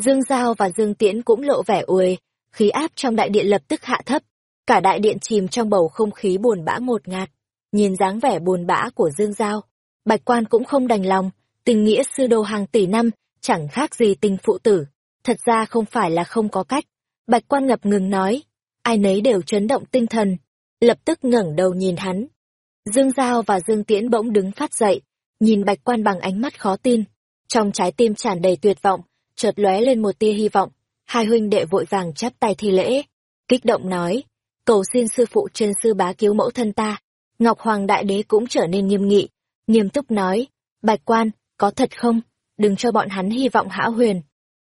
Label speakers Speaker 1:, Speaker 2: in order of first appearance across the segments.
Speaker 1: Dương Giao và Dương Tiễn cũng lộ vẻ uề, khí áp trong đại điện lập tức hạ thấp. Cả đại điện chìm trong bầu không khí buồn bã ngột ngạt. Nhìn dáng vẻ buồn bã của Dương Giao, Bạch Quan cũng không đành lòng, tình nghĩa sư đồ hàng tỷ năm, chẳng khác gì tình phụ tử. Thật ra không phải là không có cách. Bạch Quan ngập ngừng nói, ai nấy đều chấn động tinh thần, lập tức ngẩng đầu nhìn hắn. Dương Giao và Dương Tiễn bỗng đứng phát dậy, nhìn Bạch Quan bằng ánh mắt khó tin. Trong trái tim tràn đầy tuyệt vọng, chợt lóe lên một tia hy vọng. Hai huynh đệ vội vàng chắp tay thi lễ, kích động nói, cầu xin sư phụ chân sư bá cứu mẫu thân ta. Ngọc Hoàng Đại Đế cũng trở nên nghiêm nghị, nghiêm túc nói, Bạch Quan, có thật không? Đừng cho bọn hắn hy vọng hão huyền.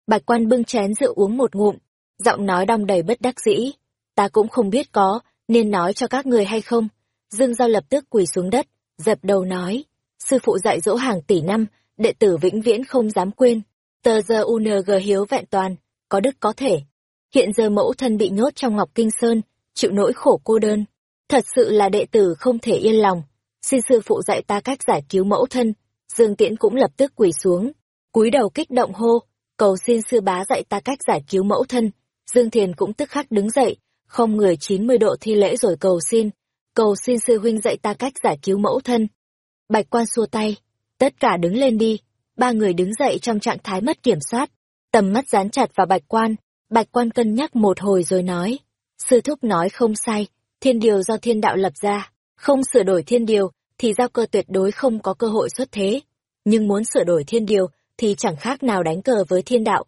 Speaker 1: Bạch Quan bưng chén rượu uống một ngụm, giọng nói đong đầy bất đắc dĩ. Ta cũng không biết có, nên nói cho các người hay không. Dương Giao lập tức quỳ xuống đất, dập đầu nói, sư phụ dạy dỗ hàng tỷ năm, đệ tử vĩnh viễn không dám quên. Tờ giờ UNG hiếu vẹn toàn, có đức có thể. Hiện giờ mẫu thân bị nhốt trong Ngọc Kinh Sơn, chịu nỗi khổ cô đơn. Thật sự là đệ tử không thể yên lòng. Xin sư phụ dạy ta cách giải cứu mẫu thân. Dương Tiễn cũng lập tức quỳ xuống, cúi đầu kích động hô, cầu xin sư bá dạy ta cách giải cứu mẫu thân. Dương Thiền cũng tức khắc đứng dậy, không người chín mươi độ thi lễ rồi cầu xin, cầu xin sư huynh dạy ta cách giải cứu mẫu thân. Bạch quan xua tay, tất cả đứng lên đi, ba người đứng dậy trong trạng thái mất kiểm soát, tầm mắt dán chặt vào bạch quan, bạch quan cân nhắc một hồi rồi nói, sư thúc nói không sai, thiên điều do thiên đạo lập ra, không sửa đổi thiên điều, thì giao cơ tuyệt đối không có cơ hội xuất thế, nhưng muốn sửa đổi thiên điều, thì chẳng khác nào đánh cờ với thiên đạo.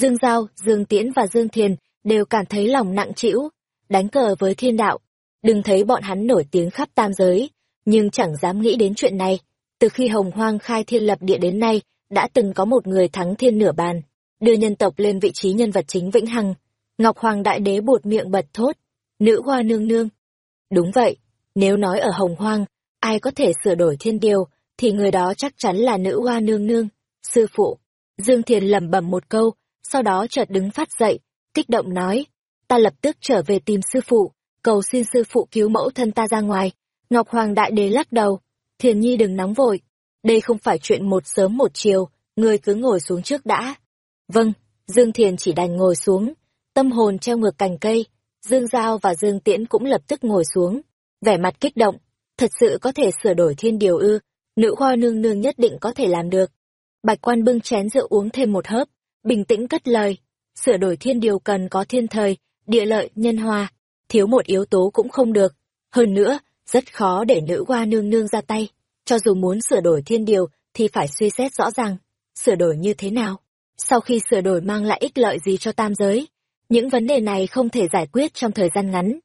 Speaker 1: Dương Giao, Dương Tiễn và Dương Thiền đều cảm thấy lòng nặng trĩu, đánh cờ với thiên đạo. Đừng thấy bọn hắn nổi tiếng khắp tam giới, nhưng chẳng dám nghĩ đến chuyện này. Từ khi Hồng Hoang khai thiên lập địa đến nay, đã từng có một người thắng thiên nửa bàn, đưa nhân tộc lên vị trí nhân vật chính vĩnh hằng. Ngọc Hoàng Đại Đế buột miệng bật thốt, nữ hoa nương nương. Đúng vậy, nếu nói ở Hồng Hoang, ai có thể sửa đổi thiên điều, thì người đó chắc chắn là nữ hoa nương nương. Sư phụ, Dương Thiền lẩm bẩm một câu, sau đó chợt đứng phát dậy, kích động nói, ta lập tức trở về tìm sư phụ, cầu xin sư phụ cứu mẫu thân ta ra ngoài. Ngọc Hoàng Đại Đế lắc đầu, Thiền Nhi đừng nóng vội, đây không phải chuyện một sớm một chiều, người cứ ngồi xuống trước đã. Vâng, Dương Thiền chỉ đành ngồi xuống, tâm hồn treo ngược cành cây, Dương Giao và Dương Tiễn cũng lập tức ngồi xuống, vẻ mặt kích động, thật sự có thể sửa đổi thiên điều ư, nữ hoa nương nương nhất định có thể làm được. Bạch quan bưng chén rượu uống thêm một hớp, bình tĩnh cất lời, sửa đổi thiên điều cần có thiên thời, địa lợi, nhân hòa, thiếu một yếu tố cũng không được. Hơn nữa, rất khó để nữ hoa nương nương ra tay, cho dù muốn sửa đổi thiên điều thì phải suy xét rõ ràng, sửa đổi như thế nào. Sau khi sửa đổi mang lại ích lợi gì cho tam giới, những vấn đề này không thể giải quyết trong thời gian ngắn.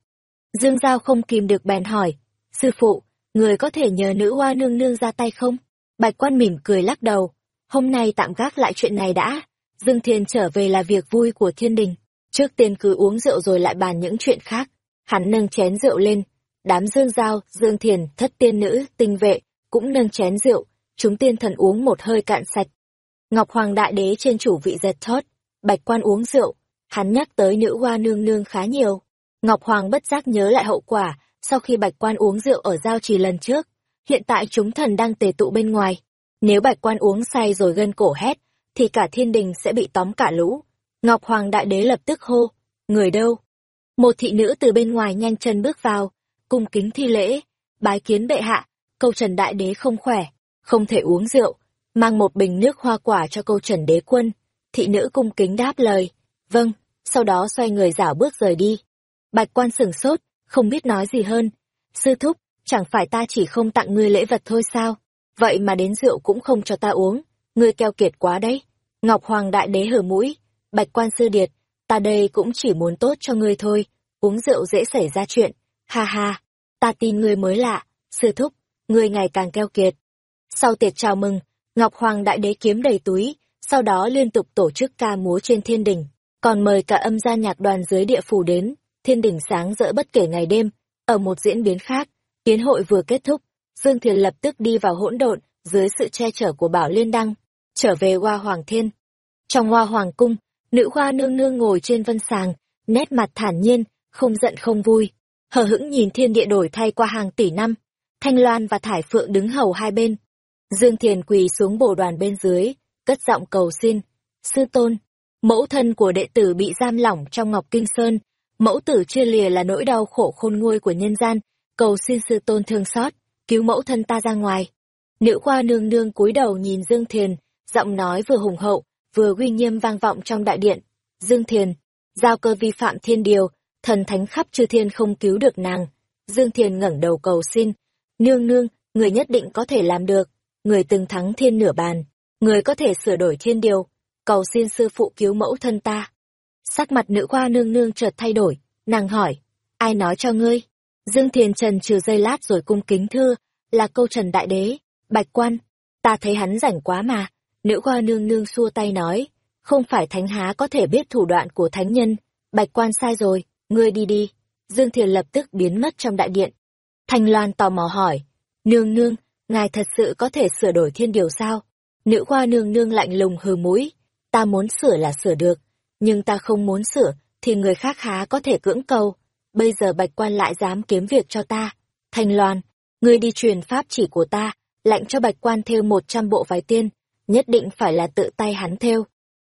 Speaker 1: Dương Giao không kìm được bèn hỏi, sư phụ, người có thể nhờ nữ hoa nương nương ra tay không? Bạch quan mỉm cười lắc đầu, hôm nay tạm gác lại chuyện này đã, Dương Thiên trở về là việc vui của thiên đình. Trước tiên cứ uống rượu rồi lại bàn những chuyện khác. Hắn nâng chén rượu lên. Đám Dương Giao, Dương Thiền, thất tiên nữ, tinh vệ, cũng nâng chén rượu. Chúng tiên thần uống một hơi cạn sạch. Ngọc Hoàng Đại Đế trên chủ vị giật thót. Bạch quan uống rượu. Hắn nhắc tới nữ hoa nương nương khá nhiều. Ngọc Hoàng bất giác nhớ lại hậu quả sau khi bạch quan uống rượu ở giao trì lần trước. Hiện tại chúng thần đang tề tụ bên ngoài. Nếu bạch quan uống say rồi gân cổ hét, thì cả thiên đình sẽ bị tóm cả lũ. Ngọc Hoàng Đại Đế lập tức hô, người đâu? Một thị nữ từ bên ngoài nhanh chân bước vào, cung kính thi lễ, bái kiến bệ hạ, câu trần đại đế không khỏe, không thể uống rượu, mang một bình nước hoa quả cho câu trần đế quân. Thị nữ cung kính đáp lời, vâng, sau đó xoay người giả bước rời đi. Bạch quan sửng sốt, không biết nói gì hơn. Sư thúc, chẳng phải ta chỉ không tặng ngươi lễ vật thôi sao? Vậy mà đến rượu cũng không cho ta uống, ngươi keo kiệt quá đấy. Ngọc Hoàng Đại Đế hở mũi, Bạch quan sư điệt, ta đây cũng chỉ muốn tốt cho ngươi thôi, uống rượu dễ xảy ra chuyện, ha ha, ta tin ngươi mới lạ, sư thúc, ngươi ngày càng keo kiệt. Sau tiệc chào mừng, Ngọc Hoàng Đại Đế kiếm đầy túi, sau đó liên tục tổ chức ca múa trên thiên đỉnh, còn mời cả âm gia nhạc đoàn dưới địa phủ đến, thiên đỉnh sáng rỡ bất kể ngày đêm. Ở một diễn biến khác, tiến hội vừa kết thúc, Dương Thiền lập tức đi vào hỗn độn, dưới sự che chở của Bảo Liên Đăng, trở về Hoa Hoàng Thiên. Trong Hoa Hoàng Cung, Nữ hoa nương nương ngồi trên vân sàng, nét mặt thản nhiên, không giận không vui. Hờ hững nhìn thiên địa đổi thay qua hàng tỷ năm. Thanh Loan và Thải Phượng đứng hầu hai bên. Dương Thiền quỳ xuống bồ đoàn bên dưới, cất giọng cầu xin. Sư tôn, Mẫu thân của đệ tử bị giam lỏng trong Ngọc Kinh Sơn, mẫu tử chia lìa là nỗi đau khổ khôn nguôi của nhân gian, cầu xin sư tôn thương xót, cứu mẫu thân ta ra ngoài. Nữ khoa nương nương cúi đầu nhìn Dương Thiền, giọng nói vừa hùng hậu, vừa uy nghiêm vang vọng trong đại điện. Dương Thiền, giao cơ vi phạm thiên điều, thần thánh khắp chư thiên không cứu được nàng. Dương Thiền ngẩng đầu cầu xin, nương nương, người nhất định có thể làm được, người từng thắng thiên nửa bàn, người có thể sửa đổi thiên điều, cầu xin sư phụ cứu mẫu thân ta. Sắc mặt nữ khoa nương nương chợt thay đổi, nàng hỏi, ai nói cho ngươi? Dương Thiền Trần trừ giây lát rồi cung kính thưa, là câu Trần Đại Đế, Bạch Quan, ta thấy hắn rảnh quá mà. Nữ khoa nương nương xua tay nói, không phải thánh há có thể biết thủ đoạn của thánh nhân, Bạch Quan sai rồi, ngươi đi đi. Dương Thiền lập tức biến mất trong đại điện. Thanh Loan tò mò hỏi, nương nương, ngài thật sự có thể sửa đổi thiên điều sao? Nữ khoa nương nương lạnh lùng hừ mũi, ta muốn sửa là sửa được, nhưng ta không muốn sửa, thì người khác há có thể cưỡng cầu. Bây giờ bạch quan lại dám kiếm việc cho ta. Thanh Loan, ngươi đi truyền pháp chỉ của ta, lệnh cho bạch quan thêu một trăm bộ váy tiên, nhất định phải là tự tay hắn thêu.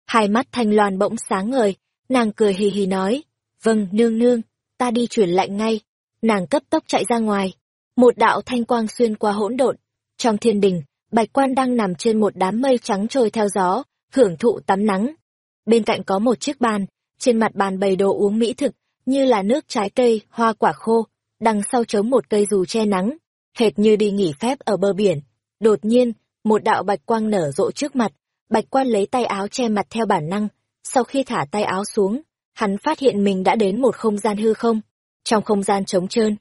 Speaker 1: Hai mắt Thanh Loan bỗng sáng ngời, nàng cười hì hì nói, vâng nương nương, ta đi truyền lệnh ngay. Nàng cấp tốc chạy ra ngoài, một đạo thanh quang xuyên qua hỗn độn. Trong thiên đình, bạch quan đang nằm trên một đám mây trắng trôi theo gió, hưởng thụ tắm nắng. Bên cạnh có một chiếc bàn, trên mặt bàn bày đồ uống mỹ thực, như là nước trái cây, hoa quả khô, đằng sau chống một cây dù che nắng, hệt như đi nghỉ phép ở bờ biển. Đột nhiên, một đạo bạch quang nở rộ trước mặt, bạch quan lấy tay áo che mặt theo bản năng, sau khi thả tay áo xuống, hắn phát hiện mình đã đến một không gian hư không, trong không gian trống trơn.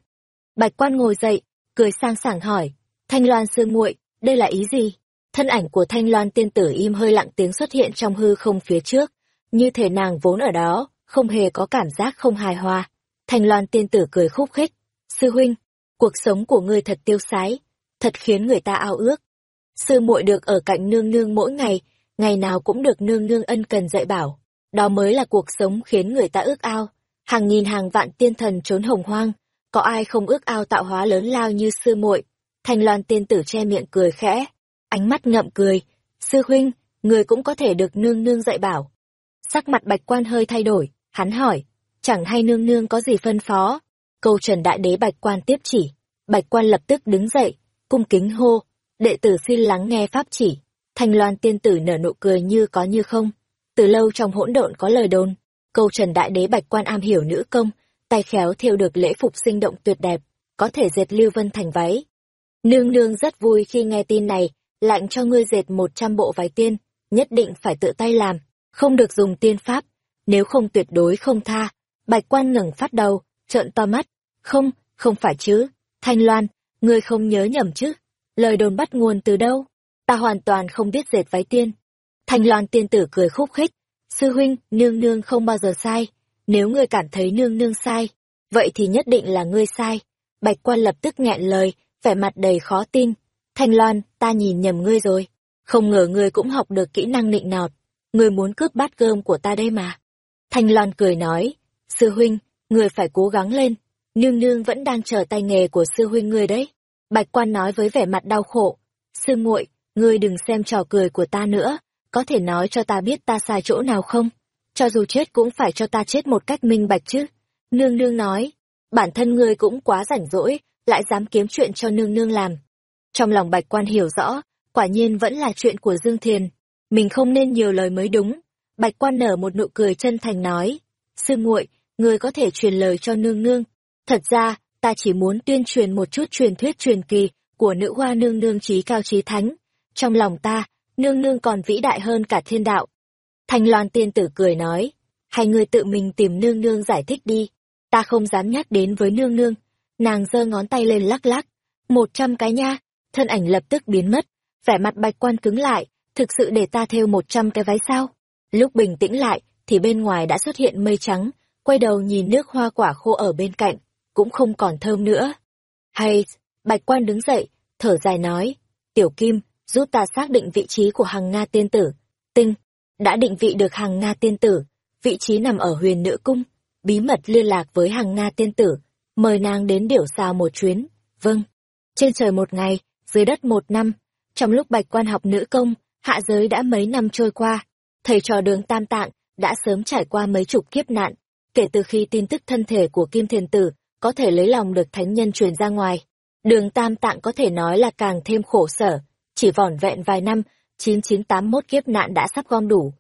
Speaker 1: Bạch quan ngồi dậy, cười sang sảng hỏi, Thanh Loan sư muội, đây là ý gì? Thân ảnh của Thanh Loan tiên tử im hơi lặng tiếng xuất hiện trong hư không phía trước, như thể nàng vốn ở đó, không hề có cảm giác không hài hòa. Thanh Loan tiên tử cười khúc khích, sư huynh, cuộc sống của ngươi thật tiêu sái, thật khiến người ta ao ước. Sư muội được ở cạnh nương nương mỗi ngày, ngày nào cũng được nương nương ân cần dạy bảo, đó mới là cuộc sống khiến người ta ước ao. Hàng nghìn hàng vạn tiên thần trốn hồng hoang, có ai không ước ao tạo hóa lớn lao như sư muội. Thanh Loan tiên tử che miệng cười khẽ, ánh mắt ngậm cười, sư huynh, người cũng có thể được nương nương dạy bảo. Sắc mặt bạch quan hơi thay đổi, hắn hỏi, chẳng hay nương nương có gì phân phó. Câu trần đại đế bạch quan tiếp chỉ, bạch quan lập tức đứng dậy, cung kính hô, đệ tử xin lắng nghe pháp chỉ. Thanh loan tiên tử nở nụ cười như có như không. Từ lâu trong hỗn độn có lời đồn, câu trần đại đế bạch quan am hiểu nữ công, tay khéo thêu được lễ phục sinh động tuyệt đẹp, có thể dệt lưu vân thành váy. Nương nương rất vui khi nghe tin này, lạnh cho ngươi dệt một trăm bộ váy tiên, nhất định phải tự tay làm, không được dùng tiên pháp, nếu không tuyệt đối không tha. Bạch quan ngẩng phát đầu, trợn to mắt, không, không phải chứ, Thanh Loan, ngươi không nhớ nhầm chứ, lời đồn bắt nguồn từ đâu, ta hoàn toàn không biết dệt váy tiên. Thanh Loan tiên tử cười khúc khích, sư huynh, nương nương không bao giờ sai, nếu ngươi cảm thấy nương nương sai, vậy thì nhất định là ngươi sai. Bạch quan lập tức nghẹn lời, vẻ mặt đầy khó tin, Thanh Loan, ta nhìn nhầm ngươi rồi. Không ngờ ngươi cũng học được kỹ năng nịnh nọt. Ngươi muốn cướp bát cơm của ta đây mà. Thanh Loan cười nói, sư huynh, ngươi phải cố gắng lên. Nương nương vẫn đang chờ tay nghề của sư huynh ngươi đấy. Bạch quan nói với vẻ mặt đau khổ. Sư muội, ngươi đừng xem trò cười của ta nữa. Có thể nói cho ta biết ta sai chỗ nào không? Cho dù chết cũng phải cho ta chết một cách minh bạch chứ. Nương nương nói, bản thân ngươi cũng quá rảnh rỗi, lại dám kiếm chuyện cho nương nương làm trong lòng bạch quan hiểu rõ, quả nhiên vẫn là chuyện của Dương Thiền. Mình không nên nhiều lời mới đúng. Bạch quan nở một nụ cười chân thành nói. Sư muội, người có thể truyền lời cho nương nương. Thật ra, ta chỉ muốn tuyên truyền một chút truyền thuyết truyền kỳ của nữ hoa nương nương trí cao trí thánh. Trong lòng ta, nương nương còn vĩ đại hơn cả thiên đạo. Thanh Loan tiên tử cười nói, hai người tự mình tìm nương nương giải thích đi. Ta không dám nhắc đến với nương nương. Nàng giơ ngón tay lên lắc lắc. Một trăm cái nha, thân ảnh lập tức biến mất, vẻ mặt bạch quan cứng lại, thực sự để ta thêu một trăm cái váy sao? Lúc bình tĩnh lại, thì bên ngoài đã xuất hiện mây trắng, quay đầu nhìn nước hoa quả khô ở bên cạnh, cũng không còn thơm nữa. Hay, bạch quan đứng dậy, thở dài nói, tiểu kim, giúp ta xác định vị trí của hàng Nga tiên tử. Tinh, đã định vị được hàng Nga tiên tử, vị trí nằm ở huyền nữ cung, bí mật liên lạc với hàng Nga tiên tử, mời nàng đến điểu xào một chuyến. Vâng, trên trời một ngày, dưới đất một năm. Trong lúc bạch quan học nữ công, hạ giới đã mấy năm trôi qua. Thầy trò đường tam tạng, đã sớm trải qua mấy chục kiếp nạn, kể từ khi tin tức thân thể của Kim Thiền Tử có thể lấy lòng được thánh nhân truyền ra ngoài. Đường Tam Tạng có thể nói là càng thêm khổ sở, chỉ vỏn vẹn vài năm, 9981 kiếp nạn đã sắp gom đủ.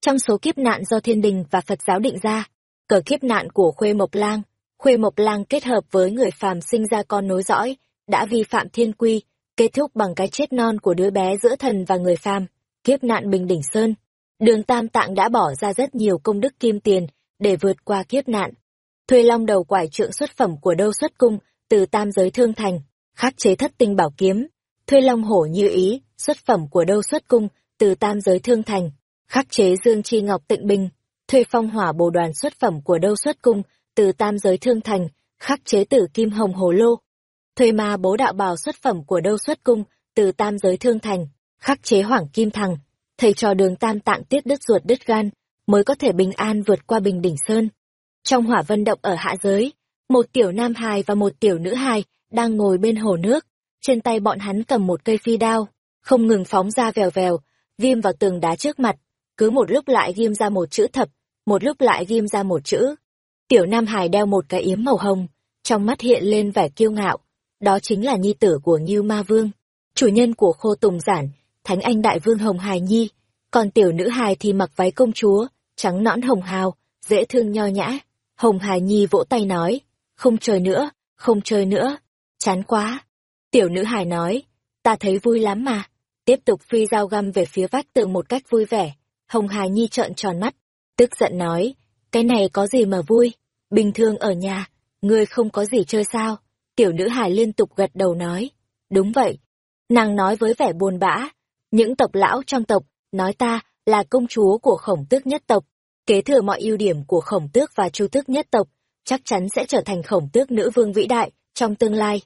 Speaker 1: Trong số kiếp nạn do thiên đình và Phật giáo định ra, cờ kiếp nạn của Khuê Mộc Lang, Khuê Mộc Lang kết hợp với người phàm sinh ra con nối dõi, đã vi phạm thiên quy, kết thúc bằng cái chết non của đứa bé giữa thần và người phàm, kiếp nạn Bình Đỉnh Sơn. Đường Tam Tạng đã bỏ ra rất nhiều công đức kim tiền để vượt qua kiếp nạn. Thuê long đầu quải trượng xuất phẩm của đâu xuất cung từ tam giới thương thành, khắc chế thất tinh bảo kiếm. Thuê long hổ như ý, xuất phẩm của đâu xuất cung từ tam giới thương thành, khắc chế dương chi ngọc tịnh bình. Thuê phong hỏa bồ đoàn xuất phẩm của đâu xuất cung từ tam giới thương thành, khắc chế tử kim hồng hồ lô. Thuê ma bố đạo bào xuất phẩm của đâu xuất cung từ tam giới thương thành, khắc chế hoàng kim thằng. Thầy trò đường tam tạng tiết đứt ruột đứt gan, mới có thể bình an vượt qua bình đỉnh sơn. Trong hỏa vân động ở hạ giới, một tiểu nam hài và một tiểu nữ hài đang ngồi bên hồ nước, trên tay bọn hắn cầm một cây phi đao, không ngừng phóng ra vèo vèo, ghim vào tường đá trước mặt, cứ một lúc lại ghim ra một chữ thập, một lúc lại ghim ra một chữ. Tiểu Nam Hải đeo một cái yếm màu hồng, trong mắt hiện lên vẻ kiêu ngạo, đó chính là nhi tử của Ngưu Ma Vương, chủ nhân của Khô Tùng Giản, Thánh Anh Đại Vương Hồng Hải Nhi, còn tiểu nữ hài thì mặc váy công chúa, trắng nõn hồng hào, dễ thương nho nhã. Hồng Hải Nhi vỗ tay nói, không chơi nữa, không chơi nữa, chán quá. Tiểu nữ hài nói, ta thấy vui lắm mà, tiếp tục phi dao găm về phía vách tượng một cách vui vẻ. Hồng hài Nhi trợn tròn mắt, tức giận nói, cái này có gì mà vui, bình thường ở nhà, ngươi không có gì chơi sao? Tiểu nữ hài liên tục gật đầu nói, đúng vậy. Nàng nói với vẻ buồn bã, những tộc lão trong tộc, nói ta là công chúa của khổng tước nhất tộc, kế thừa mọi ưu điểm của khổng tước và chu tước nhất tộc, chắc chắn sẽ trở thành khổng tước nữ vương vĩ đại trong tương lai.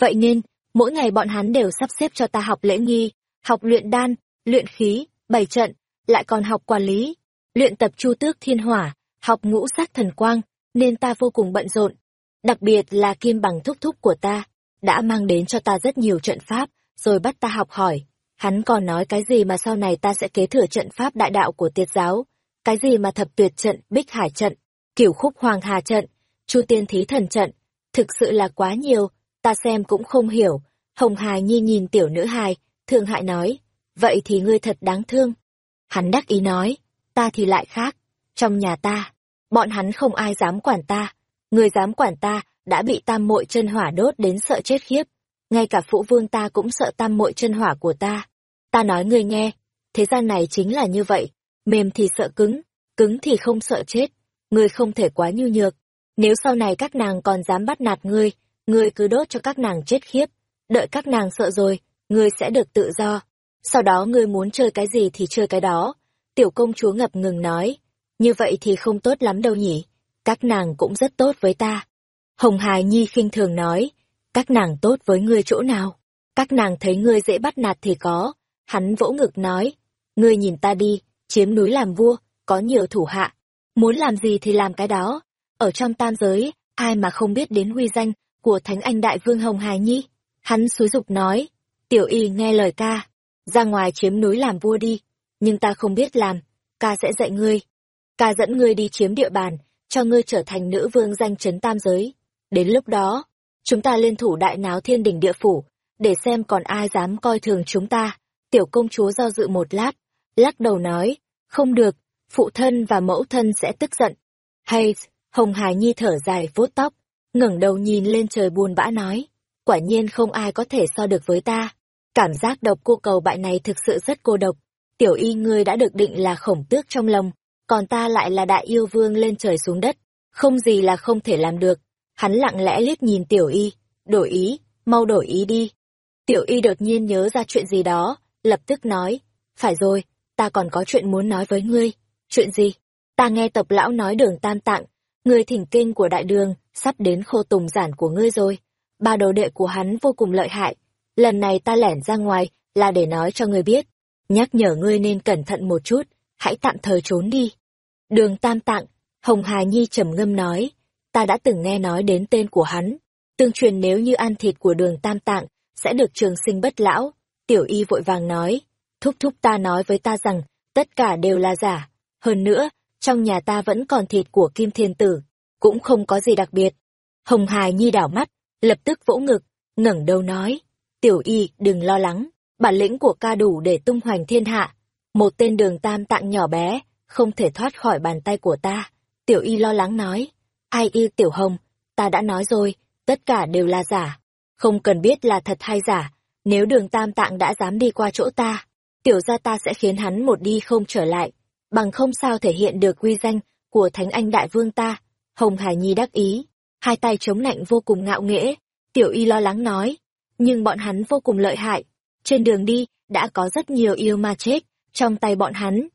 Speaker 1: Vậy nên, mỗi ngày bọn hắn đều sắp xếp cho ta học lễ nghi, học luyện đan, luyện khí, bảy trận, lại còn học quản lý, luyện tập chu tước thiên hỏa, học ngũ sắc thần quang, nên ta vô cùng bận rộn. Đặc biệt là kim bằng thúc thúc của ta, đã mang đến cho ta rất nhiều trận pháp, rồi bắt ta học hỏi. Hắn còn nói cái gì mà sau này ta sẽ kế thừa trận pháp đại đạo của tiệt giáo, cái gì mà thập tuyệt trận, bích hải trận, kiểu khúc hoàng hà trận, chu tiên thí thần trận, thực sự là quá nhiều, ta xem cũng không hiểu. Hồng Hài Nhi nhìn tiểu nữ hài, thương hại nói, vậy thì ngươi thật đáng thương. Hắn đắc ý nói, ta thì lại khác, trong nhà ta, bọn hắn không ai dám quản ta, người dám quản ta đã bị tam mội chân hỏa đốt đến sợ chết khiếp, ngay cả phụ vương ta cũng sợ tam mội chân hỏa của ta. Ta nói ngươi nghe, thế gian này chính là như vậy, mềm thì sợ cứng, cứng thì không sợ chết, ngươi không thể quá nhu nhược. Nếu sau này các nàng còn dám bắt nạt ngươi, ngươi cứ đốt cho các nàng chết khiếp, đợi các nàng sợ rồi, ngươi sẽ được tự do. Sau đó ngươi muốn chơi cái gì thì chơi cái đó. Tiểu công chúa ngập ngừng nói, như vậy thì không tốt lắm đâu nhỉ, các nàng cũng rất tốt với ta. Hồng Hài Nhi khinh thường nói, các nàng tốt với ngươi chỗ nào? Các nàng thấy ngươi dễ bắt nạt thì có. Hắn vỗ ngực nói, ngươi nhìn ta đi, chiếm núi làm vua, có nhiều thủ hạ. Muốn làm gì thì làm cái đó. Ở trong tam giới, ai mà không biết đến huy danh của Thánh Anh Đại Vương Hồng Hài Nhi? Hắn xúi dục nói, tiểu y nghe lời ca, ra ngoài chiếm núi làm vua đi, nhưng ta không biết làm, ca sẽ dạy ngươi. Ca dẫn ngươi đi chiếm địa bàn, cho ngươi trở thành nữ vương danh chấn tam giới. Đến lúc đó, chúng ta lên thủ đại náo thiên đỉnh địa phủ, để xem còn ai dám coi thường chúng ta. Tiểu công chúa do dự một lát, lắc đầu nói, không được, phụ thân và mẫu thân sẽ tức giận. Hay, Hồng Hải Nhi thở dài vuốt tóc, ngẩng đầu nhìn lên trời buồn bã nói, quả nhiên không ai có thể so được với ta. Cảm giác độc cô cầu bại này thực sự rất cô độc. Tiểu y ngươi đã được định là khổng tước trong lòng, còn ta lại là đại yêu vương lên trời xuống đất. Không gì là không thể làm được. Hắn lặng lẽ liếc nhìn tiểu y, đổi ý, mau đổi ý đi. Tiểu y đột nhiên nhớ ra chuyện gì đó, lập tức nói, phải rồi, ta còn có chuyện muốn nói với ngươi. Chuyện gì? Ta nghe tộc lão nói đường tam tạng, người thỉnh kinh của đại đường, sắp đến khô tùng giản của ngươi rồi. Ba đồ đệ của hắn vô cùng lợi hại. Lần này ta lẻn ra ngoài, là để nói cho ngươi biết. Nhắc nhở ngươi nên cẩn thận một chút, hãy tạm thời trốn đi. Đường tam tạng, Hồng Hà Nhi trầm ngâm nói, ta đã từng nghe nói đến tên của hắn. Tương truyền nếu như ăn thịt của đường tam tạng, sẽ được trường sinh bất lão. Tiểu y vội vàng nói, thúc thúc ta nói với ta rằng, tất cả đều là giả. Hơn nữa, trong nhà ta vẫn còn thịt của kim thiên tử, cũng không có gì đặc biệt. Hồng Hài Nhi đảo mắt, lập tức vỗ ngực, ngẩng đầu nói, tiểu y đừng lo lắng, bản lĩnh của ca đủ để tung hoành thiên hạ. Một tên đường tam tạng nhỏ bé, không thể thoát khỏi bàn tay của ta. Tiểu y lo lắng nói, ai y tiểu hồng, ta đã nói rồi, tất cả đều là giả. Không cần biết là thật hay giả, nếu đường tam tạng đã dám đi qua chỗ ta, tiểu gia ta sẽ khiến hắn một đi không trở lại, bằng không sao thể hiện được uy danh của thánh anh đại vương ta. Hồng Hải Nhi đắc ý, hai tay chống lạnh vô cùng ngạo nghễ, tiểu y lo lắng nói, nhưng bọn hắn vô cùng lợi hại, trên đường đi đã có rất nhiều yêu ma chết trong tay bọn hắn.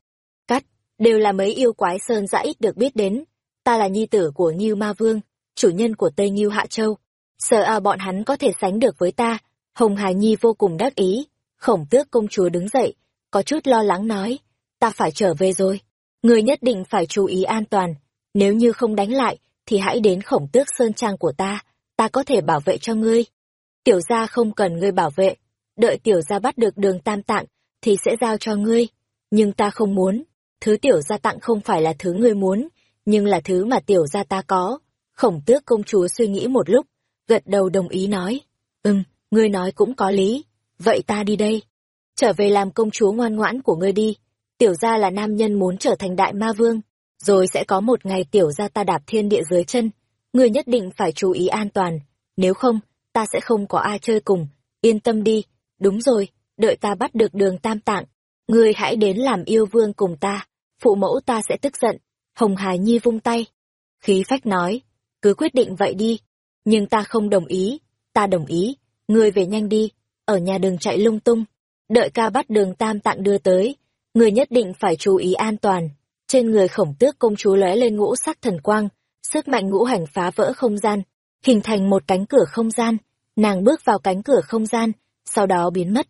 Speaker 1: Cắt, đều là mấy yêu quái sơn dã ít được biết đến, ta là nhi tử của Nhiêu Ma Vương, chủ nhân của Tây Nhiêu Hạ Châu, sợ à bọn hắn có thể sánh được với ta. Hồng Hải Nhi vô cùng đắc ý, khổng tước công chúa đứng dậy, có chút lo lắng nói, ta phải trở về rồi, người nhất định phải chú ý an toàn, nếu như không đánh lại, thì hãy đến khổng tước sơn trang của ta, ta có thể bảo vệ cho ngươi. Tiểu gia không cần ngươi bảo vệ, đợi tiểu gia bắt được đường tam tạng, thì sẽ giao cho ngươi. Nhưng ta không muốn, thứ tiểu gia tặng không phải là thứ ngươi muốn, nhưng là thứ mà tiểu gia ta có. Khổng tước công chúa suy nghĩ một lúc, gật đầu đồng ý nói. Ừm, ngươi nói cũng có lý, vậy ta đi đây. Trở về làm công chúa ngoan ngoãn của ngươi đi. Tiểu gia là nam nhân muốn trở thành đại ma vương, rồi sẽ có một ngày tiểu gia ta đạp thiên địa dưới chân. Ngươi nhất định phải chú ý an toàn, nếu không, ta sẽ không có ai chơi cùng. Yên tâm đi, đúng rồi, đợi ta bắt được đường tam tạng. Ngươi hãy đến làm yêu vương cùng ta, phụ mẫu ta sẽ tức giận. Hồng Hà Nhi vung tay. Khí phách nói, cứ quyết định vậy đi. Nhưng ta không đồng ý, ta đồng ý, ngươi về nhanh đi, ở nhà đừng chạy lung tung. Đợi ca bắt đường tam tạng đưa tới, người nhất định phải chú ý an toàn. Trên người khổng tước công chúa lóe lên ngũ sắc thần quang, sức mạnh ngũ hành phá vỡ không gian, hình thành một cánh cửa không gian. Nàng bước vào cánh cửa không gian, sau đó biến mất.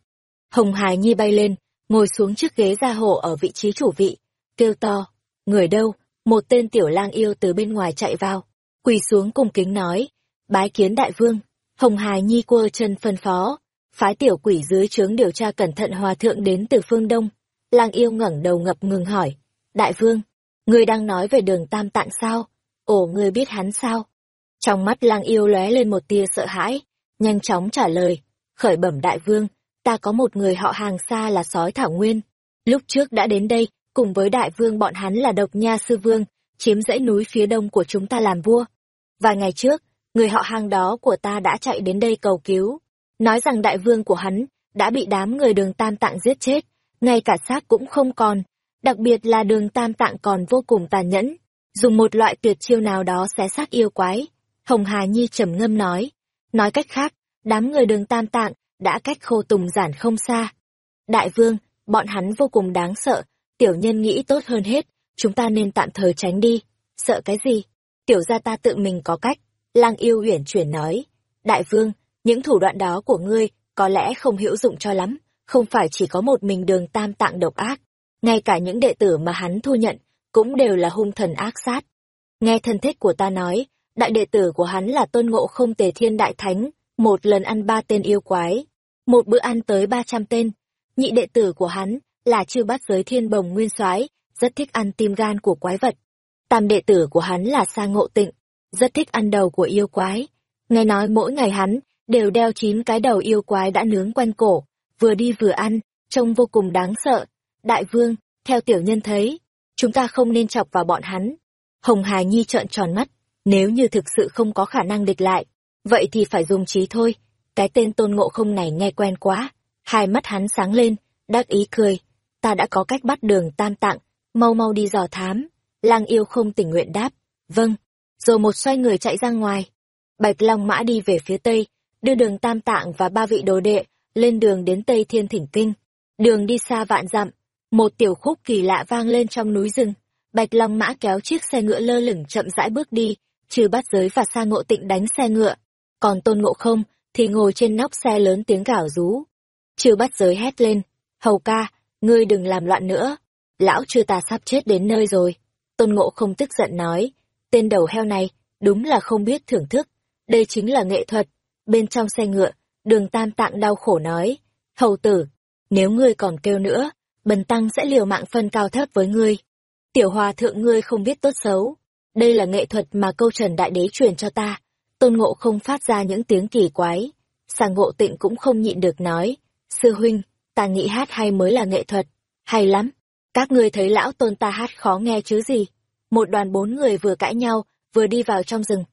Speaker 1: Hồng Hải Nhi bay lên, ngồi xuống chiếc ghế gia hộ ở vị trí chủ vị, kêu to, người đâu, một tên tiểu lang yêu từ bên ngoài chạy vào, quỳ xuống cung kính nói, bái kiến đại vương, Hồng Hải Nhi quơ chân phân phó, phái tiểu quỷ dưới trướng điều tra cẩn thận hòa thượng đến từ phương Đông. Lang yêu ngẩng đầu ngập ngừng hỏi, đại vương, ngươi đang nói về đường tam tạng sao? Ồ ngươi biết hắn sao? Trong mắt lang yêu lóe lên một tia sợ hãi, nhanh chóng trả lời, khởi bẩm đại vương, ta có một người họ hàng xa là sói thảo nguyên. Lúc trước đã đến đây, cùng với đại vương bọn hắn là độc nha sư vương, chiếm dãy núi phía đông của chúng ta làm vua. Vài ngày trước, người họ hàng đó của ta đã chạy đến đây cầu cứu, nói rằng đại vương của hắn đã bị đám người đường tam tạng giết chết, ngay cả xác cũng không còn, đặc biệt là đường tam tạng còn vô cùng tàn nhẫn, dùng một loại tuyệt chiêu nào đó xé xác yêu quái. Hồng Hà Nhi trầm ngâm nói, nói cách khác, đám người đường tam tạng đã cách khô tùng giản không xa. Đại vương, bọn hắn vô cùng đáng sợ, tiểu nhân nghĩ tốt hơn hết, chúng ta nên tạm thời tránh đi. Sợ cái gì? Tiểu gia ta tự mình có cách. Lang yêu uyển chuyển nói. Đại vương, những thủ đoạn đó của ngươi có lẽ không hữu dụng cho lắm, không phải chỉ có một mình đường tam tạng độc ác. Ngay cả những đệ tử mà hắn thu nhận cũng đều là hung thần ác sát. Nghe thân thích của ta nói, đại đệ tử của hắn là tôn ngộ không tề thiên đại thánh, một lần ăn ba tên yêu quái, một bữa ăn tới ba trăm tên. Nhị đệ tử của hắn là chư bát giới thiên bồng nguyên soái rất thích ăn tim gan của quái vật. Tam đệ tử của hắn là sa ngộ tịnh, rất thích ăn đầu của yêu quái. Nghe nói mỗi ngày hắn đều đeo chín cái đầu yêu quái đã nướng quanh cổ, vừa đi vừa ăn, trông vô cùng đáng sợ. Đại vương, theo tiểu nhân thấy, chúng ta không nên chọc vào bọn hắn. Hồng Hà Nhi trợn tròn mắt, nếu như thực sự không có khả năng địch lại, vậy thì phải dùng trí thôi. Cái tên tôn ngộ không này nghe quen quá. Hai mắt hắn sáng lên, đắc ý cười. Ta đã có cách bắt đường tam tạng, mau mau đi dò thám. Lang yêu không tình nguyện đáp. Vâng. Rồi một xoay người chạy ra ngoài. Bạch Long Mã đi về phía tây, đưa đường tam tạng và ba vị đồ đệ lên đường đến Tây Thiên Thỉnh Kinh. Đường đi xa vạn dặm, một tiểu khúc kỳ lạ vang lên trong núi rừng. Bạch Long Mã kéo chiếc xe ngựa lơ lửng chậm rãi bước đi, trừ bắt giới và sa ngộ tịnh đánh xe ngựa. Còn tôn ngộ không, thì ngồi trên nóc xe lớn tiếng gào rú. Trừ bắt giới hét lên, hầu ca, ngươi đừng làm loạn nữa. Lão chưa ta sắp chết đến nơi rồi. Tôn ngộ không tức giận nói, tên đầu heo này, đúng là không biết thưởng thức. Đây chính là nghệ thuật. Bên trong xe ngựa, đường tam tạng đau khổ nói, hầu tử, nếu ngươi còn kêu nữa, bần tăng sẽ liều mạng phân cao thấp với ngươi. Tiểu hòa thượng ngươi không biết tốt xấu. Đây là nghệ thuật mà câu trần đại đế truyền cho ta. Tôn ngộ không phát ra những tiếng kỳ quái. sàng ngộ tịnh cũng không nhịn được nói. Sư huynh, ta nghĩ hát hay mới là nghệ thuật. Hay lắm. Các ngươi thấy lão tôn ta hát khó nghe chứ gì. Một đoàn bốn người vừa cãi nhau, vừa đi vào trong rừng.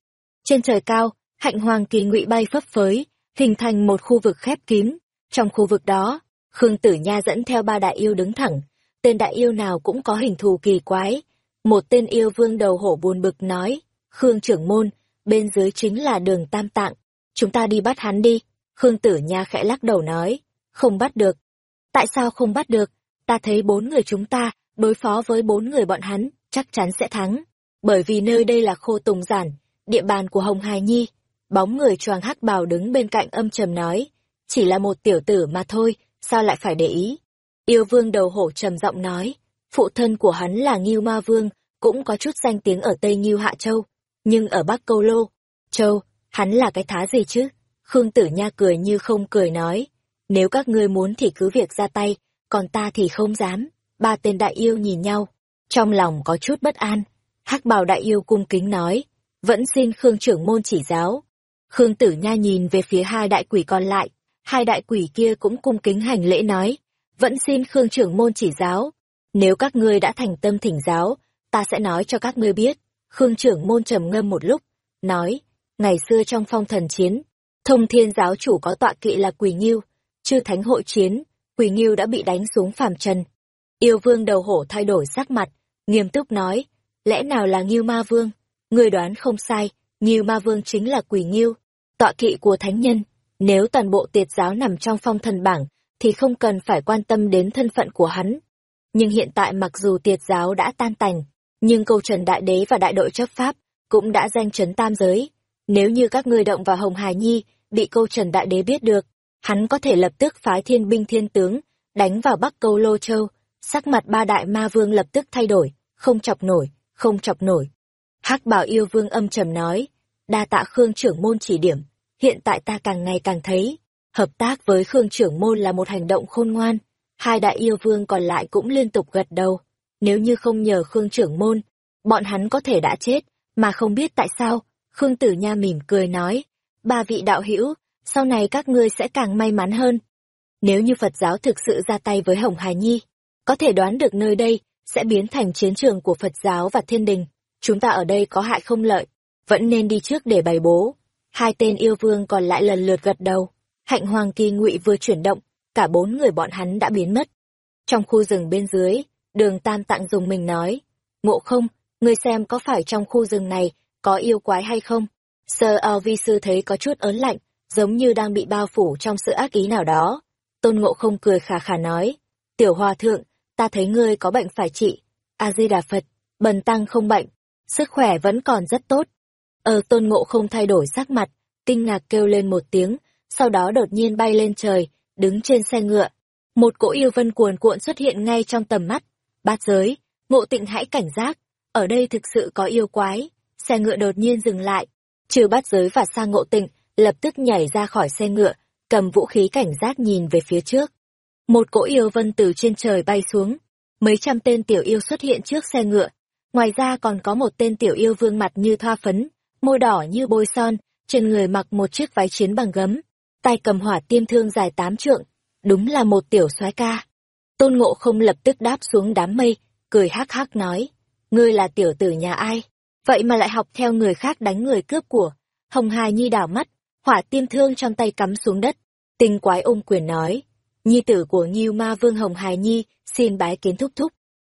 Speaker 1: Trên trời cao, hạnh hoàng kỳ ngụy bay phấp phới, hình thành một khu vực khép kín. Trong khu vực đó, Khương Tử Nha dẫn theo ba đại yêu đứng thẳng. Tên đại yêu nào cũng có hình thù kỳ quái. Một tên yêu vương đầu hổ buồn bực nói, Khương trưởng môn, bên dưới chính là đường tam tạng. Chúng ta đi bắt hắn đi. Khương Tử Nha khẽ lắc đầu nói, không bắt được. Tại sao không bắt được? Ta thấy bốn người chúng ta, đối phó với bốn người bọn hắn, chắc chắn sẽ thắng. Bởi vì nơi đây là khô tùng giản, địa bàn của Hồng Hài Nhi. Bóng người choàng hắc bào đứng bên cạnh âm trầm nói, chỉ là một tiểu tử mà thôi, sao lại phải để ý. Yêu vương đầu hổ trầm giọng nói, phụ thân của hắn là Nghiêu Ma Vương, cũng có chút danh tiếng ở Tây Nghiêu Hạ Châu, nhưng ở Bắc Câu Lô, Châu, hắn là cái thá gì chứ? Khương Tử Nha cười như không cười nói, nếu các ngươi muốn thì cứ việc ra tay, còn ta thì không dám. Ba tên đại yêu nhìn nhau, trong lòng có chút bất an. hắc bào đại yêu cung kính nói, vẫn xin Khương trưởng môn chỉ giáo. Khương Tử Nha nhìn về phía hai đại quỷ còn lại, hai đại quỷ kia cũng cung kính hành lễ nói, vẫn xin Khương trưởng môn chỉ giáo. Nếu các ngươi đã thành tâm thỉnh giáo, ta sẽ nói cho các ngươi biết. Khương trưởng môn trầm ngâm một lúc, nói, ngày xưa trong phong thần chiến, thông thiên giáo chủ có tọa kỵ là quỷ nghiêu, chư thánh hội chiến, quỷ nghiêu đã bị đánh xuống phàm trần. Yêu vương đầu hổ thay đổi sắc mặt, nghiêm túc nói, lẽ nào là nghiêu ma vương? Người đoán không sai, nghiêu ma vương chính là quỷ nghiêu, tọa kỵ của thánh nhân. Nếu toàn bộ tiệt giáo nằm trong phong thần bảng, thì không cần phải quan tâm đến thân phận của hắn. Nhưng hiện tại mặc dù tiệt giáo đã tan tành, nhưng câu trần đại đế và đại đội chấp pháp cũng đã danh chấn tam giới. Nếu như các ngươi động vào Hồng Hải Nhi, bị câu trần đại đế biết được, hắn có thể lập tức phái thiên binh thiên tướng, đánh vào Bắc Câu Lô Châu. Sắc mặt ba đại ma vương lập tức thay đổi, không chọc nổi, không chọc nổi. hắc bảo yêu vương âm trầm nói, đa tạ Khương trưởng môn chỉ điểm, hiện tại ta càng ngày càng thấy, hợp tác với Khương trưởng môn là một hành động khôn ngoan. Hai đại yêu vương còn lại cũng liên tục gật đầu. Nếu như không nhờ Khương trưởng môn, bọn hắn có thể đã chết, mà không biết tại sao. Khương tử nha mỉm cười nói, ba vị đạo hữu sau này các ngươi sẽ càng may mắn hơn. Nếu như Phật giáo thực sự ra tay với Hồng Hải Nhi, có thể đoán được nơi đây sẽ biến thành chiến trường của Phật giáo và thiên đình. Chúng ta ở đây có hại không lợi, vẫn nên đi trước để bày bố. Hai tên yêu vương còn lại lần lượt gật đầu. Hạnh Hoàng Kỳ Ngụy vừa chuyển động, cả bốn người bọn hắn đã biến mất. Trong khu rừng bên dưới, đường Tam Tạng dùng mình nói, ngộ không, ngươi xem có phải trong khu rừng này có yêu quái hay không? Sơ ao vi sư thấy có chút ớn lạnh, giống như đang bị bao phủ trong sự ác ý nào đó. Tôn Ngộ không cười khà khà nói, tiểu hòa thượng, ta thấy ngươi có bệnh phải trị. A-di-đà Phật, bần tăng không bệnh, sức khỏe vẫn còn rất tốt. Ờ Tôn Ngộ không thay đổi sắc mặt, kinh ngạc kêu lên một tiếng, sau đó đột nhiên bay lên trời, đứng trên xe ngựa. Một cỗ yêu vân cuồn cuộn xuất hiện ngay trong tầm mắt. Bát giới, ngộ tịnh hãy cảnh giác, ở đây thực sự có yêu quái. Xe ngựa đột nhiên dừng lại, trừ bát giới và sang ngộ tịnh, lập tức nhảy ra khỏi xe ngựa, cầm vũ khí cảnh giác nhìn về phía trước. Một cỗ yêu vân từ trên trời bay xuống, mấy trăm tên tiểu yêu xuất hiện trước xe ngựa. Ngoài ra còn có một tên tiểu yêu vương mặt như thoa phấn, môi đỏ như bôi son, trên người mặc một chiếc váy chiến bằng gấm, tay cầm hỏa tiêm thương dài tám trượng, đúng là một tiểu soái ca. Tôn Ngộ không lập tức đáp xuống đám mây, cười hắc hắc nói, ngươi là tiểu tử nhà ai, vậy mà lại học theo người khác đánh người cướp của. Hồng Hài Nhi đảo mắt, hỏa tiêm thương trong tay cắm xuống đất. Tinh quái ôm quyền nói, nhi tử của Nhiêu Ma Vương Hồng Hài Nhi xin bái kiến thúc thúc.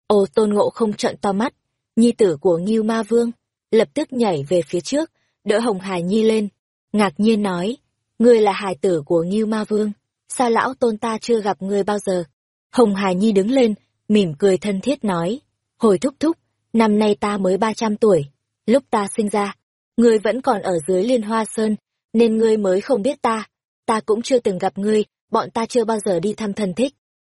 Speaker 1: Ô tôn ngộ không trận to mắt, nhi tử của Nhiêu Ma Vương, lập tức nhảy về phía trước, đỡ Hồng hải Nhi lên, ngạc nhiên nói, ngươi là hài tử của Ngưu Ma Vương, sao lão tôn ta chưa gặp ngươi bao giờ? Hồng hải Nhi đứng lên, mỉm cười thân thiết nói, hồi thúc thúc, năm nay ta mới ba trăm tuổi, lúc ta sinh ra, ngươi vẫn còn ở dưới liên hoa sơn, nên ngươi mới không biết ta. Ta cũng chưa từng gặp ngươi, bọn ta chưa bao giờ đi thăm thân thích.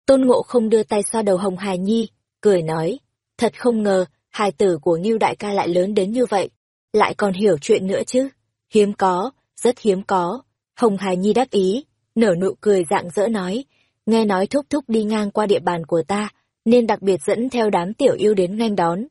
Speaker 1: Tôn Ngộ không đưa tay xoa đầu Hồng hải Nhi, cười nói, thật không ngờ, hài tử của Ngưu Đại ca lại lớn đến như vậy, lại còn hiểu chuyện nữa chứ. Hiếm có, rất hiếm có. Hồng Hài Nhi đắc ý, nở nụ cười dạng dỡ nói, nghe nói thúc thúc đi ngang qua địa bàn của ta, nên đặc biệt dẫn theo đám tiểu yêu đến nghênh đón.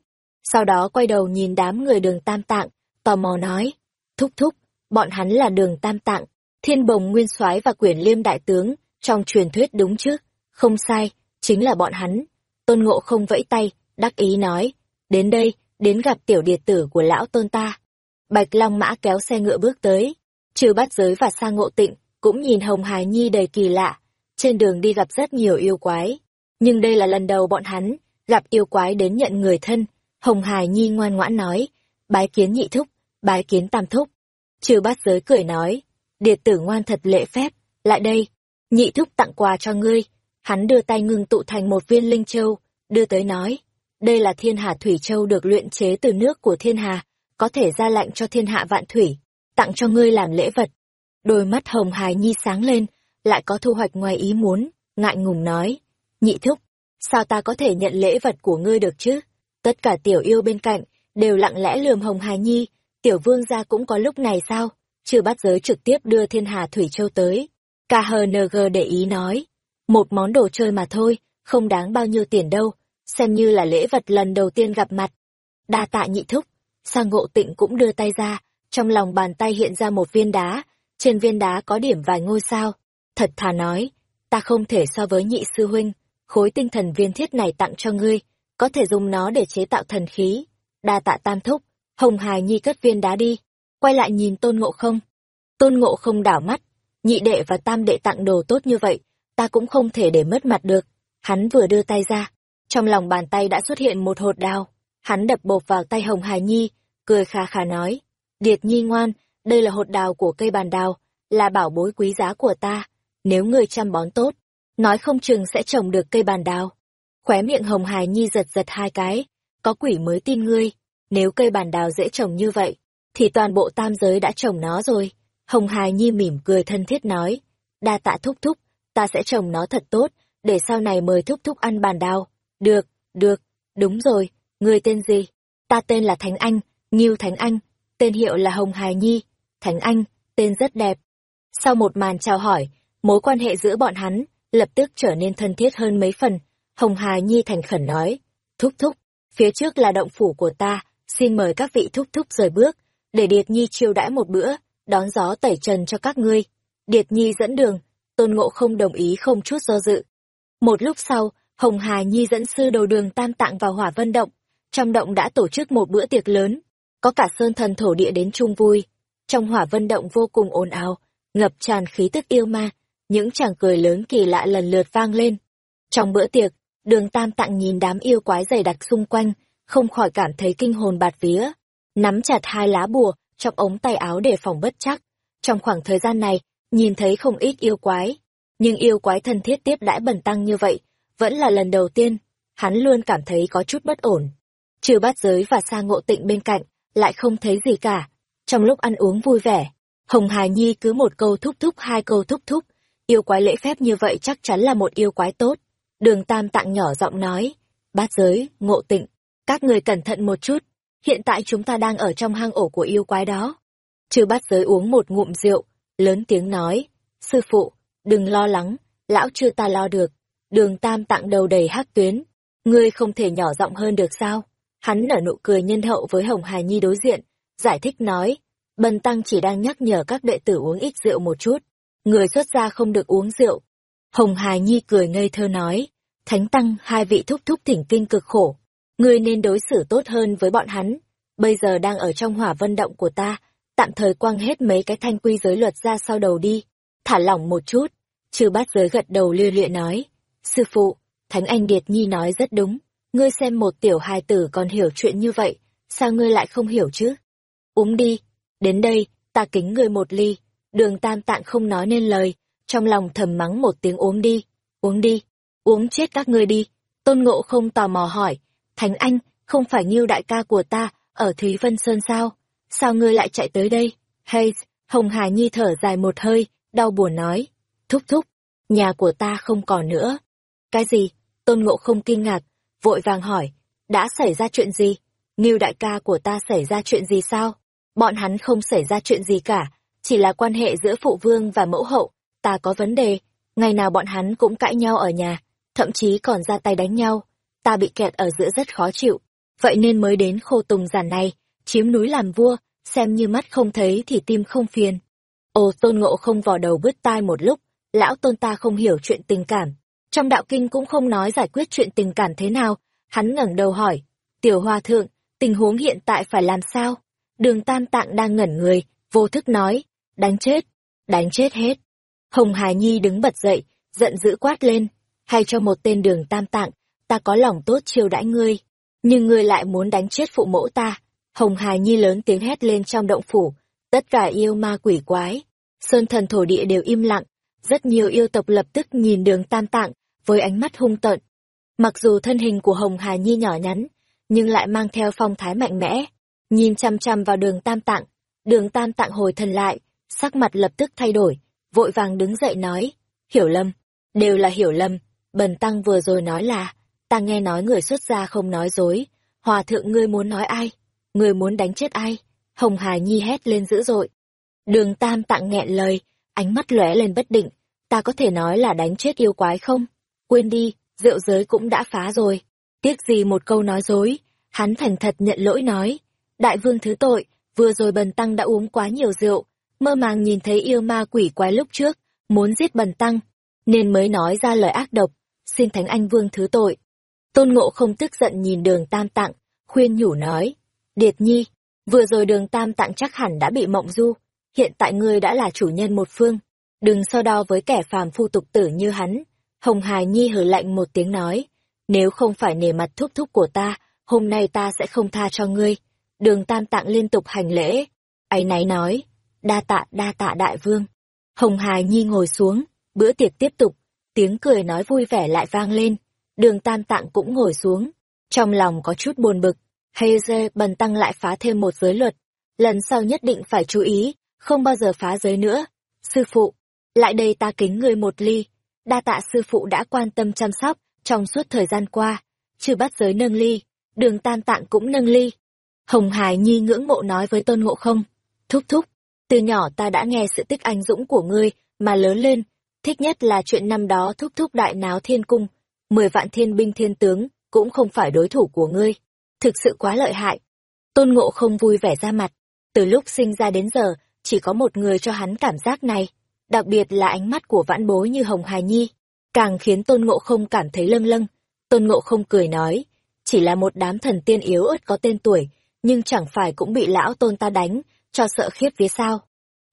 Speaker 1: Sau đó quay đầu nhìn đám người đường tam tạng, tò mò nói, thúc thúc, bọn hắn là đường tam tạng, thiên bồng nguyên soái và quyển liêm đại tướng, trong truyền thuyết đúng chứ? Không sai, chính là bọn hắn. Tôn ngộ không vẫy tay, đắc ý nói, đến đây, đến gặp tiểu điệt tử của lão tôn ta. Bạch Long Mã kéo xe ngựa bước tới, trừ bát giới và sang ngộ tịnh, cũng nhìn Hồng Hải Nhi đầy kỳ lạ. Trên đường đi gặp rất nhiều yêu quái, nhưng đây là lần đầu bọn hắn gặp yêu quái đến nhận người thân. Hồng Hải Nhi ngoan ngoãn nói, bái kiến nhị thúc, bái kiến tam thúc. Trừ bát giới cười nói, điệt tử ngoan thật lễ phép, lại đây, nhị thúc tặng quà cho ngươi. Hắn đưa tay ngưng tụ thành một viên linh châu, đưa tới nói, đây là thiên hà thủy châu được luyện chế từ nước của thiên hà, có thể ra lạnh cho thiên hạ vạn thủy, tặng cho ngươi làm lễ vật. Đôi mắt hồng hài nhi sáng lên, lại có thu hoạch ngoài ý muốn, ngại ngùng nói, nhị thúc, sao ta có thể nhận lễ vật của ngươi được chứ? Tất cả tiểu yêu bên cạnh, đều lặng lẽ lườm hồng hài nhi, tiểu vương gia cũng có lúc này sao? Chưa bắt giới trực tiếp đưa thiên hà thủy châu tới. KHNG để ý nói, một món đồ chơi mà thôi, không đáng bao nhiêu tiền đâu, xem như là lễ vật lần đầu tiên gặp mặt. Đa tạ nhị thúc, sang ngộ tịnh cũng đưa tay ra, trong lòng bàn tay hiện ra một viên đá, trên viên đá có điểm vài ngôi sao. Thật thà nói, ta không thể so với nhị sư huynh, khối tinh thần viên thiết này tặng cho ngươi, có thể dùng nó để chế tạo thần khí. Đa tạ tam thúc, hồng hài nhi cất viên đá đi, quay lại nhìn tôn ngộ không. Tôn ngộ không đảo mắt, nhị đệ và tam đệ tặng đồ tốt như vậy, ta cũng không thể để mất mặt được. Hắn vừa đưa tay ra, trong lòng bàn tay đã xuất hiện một hột đao. Hắn đập bột vào tay Hồng Hải Nhi, cười khà khà nói. Điệt Nhi ngoan, đây là hột đào của cây bàn đào, là bảo bối quý giá của ta. Nếu người chăm bón tốt, nói không chừng sẽ trồng được cây bàn đào. Khóe miệng Hồng Hải Nhi giật giật hai cái, có quỷ mới tin ngươi. Nếu cây bàn đào dễ trồng như vậy, thì toàn bộ tam giới đã trồng nó rồi. Hồng Hải Nhi mỉm cười thân thiết nói, đa tạ thúc thúc, ta sẽ trồng nó thật tốt, để sau này mời thúc thúc ăn bàn đào. Được, được, đúng rồi, người tên gì? Ta tên là Thánh Anh, Nghiêu Thánh Anh, tên hiệu là Hồng Hài Nhi. Thánh Anh, tên rất đẹp. Sau một màn chào hỏi, mối quan hệ giữa bọn hắn lập tức trở nên thân thiết hơn mấy phần. Hồng Hài Nhi thành khẩn nói, thúc thúc, phía trước là động phủ của ta, xin mời các vị thúc thúc rời bước, để Điệt Nhi chiêu đãi một bữa, đón gió tẩy trần cho các ngươi. Điệt Nhi dẫn đường, Tôn Ngộ không đồng ý không chút do dự. Một lúc sau, Hồng Hà Nhi dẫn sư đầu đường tam tạng vào hỏa vân động. Trong động đã tổ chức một bữa tiệc lớn, có cả sơn thần thổ địa đến chung vui. Trong hỏa vân động vô cùng ồn ào, ngập tràn khí tức yêu ma, những chàng cười lớn kỳ lạ lần lượt vang lên. Trong bữa tiệc, đường tam tạng nhìn đám yêu quái dày đặc xung quanh, không khỏi cảm thấy kinh hồn bạt vía. Nắm chặt hai lá bùa trong ống tay áo để phòng bất chắc. Trong khoảng thời gian này, nhìn thấy không ít yêu quái. Nhưng yêu quái thân thiết tiếp đãi bần tăng như vậy, vẫn là lần đầu tiên, hắn luôn cảm thấy có chút bất ổn. Trừ bát giới và sa ngộ tịnh bên cạnh, lại không thấy gì cả. Trong lúc ăn uống vui vẻ, Hồng Hà Nhi cứ một câu thúc thúc hai câu thúc thúc, yêu quái lễ phép như vậy chắc chắn là một yêu quái tốt. Đường Tam Tạng nhỏ giọng nói, bát giới, ngộ tịnh, các người cẩn thận một chút, hiện tại chúng ta đang ở trong hang ổ của yêu quái đó. Trừ bát giới uống một ngụm rượu, lớn tiếng nói, sư phụ, đừng lo lắng, lão chưa ta lo được. Đường Tam tặng đầu đầy hắc tuyến. Ngươi không thể nhỏ giọng hơn được sao? Hắn nở nụ cười nhân hậu với Hồng Hà Nhi đối diện, giải thích nói, Bần Tăng chỉ đang nhắc nhở các đệ tử uống ít rượu một chút. Người xuất gia không được uống rượu. Hồng Hà Nhi cười ngây thơ nói, Thánh Tăng hai vị thúc thúc thỉnh kinh cực khổ. Ngươi nên đối xử tốt hơn với bọn hắn. Bây giờ đang ở trong hỏa vân động của ta, tạm thời quăng hết mấy cái thanh quy giới luật ra sau đầu đi. Thả lỏng một chút. Trừ bát giới gật đầu lưu lịa nói, Sư phụ, Thánh Anh Điệt Nhi nói rất đúng. Ngươi xem một tiểu hài tử còn hiểu chuyện như vậy, sao ngươi lại không hiểu chứ? Uống đi. Đến đây, ta kính ngươi một ly. Đường tam tạng không nói nên lời, trong lòng thầm mắng một tiếng uống đi. Uống đi. Uống chết các ngươi đi. Tôn Ngộ không tò mò hỏi. Thánh Anh, không phải nhiêu đại ca của ta, ở Thúy Vân Sơn sao? Sao ngươi lại chạy tới đây? Hay, Hồng Hà Nhi thở dài một hơi, đau buồn nói. Thúc thúc, nhà của ta không còn nữa. Cái gì? Tôn Ngộ không kinh ngạc, vội vàng hỏi, đã xảy ra chuyện gì? Ngưu đại ca của ta xảy ra chuyện gì sao? Bọn hắn không xảy ra chuyện gì cả, chỉ là quan hệ giữa phụ vương và mẫu hậu, ta có vấn đề. Ngày nào bọn hắn cũng cãi nhau ở nhà, thậm chí còn ra tay đánh nhau. ta bị kẹt ở giữa rất khó chịu, vậy nên mới đến khô tùng giản này, chiếm núi làm vua, xem như mắt không thấy thì tim không phiền. Ồ tôn ngộ không vò đầu bứt tai một lúc, lão tôn ta không hiểu chuyện tình cảm. Trong đạo kinh cũng không nói giải quyết chuyện tình cảm thế nào, hắn ngẩng đầu hỏi, tiểu hòa thượng, tình huống hiện tại phải làm sao? Đường tam tạng đang ngẩn người, vô thức nói, đánh chết, đánh chết hết. Hồng hà Nhi đứng bật dậy, giận dữ quát lên, hay cho một tên đường tam tạng, ta có lòng tốt chiêu đãi ngươi, nhưng ngươi lại muốn đánh chết phụ mẫu ta. Hồng hà Nhi lớn tiếng hét lên trong động phủ, tất cả yêu ma quỷ quái, sơn thần thổ địa đều im lặng, rất nhiều yêu tộc lập tức nhìn đường tam tạng, với ánh mắt hung tợn. Mặc dù thân hình của Hồng hà Nhi nhỏ nhắn, nhưng lại mang theo phong thái mạnh mẽ, nhìn chăm chăm vào đường tam tạng, đường tam tạng hồi thần lại, sắc mặt lập tức thay đổi, vội vàng đứng dậy nói, hiểu lầm, đều là hiểu lầm, bần tăng vừa rồi nói là, ta nghe nói người xuất gia không nói dối, hòa thượng ngươi muốn nói ai, ngươi muốn đánh chết ai, hồng hà nhi hét lên dữ dội. Đường tam tạng nghẹn lời, ánh mắt lóe lên bất định, ta có thể nói là đánh chết yêu quái không? Quên đi, rượu giới cũng đã phá rồi, tiếc gì một câu nói dối, hắn thành thật nhận lỗi nói, đại vương thứ tội, vừa rồi bần tăng đã uống quá nhiều rượu, mơ màng nhìn thấy yêu ma quỷ quái lúc trước, muốn giết bần tăng, nên mới nói ra lời ác độc, xin thánh anh vương thứ tội. Tôn ngộ không tức giận nhìn đường tam tạng, khuyên nhủ nói, Điệt nhi, vừa rồi đường tam tạng chắc hẳn đã bị mộng du, hiện tại ngươi đã là chủ nhân một phương, đừng so đo với kẻ phàm phu tục tử như hắn. Hồng Hài Nhi hử lạnh một tiếng nói, nếu không phải nể mặt thúc thúc của ta, hôm nay ta sẽ không tha cho ngươi. Đường tam tạng liên tục hành lễ, ấy náy nói, đa tạ đa tạ đại vương. Hồng Hài Nhi ngồi xuống, bữa tiệc tiếp tục, tiếng cười nói vui vẻ lại vang lên, đường tam tạng cũng ngồi xuống, trong lòng có chút buồn bực, Hê dê bần tăng lại phá thêm một giới luật, lần sau nhất định phải chú ý, không bao giờ phá giới nữa. Sư phụ, lại đây ta kính người một ly, đa tạ sư phụ đã quan tâm chăm sóc trong suốt thời gian qua, trừ bắt giới nâng ly, đường tam tạng cũng nâng ly. Hồng Hải Nhi ngưỡng mộ nói với Tôn Ngộ Không, thúc thúc, từ nhỏ ta đã nghe sự tích anh dũng của ngươi, mà lớn lên, thích nhất là chuyện năm đó thúc thúc đại náo thiên cung, mười vạn thiên binh thiên tướng, cũng không phải đối thủ của ngươi. Thực sự quá lợi hại. Tôn ngộ không vui vẻ ra mặt, từ lúc sinh ra đến giờ, chỉ có một người cho hắn cảm giác này, đặc biệt là ánh mắt của vãn bối như Hồng Hài Nhi, càng khiến tôn ngộ không cảm thấy lâng lâng. Tôn ngộ không cười nói, chỉ là một đám thần tiên yếu ớt có tên tuổi, nhưng chẳng phải cũng bị lão tôn ta đánh, cho sợ khiếp phía sao?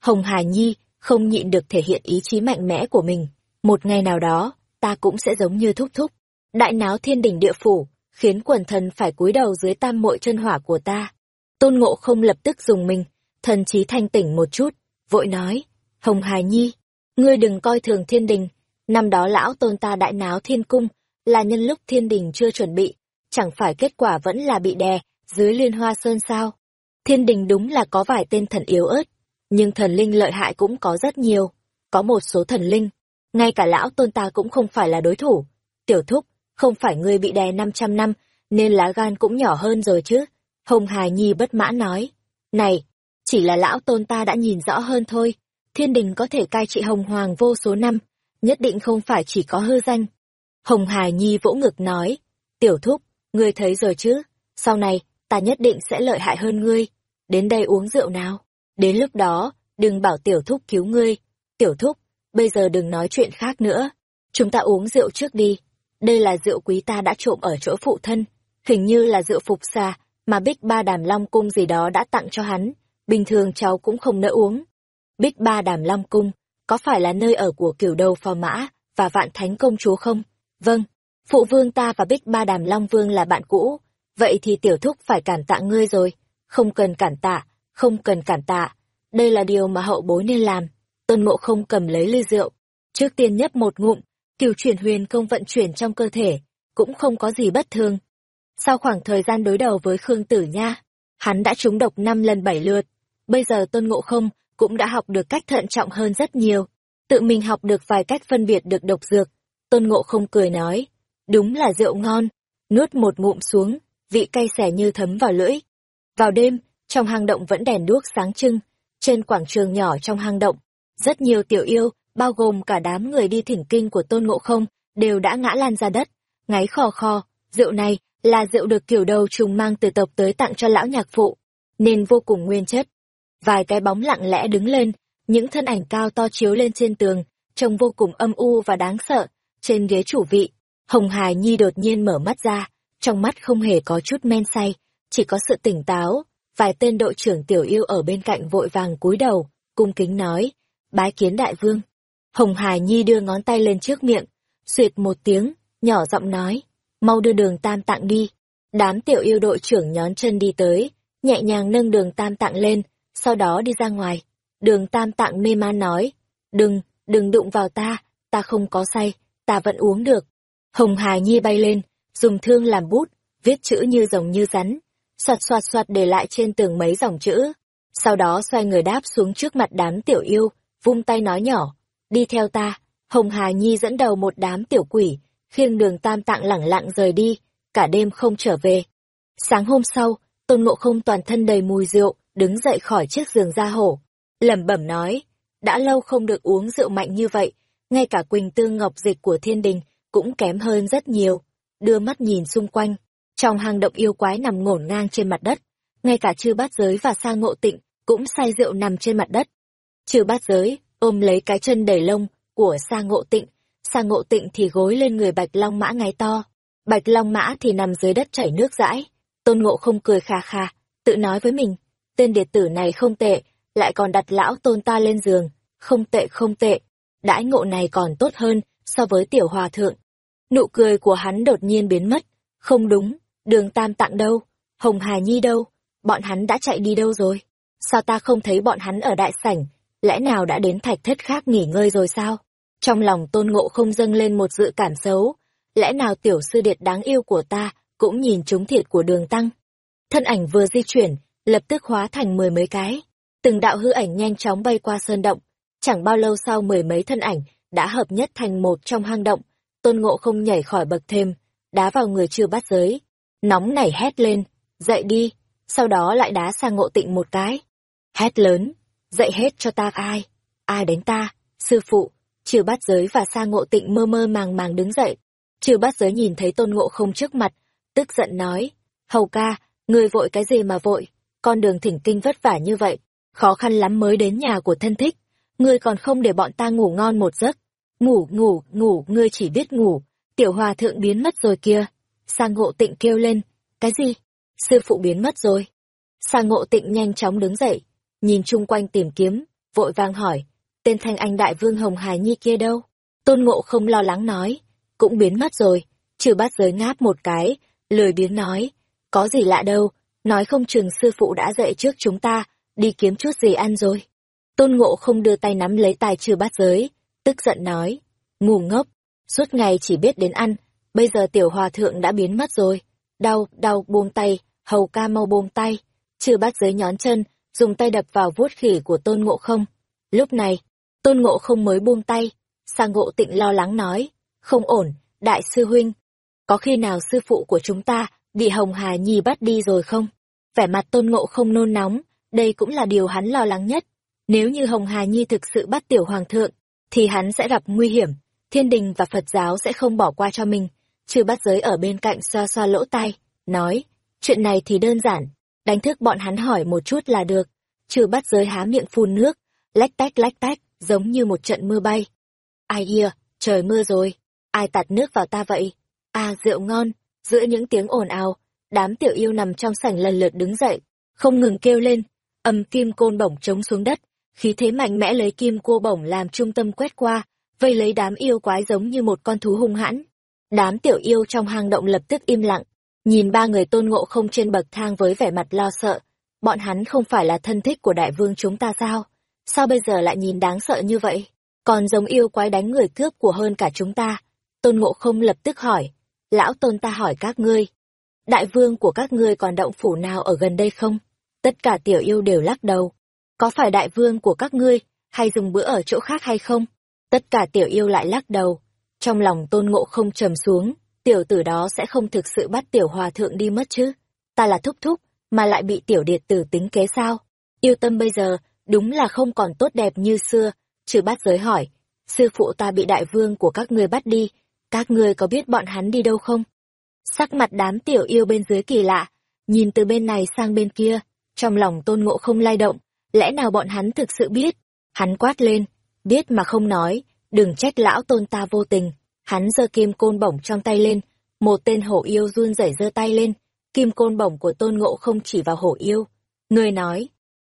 Speaker 1: Hồng hài Nhi không nhịn được thể hiện ý chí mạnh mẽ của mình. Một ngày nào đó, ta cũng sẽ giống như thúc thúc. Đại náo thiên đỉnh địa phủ, khiến quần thần phải cúi đầu dưới tam mội chân hỏa của ta. Tôn ngộ không lập tức dùng mình, thần trí thanh tỉnh một chút, vội nói, Hồng Hải Nhi, ngươi đừng coi thường thiên đình, năm đó lão tôn ta đại náo thiên cung, là nhân lúc thiên đình chưa chuẩn bị, chẳng phải kết quả vẫn là bị đè, dưới liên hoa sơn sao. Thiên đình đúng là có vài tên thần yếu ớt, nhưng thần linh lợi hại cũng có rất nhiều. Có một số thần linh, ngay cả lão tôn ta cũng không phải là đối thủ. Tiểu thúc, không phải ngươi bị đè 500 năm, nên lá gan cũng nhỏ hơn rồi chứ. Hồng Hà Nhi bất mãn nói. Này, chỉ là lão tôn ta đã nhìn rõ hơn thôi. Thiên đình có thể cai trị Hồng Hoàng vô số năm, nhất định không phải chỉ có hư danh. Hồng Hải Nhi vỗ ngực nói. Tiểu thúc, ngươi thấy rồi chứ, sau này, ta nhất định sẽ lợi hại hơn ngươi. Đến đây uống rượu nào. Đến lúc đó, đừng bảo tiểu thúc cứu ngươi. Tiểu thúc, bây giờ đừng nói chuyện khác nữa. Chúng ta uống rượu trước đi. Đây là rượu quý ta đã trộm ở chỗ phụ thân. Hình như là rượu phục xà, mà Bích Ba Đàm Long Cung gì đó đã tặng cho hắn. Bình thường cháu cũng không nỡ uống. Bích Ba Đàm Long Cung, có phải là nơi ở của kiểu đầu phò mã và vạn thánh công chúa không? Vâng, phụ vương ta và Bích Ba Đàm Long Vương là bạn cũ. Vậy thì tiểu thúc phải cản tạ ngươi rồi. Không cần cản tạ, không cần cản tạ. Đây là điều mà hậu bối nên làm. Tôn Ngộ không cầm lấy ly rượu. Trước tiên nhấp một ngụm, cửu chuyển huyền công vận chuyển trong cơ thể, cũng không có gì bất thường. Sau khoảng thời gian đối đầu với Khương Tử Nha, hắn đã trúng độc năm lần bảy lượt. Bây giờ Tôn Ngộ không cũng đã học được cách thận trọng hơn rất nhiều. Tự mình học được vài cách phân biệt được độc dược. Tôn Ngộ không cười nói, đúng là rượu ngon. Nuốt một ngụm xuống, vị cay xẻ như thấm vào lưỡi. Vào đêm, trong hang động vẫn đèn đuốc sáng trưng, trên quảng trường nhỏ trong hang động, rất nhiều tiểu yêu, bao gồm cả đám người đi thỉnh kinh của Tôn Ngộ Không, đều đã ngã lan ra đất, ngáy khò khò, rượu này là rượu được kiểu đầu trùng mang từ tộc tới tặng cho lão nhạc phụ, nên vô cùng nguyên chất. Vài cái bóng lặng lẽ đứng lên, những thân ảnh cao to chiếu lên trên tường, trông vô cùng âm u và đáng sợ. Trên ghế chủ vị, Hồng Hải Nhi đột nhiên mở mắt ra, trong mắt không hề có chút men say, chỉ có sự tỉnh táo. Vài tên đội trưởng tiểu yêu ở bên cạnh vội vàng cúi đầu, cung kính nói, bái kiến đại vương. Hồng Hải Nhi đưa ngón tay lên trước miệng, suyệt một tiếng, nhỏ giọng nói, mau đưa đường tam tạng đi. Đám tiểu yêu đội trưởng nhón chân đi tới, nhẹ nhàng nâng đường tam tạng lên, sau đó đi ra ngoài. Đường tam tạng mê man nói, đừng, đừng đụng vào ta, ta không có say, ta vẫn uống được. Hồng Hà Nhi bay lên, dùng thương làm bút, viết chữ như rồng như rắn, soạt soạt soạt để lại trên tường mấy dòng chữ. Sau đó xoay người đáp xuống trước mặt đám tiểu yêu, vung tay nói nhỏ, đi theo ta. Hồng Hà Nhi dẫn đầu một đám tiểu quỷ, khiêng đường tam tạng lẳng lặng rời đi, cả đêm không trở về. Sáng hôm sau, Tôn Ngộ Không toàn thân đầy mùi rượu, đứng dậy khỏi chiếc giường da hổ. lẩm bẩm nói, đã lâu không được uống rượu mạnh như vậy, ngay cả quỳnh tương ngọc dịch của thiên đình cũng kém hơn rất nhiều. Đưa mắt nhìn xung quanh, trong hang động yêu quái nằm ngổn ngang trên mặt đất, ngay cả chư bát giới và sa ngộ tịnh cũng say rượu nằm trên mặt đất. Chư bát giới ôm lấy cái chân đầy lông của sa ngộ tịnh, sa ngộ tịnh thì gối lên người bạch long mã ngáy to, bạch long mã thì nằm dưới đất chảy nước dãi. Tôn ngộ không cười khà khà, tự nói với mình, tên đệ tử này không tệ, lại còn đặt lão tôn ta lên giường, không tệ không tệ, đãi ngộ này còn tốt hơn so với tiểu hòa thượng. Nụ cười của hắn đột nhiên biến mất, không đúng, đường tam tặng đâu, hồng hà nhi đâu, bọn hắn đã chạy đi đâu rồi? Sao ta không thấy bọn hắn ở đại sảnh, lẽ nào đã đến thạch thất khác nghỉ ngơi rồi sao? Trong lòng tôn ngộ không dâng lên một dự cảm xấu, lẽ nào tiểu sư điệt đáng yêu của ta cũng nhìn trúng thiệt của đường tăng? Thân ảnh vừa di chuyển, lập tức hóa thành mười mấy cái. Từng đạo hư ảnh nhanh chóng bay qua sơn động, chẳng bao lâu sau mười mấy thân ảnh đã hợp nhất thành một trong hang động. Tôn ngộ không nhảy khỏi bậc thêm, đá vào người chưa bắt giới. Nóng nảy hét lên, dậy đi, sau đó lại đá sang ngộ tịnh một cái. Hét lớn, dậy hết cho ta ai, ai đánh ta, sư phụ, trừ bát giới và sa ngộ tịnh mơ mơ màng màng đứng dậy. Trừ bát giới nhìn thấy tôn ngộ không trước mặt, tức giận nói, hầu ca, người vội cái gì mà vội, con đường thỉnh kinh vất vả như vậy, khó khăn lắm mới đến nhà của thân thích, ngươi còn không để bọn ta ngủ ngon một giấc. Ngủ, ngủ, ngủ, ngươi chỉ biết ngủ, tiểu hòa thượng biến mất rồi kia. Sang ngộ tịnh kêu lên, cái gì? Sư phụ biến mất rồi. Sang ngộ tịnh nhanh chóng đứng dậy, nhìn chung quanh tìm kiếm, vội vang hỏi, tên thanh anh đại vương Hồng Hải Nhi kia đâu? Tôn ngộ không lo lắng nói, cũng biến mất rồi, trừ bát giới ngáp một cái, lười biến nói, có gì lạ đâu, nói không chừng sư phụ đã dậy trước chúng ta, đi kiếm chút gì ăn rồi. Tôn ngộ không đưa tay nắm lấy tài trừ bát giới, tức giận nói, ngu ngốc, suốt ngày chỉ biết đến ăn, bây giờ tiểu hòa thượng đã biến mất rồi. Đau, đau, buông tay, hầu ca mau buông tay. Trừ bát giới nhón chân, dùng tay đập vào vuốt khỉ của tôn ngộ không. Lúc này, tôn ngộ không mới buông tay, sang ngộ tịnh lo lắng nói, không ổn, đại sư huynh. Có khi nào sư phụ của chúng ta bị Hồng Hà Nhi bắt đi rồi không? Vẻ mặt tôn ngộ không nôn nóng, đây cũng là điều hắn lo lắng nhất. Nếu như Hồng Hà Nhi thực sự bắt tiểu hoàng thượng, thì hắn sẽ gặp nguy hiểm, thiên đình và Phật giáo sẽ không bỏ qua cho mình. Chư bắt giới ở bên cạnh xoa xoa lỗ tai, nói, chuyện này thì đơn giản, đánh thức bọn hắn hỏi một chút là được. Chư bắt giới há miệng phun nước, lách tách lách tách, giống như một trận mưa bay. Ai ia, trời mưa rồi, ai tạt nước vào ta vậy? À rượu ngon, giữa những tiếng ồn ào, đám tiểu yêu nằm trong sảnh lần lượt đứng dậy, không ngừng kêu lên, âm kim côn bổng trống xuống đất, khí thế mạnh mẽ lấy kim cô bổng làm trung tâm quét qua, vây lấy đám yêu quái giống như một con thú hung hãn. Đám tiểu yêu trong hang động lập tức im lặng, nhìn ba người tôn ngộ không trên bậc thang với vẻ mặt lo sợ. Bọn hắn không phải là thân thích của đại vương chúng ta sao? Sao bây giờ lại nhìn đáng sợ như vậy? Còn giống yêu quái đánh người cướp của hơn cả chúng ta. Tôn ngộ không lập tức hỏi. Lão tôn ta hỏi các ngươi. Đại vương của các ngươi còn động phủ nào ở gần đây không? Tất cả tiểu yêu đều lắc đầu có phải đại vương của các ngươi, hay dùng bữa ở chỗ khác hay không? Tất cả tiểu yêu lại lắc đầu. Trong lòng tôn ngộ không trầm xuống, tiểu tử đó sẽ không thực sự bắt tiểu hòa thượng đi mất chứ. Ta là thúc thúc, mà lại bị tiểu điệt tử tính kế sao? Yêu tâm bây giờ, đúng là không còn tốt đẹp như xưa. Trừ bát giới hỏi, sư phụ ta bị đại vương của các ngươi bắt đi, các ngươi có biết bọn hắn đi đâu không? Sắc mặt đám tiểu yêu bên dưới kỳ lạ, nhìn từ bên này sang bên kia, trong lòng tôn ngộ không lay động, lẽ nào bọn hắn thực sự biết? Hắn quát lên, biết mà không nói, đừng trách lão tôn ta vô tình. Hắn giơ kim côn bổng trong tay lên, một tên hổ yêu run rẩy giơ tay lên, kim côn bổng của tôn ngộ không chỉ vào hổ yêu. Người nói,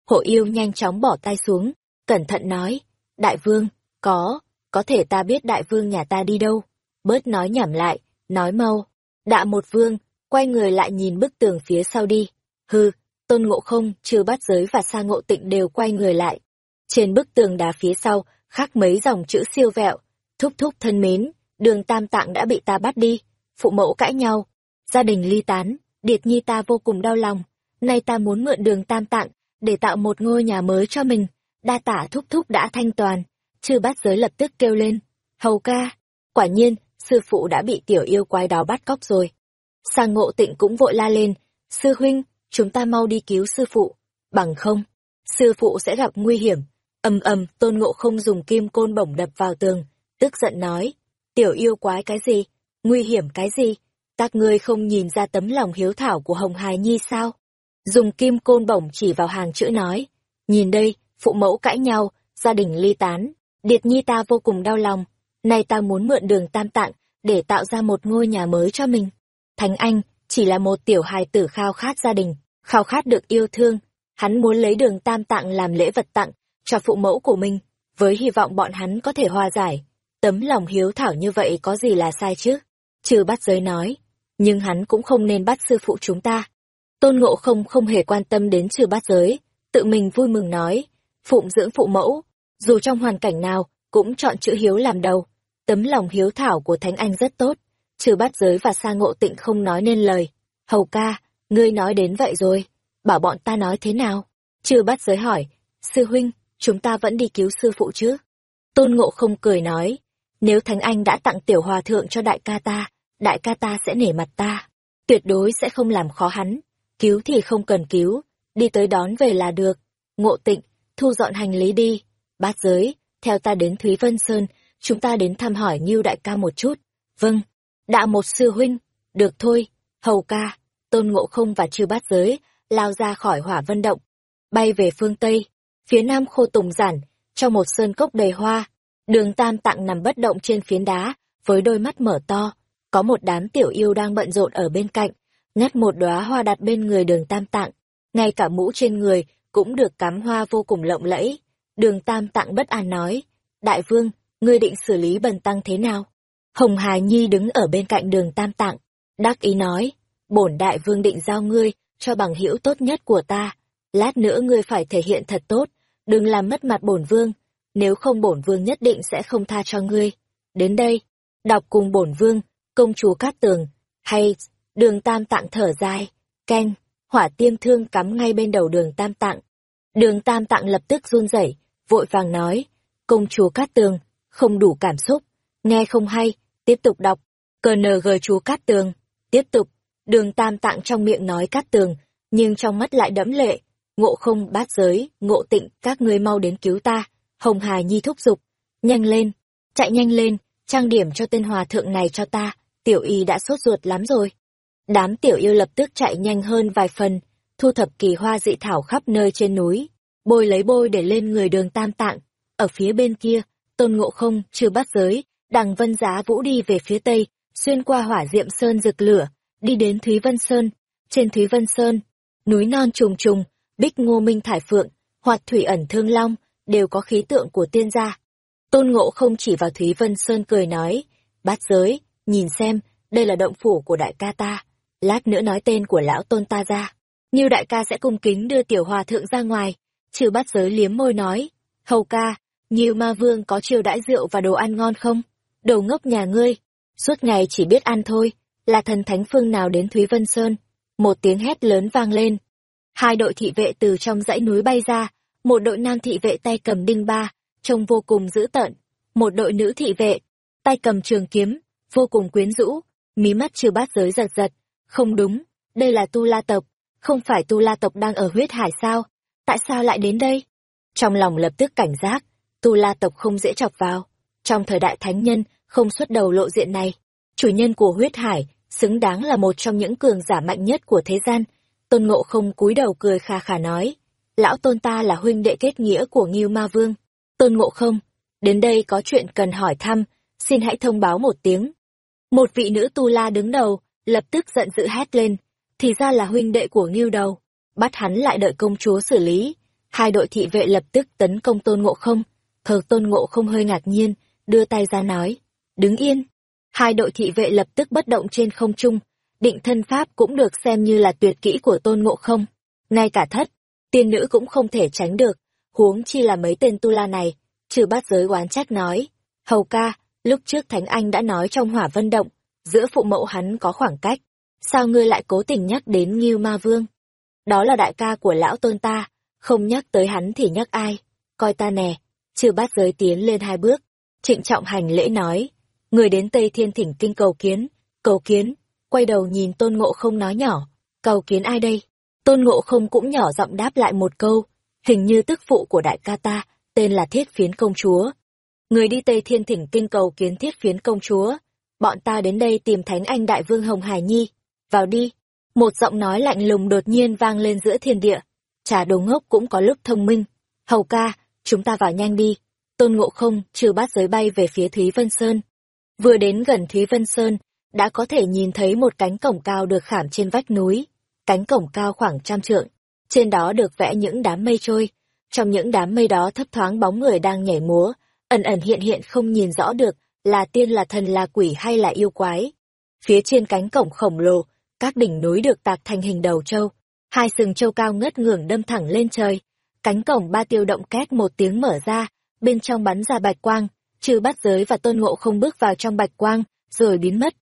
Speaker 1: hổ yêu nhanh chóng bỏ tay xuống, cẩn thận nói, đại vương, có, có thể ta biết đại vương nhà ta đi đâu. Bớt nói nhảm lại, nói mau. Đạ một vương, quay người lại nhìn bức tường phía sau đi. Hư, tôn ngộ không, trừ bát giới và sa ngộ tịnh đều quay người lại. Trên bức tường đá phía sau, khắc mấy dòng chữ siêu vẹo. Thúc thúc thân mến, đường tam tạng đã bị ta bắt đi. Phụ mẫu cãi nhau, gia đình ly tán, điệt nhi ta vô cùng đau lòng. Nay ta muốn mượn đường tam tạng, để tạo một ngôi nhà mới cho mình. Đa tả thúc thúc đã thanh toàn. Chư bát giới lập tức kêu lên. Hầu ca, quả nhiên, sư phụ đã bị tiểu yêu quái đó bắt cóc rồi. Sang ngộ tịnh cũng vội la lên. Sư huynh, chúng ta mau đi cứu sư phụ. Bằng không, sư phụ sẽ gặp nguy hiểm. ầm ầm tôn ngộ không dùng kim côn bổng đập vào tường, tức giận nói. Tiểu yêu quái cái gì? Nguy hiểm cái gì? Các ngươi không nhìn ra tấm lòng hiếu thảo của Hồng Hài Nhi sao? Dùng kim côn bổng chỉ vào hàng chữ nói. Nhìn đây, phụ mẫu cãi nhau, gia đình ly tán. Điệt Nhi ta vô cùng đau lòng. Nay ta muốn mượn đường tam tạng, để tạo ra một ngôi nhà mới cho mình. Thánh Anh, chỉ là một tiểu hài tử khao khát gia đình, khao khát được yêu thương. Hắn muốn lấy đường tam tạng làm lễ vật tặng, cho phụ mẫu của mình, với hy vọng bọn hắn có thể hòa giải. Tấm lòng hiếu thảo như vậy có gì là sai chứ? Trừ bắt giới nói, nhưng hắn cũng không nên bắt sư phụ chúng ta. Tôn Ngộ không không hề quan tâm đến trừ bát giới, tự mình vui mừng nói, phụng dưỡng phụ mẫu, dù trong hoàn cảnh nào, cũng chọn chữ hiếu làm đầu. Tấm lòng hiếu thảo của Thánh Anh rất tốt, trừ bát giới và sa ngộ tịnh không nói nên lời. Hầu ca, ngươi nói đến vậy rồi, bảo bọn ta nói thế nào? Trừ bát giới hỏi, sư huynh, chúng ta vẫn đi cứu sư phụ chứ? Tôn Ngộ không cười nói, nếu Thánh Anh đã tặng tiểu hòa thượng cho đại ca ta, đại ca ta sẽ nể mặt ta. Tuyệt đối sẽ không làm khó hắn. Cứu thì không cần cứu, đi tới đón về là được. Ngộ tịnh, thu dọn hành lý đi. Bát giới, theo ta đến Thúy Vân Sơn, chúng ta đến thăm hỏi Ngưu đại ca một chút. Vâng, đạo một sư huynh, được thôi, hầu ca, tôn ngộ không và chư bát giới, lao ra khỏi hỏa vân động, bay về phương Tây, phía nam khô tùng giản, trong một sơn cốc đầy hoa, đường tam tạng nằm bất động trên phiến đá, với đôi mắt mở to, có một đám tiểu yêu đang bận rộn ở bên cạnh, ngắt một đóa hoa đặt bên người đường tam tạng, ngay cả mũ trên người cũng được cắm hoa vô cùng lộng lẫy. Đường tam tạng bất an nói, đại vương, ngươi định xử lý bần tăng thế nào? Hồng Hà Nhi đứng ở bên cạnh đường tam tạng, đắc ý nói, bổn đại vương định giao ngươi cho bằng hữu tốt nhất của ta, lát nữa ngươi phải thể hiện thật tốt, đừng làm mất mặt bổn vương, nếu không bổn vương nhất định sẽ không tha cho ngươi. Đến đây, đọc cùng bổn vương, công chúa Cát Tường, hay, đường tam tạng thở dài, ken, hỏa tiêm thương cắm ngay bên đầu đường tam tạng. Đường tam tạng lập tức run rẩy, vội vàng nói, công chúa Cát Tường, không đủ cảm xúc, nghe không hay, tiếp tục đọc, cờ nờ gờ chúa Cát Tường, tiếp tục, đường tam tạng trong miệng nói Cát Tường, nhưng trong mắt lại đẫm lệ, ngộ không bát giới, ngộ tịnh, các ngươi mau đến cứu ta, hồng Hà nhi thúc giục, nhanh lên, chạy nhanh lên, trang điểm cho tên hòa thượng này cho ta, tiểu y đã sốt ruột lắm rồi. Đám tiểu yêu lập tức chạy nhanh hơn vài phần, thu thập kỳ hoa dị thảo khắp nơi trên núi, bôi lấy bôi để lên người đường tam tạng. Ở phía bên kia, tôn ngộ không, chưa bắt giới, đằng vân giá vũ đi về phía tây, xuyên qua hỏa diệm sơn rực lửa, đi đến Thúy Vân Sơn. Trên Thúy Vân Sơn, núi non trùng trùng, bích ngô minh thải phượng, hoạt thủy ẩn thương long, đều có khí tượng của tiên gia. Tôn ngộ không chỉ vào Thúy Vân Sơn cười nói, bát giới, nhìn xem, đây là động phủ của đại ca ta, lát nữa nói tên của lão tôn ta ra. Như đại ca sẽ cung kính đưa tiểu hòa thượng ra ngoài, trừ Bát giới liếm môi nói, hầu ca, nhiều ma vương có chiêu đãi rượu và đồ ăn ngon không? Đồ ngốc nhà ngươi, suốt ngày chỉ biết ăn thôi, là thần thánh phương nào đến Thúy Vân Sơn. Một tiếng hét lớn vang lên. Hai đội thị vệ từ trong dãy núi bay ra, một đội nam thị vệ tay cầm đinh ba, trông vô cùng dữ tợn, một đội nữ thị vệ, tay cầm trường kiếm, vô cùng quyến rũ, mí mắt chưa bát giới giật giật. Không đúng, đây là Tu La tộc, không phải Tu La tộc đang ở huyết hải sao? Tại sao lại đến đây? Trong lòng lập tức cảnh giác, Tu La tộc không dễ chọc vào. Trong thời đại thánh nhân, không xuất đầu lộ diện này. Chủ nhân của huyết hải, xứng đáng là một trong những cường giả mạnh nhất của thế gian. Tôn Ngộ không cúi đầu cười khà khà nói, lão tôn ta là huynh đệ kết nghĩa của Ngưu Ma Vương. Tôn Ngộ không, đến đây có chuyện cần hỏi thăm, xin hãy thông báo một tiếng. Một vị nữ tu la đứng đầu, lập tức giận dữ hét lên, thì ra là huynh đệ của Ngưu đầu. Bắt hắn lại đợi công chúa xử lý. Hai đội thị vệ lập tức tấn công Tôn Ngộ không. Thờ Tôn Ngộ không hơi ngạc nhiên, đưa tay ra nói, đứng yên. Hai đội thị vệ lập tức bất động trên không trung, định thân pháp cũng được xem như là tuyệt kỹ của tôn ngộ không. Ngay cả thất, tiên nữ cũng không thể tránh được, huống chi là mấy tên tu la này, trừ bát giới oán trách nói. Hầu ca, lúc trước Thánh Anh đã nói trong hỏa vân động, giữa phụ mẫu hắn có khoảng cách. Sao ngươi lại cố tình nhắc đến Ngưu Ma Vương? Đó là đại ca của lão tôn ta, không nhắc tới hắn thì nhắc ai? Coi ta nè, Chư bát giới tiến lên hai bước, trịnh trọng hành lễ nói. Người đến Tây Thiên Thỉnh Kinh cầu kiến, cầu kiến, quay đầu nhìn Tôn Ngộ không nói nhỏ, cầu kiến ai đây? Tôn Ngộ không cũng nhỏ giọng đáp lại một câu, hình như tức phụ của đại ca ta, tên là Thiết Phiến Công Chúa. Người đi Tây Thiên Thỉnh Kinh cầu kiến Thiết Phiến Công Chúa, bọn ta đến đây tìm Thánh Anh Đại Vương Hồng Hải Nhi, vào đi. Một giọng nói lạnh lùng đột nhiên vang lên giữa thiên địa, trà đồ ngốc cũng có lúc thông minh. Hầu ca, chúng ta vào nhanh đi. Tôn Ngộ không trừ bát giới bay về phía Thúy Vân Sơn, Vừa đến gần Thúy Vân Sơn, đã có thể nhìn thấy một cánh cổng cao được khảm trên vách núi. Cánh cổng cao khoảng trăm trượng, trên đó được vẽ những đám mây trôi. Trong những đám mây đó thấp thoáng bóng người đang nhảy múa, ẩn ẩn hiện hiện không nhìn rõ được là tiên là thần là quỷ hay là yêu quái. Phía trên cánh cổng khổng lồ, các đỉnh núi được tạc thành hình đầu trâu, hai sừng trâu cao ngất ngưởng đâm thẳng lên trời. Cánh cổng ba tiêu động két một tiếng mở ra, bên trong bắn ra bạch quang, trừ bát giới và tôn ngộ không bước vào trong bạch quang, rồi biến mất.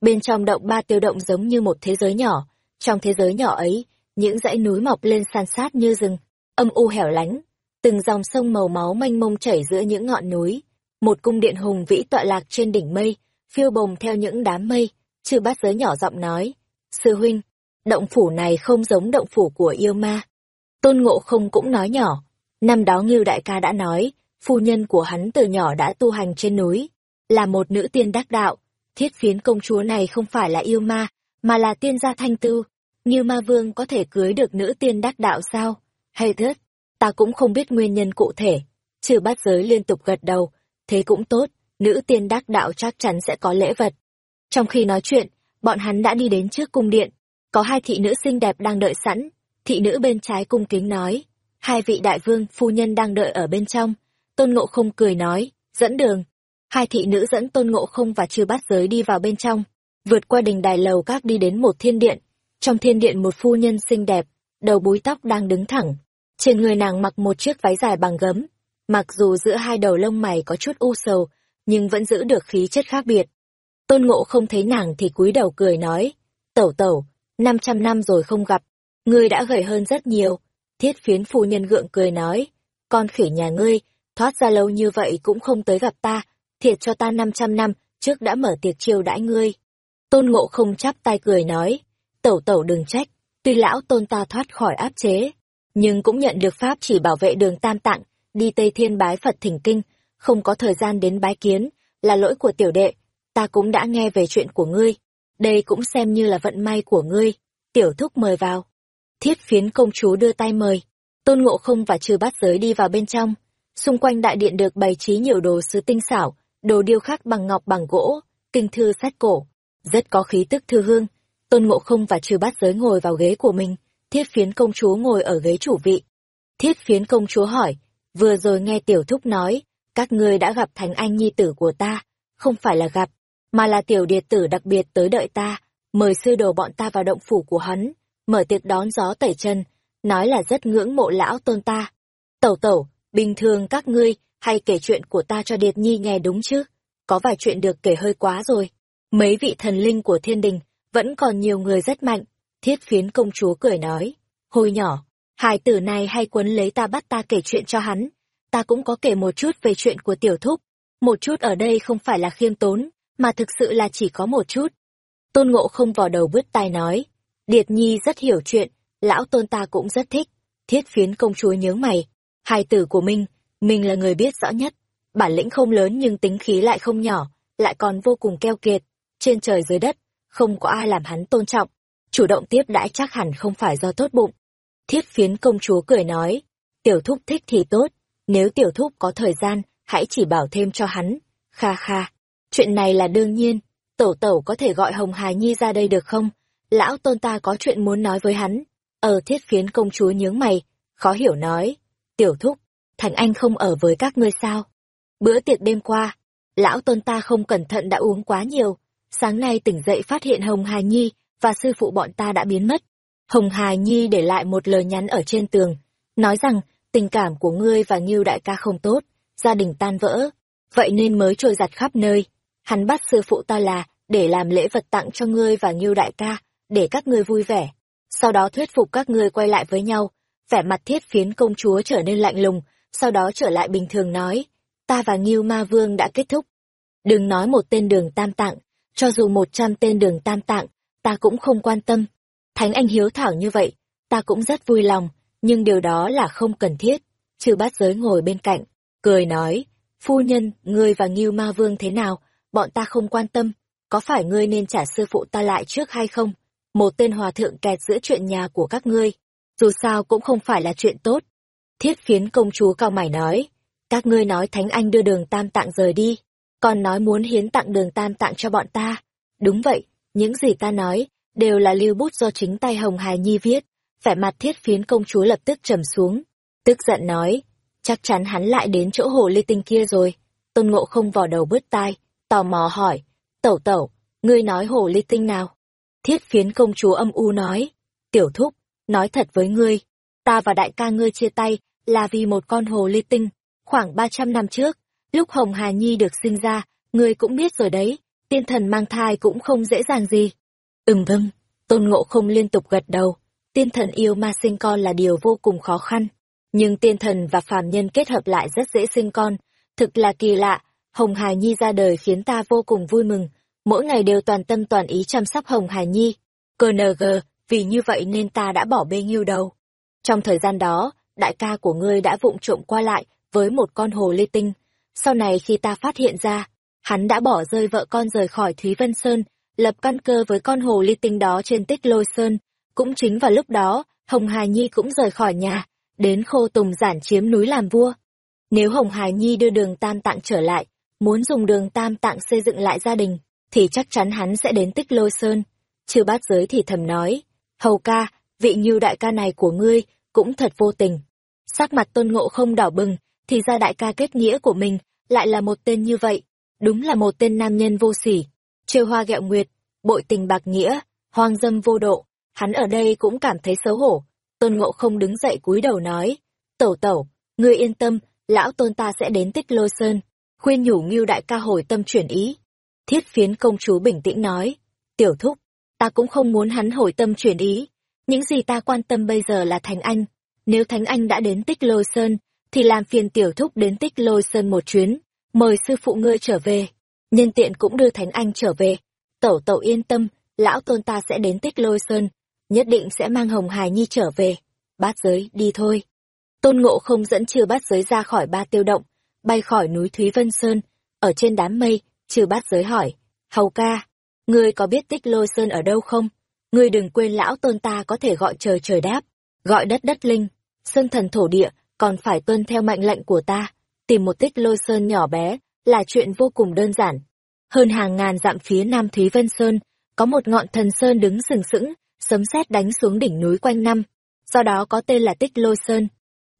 Speaker 1: Bên trong động ba tiêu động giống như một thế giới nhỏ, trong thế giới nhỏ ấy, những dãy núi mọc lên san sát như rừng, âm u hẻo lánh, từng dòng sông màu máu mênh mông chảy giữa những ngọn núi, một cung điện hùng vĩ tọa lạc trên đỉnh mây, phiêu bồng theo những đám mây, trừ bát giới nhỏ giọng nói, sư huynh, động phủ này không giống động phủ của yêu ma. Tôn ngộ không cũng nói nhỏ, năm đó Ngưu Đại ca đã nói, phu nhân của hắn từ nhỏ đã tu hành trên núi, là một nữ tiên đắc đạo. Thiết phiến công chúa này không phải là yêu ma, mà là tiên gia thanh tư. Như ma vương có thể cưới được nữ tiên đắc đạo sao? Hay thớt, ta cũng không biết nguyên nhân cụ thể. Trừ bát giới liên tục gật đầu, thế cũng tốt, nữ tiên đắc đạo chắc chắn sẽ có lễ vật. Trong khi nói chuyện, bọn hắn đã đi đến trước cung điện, có hai thị nữ xinh đẹp đang đợi sẵn. Thị nữ bên trái cung kính nói, hai vị đại vương phu nhân đang đợi ở bên trong Tôn Ngộ không cười nói, dẫn đường. Hai thị nữ dẫn Tôn Ngộ không và chư bát giới đi vào bên trong, vượt qua đình đài lầu các đi đến một thiên điện. Trong thiên điện một phu nhân xinh đẹp, đầu búi tóc đang đứng thẳng. Trên người nàng mặc một chiếc váy dài bằng gấm. Mặc dù giữa hai đầu lông mày có chút u sầu, nhưng vẫn giữ được khí chất khác biệt. Tôn Ngộ không thấy nàng thì cúi đầu cười nói, tẩu tẩu, năm trăm năm rồi không gặp, ngươi đã gầy hơn rất nhiều. Thiết phiến phu nhân gượng cười nói, con khỉ nhà ngươi, thoát ra lâu như vậy cũng không tới gặp ta, thiệt cho ta năm trăm năm, trước đã mở tiệc chiêu đãi ngươi. Tôn ngộ không chắp tay cười nói, tẩu tẩu đừng trách, tuy lão tôn ta thoát khỏi áp chế, nhưng cũng nhận được pháp chỉ bảo vệ đường tam tạng, đi Tây Thiên bái Phật thỉnh kinh, không có thời gian đến bái kiến, là lỗi của tiểu đệ, ta cũng đã nghe về chuyện của ngươi, đây cũng xem như là vận may của ngươi, tiểu thúc mời vào. Thiết phiến công chúa đưa tay mời, tôn ngộ không và trừ bát giới đi vào bên trong, Xung quanh đại điện được bày trí nhiều đồ sứ tinh xảo, đồ điêu khắc bằng ngọc bằng gỗ, kinh thư sách cổ, rất có khí tức thư hương. Tôn Ngộ Không và Trừ Bát Giới ngồi vào ghế của mình, Thiết Phiến công chúa ngồi ở ghế chủ vị. Thiết Phiến công chúa hỏi, vừa rồi nghe tiểu thúc nói, các ngươi đã gặp Thánh Anh nhi tử của ta, không phải là gặp, mà là tiểu điệt tử đặc biệt tới đợi ta, mời sư đồ bọn ta vào động phủ của hắn, mở tiệc đón gió tẩy chân, nói là rất ngưỡng mộ lão tôn ta. Tẩu tẩu, Bình thường các ngươi hay kể chuyện của ta cho Điệt Nhi nghe đúng chứ? Có vài chuyện được kể hơi quá rồi. Mấy vị thần linh của thiên đình, vẫn còn nhiều người rất mạnh. Thiết phiến công chúa cười nói. Hồi nhỏ, hài tử này hay quấn lấy ta bắt ta kể chuyện cho hắn. Ta cũng có kể một chút về chuyện của tiểu thúc. Một chút ở đây không phải là khiêm tốn, mà thực sự là chỉ có một chút. Tôn ngộ không vào đầu bứt tai nói. Điệt Nhi rất hiểu chuyện, lão tôn ta cũng rất thích. Thiết phiến công chúa nhớ mày, Hai tử của mình, mình là người biết rõ nhất. Bản lĩnh không lớn nhưng tính khí lại không nhỏ, lại còn vô cùng keo kiệt. Trên trời dưới đất, không có ai làm hắn tôn trọng, chủ động tiếp đãi chắc hẳn không phải do tốt bụng. Thiết phiến công chúa cười nói, tiểu thúc thích thì tốt, nếu tiểu thúc có thời gian, hãy chỉ bảo thêm cho hắn. Kha kha, chuyện này là đương nhiên, tổ tẩu có thể gọi Hồng Hài Nhi ra đây được không? Lão tôn ta có chuyện muốn nói với hắn. Ờ thiết phiến công chúa nhướng mày, khó hiểu nói, tiểu thúc, Thành Anh không ở với các ngươi sao? Bữa tiệc đêm qua, lão tôn ta không cẩn thận đã uống quá nhiều, sáng nay tỉnh dậy phát hiện Hồng Hài Nhi và sư phụ bọn ta đã biến mất. Hồng Hài Nhi để lại một lời nhắn ở trên tường, nói rằng tình cảm của ngươi và Ngưu đại ca không tốt, gia đình tan vỡ, vậy nên mới trôi giặt khắp nơi. Hắn bắt sư phụ ta là để làm lễ vật tặng cho ngươi và Ngưu đại ca, để các ngươi vui vẻ. Sau đó thuyết phục các ngươi quay lại với nhau, vẻ mặt thiết phiến công chúa trở nên lạnh lùng, sau đó trở lại bình thường nói, ta và Ngưu Ma Vương đã kết thúc. Đừng nói một tên đường tam tạng, cho dù một trăm tên đường tam tạng, ta cũng không quan tâm. Thánh anh hiếu thảo như vậy, ta cũng rất vui lòng, nhưng điều đó là không cần thiết. Trừ bát giới ngồi bên cạnh, cười nói, phu nhân, ngươi và Ngưu Ma Vương thế nào, bọn ta không quan tâm, có phải ngươi nên trả sư phụ ta lại trước hay không? Một tên hòa thượng kẹt giữa chuyện nhà của các ngươi, dù sao cũng không phải là chuyện tốt. Thiết phiến công chúa cao mải nói, các ngươi nói Thánh Anh đưa đường tam tạng rời đi, còn nói muốn hiến tặng đường tam tạng cho bọn ta. Đúng vậy, những gì ta nói, đều là lưu bút do chính tay Hồng Hài Nhi viết. Vẻ mặt thiết phiến công chúa lập tức trầm xuống, tức giận nói, chắc chắn hắn lại đến chỗ hồ ly tinh kia rồi. Tôn ngộ không vò đầu bứt tai, tò mò hỏi, tẩu tẩu, ngươi nói hồ ly tinh nào? Thiết phiến công chúa âm u nói, tiểu thúc, nói thật với ngươi, ta và đại ca ngươi chia tay là vì một con hồ ly tinh, khoảng 300 năm trước, lúc Hồng Hà Nhi được sinh ra, ngươi cũng biết rồi đấy, tiên thần mang thai cũng không dễ dàng gì. Ừm vâng, tôn ngộ không liên tục gật đầu, tiên thần yêu ma sinh con là điều vô cùng khó khăn, nhưng tiên thần và phàm nhân kết hợp lại rất dễ sinh con, thực là kỳ lạ, Hồng Hà Nhi ra đời khiến ta vô cùng vui mừng, mỗi ngày đều toàn tâm toàn ý chăm sóc Hồng Hải Nhi. Cơ nờ gờ, vì như vậy nên ta đã bỏ bê nghiêu đầu. Trong thời gian đó, đại ca của ngươi đã vụng trộm qua lại với một con hồ ly tinh. Sau này khi ta phát hiện ra, hắn đã bỏ rơi vợ con rời khỏi Thúy Vân Sơn, lập căn cơ với con hồ ly tinh đó trên tích lôi sơn. Cũng chính vào lúc đó, Hồng Hà Nhi cũng rời khỏi nhà, đến khô tùng giản chiếm núi làm vua. Nếu Hồng Hà Nhi đưa đường tam tạng trở lại, muốn dùng đường tam tạng xây dựng lại gia đình, thì chắc chắn hắn sẽ đến tích lôi sơn. Chư bát giới thì thầm nói, hầu ca, vị như đại ca này của ngươi, cũng thật vô tình. Sắc mặt tôn ngộ không đỏ bừng, thì ra đại ca kết nghĩa của mình, lại là một tên như vậy. Đúng là một tên nam nhân vô sỉ, trêu hoa gẹo nguyệt, bội tình bạc nghĩa, hoang dâm vô độ. Hắn ở đây cũng cảm thấy xấu hổ. Tôn ngộ không đứng dậy cúi đầu nói, tẩu tẩu, ngươi yên tâm, lão tôn ta sẽ đến tích lôi sơn, khuyên nhủ ngưu đại ca hồi tâm chuyển ý. Thiết phiến công chúa bình tĩnh nói, tiểu thúc, ta cũng không muốn hắn hồi tâm chuyển ý. Những gì ta quan tâm bây giờ là Thánh Anh. Nếu Thánh Anh đã đến tích lôi sơn, thì làm phiền tiểu thúc đến tích lôi sơn một chuyến, mời sư phụ ngươi trở về. Nhân tiện cũng đưa Thánh Anh trở về. Tẩu tẩu yên tâm, lão tôn ta sẽ đến tích lôi sơn, nhất định sẽ mang Hồng Hải Nhi trở về. Bát giới, đi thôi. Tôn ngộ không dẫn chưa bát giới ra khỏi ba tiêu động, bay khỏi núi Thúy Vân Sơn, ở trên đám mây, Trừ bát giới hỏi, Hầu ca, ngươi có biết tích lôi sơn ở đâu không? Ngươi đừng quên lão tôn ta có thể gọi trời trời đáp, gọi đất đất linh, sơn thần thổ địa, còn phải tuân theo mệnh lệnh của ta. Tìm một tích lôi sơn nhỏ bé, là chuyện vô cùng đơn giản. Hơn hàng ngàn dặm phía nam Thúy Vân Sơn, có một ngọn thần sơn đứng sừng sững, sấm sét đánh xuống đỉnh núi quanh năm, do đó có tên là Tích Lôi Sơn.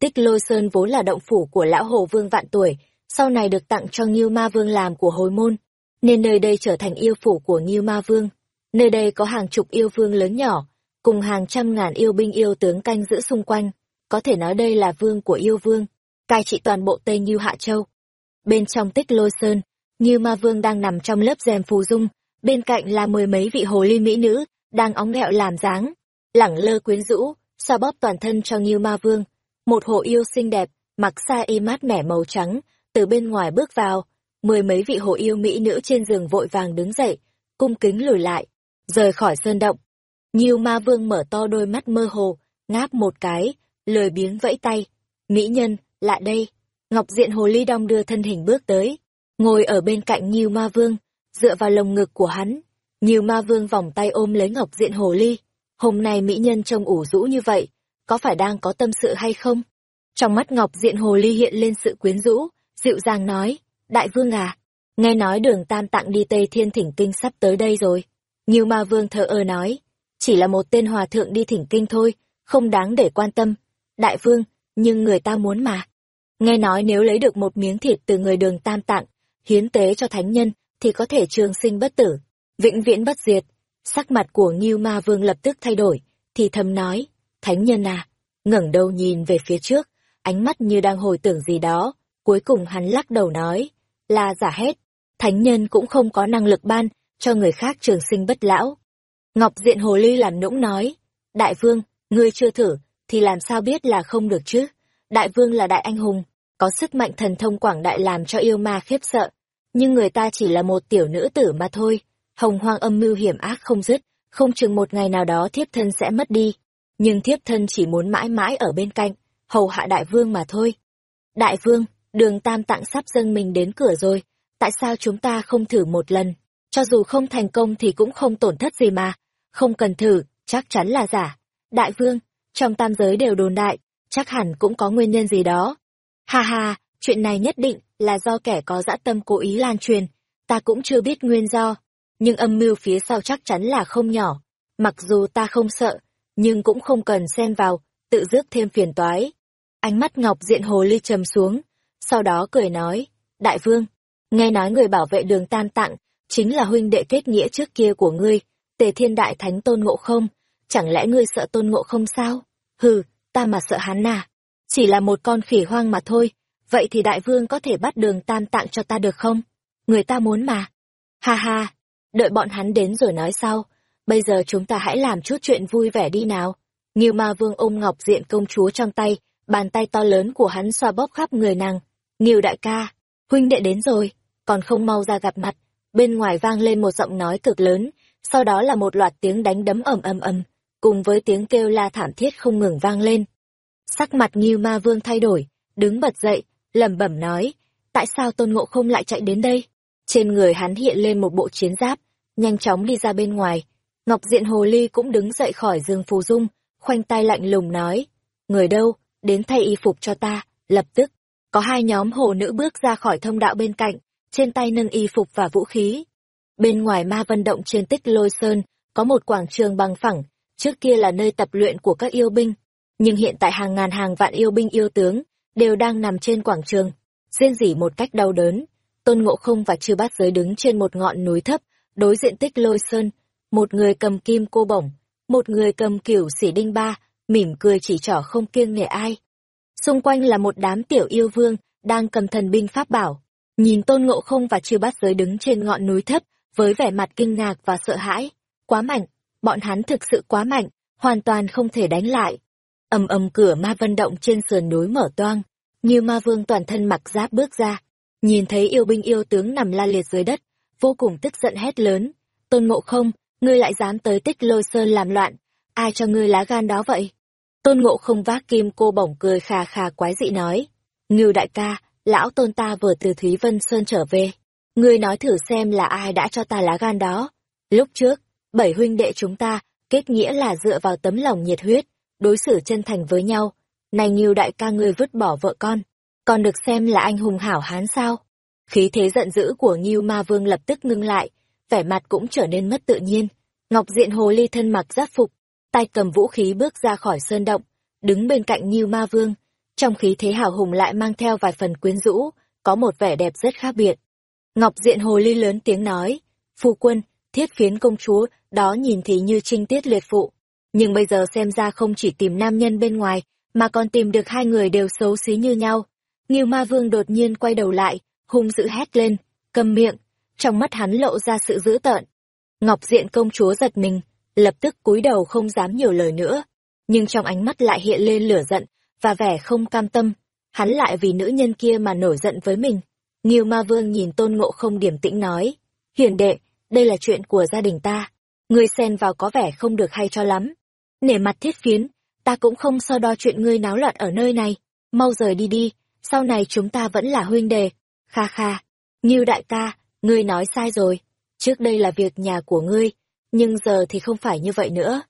Speaker 1: Tích Lôi Sơn vốn là động phủ của lão Hồ Vương vạn tuổi, sau này được tặng cho Ngưu Ma Vương làm của hồi môn, nên nơi đây trở thành yêu phủ của Ngưu Ma Vương. Nơi đây có hàng chục yêu vương lớn nhỏ, cùng hàng trăm ngàn yêu binh yêu tướng canh giữ xung quanh, có thể nói đây là vương của yêu vương, cai trị toàn bộ Tây Ngưu Hạ Châu. Bên trong tích lôi sơn, Ngưu Ma Vương đang nằm trong lớp rèm phù dung, bên cạnh là mười mấy vị hồ ly mỹ nữ, đang óng hẹo làm dáng, lẳng lơ quyến rũ, xoa bóp toàn thân cho Ngưu Ma Vương. Một hồ yêu xinh đẹp, mặc sa y mát mẻ màu trắng, từ bên ngoài bước vào, mười mấy vị hộ yêu mỹ nữ trên giường vội vàng đứng dậy, cung kính lùi lại, rời khỏi sơn động. Nhiêu ma vương mở to đôi mắt mơ hồ, ngáp một cái, lười biếng vẫy tay. Mỹ nhân, lại đây. Ngọc diện hồ ly đong đưa thân hình bước tới, ngồi ở bên cạnh Nhiêu ma vương, dựa vào lồng ngực của hắn. Nhiều ma vương vòng tay ôm lấy ngọc diện hồ ly. Hôm nay mỹ nhân trông ủ rũ như vậy, có phải đang có tâm sự hay không? Trong mắt ngọc diện hồ ly hiện lên sự quyến rũ, dịu dàng nói, đại vương à, nghe nói đường tam tặng đi Tây Thiên Thỉnh Kinh sắp tới đây rồi. Như ma vương thờ ơ nói, chỉ là một tên hòa thượng đi thỉnh kinh thôi, không đáng để quan tâm. Đại vương, nhưng người ta muốn mà. Nghe nói nếu lấy được một miếng thịt từ người đường tam tặng, hiến tế cho thánh nhân, thì có thể trường sinh bất tử, vĩnh viễn bất diệt. Sắc mặt của Ngưu Ma Vương lập tức thay đổi, thì thầm nói, thánh nhân à, ngẩng đầu nhìn về phía trước, ánh mắt như đang hồi tưởng gì đó, cuối cùng hắn lắc đầu nói, là giả hết, thánh nhân cũng không có năng lực ban, cho người khác trường sinh bất lão. Ngọc Diện Hồ Ly làm nũng nói, Đại Vương, ngươi chưa thử, thì làm sao biết là không được chứ? Đại Vương là đại anh hùng, có sức mạnh thần thông quảng đại làm cho yêu ma khiếp sợ, nhưng người ta chỉ là một tiểu nữ tử mà thôi. Hồng hoang âm mưu hiểm ác không dứt, không chừng một ngày nào đó thiếp thân sẽ mất đi. Nhưng thiếp thân chỉ muốn mãi mãi ở bên cạnh, hầu hạ đại vương mà thôi. Đại vương, đường tam tặng sắp dâng mình đến cửa rồi, tại sao chúng ta không thử một lần? Cho dù không thành công thì cũng không tổn thất gì mà, không cần thử, chắc chắn là giả. Đại vương, trong tam giới đều đồn đại, chắc hẳn cũng có nguyên nhân gì đó. Ha ha, chuyện này nhất định là do kẻ có dã tâm cố ý lan truyền, ta cũng chưa biết nguyên do, nhưng âm mưu phía sau chắc chắn là không nhỏ. Mặc dù ta không sợ, nhưng cũng không cần xen vào, tự rước thêm phiền toái. Ánh mắt ngọc diện hồ ly trầm xuống, sau đó cười nói, Đại vương, nghe nói người bảo vệ đường tam tặng, chính là huynh đệ kết nghĩa trước kia của ngươi, tề thiên đại thánh tôn ngộ không, chẳng lẽ ngươi sợ tôn ngộ không sao? Hừ, ta mà sợ hắn à? Chỉ là một con khỉ hoang mà thôi, vậy thì đại vương có thể bắt đường tam tặng cho ta được không? Người ta muốn mà. Ha ha, đợi bọn hắn đến rồi nói sau, bây giờ chúng ta hãy làm chút chuyện vui vẻ đi nào. Nghiêu ma vương ôm ngọc diện công chúa trong tay, bàn tay to lớn của hắn xoa bóp khắp người nàng. Nghiêu đại ca, huynh đệ đến rồi, còn không mau ra gặp mặt. Bên ngoài vang lên một giọng nói cực lớn, sau đó là một loạt tiếng đánh đấm ầm ầm ầm, cùng với tiếng kêu la thảm thiết không ngừng vang lên. Sắc mặt Nghiêu Ma Vương thay đổi, đứng bật dậy, lẩm bẩm nói, tại sao Tôn Ngộ không lại chạy đến đây? Trên người hắn hiện lên một bộ chiến giáp, nhanh chóng đi ra bên ngoài. Ngọc Diện Hồ Ly cũng đứng dậy khỏi giường phù dung, khoanh tay lạnh lùng nói, người đâu, đến thay y phục cho ta, lập tức. Có hai nhóm hồ nữ bước ra khỏi thông đạo bên cạnh, trên tay nâng y phục và vũ khí. Bên ngoài ma vân động trên tích lôi sơn, có một quảng trường bằng phẳng, trước kia là nơi tập luyện của các yêu binh. Nhưng hiện tại hàng ngàn hàng vạn yêu binh yêu tướng, đều đang nằm trên quảng trường, riêng rỉ một cách đau đớn. Tôn Ngộ Không và Chư Bát Giới đứng trên một ngọn núi thấp, đối diện tích lôi sơn, một người cầm kim cô bổng, một người cầm kiểu xỉ đinh ba, mỉm cười chỉ trỏ không kiêng nể ai. Xung quanh là một đám tiểu yêu vương, đang cầm thần binh pháp bảo. Nhìn Tôn Ngộ Không và Chư Bát Giới đứng trên ngọn núi thấp, với vẻ mặt kinh ngạc và sợ hãi. Quá mạnh, bọn hắn thực sự quá mạnh, hoàn toàn không thể đánh lại ầm ầm cửa ma vân động trên sườn núi mở toang như ma vương toàn thân mặc giáp bước ra nhìn thấy yêu binh yêu tướng nằm la liệt dưới đất vô cùng tức giận hét lớn tôn ngộ không ngươi lại dám tới tích lôi sơn làm loạn ai cho ngươi lá gan đó vậy tôn ngộ không vác kim cô bổng cười khà khà quái dị nói ngưu đại ca lão tôn ta vừa từ thúy vân sơn trở về ngươi nói thử xem là ai đã cho ta lá gan đó lúc trước bảy huynh đệ chúng ta kết nghĩa là dựa vào tấm lòng nhiệt huyết đối xử chân thành với nhau. Này Ngưu đại ca ngươi vứt bỏ vợ con, còn được xem là anh hùng hảo hán sao? Khí thế giận dữ của Ngưu Ma Vương lập tức ngưng lại, vẻ mặt cũng trở nên mất tự nhiên. Ngọc Diện Hồ Ly thân mặc giáp phục, tay cầm vũ khí bước ra khỏi sơn động, đứng bên cạnh như Ma Vương, trong khí thế hào hùng lại mang theo vài phần quyến rũ, có một vẻ đẹp rất khác biệt. Ngọc Diện Hồ Ly lớn tiếng nói, phu quân, thiết phiến công chúa, đó nhìn thì như trinh tiết liệt phụ, nhưng bây giờ xem ra không chỉ tìm nam nhân bên ngoài, mà còn tìm được hai người đều xấu xí như nhau. Nghiêu ma vương đột nhiên quay đầu lại, hung dữ hét lên, cầm miệng, trong mắt hắn lộ ra sự dữ tợn. Ngọc diện công chúa giật mình, lập tức cúi đầu không dám nhiều lời nữa, nhưng trong ánh mắt lại hiện lên lửa giận, và vẻ không cam tâm, hắn lại vì nữ nhân kia mà nổi giận với mình. Nghiêu ma vương nhìn tôn ngộ không điểm tĩnh nói, hiền đệ, đây là chuyện của gia đình ta, ngươi xen vào có vẻ không được hay cho lắm. Nể mặt thiết phiến, ta cũng không so đo chuyện ngươi náo loạn ở nơi này, mau rời đi đi, sau này chúng ta vẫn là huynh đệ. Kha kha, như đại ca, ngươi nói sai rồi. trước đây là việc nhà của ngươi, nhưng giờ thì không phải như vậy nữa.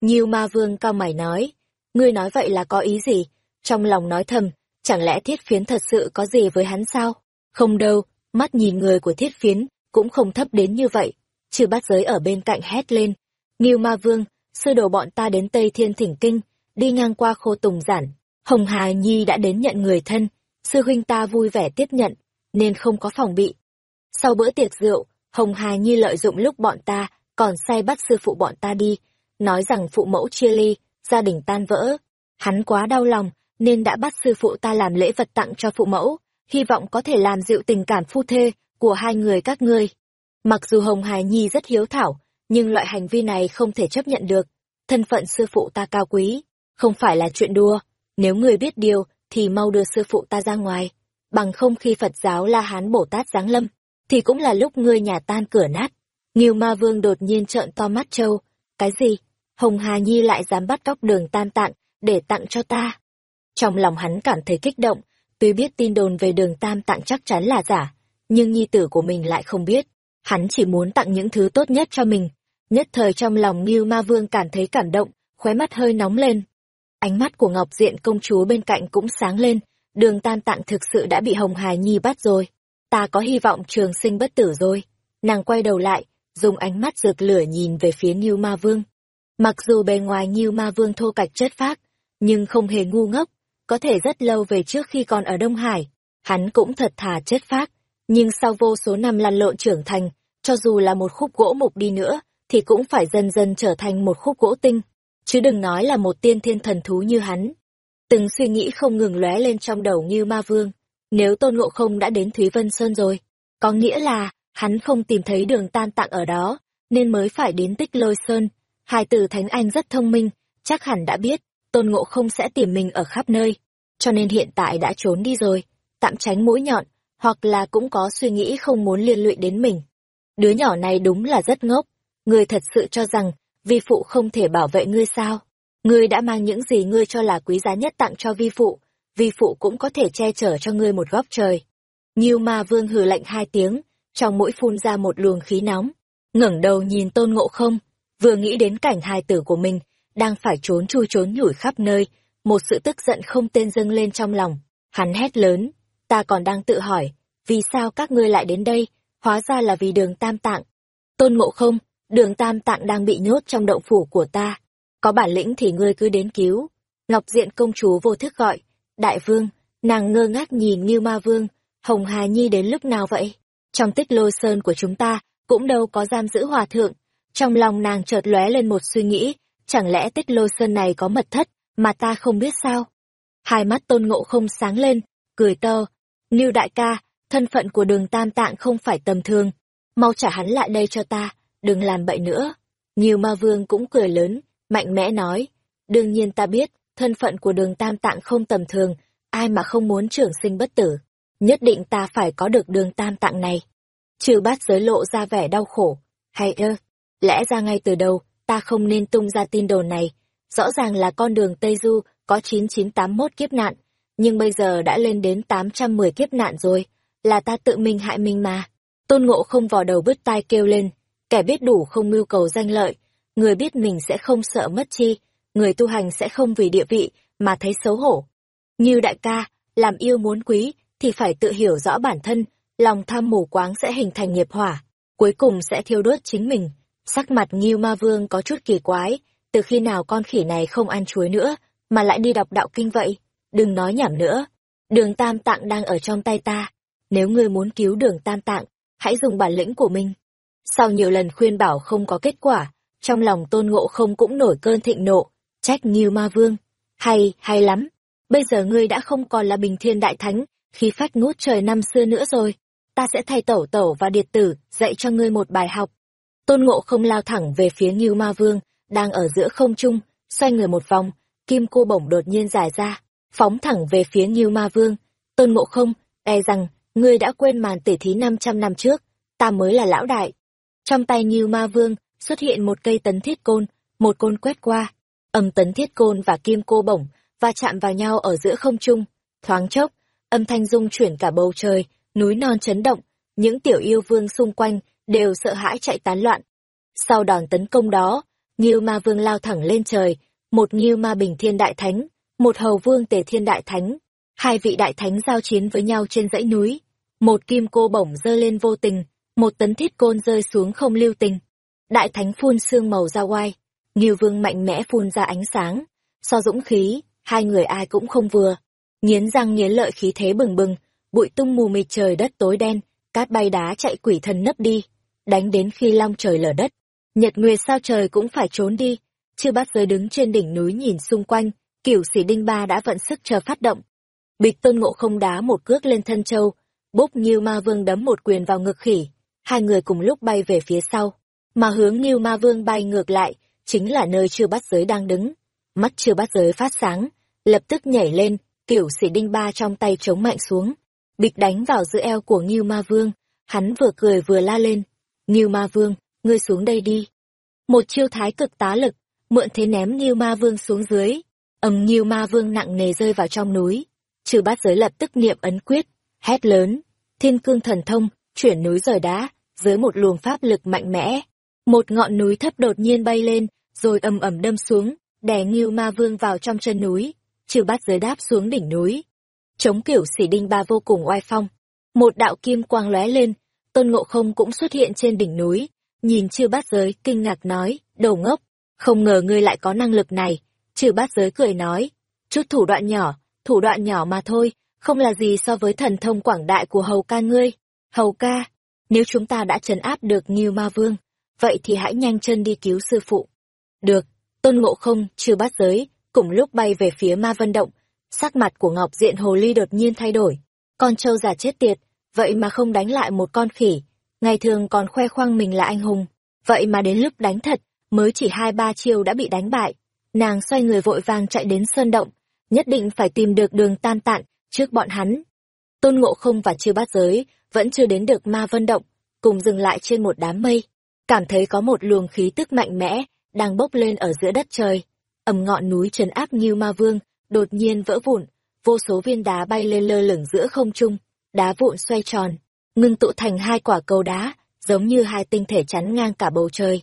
Speaker 1: Nhiêu ma vương cao mày nói, ngươi nói vậy là có ý gì? Trong lòng nói thầm, chẳng lẽ thiết phiến thật sự có gì với hắn sao? Không đâu, mắt nhìn người của thiết phiến, cũng không thấp đến như vậy. Chư bát giới ở bên cạnh hét lên. Nhiêu ma vương, sư đồ bọn ta đến Tây Thiên Thỉnh Kinh, đi ngang qua khô tùng giản. Hồng Hà Nhi đã đến nhận người thân, sư huynh ta vui vẻ tiếp nhận, nên không có phòng bị. Sau bữa tiệc rượu, Hồng Hà Nhi lợi dụng lúc bọn ta còn say bắt sư phụ bọn ta đi, nói rằng phụ mẫu chia ly, gia đình tan vỡ. Hắn quá đau lòng, nên đã bắt sư phụ ta làm lễ vật tặng cho phụ mẫu, hy vọng có thể làm dịu tình cảm phu thê của hai người các ngươi. Mặc dù Hồng hải Nhi rất hiếu thảo, nhưng loại hành vi này không thể chấp nhận được. Thân phận sư phụ ta cao quý, không phải là chuyện đùa. Nếu người biết điều, thì mau đưa sư phụ ta ra ngoài. Bằng không khi Phật giáo La Hán Bồ Tát giáng lâm, thì cũng là lúc ngươi nhà tan cửa nát. Nghiêu ma vương đột nhiên trợn to mắt trâu. Cái gì? Hồng Hà Nhi lại dám bắt cóc đường tam tạng, để tặng cho ta. Trong lòng hắn cảm thấy kích động, tuy biết tin đồn về đường tam tạng chắc chắn là giả, nhưng nhi tử của mình lại không biết. Hắn chỉ muốn tặng những thứ tốt nhất cho mình. Nhất thời trong lòng Nghiêu ma vương cảm thấy cảm động, khóe mắt hơi nóng lên. Ánh mắt của Ngọc Diện công chúa bên cạnh cũng sáng lên, đường tam tạng thực sự đã bị Hồng Hà Nhi bắt rồi. Ta có hy vọng trường sinh bất tử rồi. Nàng quay đầu lại, dùng ánh mắt rực lửa nhìn về phía Nhiêu Ma Vương. Mặc dù bề ngoài Nhiêu Ma Vương thô cạch chất phác, nhưng không hề ngu ngốc, có thể rất lâu về trước khi còn ở Đông Hải, hắn cũng thật thà chất phác, nhưng sau vô số năm lăn lộn trưởng thành, cho dù là một khúc gỗ mục đi nữa, thì cũng phải dần dần trở thành một khúc gỗ tinh, chứ đừng nói là một tiên thiên thần thú như hắn. Từng suy nghĩ không ngừng lóe lên trong đầu Nhiêu Ma Vương, nếu Tôn Ngộ Không đã đến Thúy Vân Sơn rồi, có nghĩa là hắn không tìm thấy đường tan tạng ở đó, nên mới phải đến tích lôi sơn. Hai tử Thánh Anh rất thông minh, chắc hẳn đã biết, Tôn Ngộ Không sẽ tìm mình ở khắp nơi, cho nên hiện tại đã trốn đi rồi, tạm tránh mũi nhọn, hoặc là cũng có suy nghĩ không muốn liên lụy đến mình. Đứa nhỏ này đúng là rất ngốc, ngươi thật sự cho rằng, vi phụ không thể bảo vệ ngươi sao? Ngươi đã mang những gì ngươi cho là quý giá nhất tặng cho vi phụ, vi phụ cũng có thể che chở cho ngươi một góc trời. Nhiêu ma vương hừ lạnh hai tiếng, trong mũi phun ra một luồng khí nóng, ngẩng đầu nhìn tôn ngộ không, vừa nghĩ đến cảnh hài tử của mình, đang phải trốn chui trốn nhủi khắp nơi, một sự tức giận không tên dâng lên trong lòng. Hắn hét lớn, ta còn đang tự hỏi, vì sao các ngươi lại đến đây, hóa ra là vì đường tam tạng. Tôn ngộ không, đường tam tạng đang bị nhốt trong động phủ của ta. Có bản lĩnh thì ngươi cứ đến cứu. Ngọc diện công chúa vô thức gọi, đại vương, nàng ngơ ngác nhìn như ma vương, Hồng Hà Nhi đến lúc nào vậy? Trong tích lôi sơn của chúng ta, cũng đâu có giam giữ hòa thượng. Trong lòng nàng chợt lóe lên một suy nghĩ, chẳng lẽ tích lôi sơn này có mật thất, mà ta không biết sao? Hai mắt tôn ngộ không sáng lên, cười to. Ngưu đại ca, thân phận của đường tam tạng không phải tầm thường. Mau trả hắn lại đây cho ta, đừng làm bậy nữa. Nhiều ma vương cũng cười lớn, mạnh mẽ nói. Đương nhiên ta biết, thân phận của đường tam tạng không tầm thường, ai mà không muốn trưởng sinh bất tử nhất định ta phải có được đường tam tạng này. Trừ bát giới lộ ra vẻ đau khổ. Hay ơ, lẽ ra ngay từ đầu, ta không nên tung ra tin đồn này. Rõ ràng là con đường Tây Du có 9981 kiếp nạn, nhưng bây giờ đã lên đến 810 kiếp nạn rồi, là ta tự mình hại mình mà. Tôn ngộ không vò đầu bứt tai kêu lên, kẻ biết đủ không mưu cầu danh lợi, người biết mình sẽ không sợ mất chi, người tu hành sẽ không vì địa vị mà thấy xấu hổ. Như đại ca, làm yêu muốn quý, thì phải tự hiểu rõ bản thân, lòng tham mù quáng sẽ hình thành nghiệp hỏa, cuối cùng sẽ thiêu đốt chính mình. Sắc mặt Ngưu Ma Vương có chút kỳ quái, từ khi nào con khỉ này không ăn chuối nữa, mà lại đi đọc đạo kinh vậy? Đừng nói nhảm nữa. Đường Tam Tạng đang ở trong tay ta. Nếu ngươi muốn cứu đường Tam Tạng, hãy dùng bản lĩnh của mình. Sau nhiều lần khuyên bảo không có kết quả, trong lòng tôn ngộ không cũng nổi cơn thịnh nộ, trách Ngưu Ma Vương. Hay, hay lắm. Bây giờ ngươi đã không còn là bình thiên đại thánh, khí phách ngút trời năm xưa nữa rồi, ta sẽ thay tẩu tẩu và điệt tử dạy cho ngươi một bài học. Tôn ngộ không lao thẳng về phía Ngưu Ma Vương, đang ở giữa không trung, xoay người một vòng, kim cô bổng đột nhiên dài ra, phóng thẳng về phía Ngưu Ma Vương. Tôn ngộ không, e rằng, ngươi đã quên màn tỉ thí 500 năm trước, ta mới là lão đại. Trong tay Ngưu Ma Vương xuất hiện một cây tấn thiết côn, một côn quét qua, âm tấn thiết côn và kim cô bổng và chạm vào nhau ở giữa không trung, thoáng chốc âm thanh rung chuyển cả bầu trời, núi non chấn động, những tiểu yêu vương xung quanh đều sợ hãi chạy tán loạn. Sau đòn tấn công đó, Nghiêu Ma Vương lao thẳng lên trời, một Nghiêu Ma Bình Thiên Đại Thánh, một Hầu Vương Tề Thiên Đại Thánh, hai vị đại thánh giao chiến với nhau trên dãy núi, một kim cô bổng rơi lên vô tình, một tấn thiết côn rơi xuống không lưu tình. Đại thánh phun xương màu ra oai, Nghiêu Vương mạnh mẽ phun ra ánh sáng, so dũng khí, hai người ai cũng không vừa. Nghiến răng nghiến lợi khí thế bừng bừng, bụi tung mù mịt trời đất tối đen, cát bay đá chạy quỷ thần nấp đi, đánh đến khi long trời lở đất. Nhật nguyệt sao trời cũng phải trốn đi, Chư bát giới đứng trên đỉnh núi nhìn xung quanh, kiểu sĩ đinh ba đã vận sức chờ phát động. Bịch tôn ngộ không đá một cước lên thân châu, bốc như Ma Vương đấm một quyền vào ngực khỉ, hai người cùng lúc bay về phía sau, mà hướng như Ma Vương bay ngược lại, chính là nơi chưa Bát giới đang đứng. Mắt chưa Bát giới phát sáng, lập tức nhảy lên, kiểu sĩ đinh ba trong tay chống mạnh xuống, bịch đánh vào giữa eo của Ngưu Ma Vương, hắn vừa cười vừa la lên, Ngưu Ma Vương, ngươi xuống đây đi. Một chiêu thái cực tá lực, mượn thế ném Ngưu Ma Vương xuống dưới, ầm Ngưu Ma Vương nặng nề rơi vào trong núi. Trừ bát giới lập tức niệm ấn quyết, hét lớn, thiên cương thần thông, chuyển núi rời đá, dưới một luồng pháp lực mạnh mẽ. Một ngọn núi thấp đột nhiên bay lên, rồi ầm ầm đâm xuống, đè Ngưu Ma Vương vào trong chân núi. Trừ bát giới đáp xuống đỉnh núi. Chống kiểu xỉ đinh ba vô cùng oai phong. Một đạo kim quang lóe lên, tôn ngộ không cũng xuất hiện trên đỉnh núi, nhìn chư bát giới kinh ngạc nói, đầu ngốc, không ngờ ngươi lại có năng lực này. Chư bát giới cười nói, chút thủ đoạn nhỏ, thủ đoạn nhỏ mà thôi, không là gì so với thần thông quảng đại của hầu ca ngươi. Hầu ca, nếu chúng ta đã trấn áp được Nghiêu Ma Vương, vậy thì hãy nhanh chân đi cứu sư phụ. Được, tôn ngộ không, chưa bát giới, cùng lúc bay về phía Ma Vân Động, sắc mặt của Ngọc Diện Hồ Ly đột nhiên thay đổi. Con trâu già chết tiệt, vậy mà không đánh lại một con khỉ, ngày thường còn khoe khoang mình là anh hùng, vậy mà đến lúc đánh thật, mới chỉ hai ba chiêu đã bị đánh bại. Nàng xoay người vội vàng chạy đến sơn động, nhất định phải tìm được đường tan tạn trước bọn hắn. Tôn Ngộ Không và Chư Bát Giới vẫn chưa đến được Ma Vân Động, cùng dừng lại trên một đám mây, cảm thấy có một luồng khí tức mạnh mẽ đang bốc lên ở giữa đất trời. Ầm ngọn núi trấn áp như Ma Vương đột nhiên vỡ vụn, vô số viên đá bay lên lơ lửng giữa không trung, đá vụn xoay tròn, ngưng tụ thành hai quả cầu đá, giống như hai tinh thể chắn ngang cả bầu trời.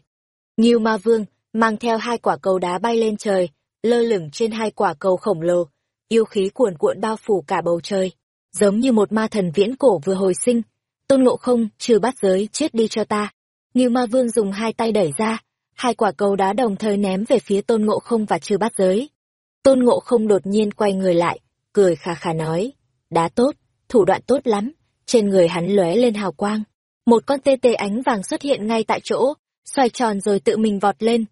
Speaker 1: Ngưu Ma Vương mang theo hai quả cầu đá bay lên trời, lơ lửng trên hai quả cầu khổng lồ, yêu khí cuồn cuộn bao phủ cả bầu trời, giống như một ma thần viễn cổ vừa hồi sinh. Tôn Ngộ Không, trừ bắt giới, chết đi cho ta. Ngưu Ma Vương dùng hai tay đẩy ra, hai quả cầu đá đồng thời ném về phía Tôn Ngộ Không và chư bát giới. Tôn Ngộ Không đột nhiên quay người lại, cười khà khà nói, đá tốt, thủ đoạn tốt lắm, trên người hắn lóe lên hào quang. Một con tê tê ánh vàng xuất hiện ngay tại chỗ, xoay tròn rồi tự mình vọt lên.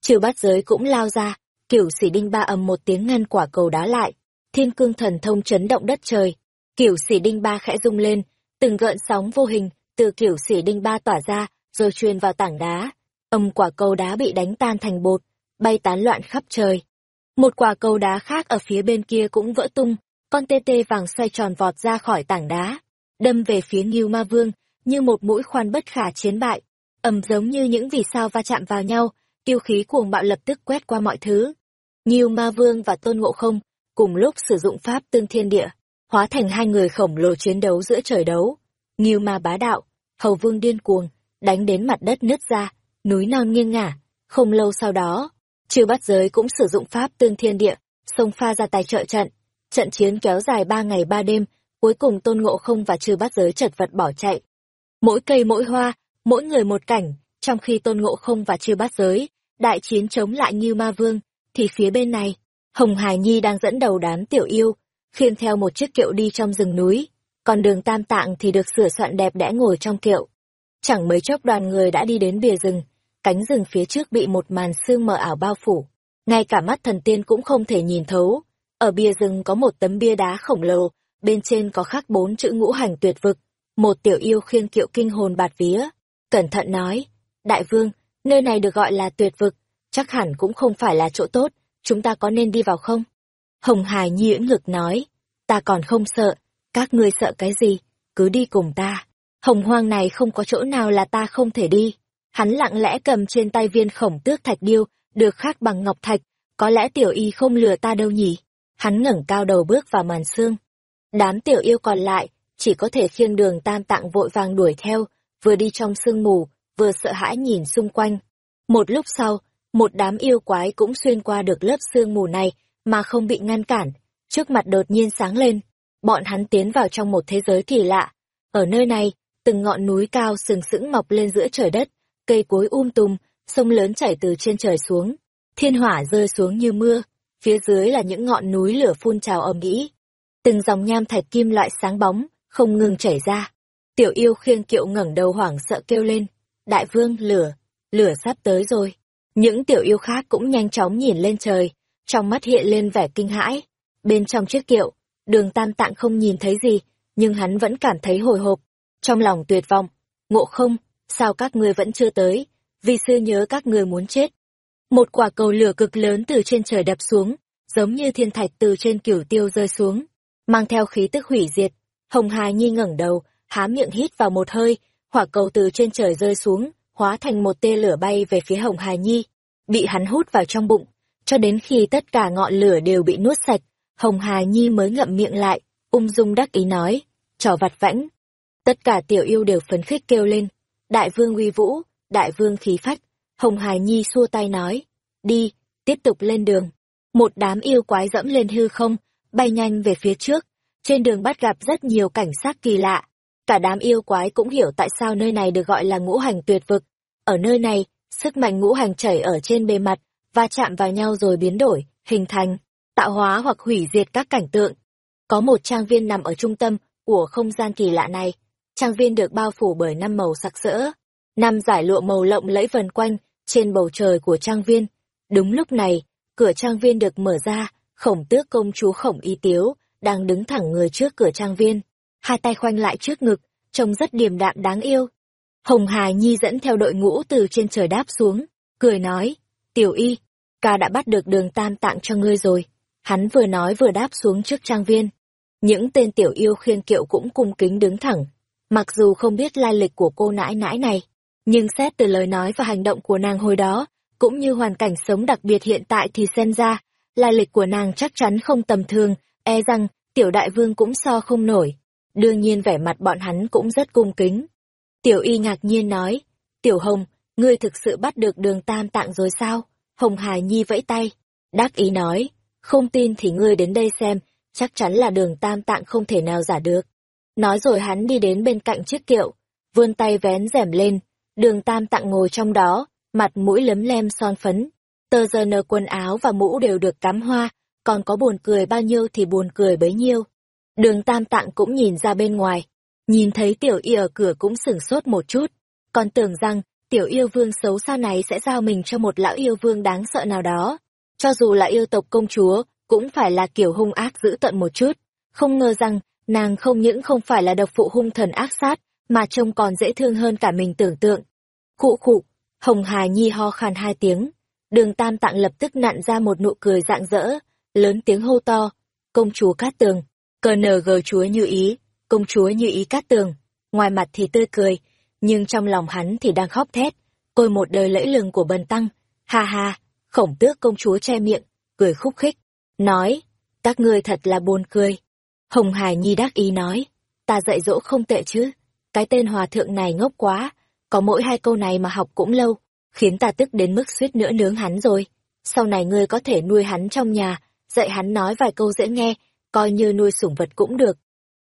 Speaker 1: Chư bát giới cũng lao ra, kiểu sĩ đinh ba ầm một tiếng ngăn quả cầu đá lại. Thiên cương thần thông chấn động đất trời. Kiểu sĩ đinh ba khẽ rung lên, từng gợn sóng vô hình từ kiểu sĩ đinh ba tỏa ra, rồi truyền vào tảng đá. Âm quả cầu đá bị đánh tan thành bột, bay tán loạn khắp trời. Một quả cầu đá khác ở phía bên kia cũng vỡ tung, con tê tê vàng xoay tròn vọt ra khỏi tảng đá, đâm về phía Ngưu Ma Vương, như một mũi khoan bất khả chiến bại, ầm giống như những vì sao va chạm vào nhau, tiêu khí cuồng bạo lập tức quét qua mọi thứ. Ngưu Ma Vương và Tôn Ngộ Không cùng lúc sử dụng pháp tương thiên địa, hóa thành hai người khổng lồ chiến đấu giữa trời đấu. Ngưu Ma bá đạo, Hầu Vương điên cuồng, đánh đến mặt đất nứt ra, núi non nghiêng ngả. Không lâu sau đó, Chư Bát Giới cũng sử dụng pháp tương thiên địa, sông pha ra tài trợ trận. Trận chiến kéo dài ba ngày ba đêm, cuối cùng Tôn Ngộ Không và Chư Bát Giới chật vật bỏ chạy. Mỗi cây mỗi hoa, mỗi người một cảnh, trong khi Tôn Ngộ Không và Chư Bát Giới, đại chiến chống lại như Ma Vương, thì phía bên này, Hồng Hải Nhi đang dẫn đầu đám tiểu yêu, khiêng theo một chiếc kiệu đi trong rừng núi, còn đường Tam Tạng thì được sửa soạn đẹp đẽ ngồi trong kiệu. Chẳng mấy chốc đoàn người đã đi đến bìa rừng, cánh rừng phía trước bị một màn sương mờ ảo bao phủ. Ngay cả mắt thần tiên cũng không thể nhìn thấu. Ở bia rừng có một tấm bia đá khổng lồ, bên trên có khắc bốn chữ ngũ hành tuyệt vực. Một tiểu yêu khiêng kiệu kinh hồn bạt vía. Cẩn thận nói, đại vương, nơi này được gọi là tuyệt vực, chắc hẳn cũng không phải là chỗ tốt, chúng ta có nên đi vào không? Hồng Hải Nhi ưỡn ngực nói, ta còn không sợ, các ngươi sợ cái gì, cứ đi cùng ta. Hồng hoang này không có chỗ nào là ta không thể đi. Hắn lặng lẽ cầm trên tay viên khổng tước thạch điêu, được khắc bằng ngọc thạch, có lẽ tiểu y không lừa ta đâu nhỉ. Hắn ngẩng cao đầu bước vào màn xương. Đám tiểu yêu còn lại, chỉ có thể khiêng đường tam tạng vội vàng đuổi theo, vừa đi trong sương mù, vừa sợ hãi nhìn xung quanh. Một lúc sau, một đám yêu quái cũng xuyên qua được lớp sương mù này mà không bị ngăn cản, trước mặt đột nhiên sáng lên. Bọn hắn tiến vào trong một thế giới kỳ lạ. Ở nơi này, từng ngọn núi cao sừng sững mọc lên giữa trời đất, cây cối um tùm, sông lớn chảy từ trên trời xuống, thiên hỏa rơi xuống như mưa, phía dưới là những ngọn núi lửa phun trào ầm ĩ. Từng dòng nham thạch kim loại sáng bóng, không ngừng chảy ra. Tiểu yêu khiêng kiệu ngẩng đầu hoảng sợ kêu lên, đại vương, lửa, lửa sắp tới rồi. Những tiểu yêu khác cũng nhanh chóng nhìn lên trời, trong mắt hiện lên vẻ kinh hãi. Bên trong chiếc kiệu, đường tam tạng không nhìn thấy gì, nhưng hắn vẫn cảm thấy hồi hộp, trong lòng tuyệt vọng. Ngộ không, sao các ngươi vẫn chưa tới, vì sư nhớ các ngươi muốn chết. Một quả cầu lửa cực lớn từ trên trời đập xuống, giống như thiên thạch từ trên cửu tiêu rơi xuống, mang theo khí tức hủy diệt. Hồng Hà Nhi ngẩng đầu, há miệng hít vào một hơi, hỏa cầu từ trên trời rơi xuống, hóa thành một tia lửa bay về phía Hồng Hà Nhi, bị hắn hút vào trong bụng, cho đến khi tất cả ngọn lửa đều bị nuốt sạch, Hồng Hà Nhi mới ngậm miệng lại, ung dung đắc ý nói, trò vặt vãnh. Tất cả tiểu yêu đều phấn khích kêu lên, đại vương uy vũ, đại vương khí phách, Hồng Hải Nhi xua tay nói, đi, tiếp tục lên đường. Một đám yêu quái dẫm lên hư không, bay nhanh về phía trước, trên đường bắt gặp rất nhiều cảnh sát kỳ lạ. Cả đám yêu quái cũng hiểu tại sao nơi này được gọi là ngũ hành tuyệt vực. Ở nơi này, sức mạnh ngũ hành chảy ở trên bề mặt, va chạm vào nhau rồi biến đổi, hình thành, tạo hóa hoặc hủy diệt các cảnh tượng. Có một trang viên nằm ở trung tâm của không gian kỳ lạ này. Trang viên được bao phủ bởi năm màu sặc sỡ. Năm giải lụa màu lộng lẫy vần quanh trên bầu trời của trang viên. Đúng lúc này, cửa trang viên được mở ra, khổng tước công chúa khổng y tiếu, đang đứng thẳng người trước cửa trang viên. Hai tay khoanh lại trước ngực, trông rất điềm đạm đáng yêu. Hồng Hà Nhi dẫn theo đội ngũ từ trên trời đáp xuống, cười nói, tiểu y, ca đã bắt được đường tam tạng cho ngươi rồi. Hắn vừa nói vừa đáp xuống trước trang viên. Những tên tiểu yêu khiên kiệu cũng cung kính đứng thẳng. Mặc dù không biết lai lịch của cô nãi nãi này, nhưng xét từ lời nói và hành động của nàng hồi đó, cũng như hoàn cảnh sống đặc biệt hiện tại thì xem ra, lai lịch của nàng chắc chắn không tầm thường, e rằng tiểu đại vương cũng so không nổi. Đương nhiên vẻ mặt bọn hắn cũng rất cung kính. Tiểu y ngạc nhiên nói, tiểu hồng, ngươi thực sự bắt được đường tam tạng rồi sao? Hồng Hà Nhi vẫy tay, đắc ý nói, không tin thì ngươi đến đây xem, chắc chắn là đường tam tạng không thể nào giả được. Nói rồi hắn đi đến bên cạnh chiếc kiệu, vươn tay vén rèm lên, đường tam tạng ngồi trong đó, mặt mũi lấm lem son phấn, tờ giờ nờ quần áo và mũ đều được cắm hoa, còn có buồn cười bao nhiêu thì buồn cười bấy nhiêu. Đường tam tạng cũng nhìn ra bên ngoài, nhìn thấy tiểu y ở cửa cũng sửng sốt một chút, còn tưởng rằng tiểu yêu vương xấu xa này sẽ giao mình cho một lão yêu vương đáng sợ nào đó. Cho dù là yêu tộc công chúa, cũng phải là kiểu hung ác dữ tận một chút. Không ngờ rằng, nàng không những không phải là độc phụ hung thần ác sát, mà trông còn dễ thương hơn cả mình tưởng tượng. Khụ khụ, Hồng Hà Nhi ho khan hai tiếng. Đường Tam Tạng lập tức nặn ra một nụ cười rạng rỡ, lớn tiếng hô to. Công chúa Cát Tường, cờ nờ gờ chúa như ý, công chúa như ý Cát Tường. Ngoài mặt thì tươi cười, nhưng trong lòng hắn thì đang khóc thét. Côi một đời lẫy lừng của bần tăng. Ha ha, khổng tước công chúa che miệng, cười khúc khích. Nói, các ngươi thật là buồn cười. Hồng Hải Nhi đắc ý nói, ta dạy dỗ không tệ chứ. Cái tên hòa thượng này ngốc quá, có mỗi hai câu này mà học cũng lâu, khiến ta tức đến mức suýt nữa nướng hắn rồi. Sau này ngươi có thể nuôi hắn trong nhà, dạy hắn nói vài câu dễ nghe, coi như nuôi sủng vật cũng được.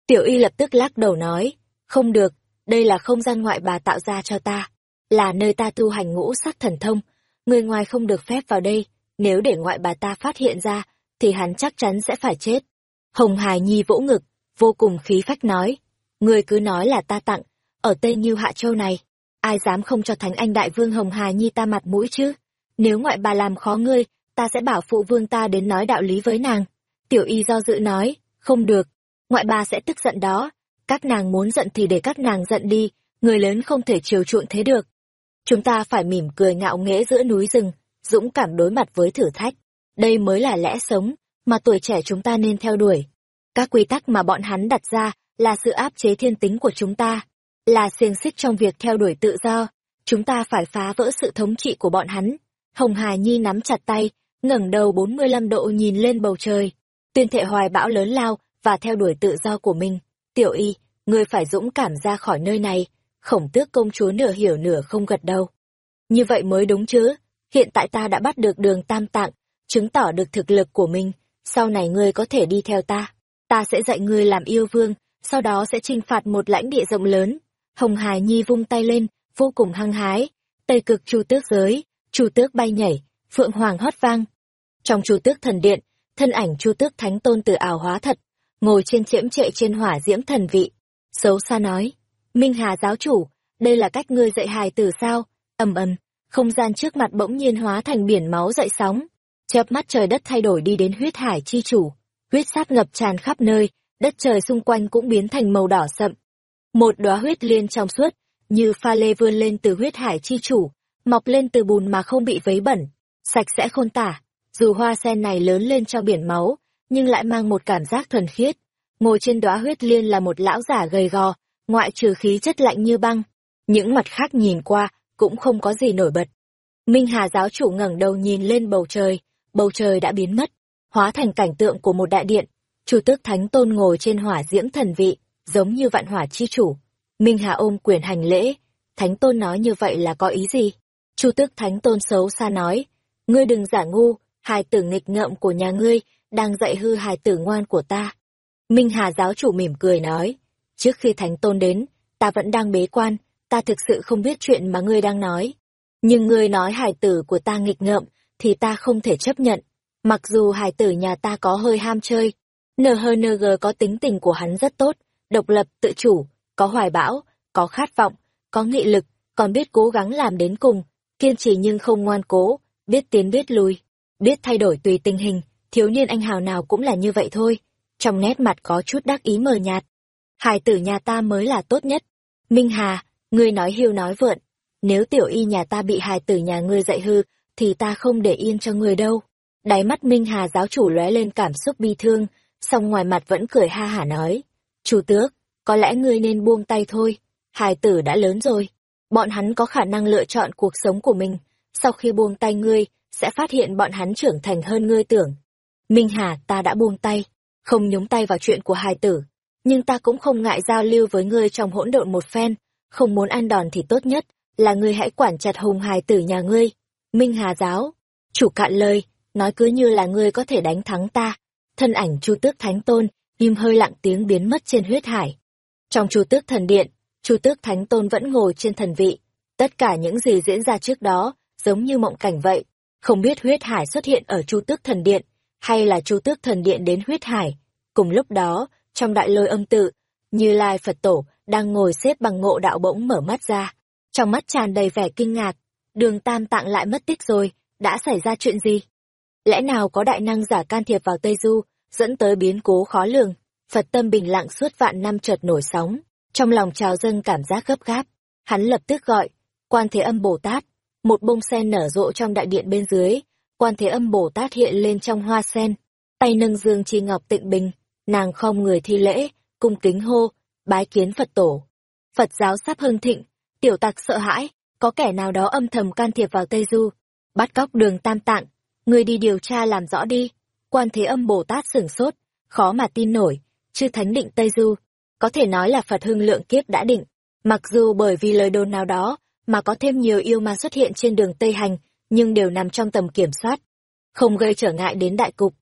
Speaker 1: Tiểu y lập tức lắc đầu nói, không được, đây là không gian ngoại bà tạo ra cho ta, là nơi ta tu hành ngũ sắc thần thông, người ngoài không được phép vào đây, nếu để ngoại bà ta phát hiện ra, thì hắn chắc chắn sẽ phải chết. Hồng Hải Nhi vỗ ngực, vô cùng khí phách nói, người cứ nói là ta tặng, ở Tây Nhiêu Hạ Châu này, ai dám không cho Thánh Anh Đại Vương Hồng Hải Nhi ta mặt mũi chứ? Nếu ngoại bà làm khó ngươi, ta sẽ bảo phụ vương ta đến nói đạo lý với nàng. Tiểu y do dự nói, không được, ngoại bà sẽ tức giận đó. Các nàng muốn giận thì để các nàng giận đi, người lớn không thể chiều chuộng thế được. Chúng ta phải mỉm cười ngạo nghễ giữa núi rừng, dũng cảm đối mặt với thử thách. Đây mới là lẽ sống, mà tuổi trẻ chúng ta nên theo đuổi. Các quy tắc mà bọn hắn đặt ra là sự áp chế thiên tính của chúng ta là xiềng xích trong việc theo đuổi tự do. Chúng ta phải phá vỡ sự thống trị của bọn hắn. Hồng Hà Nhi nắm chặt tay, ngẩng đầu 45 độ nhìn lên bầu trời. Tuyên thệ hoài bão lớn lao và theo đuổi tự do của mình. Tiểu y, ngươi phải dũng cảm ra khỏi nơi này. khổng tước công chúa nửa hiểu nửa không gật đầu. Như vậy mới đúng chứ, hiện tại ta đã bắt được đường tam tạng, chứng tỏ được thực lực của mình, sau này ngươi có thể đi theo ta. Ta sẽ dạy ngươi làm yêu vương, sau đó sẽ trinh phạt một lãnh địa rộng lớn. Hồng Hải Nhi vung tay lên, vô cùng hăng hái. Tây cực chu tước giới, chu tước bay nhảy, phượng hoàng hót vang. Trong chu tước thần điện, thân ảnh chu tước thánh tôn từ ảo hóa thật, ngồi trên chiễm trệ trên hỏa diễm thần vị. Xấu xa nói, Minh Hà giáo chủ, đây là cách ngươi dạy hài tử sao? ầm ầm, không gian trước mặt bỗng nhiên hóa thành biển máu dậy sóng. Chớp mắt trời đất thay đổi đi đến huyết hải chi chủ, huyết sát ngập tràn khắp nơi, đất trời xung quanh cũng biến thành màu đỏ sậm. Một đóa huyết liên trong suốt, như pha lê vươn lên từ huyết hải chi chủ, mọc lên từ bùn mà không bị vấy bẩn, sạch sẽ khôn tả. Dù hoa sen này lớn lên cho biển máu, nhưng lại mang một cảm giác thuần khiết. Ngồi trên đóa huyết liên là một lão giả gầy gò, ngoại trừ khí chất lạnh như băng. Những mặt khác nhìn qua, cũng không có gì nổi bật. Minh Hà giáo chủ ngẩng đầu nhìn lên bầu trời, bầu trời đã biến mất, hóa thành cảnh tượng của một đại điện. Chủ tước Thánh Tôn ngồi trên hỏa diễm thần vị, giống như vạn hỏa chi chủ. Minh Hà ôm quyền hành lễ, Thánh Tôn nói như vậy là có ý gì? Chu tước Thánh Tôn xấu xa nói, ngươi đừng giả ngu, hài tử nghịch ngợm của nhà ngươi, đang dạy hư hài tử ngoan của ta. Minh Hà giáo chủ mỉm cười nói, trước khi Thánh Tôn đến, ta vẫn đang bế quan, ta thực sự không biết chuyện mà ngươi đang nói. Nhưng ngươi nói hài tử của ta nghịch ngợm, thì ta không thể chấp nhận. Mặc dù hài tử nhà ta có hơi ham chơi, NHNG có tính tình của hắn rất tốt, độc lập, tự chủ, có hoài bão, có khát vọng, có nghị lực, còn biết cố gắng làm đến cùng, kiên trì nhưng không ngoan cố, biết tiến biết lùi, biết thay đổi tùy tình hình, thiếu niên anh hào nào cũng là như vậy thôi. Trong nét mặt có chút đắc ý mờ nhạt. Hài tử nhà ta mới là tốt nhất. Minh Hà, ngươi nói hiêu nói vượn. Nếu tiểu y nhà ta bị hài tử nhà ngươi dạy hư, thì ta không để yên cho ngươi đâu. Đáy mắt Minh Hà giáo chủ lóe lên cảm xúc bi thương, song ngoài mặt vẫn cười ha hả nói. Chủ tước, có lẽ ngươi nên buông tay thôi. Hài tử đã lớn rồi. Bọn hắn có khả năng lựa chọn cuộc sống của mình. Sau khi buông tay ngươi, sẽ phát hiện bọn hắn trưởng thành hơn ngươi tưởng. Minh Hà, ta đã buông tay, không nhúng tay vào chuyện của hài tử. Nhưng ta cũng không ngại giao lưu với ngươi trong hỗn độn một phen. Không muốn ăn đòn thì tốt nhất, là ngươi hãy quản chặt hùng hài tử nhà ngươi. Minh Hà giáo, chủ cạn lời, nói cứ như là ngươi có thể đánh thắng ta. Thân ảnh Chu Tước Thánh Tôn, im hơi lặng tiếng biến mất trên huyết hải. Trong Chu Tước Thần Điện, Chu Tước Thánh Tôn vẫn ngồi trên thần vị. Tất cả những gì diễn ra trước đó, giống như mộng cảnh vậy. Không biết huyết hải xuất hiện ở Chu Tước Thần Điện, hay là Chu Tước Thần Điện đến huyết hải. Cùng lúc đó, trong đại lôi âm tự, Như Lai Phật Tổ đang ngồi xếp bằng ngộ đạo bỗng mở mắt ra. Trong mắt tràn đầy vẻ kinh ngạc, đường tam tạng lại mất tích rồi, đã xảy ra chuyện gì? Lẽ nào có đại năng giả can thiệp vào Tây Du, dẫn tới biến cố khó lường? Phật tâm bình lặng suốt vạn năm chợt nổi sóng, trong lòng trào dâng cảm giác gấp gáp. Hắn lập tức gọi, quan thế âm Bồ Tát, một bông sen nở rộ trong đại điện bên dưới, quan thế âm Bồ Tát hiện lên trong hoa sen, tay nâng dương chi ngọc tịnh bình, nàng khom người thi lễ, cung kính hô, bái kiến Phật tổ. Phật giáo sắp hưng thịnh, tiểu tặc sợ hãi, có kẻ nào đó âm thầm can thiệp vào Tây Du, bắt cóc đường tam tạng, người đi điều tra làm rõ đi. Quan Thế Âm Bồ Tát sửng sốt, khó mà tin nổi, chư thánh định Tây Du, có thể nói là Phật hưng lượng kiếp đã định, mặc dù bởi vì lời đồn nào đó mà có thêm nhiều yêu ma xuất hiện trên đường Tây Hành, nhưng đều nằm trong tầm kiểm soát, không gây trở ngại đến đại cục.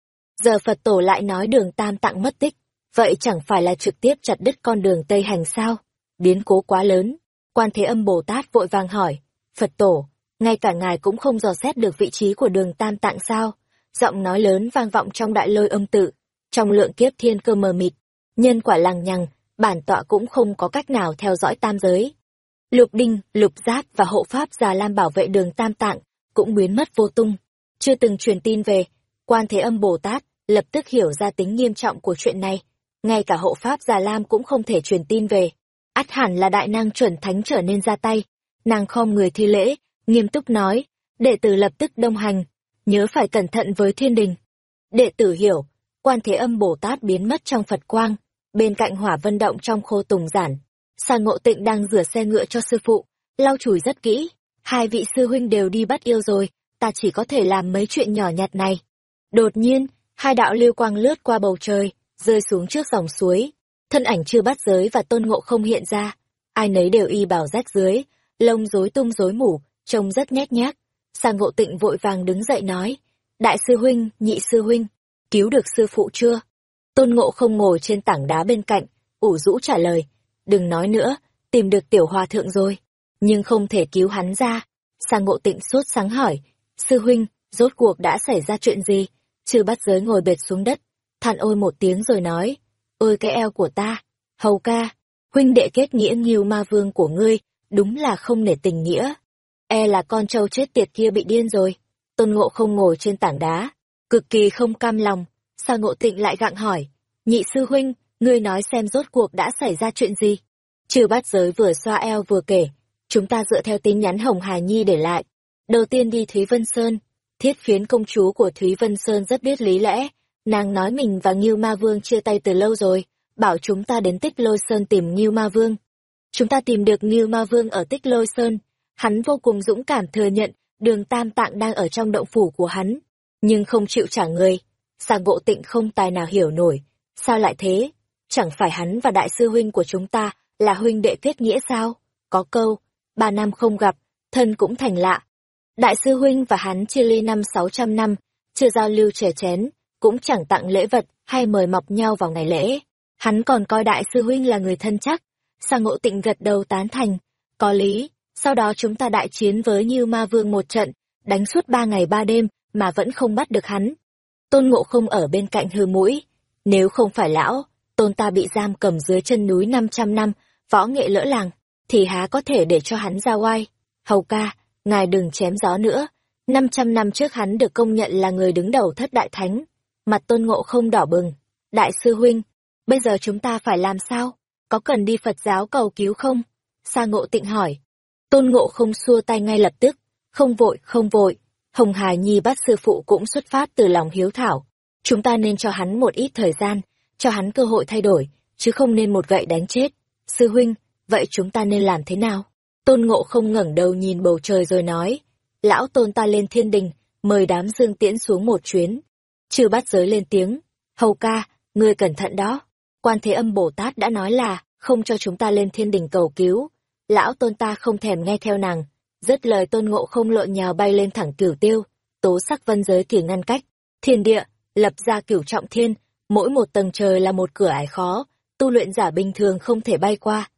Speaker 1: Giờ Phật tổ lại nói đường tam tạng mất tích, vậy chẳng phải là trực tiếp chặt đứt con đường Tây Hành sao? Biến cố quá lớn. Quan Thế Âm Bồ Tát vội vàng hỏi, Phật tổ, ngay cả ngài cũng không dò xét được vị trí của đường tam tạng sao? Giọng nói lớn vang vọng trong đại lôi âm tự, trong lượng kiếp thiên cơ mờ mịt, nhân quả lằng nhằng, bản tọa cũng không có cách nào theo dõi tam giới. Lục đinh, lục giác và hộ pháp già lam bảo vệ đường tam tạng, cũng biến mất vô tung. Chưa từng truyền tin về, quan thế âm Bồ Tát lập tức hiểu ra tính nghiêm trọng của chuyện này. Ngay cả hộ pháp già lam cũng không thể truyền tin về ắt hẳn là đại năng chuẩn thánh trở nên ra tay. Nàng khom người thi lễ, nghiêm túc nói, đệ tử lập tức đông hành, nhớ phải cẩn thận với thiên đình. Đệ tử hiểu, quan thế âm Bồ Tát biến mất trong Phật quang, bên cạnh hỏa vân động trong khô tùng giản. Sa ngộ tịnh đang rửa xe ngựa cho sư phụ, lau chùi rất kỹ, hai vị sư huynh đều đi bắt yêu rồi, ta chỉ có thể làm mấy chuyện nhỏ nhặt này. Đột nhiên, hai đạo lưu quang lướt qua bầu trời, rơi xuống trước dòng suối. Thân ảnh chưa bắt giới và tôn ngộ không hiện ra. ai nấy đều y bảo rách dưới, lông rối tung rối mủ, trông rất nhét nhác. Sang ngộ tịnh vội vàng đứng dậy nói, đại sư huynh, nhị sư huynh, cứu được sư phụ chưa? Tôn ngộ không ngồi trên tảng đá bên cạnh, ủ rũ trả lời, đừng nói nữa, tìm được tiểu hòa thượng rồi, nhưng không thể cứu hắn ra. Sang ngộ tịnh sốt sáng hỏi, sư huynh, rốt cuộc đã xảy ra chuyện gì? Chư bắt giới ngồi bệt xuống đất, than ôi một tiếng rồi nói, ôi cái eo của ta, hầu ca, huynh đệ kết nghĩa nghiêu ma vương của ngươi, đúng là không nể tình nghĩa. E là con trâu chết tiệt kia bị điên rồi. Tôn ngộ không ngồi trên tảng đá, cực kỳ không cam lòng, sao ngộ tịnh lại gặng hỏi, nhị sư huynh, ngươi nói xem rốt cuộc đã xảy ra chuyện gì? Trừ bát giới vừa xoa eo vừa kể, chúng ta dựa theo tin nhắn Hồng Hà Nhi để lại. Đầu tiên đi Thúy Vân Sơn, thiết phiến công chúa của Thúy Vân Sơn rất biết lý lẽ, nàng nói mình và Ngưu Ma Vương chia tay từ lâu rồi, bảo chúng ta đến Tích Lôi Sơn tìm Ngưu Ma Vương. Chúng ta tìm được Ngưu Ma Vương ở Tích Lôi Sơn, hắn vô cùng dũng cảm thừa nhận đường Tam Tạng đang ở trong động phủ của hắn, nhưng không chịu trả người. Sa bộ tịnh không tài nào hiểu nổi, sao lại thế? Chẳng phải hắn và đại sư huynh của chúng ta là huynh đệ kết nghĩa sao? Có câu, ba năm không gặp, thân cũng thành lạ. Đại sư huynh và hắn chia ly năm sáu trăm năm, chưa giao lưu trẻ chén, cũng chẳng tặng lễ vật hay mời mọc nhau vào ngày lễ. Hắn còn coi đại sư huynh là người thân chắc. Sa ngộ tịnh gật đầu tán thành. Có lý, sau đó chúng ta đại chiến với Như Ma Vương một trận, đánh suốt ba ngày ba đêm mà vẫn không bắt được hắn. Tôn ngộ không ở bên cạnh hư mũi. Nếu không phải lão, tôn ta bị giam cầm dưới chân núi 500 năm, võ nghệ lỡ làng, thì há có thể để cho hắn ra oai. Hầu ca, ngài đừng chém gió nữa. 500 năm trước hắn được công nhận là người đứng đầu thất đại thánh. Mặt tôn ngộ không đỏ bừng. Đại sư huynh, bây giờ chúng ta phải làm sao? Có cần đi Phật giáo cầu cứu không? Sa ngộ tịnh hỏi. Tôn ngộ không xua tay ngay lập tức. Không vội, không vội. Hồng Hà Nhi bắt sư phụ cũng xuất phát từ lòng hiếu thảo. Chúng ta nên cho hắn một ít thời gian, cho hắn cơ hội thay đổi, chứ không nên một gậy đánh chết. Sư huynh, vậy chúng ta nên làm thế nào? Tôn ngộ không ngẩng đầu nhìn bầu trời rồi nói. Lão tôn ta lên thiên đình, mời đám dương tiễn xuống một chuyến. Chư bắt giới lên tiếng. Hầu ca, ngươi cẩn thận đó. Quan Thế Âm Bồ Tát đã nói là không cho chúng ta lên thiên đình cầu cứu. Lão tôn ta không thèm nghe theo nàng. Dứt lời tôn ngộ không lộn nhào bay lên thẳng cửu tiêu. Tố sắc vân giới thì ngăn cách. Thiên địa, lập ra cửu trọng thiên. Mỗi một tầng trời là một cửa ải khó. Tu luyện giả bình thường không thể bay qua.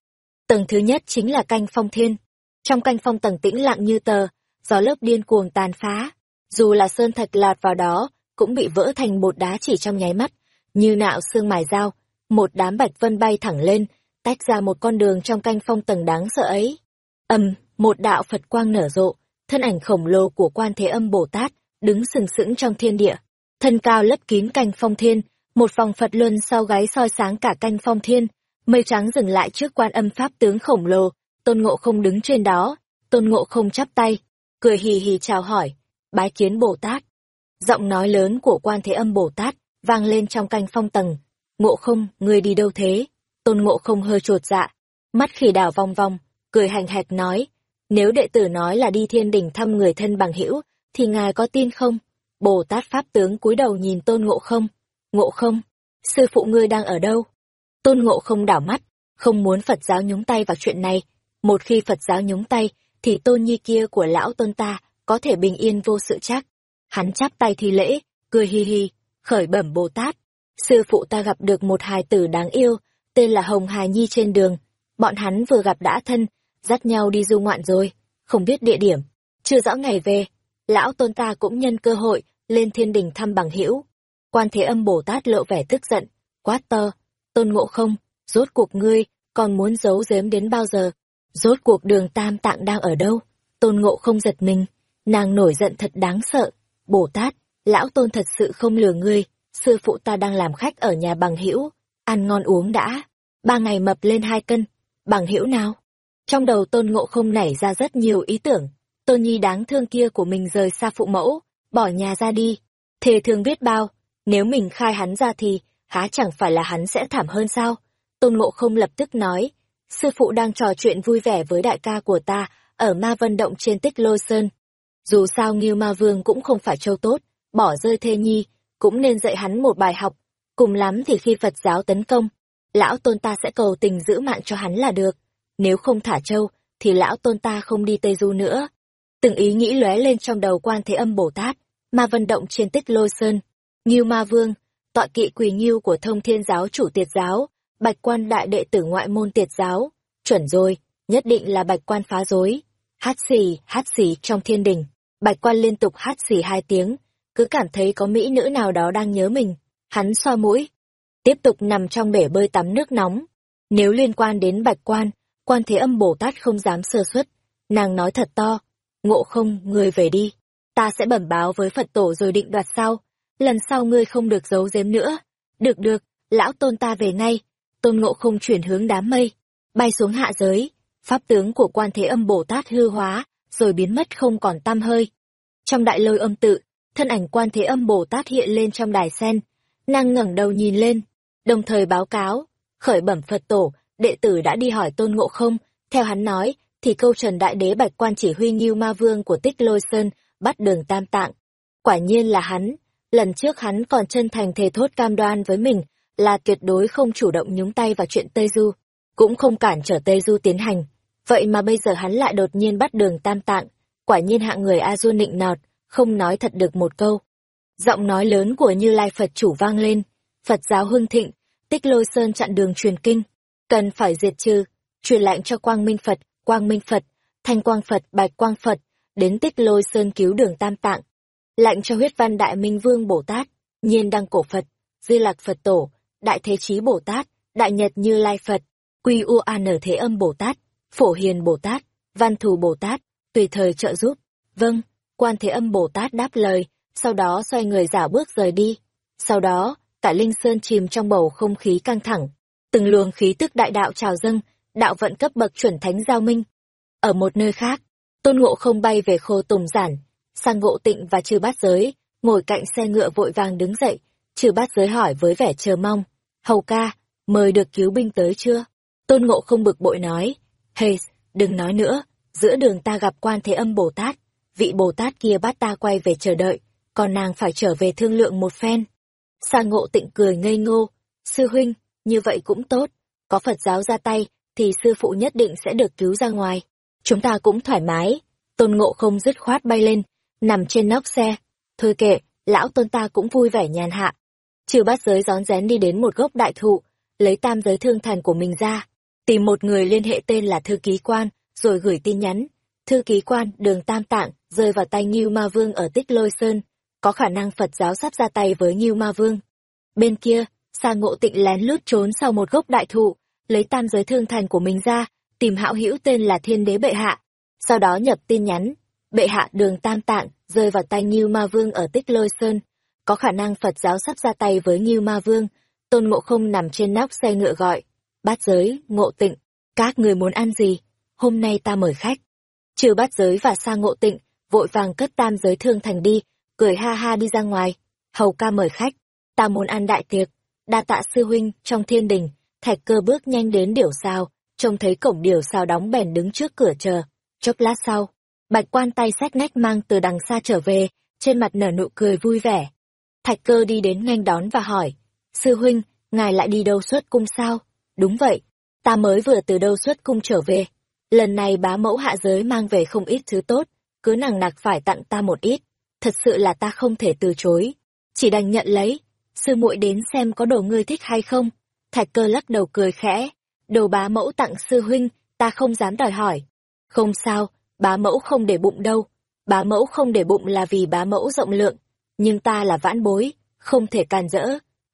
Speaker 1: Tầng thứ nhất chính là canh phong thiên. Trong canh phong tầng tĩnh lặng như tờ, gió lớp điên cuồng tàn phá. Dù là sơn thạch lạt vào đó, cũng bị vỡ thành bột đá chỉ trong nháy mắt, như nạo xương mài dao, một đám bạch vân bay thẳng lên, tách ra một con đường trong canh phong tầng đáng sợ ấy. Âm, một đạo Phật quang nở rộ, thân ảnh khổng lồ của quan thế âm Bồ Tát, đứng sừng sững trong thiên địa. Thân cao lấp kín canh phong thiên, một vòng Phật luân sau gáy soi sáng cả canh phong thiên, mây trắng dừng lại trước quan âm pháp tướng khổng lồ, tôn ngộ không đứng trên đó, tôn ngộ không chắp tay, cười hì hì chào hỏi, bái kiến Bồ Tát. Giọng nói lớn của quan thế âm Bồ Tát vang lên trong canh phong tầng. Ngộ không, ngươi đi đâu thế? Tôn ngộ không hơi chuột dạ. Mắt khỉ đảo vòng vòng, cười hành hạch nói. Nếu đệ tử nói là đi thiên đỉnh thăm người thân bằng hữu thì ngài có tin không? Bồ Tát Pháp tướng cúi đầu nhìn tôn ngộ không. Ngộ không, sư phụ ngươi đang ở đâu? Tôn ngộ không đảo mắt, không muốn Phật giáo nhúng tay vào chuyện này. Một khi Phật giáo nhúng tay, thì tôn nhi kia của lão tôn ta có thể bình yên vô sự chắc. Hắn chắp tay thi lễ, cười hi hi, khởi bẩm Bồ Tát. Sư phụ ta gặp được một hài tử đáng yêu, tên là Hồng Hài Nhi trên đường. Bọn hắn vừa gặp đã thân, dắt nhau đi du ngoạn rồi, không biết địa điểm, chưa rõ ngày về. Lão tôn ta cũng nhân cơ hội, lên thiên đình thăm bằng hữu Quan Thế Âm Bồ Tát lộ vẻ tức giận, quát tơ tôn ngộ không, rốt cuộc ngươi, còn muốn giấu giếm đến bao giờ? Rốt cuộc đường tam tạng đang ở đâu? Tôn ngộ không giật mình, nàng nổi giận thật đáng sợ, Bồ Tát, lão tôn thật sự không lừa ngươi, sư phụ ta đang làm khách ở nhà bằng hữu, ăn ngon uống đã, ba ngày mập lên hai cân, bằng hữu nào? Trong đầu tôn ngộ không nảy ra rất nhiều ý tưởng, tôn nhi đáng thương kia của mình rời xa phụ mẫu, bỏ nhà ra đi, thề thương biết bao, nếu mình khai hắn ra thì, há chẳng phải là hắn sẽ thảm hơn sao? Tôn ngộ không lập tức nói, sư phụ đang trò chuyện vui vẻ với đại ca của ta, ở ma vân động trên tích lôi sơn, dù sao Ngưu Ma Vương cũng không phải châu tốt, bỏ rơi thê nhi, cũng nên dạy hắn một bài học. Cùng lắm thì khi Phật giáo tấn công, lão tôn ta sẽ cầu tình giữ mạng cho hắn là được. nếu không thả châu, thì lão tôn ta không đi Tây Du nữa. Từng ý nghĩ lóe lên trong đầu quan thế âm Bồ Tát, ma vận động trên tích lôi sơn. Nghiêu ma vương, tọa kỵ quỳ nghiêu của thông thiên giáo chủ tiệt giáo, bạch quan đại đệ tử ngoại môn tiệt giáo. Chuẩn rồi, nhất định là bạch quan phá rối. Hát xì, hát xì trong thiên đình. Bạch quan liên tục hát xì hai tiếng, cứ cảm thấy có mỹ nữ nào đó đang nhớ mình. Hắn xoa mũi, tiếp tục nằm trong bể bơi tắm nước nóng. Nếu liên quan đến bạch quan, quan thế âm Bồ Tát không dám sơ suất. Nàng nói thật to, ngộ không, ngươi về đi. Ta sẽ bẩm báo với Phật tổ rồi định đoạt sau. Lần sau ngươi không được giấu giếm nữa. Được được, lão tôn ta về ngay. Tôn ngộ không chuyển hướng đám mây, bay xuống hạ giới. Pháp tướng của quan thế âm Bồ Tát hư hóa, rồi biến mất không còn tăm hơi. Trong đại lôi âm tự, thân ảnh quan thế âm Bồ Tát hiện lên trong đài sen. Nàng ngẩng đầu nhìn lên, đồng thời báo cáo, khởi bẩm Phật tổ, đệ tử đã đi hỏi tôn ngộ không, theo hắn nói, thì câu trần đại đế bạch quan chỉ huy nghiêu ma vương của tích lôi sơn, bắt đường tam tạng. Quả nhiên là hắn, lần trước hắn còn chân thành thề thốt cam đoan với mình, là tuyệt đối không chủ động nhúng tay vào chuyện Tây Du, cũng không cản trở Tây Du tiến hành. Vậy mà bây giờ hắn lại đột nhiên bắt đường tam tạng, quả nhiên hạng người A Du nịnh nọt, không nói thật được một câu. Giọng nói lớn của Như Lai Phật chủ vang lên, Phật giáo hưng thịnh, tích lôi sơn chặn đường truyền kinh, cần phải diệt trừ, truyền lệnh cho quang minh Phật, quang minh Phật, thanh quang Phật, bạch quang Phật, đến tích lôi sơn cứu đường tam tạng. Lệnh cho huyết văn đại minh vương Bồ Tát, nhiên đăng cổ Phật, di lạc Phật tổ, đại thế chí Bồ Tát, đại nhật như lai Phật, quy u an thế âm Bồ Tát, phổ hiền Bồ Tát, văn thù Bồ Tát, tùy thời trợ giúp. Vâng, quan thế âm Bồ Tát đáp lời, sau đó xoay người giả bước rời đi. Sau đó, cả Linh Sơn chìm trong bầu không khí căng thẳng. Từng luồng khí tức đại đạo trào dâng, đạo vận cấp bậc chuẩn thánh giao minh. Ở một nơi khác, tôn ngộ không bay về khô tùng giản, sang ngộ tịnh và trừ bát giới, ngồi cạnh xe ngựa vội vàng đứng dậy, trừ bát giới hỏi với vẻ chờ mong. Hầu ca, mời được cứu binh tới chưa? Tôn ngộ không bực bội nói, Hey, đừng nói nữa, giữa đường ta gặp quan thế âm Bồ Tát, vị Bồ Tát kia bắt ta quay về chờ đợi, còn nàng phải trở về thương lượng một phen. Sa ngộ tịnh cười ngây ngô, sư huynh, như vậy cũng tốt, có Phật giáo ra tay, thì sư phụ nhất định sẽ được cứu ra ngoài. Chúng ta cũng thoải mái, tôn ngộ không dứt khoát bay lên, nằm trên nóc xe. Thôi kệ, lão tôn ta cũng vui vẻ nhàn hạ. Trừ bát giới gión rén đi đến một gốc đại thụ, lấy tam giới thương thành của mình ra, tìm một người liên hệ tên là thư ký quan, rồi gửi tin nhắn. Thư ký quan, đường tam tạng, rơi vào tay Nhiêu Ma Vương ở Tích Lôi Sơn, có khả năng Phật giáo sắp ra tay với Nhiêu Ma Vương. Bên kia, Sa Ngộ Tịnh lén lút trốn sau một gốc đại thụ, lấy tam giới thương thành của mình ra, tìm hạo hữu tên là Thiên Đế Bệ Hạ. Sau đó nhập tin nhắn, Bệ Hạ đường tam tạng, rơi vào tay Nhiêu Ma Vương ở Tích Lôi Sơn. Có khả năng Phật giáo sắp ra tay với Nhiêu Ma Vương. Tôn Ngộ Không nằm trên nóc xe ngựa gọi, bát giới, ngộ tịnh, các người muốn ăn gì? Hôm nay ta mời khách. Trừ bát giới và sa ngộ tịnh, vội vàng cất tam giới thương thành đi, cười ha ha đi ra ngoài. Hầu ca mời khách, ta muốn ăn đại tiệc. Đa tạ sư huynh, trong thiên đình, thạch cơ bước nhanh đến điểu sao, trông thấy cổng điểu sao đóng bèn đứng trước cửa chờ. Chốc lát sau, bạch quan tay sách nách mang từ đằng xa trở về, trên mặt nở nụ cười vui vẻ. Thạch cơ đi đến nhanh đón và hỏi, sư huynh, ngài lại đi đâu xuất cung sao? Đúng vậy, ta mới vừa từ đâu xuất cung trở về. Lần này bá mẫu hạ giới mang về không ít thứ tốt, cứ nằng nặc phải tặng ta một ít. Thật sự là ta không thể từ chối. Chỉ đành nhận lấy. Sư muội đến xem có đồ ngươi thích hay không. Thạch cơ lắc đầu cười khẽ. Đồ bá mẫu tặng sư huynh, ta không dám đòi hỏi. Không sao, bá mẫu không để bụng đâu. Bá mẫu không để bụng là vì bá mẫu rộng lượng. Nhưng ta là vãn bối, không thể càn rỡ.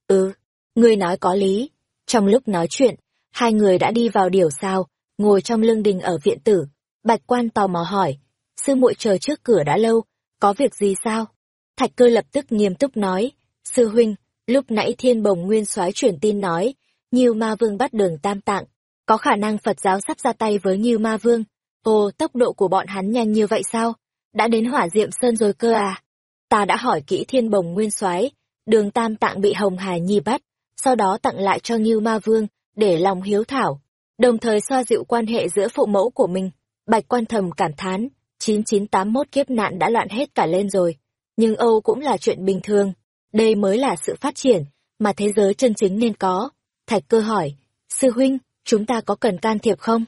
Speaker 1: Ừ, ngươi nói có lý. Trong lúc nói chuyện, hai người đã đi vào điểu sao, ngồi trong lương đình ở viện tử. Bạch quan tò mò hỏi, sư muội chờ trước cửa đã lâu, có việc gì sao? Thạch cơ lập tức nghiêm túc nói, sư huynh, lúc nãy thiên bồng nguyên soái chuyển tin nói, Nhiêu ma vương bắt đường tam tạng, có khả năng Phật giáo sắp ra tay với Nhiêu ma vương. Ồ, tốc độ của bọn hắn nhanh như vậy sao? Đã đến hỏa diệm sơn rồi cơ à? Ta đã hỏi kỹ thiên bồng nguyên soái đường tam tạng bị hồng hà nhi bắt, sau đó tặng lại cho Ngưu Ma Vương, để lòng hiếu thảo, đồng thời xoa dịu quan hệ giữa phụ mẫu của mình. Bạch quan thầm cảm thán, 9981 kiếp nạn đã loạn hết cả lên rồi. Nhưng Âu cũng là chuyện bình thường. Đây mới là sự phát triển, mà thế giới chân chính nên có. Thạch cơ hỏi, sư huynh, chúng ta có cần can thiệp không?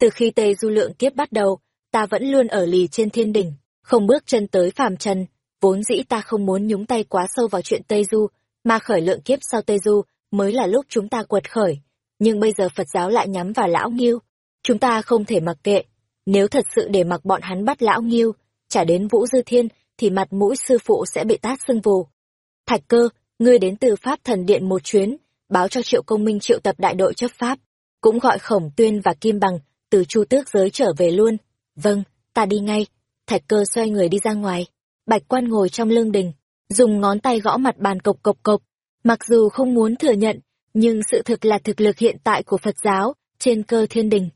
Speaker 1: Từ khi Tây Du lượng kiếp bắt đầu, ta vẫn luôn ở lì trên thiên đỉnh, không bước chân tới phàm trần. Vốn dĩ ta không muốn nhúng tay quá sâu vào chuyện Tây Du, mà khởi lượng kiếp sau Tây Du mới là lúc chúng ta quật khởi. Nhưng bây giờ Phật giáo lại nhắm vào lão nghiêu. Chúng ta không thể mặc kệ. Nếu thật sự để mặc bọn hắn bắt lão nghiêu, trả đến Vũ Dư Thiên, thì mặt mũi sư phụ sẽ bị tát sưng vù. Thạch cơ, ngươi đến từ Pháp thần điện một chuyến, báo cho triệu công minh triệu tập đại đội chấp pháp, cũng gọi khổng tuyên và kim bằng, từ chu tước giới trở về luôn. Vâng, ta đi ngay. Thạch cơ xoay người đi ra ngoài. Bạch quan ngồi trong lương đình, dùng ngón tay gõ mặt bàn cộc cộc cộc. Mặc dù không muốn thừa nhận, nhưng sự thực là thực lực hiện tại của Phật giáo, trên cơ thiên đình.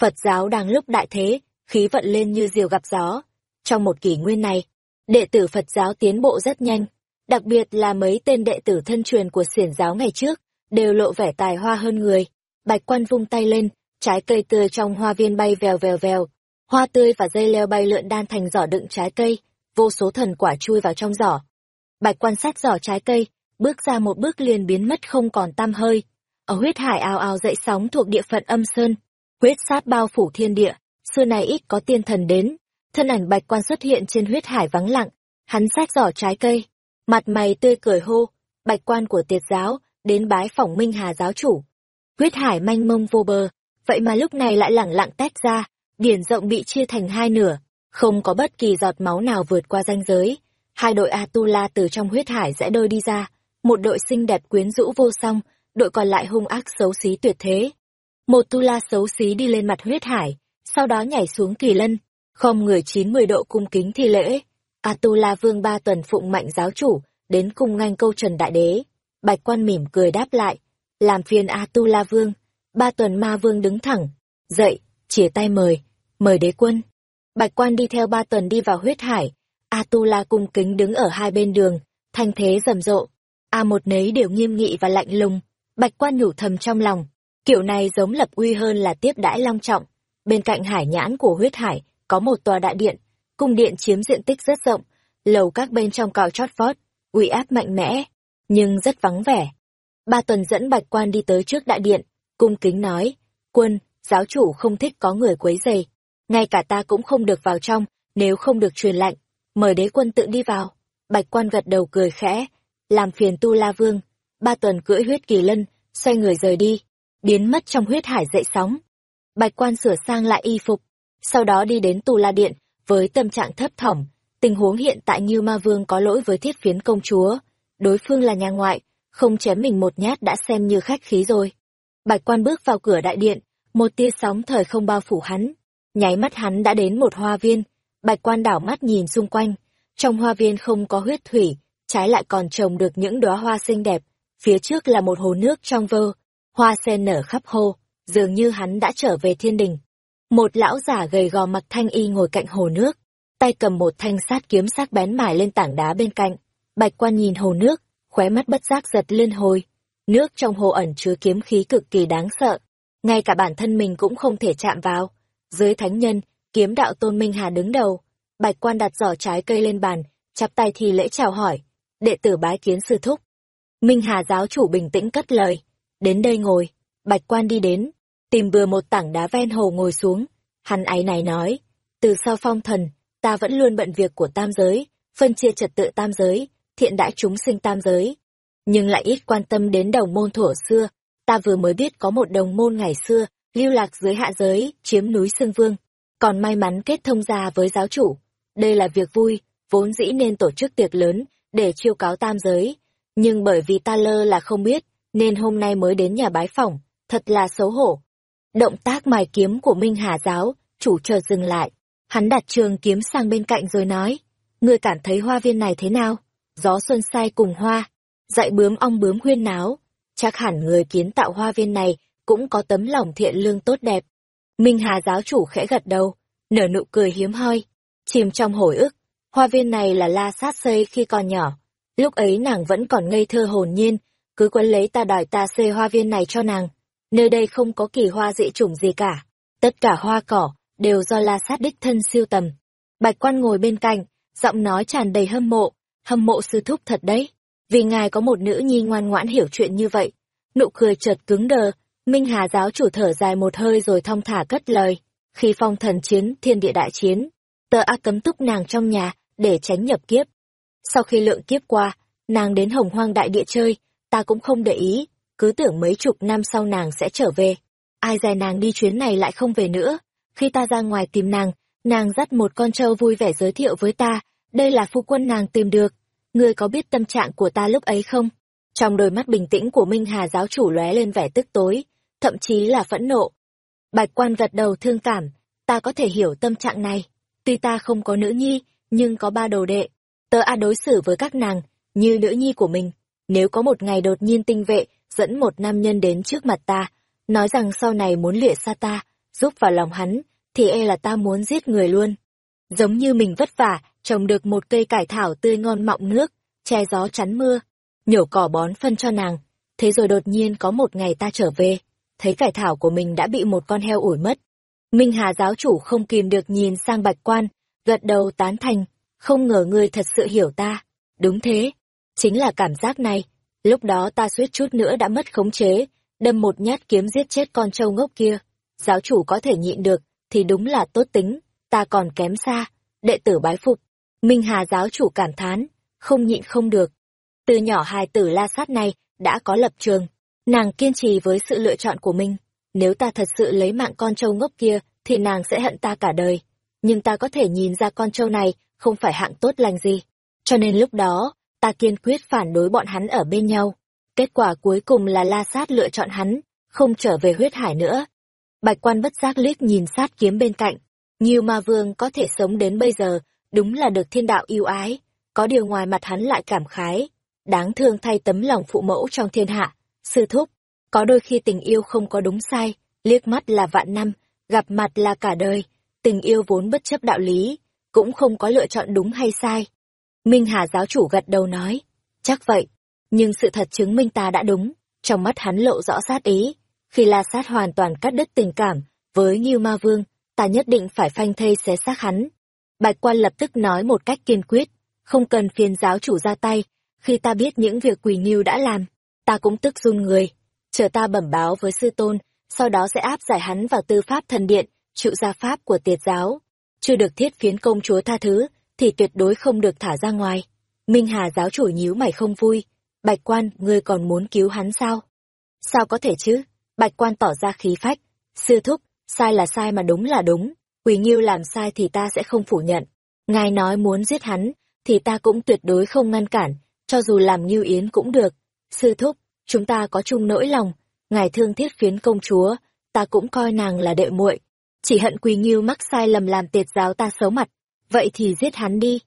Speaker 1: Phật giáo đang lúc đại thế, khí vận lên như diều gặp gió. Trong một kỷ nguyên này, đệ tử Phật giáo tiến bộ rất nhanh, đặc biệt là mấy tên đệ tử thân truyền của xiển giáo ngày trước, đều lộ vẻ tài hoa hơn người. Bạch quan vung tay lên, trái cây tươi trong hoa viên bay vèo vèo vèo, hoa tươi và dây leo bay lượn đan thành giỏ đựng trái cây, vô số thần quả chui vào trong giỏ. Bạch quan sát giỏ trái cây, bước ra một bước liền biến mất không còn tăm hơi. Ở huyết hải ào ào dậy sóng thuộc địa phận âm sơn, huyết sát bao phủ thiên địa, xưa này ít có tiên thần đến. Thân ảnh bạch quan xuất hiện trên huyết hải vắng lặng, hắn sát giỏ trái cây, mặt mày tươi cười hô, bạch quan của tiệt giáo, đến bái phỏng minh hà giáo chủ. Huyết hải manh mông vô bờ, vậy mà lúc này lại lẳng lặng tách ra, biển rộng bị chia thành hai nửa, không có bất kỳ giọt máu nào vượt qua ranh giới. Hai đội Atula từ trong huyết hải rẽ đôi đi ra, một đội xinh đẹp quyến rũ vô song, đội còn lại hung ác xấu xí tuyệt thế. Một Tu La xấu xí đi lên mặt huyết hải, sau đó nhảy xuống kỳ lân, không người chín mười độ cung kính thi lễ. Atula vương ba tuần phụng mạnh giáo chủ, đến cung nganh câu trần đại đế. Bạch quan mỉm cười đáp lại, làm phiền Atula vương. Ba tuần ma vương đứng thẳng, dậy, chìa tay mời, mời đế quân. Bạch quan đi theo ba tuần đi vào huyết hải, Atula cung kính đứng ở hai bên đường, thanh thế rầm rộ. A một nấy đều nghiêm nghị và lạnh lùng, bạch quan nhủ thầm trong lòng, kiểu này giống lập uy hơn là tiếp đãi long trọng. Bên cạnh hải nhãn của huyết hải, có một tòa đại điện, cung điện chiếm diện tích rất rộng, lầu các bên trong cao chót vót, uy áp mạnh mẽ, nhưng rất vắng vẻ. Ba tuần dẫn bạch quan đi tới trước đại điện, cung kính nói, quân, giáo chủ không thích có người quấy rầy, ngay cả ta cũng không được vào trong, nếu không được truyền lệnh, mời đế quân tự đi vào. Bạch quan gật đầu cười khẽ, làm phiền tu la vương, ba tuần cưỡi huyết kỳ lân, xoay người rời đi, biến mất trong huyết hải dậy sóng. Bạch quan sửa sang lại y phục, sau đó đi đến tu la điện, với tâm trạng thấp thỏm, tình huống hiện tại như ma vương có lỗi với thiết phiến công chúa, đối phương là nhà ngoại, không chém mình một nhát đã xem như khách khí rồi. Bạch quan bước vào cửa đại điện, một tia sóng thời không bao phủ hắn. Nháy mắt hắn đã đến một hoa viên, bạch quan đảo mắt nhìn xung quanh. Trong hoa viên không có huyết thủy, trái lại còn trồng được những đóa hoa xinh đẹp. Phía trước là một hồ nước trong vơ, hoa sen nở khắp hồ, dường như hắn đã trở về thiên đình. Một lão giả gầy gò mặc thanh y ngồi cạnh hồ nước, tay cầm một thanh sát kiếm sắc bén mài lên tảng đá bên cạnh. Bạch quan nhìn hồ nước, khóe mắt bất giác giật lên hồi. Nước trong hồ ẩn chứa kiếm khí cực kỳ đáng sợ, ngay cả bản thân mình cũng không thể chạm vào. Dưới thánh nhân, kiếm đạo tôn Minh Hà đứng đầu, bạch quan đặt giỏ trái cây lên bàn, chắp tay thì lễ chào hỏi, đệ tử bái kiến sư thúc. Minh Hà giáo chủ bình tĩnh cất lời, đến đây ngồi, bạch quan đi đến, tìm bừa một tảng đá ven hồ ngồi xuống, hắn ấy này nói, từ sau phong thần, ta vẫn luôn bận việc của tam giới, phân chia trật tự tam giới, thiện đãi chúng sinh tam giới, nhưng lại ít quan tâm đến đồng môn thổ xưa, ta vừa mới biết có một đồng môn ngày xưa, lưu lạc dưới hạ giới, chiếm núi Sương Vương, còn may mắn kết thông gia với giáo chủ. Đây là việc vui, vốn dĩ nên tổ chức tiệc lớn, để chiêu cáo tam giới. Nhưng bởi vì ta lơ là không biết, nên hôm nay mới đến nhà bái phỏng, thật là xấu hổ. Động tác mài kiếm của Minh Hà giáo, chủ chờ dừng lại. Hắn đặt trường kiếm sang bên cạnh rồi nói, ngươi cảm thấy hoa viên này thế nào? Gió xuân sai cùng hoa, dạy bướm ong bướm huyên náo, chắc hẳn người kiến tạo hoa viên này cũng có tấm lòng thiện lương tốt đẹp. Minh Hà giáo chủ khẽ gật đầu, nở nụ cười hiếm hoi, chìm trong hồi ức. Hoa viên này là la sát xây khi còn nhỏ. Lúc ấy nàng vẫn còn ngây thơ hồn nhiên, cứ quấn lấy ta đòi ta xây hoa viên này cho nàng. Nơi đây không có kỳ hoa dị chủng gì cả. Tất cả hoa cỏ đều do la sát đích thân siêu tầm. Bạch quan ngồi bên cạnh, giọng nói tràn đầy hâm mộ, hâm mộ sư thúc thật đấy vì ngài có một nữ nhi ngoan ngoãn hiểu chuyện như vậy. Nụ cười chợt cứng đờ, Minh Hà giáo chủ thở dài một hơi rồi thong thả cất lời. Khi phong thần chiến, thiên địa đại chiến, tờ A cấm túc nàng trong nhà, để tránh nhập kiếp. Sau khi lượng kiếp qua, nàng đến hồng hoang đại địa chơi, ta cũng không để ý, cứ tưởng mấy chục năm sau nàng sẽ trở về. Ai dè nàng đi chuyến này lại không về nữa. Khi ta ra ngoài tìm nàng, nàng dắt một con trâu vui vẻ giới thiệu với ta, đây là phu quân nàng tìm được. Ngươi có biết tâm trạng của ta lúc ấy không? Trong đôi mắt bình tĩnh của Minh Hà giáo chủ lóe lên vẻ tức tối, thậm chí là phẫn nộ. Bạch quan gật đầu thương cảm, ta có thể hiểu tâm trạng này. Tuy ta không có nữ nhi, nhưng có ba đồ đệ. Tớ a đối xử với các nàng, như nữ nhi của mình. Nếu có một ngày đột nhiên tinh vệ, dẫn một nam nhân đến trước mặt ta, nói rằng sau này muốn lịa xa ta, giúp vào lòng hắn, thì e là ta muốn giết người luôn. Giống như mình vất vả, trồng được một cây cải thảo tươi ngon mọng nước, che gió chắn mưa, nhổ cỏ bón phân cho nàng. Thế rồi đột nhiên có một ngày ta trở về, thấy cải thảo của mình đã bị một con heo ủi mất. Minh Hà giáo chủ không kìm được nhìn sang bạch quan, gật đầu tán thành, không ngờ ngươi thật sự hiểu ta. Đúng thế, chính là cảm giác này. Lúc đó ta suýt chút nữa đã mất khống chế, đâm một nhát kiếm giết chết con trâu ngốc kia. Giáo chủ có thể nhịn được, thì đúng là tốt tính, ta còn kém xa. Đệ tử bái phục, Minh Hà giáo chủ cảm thán, không nhịn không được. Từ nhỏ hài tử la sát này đã có lập trường, nàng kiên trì với sự lựa chọn của mình. Nếu ta thật sự lấy mạng con trâu ngốc kia, thì nàng sẽ hận ta cả đời. Nhưng ta có thể nhìn ra con trâu này không phải hạng tốt lành gì. Cho nên lúc đó, ta kiên quyết phản đối bọn hắn ở bên nhau. Kết quả cuối cùng là La Sát lựa chọn hắn, không trở về huyết hải nữa. Bạch quan bất giác liếc nhìn sát kiếm bên cạnh. Nhiều ma vương có thể sống đến bây giờ, đúng là được thiên đạo yêu ái. Có điều ngoài mặt hắn lại cảm khái. Đáng thương thay tấm lòng phụ mẫu trong thiên hạ. Sư thúc, có đôi khi tình yêu không có đúng sai, liếc mắt là vạn năm, gặp mặt là cả đời. Tình yêu vốn bất chấp đạo lý, cũng không có lựa chọn đúng hay sai. Minh Hà giáo chủ gật đầu nói, chắc vậy, nhưng sự thật chứng minh ta đã đúng, trong mắt hắn lộ rõ sát ý. Khi La Sát hoàn toàn cắt đứt tình cảm với Ngưu Ma Vương, ta nhất định phải phanh thây xé xác hắn. Bạch quan lập tức nói một cách kiên quyết, không cần phiền giáo chủ ra tay, khi ta biết những việc quỷ Ngưu đã làm, ta cũng tức run người. Chờ ta bẩm báo với sư tôn, sau đó sẽ áp giải hắn vào tư pháp thần điện, chịu gia pháp của tiệt giáo. Chưa được thiết phiến công chúa tha thứ, thì tuyệt đối không được thả ra ngoài. Minh Hà giáo chủ nhíu mày không vui. Bạch quan, ngươi còn muốn cứu hắn sao? Sao có thể chứ? Bạch quan tỏ ra khí phách. Sư thúc, sai là sai mà đúng là đúng. Quỳ Nghiêu làm sai thì ta sẽ không phủ nhận. Ngài nói muốn giết hắn, thì ta cũng tuyệt đối không ngăn cản, cho dù làm Nghiêu Yến cũng được. Sư thúc, chúng ta có chung nỗi lòng. Ngài thương thiết phiến công chúa, ta cũng coi nàng là đệ muội. Chỉ hận Quỳ Nghiêu mắc sai lầm làm tiệt giáo ta xấu mặt. Vậy thì giết hắn đi.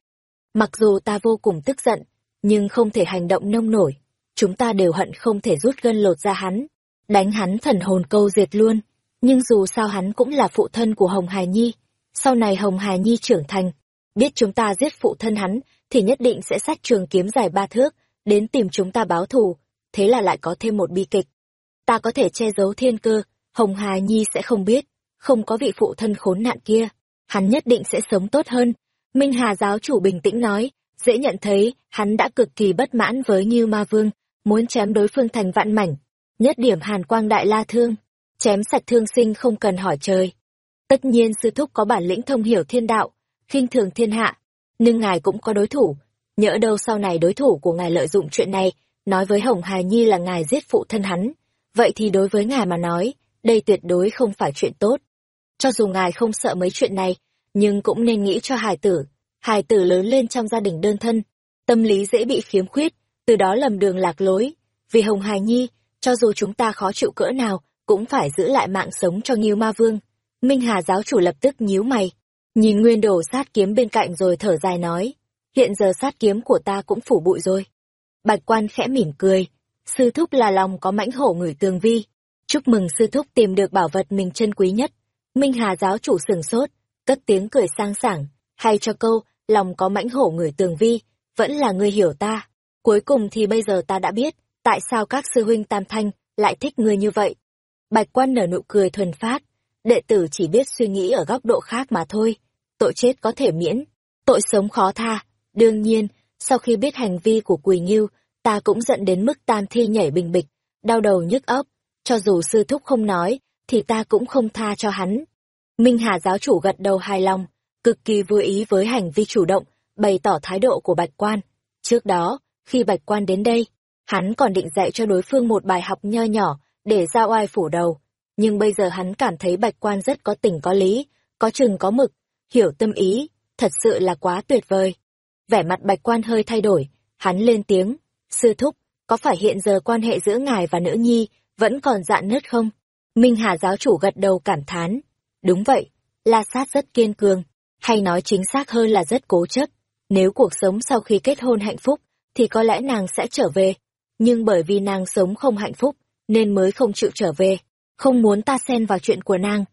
Speaker 1: Mặc dù ta vô cùng tức giận, nhưng không thể hành động nông nổi. Chúng ta đều hận không thể rút gân lột ra hắn, đánh hắn thần hồn câu diệt luôn. Nhưng dù sao hắn cũng là phụ thân của Hồng hài Nhi. Sau này Hồng hài Nhi trưởng thành, biết chúng ta giết phụ thân hắn, thì nhất định sẽ sát trường kiếm dài ba thước, đến tìm chúng ta báo thù. Thế là lại có thêm một bi kịch. Ta có thể che giấu thiên cơ, Hồng hà Nhi sẽ không biết, không có vị phụ thân khốn nạn kia. Hắn nhất định sẽ sống tốt hơn. Minh Hà giáo chủ bình tĩnh nói, dễ nhận thấy, hắn đã cực kỳ bất mãn với Như Ma Vương, muốn chém đối phương thành vạn mảnh. Nhất điểm hàn quang đại la thương, chém sạch thương sinh không cần hỏi trời. Tất nhiên sư thúc có bản lĩnh thông hiểu thiên đạo, khinh thường thiên hạ, nhưng ngài cũng có đối thủ. Nhỡ đâu sau này đối thủ của ngài lợi dụng chuyện này, nói với Hồng Hài Nhi là ngài giết phụ thân hắn. Vậy thì đối với ngài mà nói, đây tuyệt đối không phải chuyện tốt. Cho dù ngài không sợ mấy chuyện này, nhưng cũng nên nghĩ cho hài tử. Hài tử lớn lên trong gia đình đơn thân, tâm lý dễ bị khiếm khuyết, từ đó lầm đường lạc lối. Vì Hồng Hài Nhi, cho dù chúng ta khó chịu cỡ nào, cũng phải giữ lại mạng sống cho Nghiêu Ma Vương. Minh Hà giáo chủ lập tức nhíu mày, nhìn nguyên đồ sát kiếm bên cạnh rồi thở dài nói, hiện giờ sát kiếm của ta cũng phủ bụi rồi. Bạch quan khẽ mỉm cười, sư thúc là lòng có mãnh hổ người tường vi. Chúc mừng sư thúc tìm được bảo vật mình chân quý nhất. Minh Hà giáo chủ sừng sốt, cất tiếng cười sang sảng, hay cho câu, lòng có mãnh hổ người tường vi, vẫn là người hiểu ta. Cuối cùng thì bây giờ ta đã biết, tại sao các sư huynh tam thanh lại thích người như vậy. Bạch quan nở nụ cười thuần phát, đệ tử chỉ biết suy nghĩ ở góc độ khác mà thôi. Tội chết có thể miễn, tội sống khó tha. Đương nhiên, sau khi biết hành vi của Quỳ Nghiêu, ta cũng giận đến mức tan thi nhảy bình bịch, đau đầu nhức óc. cho dù sư thúc không nói, thì ta cũng không tha cho hắn. Minh Hà giáo chủ gật đầu hài lòng, cực kỳ vui ý với hành vi chủ động, bày tỏ thái độ của Bạch Quan. Trước đó, khi Bạch Quan đến đây, hắn còn định dạy cho đối phương một bài học nho nhỏ để ra oai phủ đầu. Nhưng bây giờ hắn cảm thấy Bạch Quan rất có tình có lý, có chừng có mực, hiểu tâm ý, thật sự là quá tuyệt vời. Vẻ mặt Bạch Quan hơi thay đổi, hắn lên tiếng, sư thúc, có phải hiện giờ quan hệ giữa ngài và nữ nhi vẫn còn dạn nứt không? Minh Hà giáo chủ gật đầu cảm thán. Đúng vậy, La Sát rất kiên cường, hay nói chính xác hơn là rất cố chấp. Nếu cuộc sống sau khi kết hôn hạnh phúc, thì có lẽ nàng sẽ trở về. Nhưng bởi vì nàng sống không hạnh phúc, nên mới không chịu trở về, không muốn ta xen vào chuyện của nàng.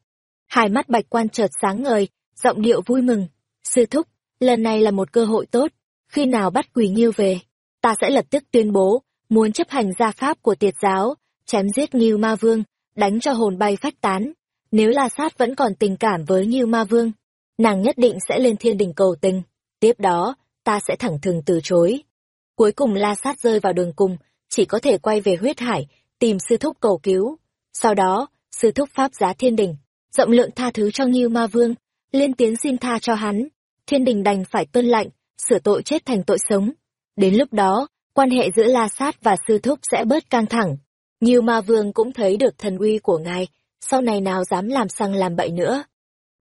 Speaker 1: Hai mắt bạch quan chợt sáng ngời, giọng điệu vui mừng. Sư thúc, lần này là một cơ hội tốt, khi nào bắt quỳ nghiêu về, ta sẽ lập tức tuyên bố, muốn chấp hành gia pháp của tiệt giáo, chém giết nghiêu ma vương, đánh cho hồn bay phách tán. Nếu La Sát vẫn còn tình cảm với nghiêu ma vương, nàng nhất định sẽ lên thiên đình cầu tình. Tiếp đó, ta sẽ thẳng thừng từ chối. Cuối cùng La Sát rơi vào đường cùng, chỉ có thể quay về huyết hải, tìm sư thúc cầu cứu. Sau đó, sư thúc pháp giá thiên đình, rộng lượng tha thứ cho Nghiêu Ma Vương, lên tiếng xin tha cho hắn. Thiên đình đành phải tuân lạnh, sửa tội chết thành tội sống. Đến lúc đó, quan hệ giữa La Sát và sư thúc sẽ bớt căng thẳng. Như Ma Vương cũng thấy được thần uy của ngài, sau này nào dám làm sang làm bậy nữa.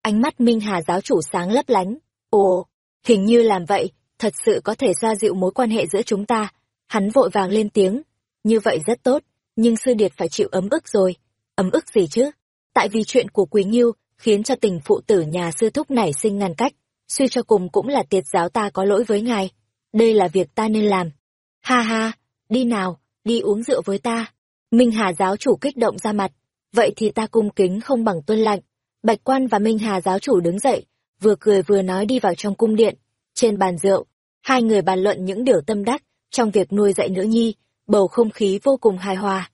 Speaker 1: Ánh mắt Minh Hà giáo chủ sáng lấp lánh. Ồ, hình như làm vậy, thật sự có thể xoa dịu mối quan hệ giữa chúng ta. Hắn vội vàng lên tiếng. Như vậy rất tốt, nhưng sư điệt phải chịu ấm ức rồi. Ấm ức gì chứ? Tại vì chuyện của Quý Nghiêu khiến cho tình phụ tử nhà sư thúc nảy sinh ngăn cách. Suy cho cùng cũng là tiệt giáo ta có lỗi với ngài. Đây là việc ta nên làm. Ha ha, đi nào, đi uống rượu với ta. Minh Hà giáo chủ kích động ra mặt. Vậy thì ta cung kính không bằng tuân lạnh. Bạch quan và Minh Hà giáo chủ đứng dậy, vừa cười vừa nói đi vào trong cung điện. Trên bàn rượu, hai người bàn luận những điều tâm đắc trong việc nuôi dạy nữ nhi, bầu không khí vô cùng hài hòa.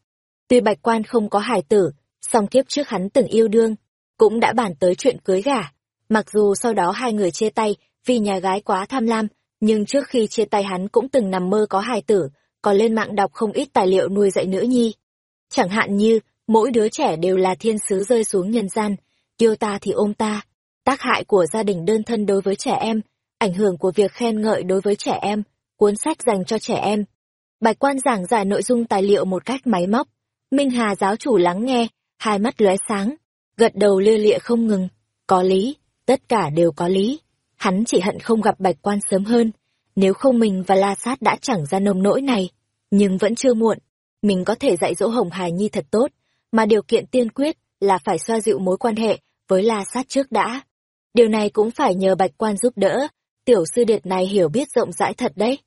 Speaker 1: Tuy bạch quan không có hài tử, song kiếp trước hắn từng yêu đương, cũng đã bàn tới chuyện cưới gả. Mặc dù sau đó hai người chia tay vì nhà gái quá tham lam, nhưng trước khi chia tay hắn cũng từng nằm mơ có hài tử, còn lên mạng đọc không ít tài liệu nuôi dạy nữ nhi. Chẳng hạn như, mỗi đứa trẻ đều là thiên sứ rơi xuống nhân gian, yêu ta thì ôm ta. Tác hại của gia đình đơn thân đối với trẻ em, ảnh hưởng của việc khen ngợi đối với trẻ em, cuốn sách dành cho trẻ em. Bạch quan giảng giải nội dung tài liệu một cách máy móc. Minh Hà giáo chủ lắng nghe, hai mắt lóe sáng, gật đầu lia lịa không ngừng. Có lý, tất cả đều có lý. Hắn chỉ hận không gặp bạch quan sớm hơn, nếu không mình và La Sát đã chẳng ra nông nỗi này. Nhưng vẫn chưa muộn, mình có thể dạy dỗ Hồng Hải Nhi thật tốt, mà điều kiện tiên quyết là phải xoa dịu mối quan hệ với La Sát trước đã. Điều này cũng phải nhờ bạch quan giúp đỡ, tiểu sư điệt này hiểu biết rộng rãi thật đấy.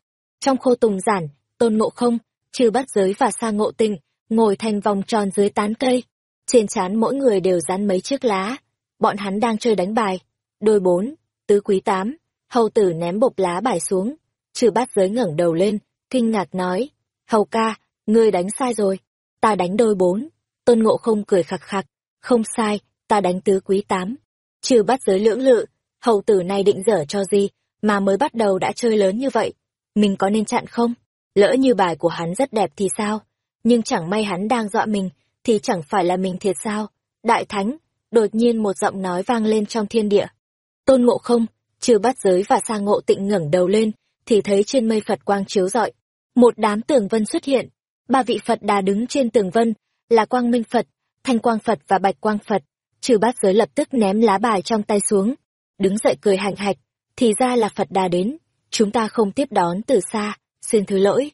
Speaker 1: Trong khô tùng giản, tôn ngộ không, trừ bắt giới và sa ngộ tình, ngồi thành vòng tròn dưới tán cây. Trên trán mỗi người đều dán mấy chiếc lá. Bọn hắn đang chơi đánh bài. Đôi bốn, tứ quý tám, hầu tử ném bột lá bài xuống. Trừ bát giới ngẩng đầu lên, kinh ngạc nói. Hầu ca, ngươi đánh sai rồi. Ta đánh đôi bốn. Tôn ngộ không cười khặc khặc. Không sai, ta đánh tứ quý tám. Trừ bát giới lưỡng lự, hầu tử này định dở cho gì, mà mới bắt đầu đã chơi lớn như vậy. Mình có nên chặn không? Lỡ như bài của hắn rất đẹp thì sao? Nhưng chẳng may hắn đang dọa mình, thì chẳng phải là mình thiệt sao? Đại Thánh, đột nhiên một giọng nói vang lên trong thiên địa. Tôn ngộ không, trừ bắt giới và sa ngộ tịnh ngẩng đầu lên, thì thấy trên mây Phật quang chiếu rọi. Một đám tường vân xuất hiện, ba vị Phật đà đứng trên tường vân, là Quang Minh Phật, Thanh Quang Phật và Bạch Quang Phật. Trừ bát giới lập tức ném lá bài trong tay xuống, đứng dậy cười hạnh hạch, thì ra là Phật đà đến, chúng ta không tiếp đón từ xa, xin thứ lỗi.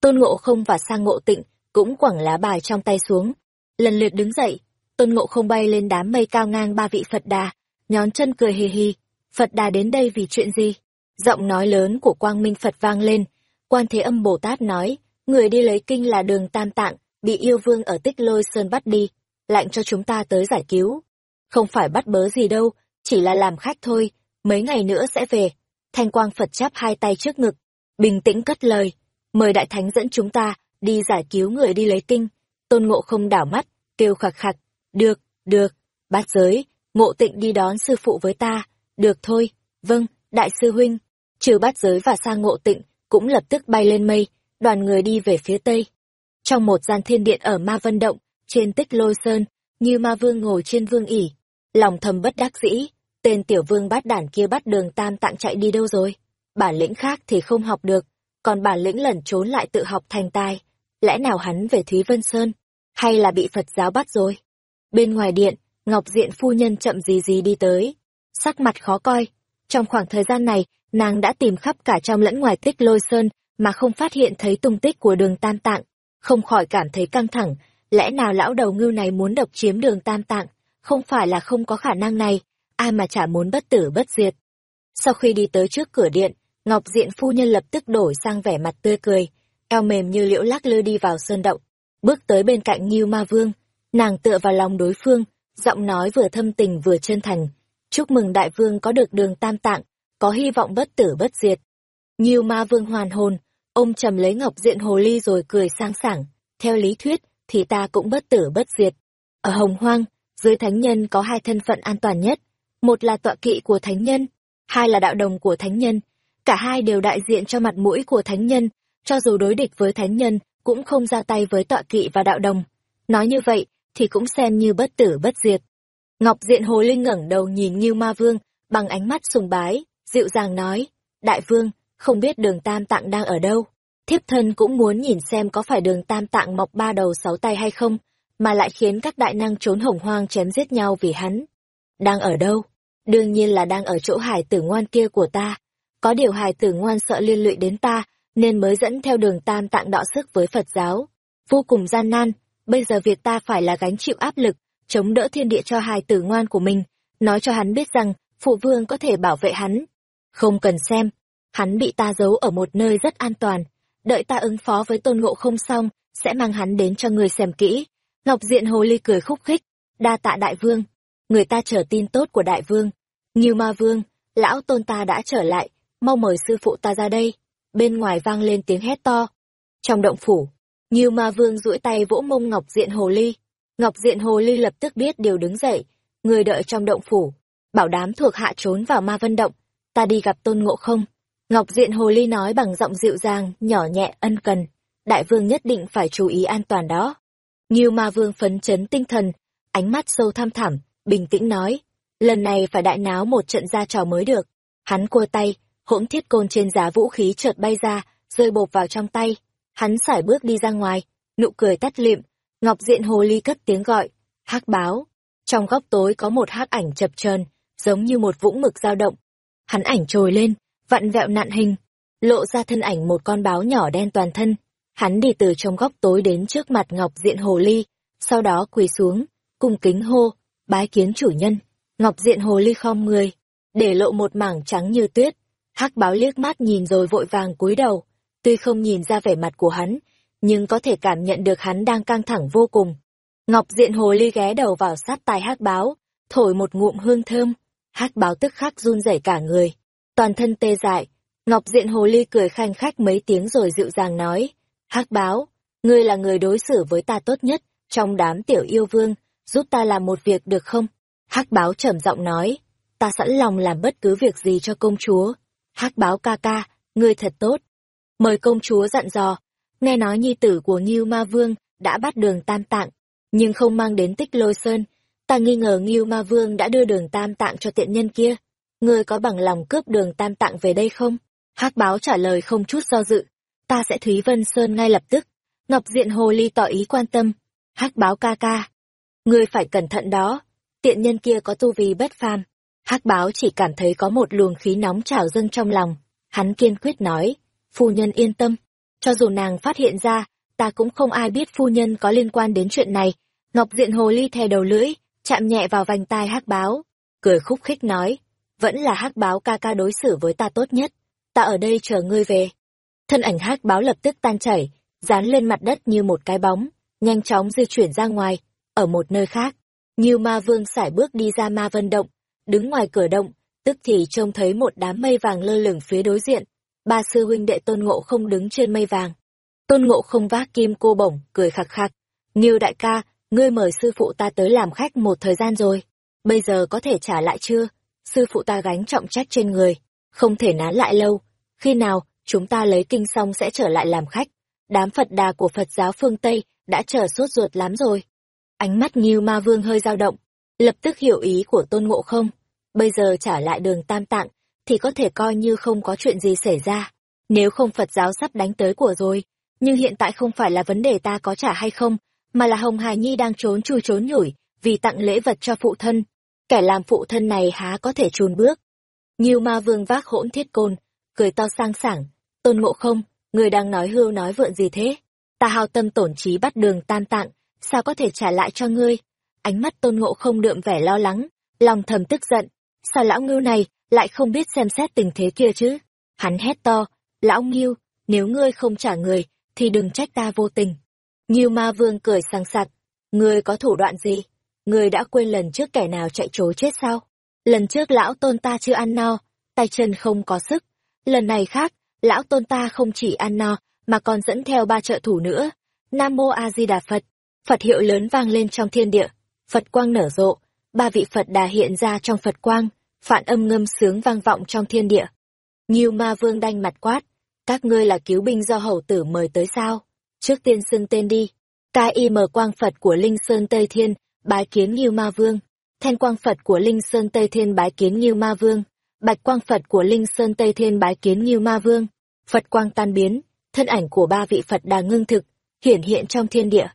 Speaker 1: Tôn Ngộ Không và Sang Ngộ Tịnh cũng quẳng lá bài trong tay xuống, lần lượt đứng dậy, Tôn Ngộ Không bay lên đám mây cao ngang ba vị Phật đà, nhón chân cười hì hì, Phật đà đến đây vì chuyện gì? Giọng nói lớn của Quang Minh Phật vang lên, Quan Thế Âm Bồ Tát nói, người đi lấy kinh là đường tam tạng, bị yêu vương ở tích lôi sơn bắt đi, lạnh cho chúng ta tới giải cứu. Không phải bắt bớ gì đâu, chỉ là làm khách thôi, mấy ngày nữa sẽ về. Thanh quang Phật chắp hai tay trước ngực, bình tĩnh cất lời, mời đại thánh dẫn chúng ta đi giải cứu người đi lấy kinh. Tôn ngộ không đảo mắt, kêu khạc khạc, được, được, bát giới, ngộ tịnh đi đón sư phụ với ta, được thôi, vâng, đại sư huynh. Trừ bát giới và sang ngộ tịnh, cũng lập tức bay lên mây, đoàn người đi về phía tây. Trong một gian thiên điện ở Ma Vân Động, Trên tích lôi sơn, như ma vương ngồi trên vương ỉ. Lòng thầm bất đắc dĩ, tên tiểu vương bát đản kia bắt đường tam tạng chạy đi đâu rồi? Bản lĩnh khác thì không học được, còn bản lĩnh lẩn trốn lại tự học thành tài. Lẽ nào hắn về Thúy Vân Sơn? Hay là bị Phật giáo bắt rồi? Bên ngoài điện, Ngọc Diện phu nhân chậm gì gì đi tới. Sắc mặt khó coi. Trong khoảng thời gian này, nàng đã tìm khắp cả trong lẫn ngoài tích lôi sơn, mà không phát hiện thấy tung tích của đường tam tạng. Không khỏi cảm thấy căng thẳng, lẽ nào lão đầu ngưu này muốn độc chiếm đường tam tạng? Không phải là không có khả năng này, ai mà chả muốn bất tử bất diệt. Sau khi đi tới trước cửa điện, Ngọc Diện phu nhân lập tức đổi sang vẻ mặt tươi cười, eo mềm như liễu lắc lư đi vào sơn động, bước tới bên cạnh Ngưu Ma Vương, nàng tựa vào lòng đối phương, giọng nói vừa thâm tình vừa chân thành, chúc mừng đại vương có được đường tam tạng, có hy vọng bất tử bất diệt. Nhiều Ma Vương hoàn hồn, ôm trầm lấy Ngọc Diện hồ ly rồi cười sang sảng, theo lý thuyết thì ta cũng bất tử bất diệt. Ở Hồng Hoang, dưới thánh nhân có hai thân phận an toàn nhất, một là tọa kỵ của thánh nhân, hai là đạo đồng của thánh nhân cả hai đều đại diện cho mặt mũi của thánh nhân, cho dù đối địch với thánh nhân, cũng không ra tay với tọa kỵ và đạo đồng. Nói như vậy, thì cũng xem như bất tử bất diệt. Ngọc Diện Hồ Linh ngẩng đầu nhìn Ngưu Ma Vương, bằng ánh mắt sùng bái, dịu dàng nói, Đại Vương, không biết đường Tam Tạng đang ở đâu. Thiếp thân cũng muốn nhìn xem có phải đường Tam Tạng mọc ba đầu sáu tay hay không, mà lại khiến các đại năng trốn hồng hoang chém giết nhau vì hắn. Đang ở đâu? Đương nhiên là đang ở chỗ hải tử ngoan kia của ta. Có điều Hải tử ngoan sợ liên lụy đến ta, nên mới dẫn theo đường tam tạng đọ sức với Phật giáo. Vô cùng gian nan, bây giờ việc ta phải là gánh chịu áp lực, chống đỡ thiên địa cho hài tử ngoan của mình, nói cho hắn biết rằng, phụ vương có thể bảo vệ hắn. Không cần xem, hắn bị ta giấu ở một nơi rất an toàn, đợi ta ứng phó với tôn ngộ không xong, sẽ mang hắn đến cho người xem kỹ. Ngọc Diện Hồ Ly cười khúc khích, đa tạ đại vương, người ta chờ tin tốt của đại vương. Như ma vương, lão tôn ta đã trở lại, mau mời sư phụ ta ra đây. Bên ngoài vang lên tiếng hét to. Trong động phủ, Nhiêu Ma Vương duỗi tay vỗ mông Ngọc Diện Hồ Ly. Ngọc Diện Hồ Ly lập tức biết điều đứng dậy, người đợi trong động phủ, bảo đám thuộc hạ trốn vào Ma Vân động, ta đi gặp Tôn Ngộ Không. Ngọc Diện Hồ Ly nói bằng giọng dịu dàng, nhỏ nhẹ ân cần, đại vương nhất định phải chú ý an toàn đó. Nhiêu Ma Vương phấn chấn tinh thần, ánh mắt sâu thăm thẳm, bình tĩnh nói, lần này phải đại náo một trận ra trò mới được. Hắn cua tay, hỗn thiết côn trên giá vũ khí chợt bay ra, rơi bột vào trong tay. Hắn sải bước đi ra ngoài, nụ cười tắt lịm, Ngọc Diện Hồ Ly cất tiếng gọi, hắc báo. Trong góc tối có một hắc ảnh chập chờn, giống như một vũng mực dao động. Hắn ảnh trồi lên, vặn vẹo nạn hình, lộ ra thân ảnh một con báo nhỏ đen toàn thân. Hắn đi từ trong góc tối đến trước mặt Ngọc Diện Hồ Ly, sau đó quỳ xuống, cung kính hô, bái kiến chủ nhân. Ngọc Diện Hồ Ly khom người, để lộ một mảng trắng như tuyết, hắc báo liếc mắt nhìn rồi vội vàng cúi đầu tuy không nhìn ra vẻ mặt của hắn, nhưng có thể cảm nhận được hắn đang căng thẳng vô cùng. Ngọc diện hồ ly ghé đầu vào sát tai hắc báo, thổi một ngụm hương thơm. Hắc báo tức khắc run rẩy cả người. Toàn thân tê dại, ngọc diện hồ ly cười khanh khách mấy tiếng rồi dịu dàng nói, hắc báo, ngươi là người đối xử với ta tốt nhất trong đám tiểu yêu vương, giúp ta làm một việc được không? Hắc báo trầm giọng nói, ta sẵn lòng làm bất cứ việc gì cho công chúa. Hắc báo ca ca, ngươi thật tốt mời công chúa dặn dò. Nghe nói nhi tử của ngưu ma vương đã bắt đường tam tạng, nhưng không mang đến tích lôi sơn. Ta nghi ngờ ngưu ma vương đã đưa đường tam tạng cho tiện nhân kia. Ngươi có bằng lòng cướp đường tam tạng về đây không? Hắc báo trả lời không chút do dự. Ta sẽ thúy vân sơn ngay lập tức. Ngọc diện hồ ly tỏ ý quan tâm. Hắc báo ca ca. Ngươi phải cẩn thận đó. Tiện nhân kia có tu vi bất phàm. Hắc báo chỉ cảm thấy có một luồng khí nóng trào dâng trong lòng. Hắn kiên quyết nói phu nhân yên tâm. Cho dù nàng phát hiện ra ta cũng không ai biết phu nhân có liên quan đến chuyện này. Ngọc diện hồ ly thè đầu lưỡi chạm nhẹ vào vành tai hắc báo cười khúc khích nói vẫn là hắc báo ca ca đối xử với ta tốt nhất. Ta ở đây chờ ngươi về. Thân ảnh hắc báo lập tức tan chảy dán lên mặt đất như một cái bóng nhanh chóng di chuyển ra ngoài ở một nơi khác. Như ma vương sải bước đi ra ma vân động đứng ngoài cửa động, tức thì trông thấy một đám mây vàng lơ lửng phía đối diện. Ba sư huynh đệ tôn ngộ không đứng trên mây vàng. Tôn ngộ không vác kim cô bổng, cười khặc khặc. Nghiêu đại ca, ngươi mời sư phụ ta tới làm khách một thời gian rồi. Bây giờ có thể trả lại chưa? Sư phụ ta gánh trọng trách trên người, không thể nán lại lâu. Khi nào, chúng ta lấy kinh xong sẽ trở lại làm khách. Đám Phật đà của Phật giáo phương Tây đã chờ sốt ruột lắm rồi. Ánh mắt Ngưu Ma Vương hơi dao động, lập tức hiểu ý của Tôn Ngộ Không. Bây giờ trả lại đường tam tạng, thì có thể coi như không có chuyện gì xảy ra. Nếu không Phật giáo sắp đánh tới của rồi, nhưng hiện tại không phải là vấn đề ta có trả hay không, mà là Hồng Hải Nhi đang trốn chui trốn nhủi, vì tặng lễ vật cho phụ thân. Kẻ làm phụ thân này há có thể trùn bước. Nhiều Ma Vương vác hỗn thiết côn, cười to sang sảng, tôn ngộ không, người đang nói hưu nói vượn gì thế? Ta hao tâm tổn trí bắt đường tan tạng, sao có thể trả lại cho ngươi? Ánh mắt tôn ngộ không đượm vẻ lo lắng, lòng thầm tức giận. Sao lão ngưu này lại không biết xem xét tình thế kia chứ? Hắn hét to, lão ngưu, nếu ngươi không trả người, thì đừng trách ta vô tình. như ma vương cười sang sặc, ngươi có thủ đoạn gì? Ngươi đã quên lần trước kẻ nào chạy trối chết sao? Lần trước lão tôn ta chưa ăn no, tay chân không có sức. Lần này khác, lão tôn ta không chỉ ăn no, mà còn dẫn theo ba trợ thủ nữa. Nam Mô A Di Đà Phật. Phật hiệu lớn vang lên trong thiên địa, Phật quang nở rộ, ba vị Phật đà hiện ra trong Phật quang, phản âm ngâm sướng vang vọng trong thiên địa. Nhiều ma vương đanh mặt quát, các ngươi là cứu binh do hầu tử mời tới sao? Trước tiên xưng tên đi. Cai y mờ quang Phật của Linh Sơn Tây Thiên, bái kiến Nghiêu ma vương. Thanh quang Phật của Linh Sơn Tây Thiên bái kiến Nghiêu ma vương. Bạch quang Phật của Linh Sơn Tây Thiên bái kiến Nghiêu ma vương. Phật quang tan biến, thân ảnh của ba vị Phật đà ngưng thực, hiển hiện trong thiên địa.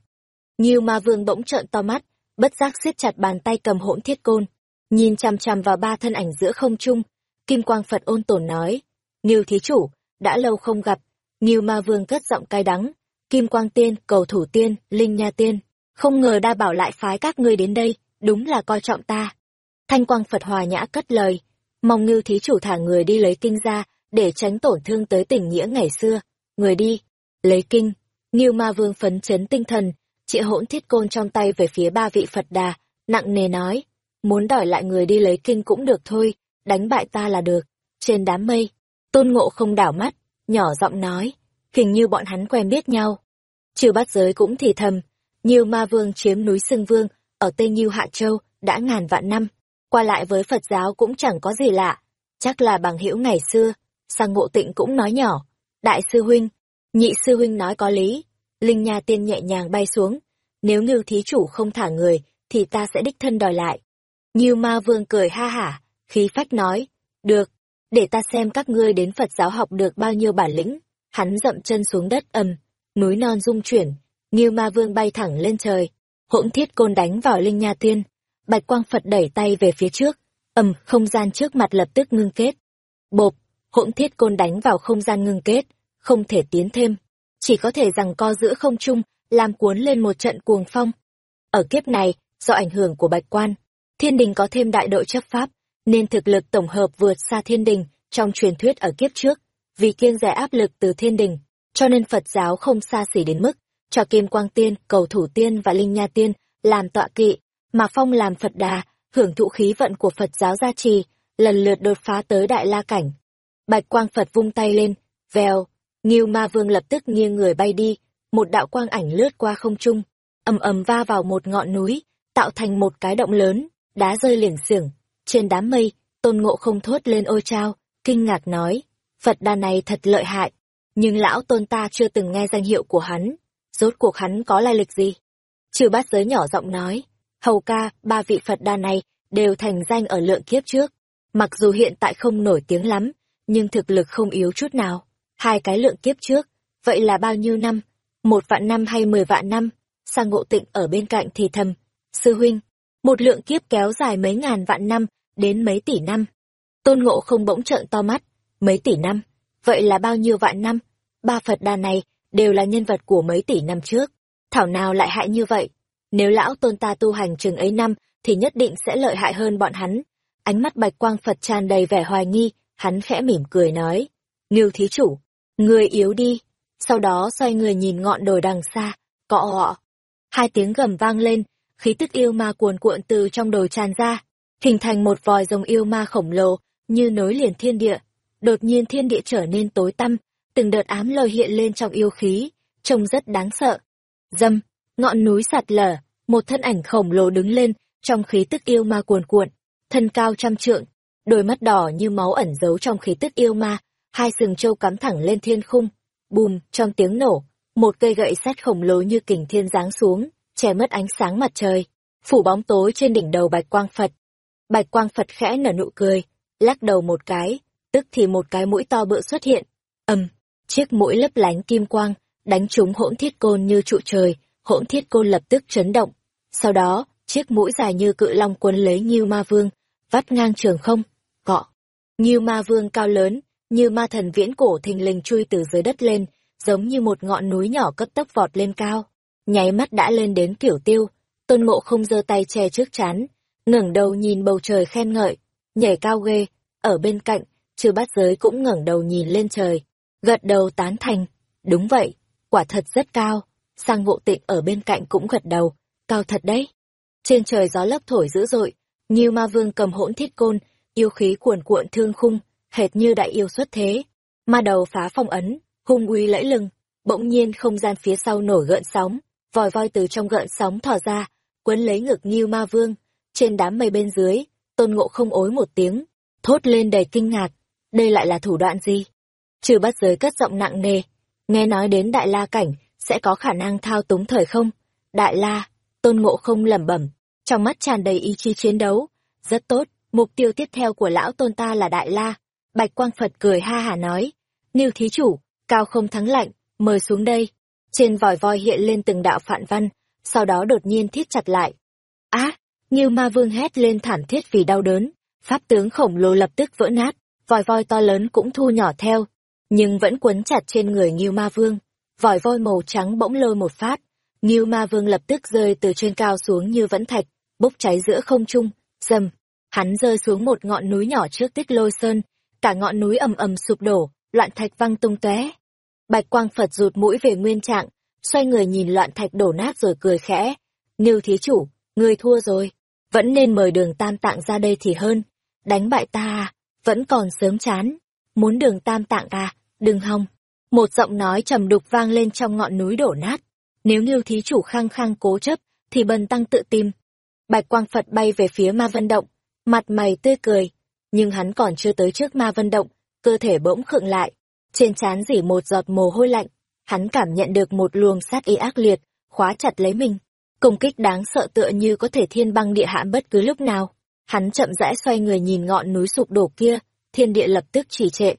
Speaker 1: Nghiêu ma vương bỗng trợn to mắt, bất giác siết chặt bàn tay cầm hỗn thiết côn, nhìn chằm chằm vào ba thân ảnh giữa không trung. Kim quang Phật ôn tồn nói, Nghiêu thí chủ, đã lâu không gặp, Nghiêu ma vương cất giọng cay đắng, Kim quang tiên, cầu thủ tiên, linh nha tiên, không ngờ đa bảo lại phái các ngươi đến đây, đúng là coi trọng ta. Thanh quang Phật hòa nhã cất lời, mong Ngưu thí chủ thả người đi lấy kinh ra, để tránh tổn thương tới tình nghĩa ngày xưa. Người đi, lấy kinh, Ngưu ma vương phấn chấn tinh thần, chị hỗn thiết côn trong tay về phía ba vị Phật đà, nặng nề nói, muốn đòi lại người đi lấy kinh cũng được thôi, đánh bại ta là được. Trên đám mây, tôn ngộ không đảo mắt, nhỏ giọng nói, hình như bọn hắn quen biết nhau. Trừ bát giới cũng thì thầm, nhiều ma vương chiếm núi Sưng Vương, ở Tây Nhiêu Hạ Châu, đã ngàn vạn năm, qua lại với Phật giáo cũng chẳng có gì lạ, chắc là bằng hữu ngày xưa, sang ngộ tịnh cũng nói nhỏ, đại sư huynh, nhị sư huynh nói có lý, Linh Nha Tiên nhẹ nhàng bay xuống, nếu Ngưu thí chủ không thả người, thì ta sẽ đích thân đòi lại. Như ma vương cười ha hả, khí phách nói, được, để ta xem các ngươi đến Phật giáo học được bao nhiêu bản lĩnh. Hắn dậm chân xuống đất ầm, núi non rung chuyển, như ma vương bay thẳng lên trời, hỗn thiết côn đánh vào Linh Nha Tiên. Bạch quang Phật đẩy tay về phía trước, ầm, không gian trước mặt lập tức ngưng kết. Bộp, hỗn thiết côn đánh vào không gian ngưng kết, không thể tiến thêm, chỉ có thể rằng co giữa không trung, làm cuốn lên một trận cuồng phong. Ở kiếp này, do ảnh hưởng của bạch quan, thiên đình có thêm đại đội chấp pháp, nên thực lực tổng hợp vượt xa thiên đình trong truyền thuyết ở kiếp trước, vì kiêng rẻ áp lực từ thiên đình, cho nên Phật giáo không xa xỉ đến mức cho Kim Quang Tiên, Cầu Thủ Tiên và Linh Nha Tiên làm tọa kỵ, mà Phong làm Phật đà, hưởng thụ khí vận của Phật giáo gia trì, lần lượt đột phá tới Đại La Cảnh. Bạch Quang Phật vung tay lên, vèo, Nghiêu Ma Vương lập tức nghiêng người bay đi, một đạo quang ảnh lướt qua không trung, ầm ầm va vào một ngọn núi, tạo thành một cái động lớn, đá rơi liền xưởng. Trên đám mây, Tôn Ngộ không thốt lên ôi trao, kinh ngạc nói, Phật đà này thật lợi hại, nhưng lão Tôn ta chưa từng nghe danh hiệu của hắn, rốt cuộc hắn có lai lịch gì? Trừ bát giới nhỏ giọng nói, hầu ca, ba vị Phật đà này đều thành danh ở lượng kiếp trước. Mặc dù hiện tại không nổi tiếng lắm, nhưng thực lực không yếu chút nào. Hai cái lượng kiếp trước, vậy là bao nhiêu năm? Một vạn năm hay mười vạn năm? Sang ngộ tịnh ở bên cạnh thì thầm. Sư huynh, một lượng kiếp kéo dài mấy ngàn vạn năm, đến mấy tỷ năm. Tôn ngộ không bỗng trợn to mắt, mấy tỷ năm, vậy là bao nhiêu vạn năm? Ba Phật đà này đều là nhân vật của mấy tỷ năm trước. Thảo nào lại hại như vậy? Nếu lão tôn ta tu hành chừng ấy năm, thì nhất định sẽ lợi hại hơn bọn hắn. Ánh mắt bạch quang Phật tràn đầy vẻ hoài nghi, hắn khẽ mỉm cười nói. Ngưu thí chủ, người yếu đi. Sau đó xoay người nhìn ngọn đồi đằng xa, cọ họ. Hai tiếng gầm vang lên, khí tức yêu ma cuồn cuộn từ trong đồi tràn ra, hình thành một vòi rồng yêu ma khổng lồ, như nối liền thiên địa. Đột nhiên thiên địa trở nên tối tăm, từng đợt ám lời hiện lên trong yêu khí, trông rất đáng sợ. Dâm, ngọn núi sạt lở, một thân ảnh khổng lồ đứng lên, trong khí tức yêu ma cuồn cuộn, thân cao trăm trượng, đôi mắt đỏ như máu ẩn giấu trong khí tức yêu ma, hai sừng trâu cắm thẳng lên thiên khung. Bùm, trong tiếng nổ, một cây gậy sắt khổng lồ như kình thiên giáng xuống, che mất ánh sáng mặt trời, phủ bóng tối trên đỉnh đầu Bạch Quang Phật. Bạch Quang Phật khẽ nở nụ cười, lắc đầu một cái, tức thì một cái mũi to bự xuất hiện. Ầm, chiếc mũi lấp lánh kim quang, đánh trúng hỗn thiết côn như trụ trời, hỗn thiết côn lập tức chấn động. Sau đó, chiếc mũi dài như cự long quấn lấy Nhiêu Ma Vương, vắt ngang trường không, cọ. Nhiêu Ma Vương cao lớn, như ma thần viễn cổ thình lình chui từ dưới đất lên, giống như một ngọn núi nhỏ cấp tốc vọt lên cao. Nháy mắt đã lên đến kiểu tiêu, tôn ngộ không giơ tay che trước chán, ngẩng đầu nhìn bầu trời khen ngợi, nhảy cao ghê, ở bên cạnh, chư bát giới cũng ngẩng đầu nhìn lên trời, gật đầu tán thành, đúng vậy, quả thật rất cao, sang ngộ tịnh ở bên cạnh cũng gật đầu, cao thật đấy. Trên trời gió lốc thổi dữ dội, như ma vương cầm hỗn thiết côn, yêu khí cuồn cuộn thương khung, hệt như đại yêu xuất thế. Ma đầu phá phong ấn, hung uy lẫy lừng, bỗng nhiên không gian phía sau nổi gợn sóng, vòi voi từ trong gợn sóng thò ra, quấn lấy ngực Ngưu Ma Vương, trên đám mây bên dưới, Tôn Ngộ không ối một tiếng, thốt lên đầy kinh ngạc, đây lại là thủ đoạn gì? Trừ bắt giới cất giọng nặng nề, nghe nói đến Đại La cảnh sẽ có khả năng thao túng thời không? Đại La, Tôn Ngộ không lẩm bẩm, trong mắt tràn đầy ý chí chiến đấu, rất tốt, mục tiêu tiếp theo của lão Tôn ta là Đại La. Bạch Quang Phật cười ha hà nói, Niêu thí chủ, cao không thắng lạnh, mời xuống đây. Trên vòi voi hiện lên từng đạo phạn văn, sau đó đột nhiên thiết chặt lại. Á, như ma vương hét lên thảm thiết vì đau đớn, pháp tướng khổng lồ lập tức vỡ nát, vòi voi to lớn cũng thu nhỏ theo, nhưng vẫn quấn chặt trên người Ngưu Ma Vương. Vòi voi màu trắng bỗng lôi một phát, Ngưu Ma Vương lập tức rơi từ trên cao xuống như vẫn thạch, bốc cháy giữa không trung, dầm. Hắn rơi xuống một ngọn núi nhỏ trước tích lôi sơn, cả ngọn núi ầm ầm sụp đổ, loạn thạch văng tung tóe. Bạch Quang Phật rụt mũi về nguyên trạng, xoay người nhìn loạn thạch đổ nát rồi cười khẽ. Ngưu thí chủ, ngươi thua rồi, vẫn nên mời đường tam tạng ra đây thì hơn. Đánh bại ta à, vẫn còn sớm chán. Muốn đường tam tạng à, đừng hòng. Một giọng nói trầm đục vang lên trong ngọn núi đổ nát. Nếu Ngưu thí chủ khăng khăng cố chấp, thì bần tăng tự tìm. Bạch Quang Phật bay về phía ma vân động, mặt mày tươi cười. Nhưng hắn còn chưa tới trước ma vân động, cơ thể bỗng khựng lại. Trên trán dỉ một giọt mồ hôi lạnh, hắn cảm nhận được một luồng sát ý ác liệt, khóa chặt lấy mình. Công kích đáng sợ tựa như có thể thiên băng địa hãm bất cứ lúc nào. Hắn chậm rãi xoay người nhìn ngọn núi sụp đổ kia, thiên địa lập tức trì trệ.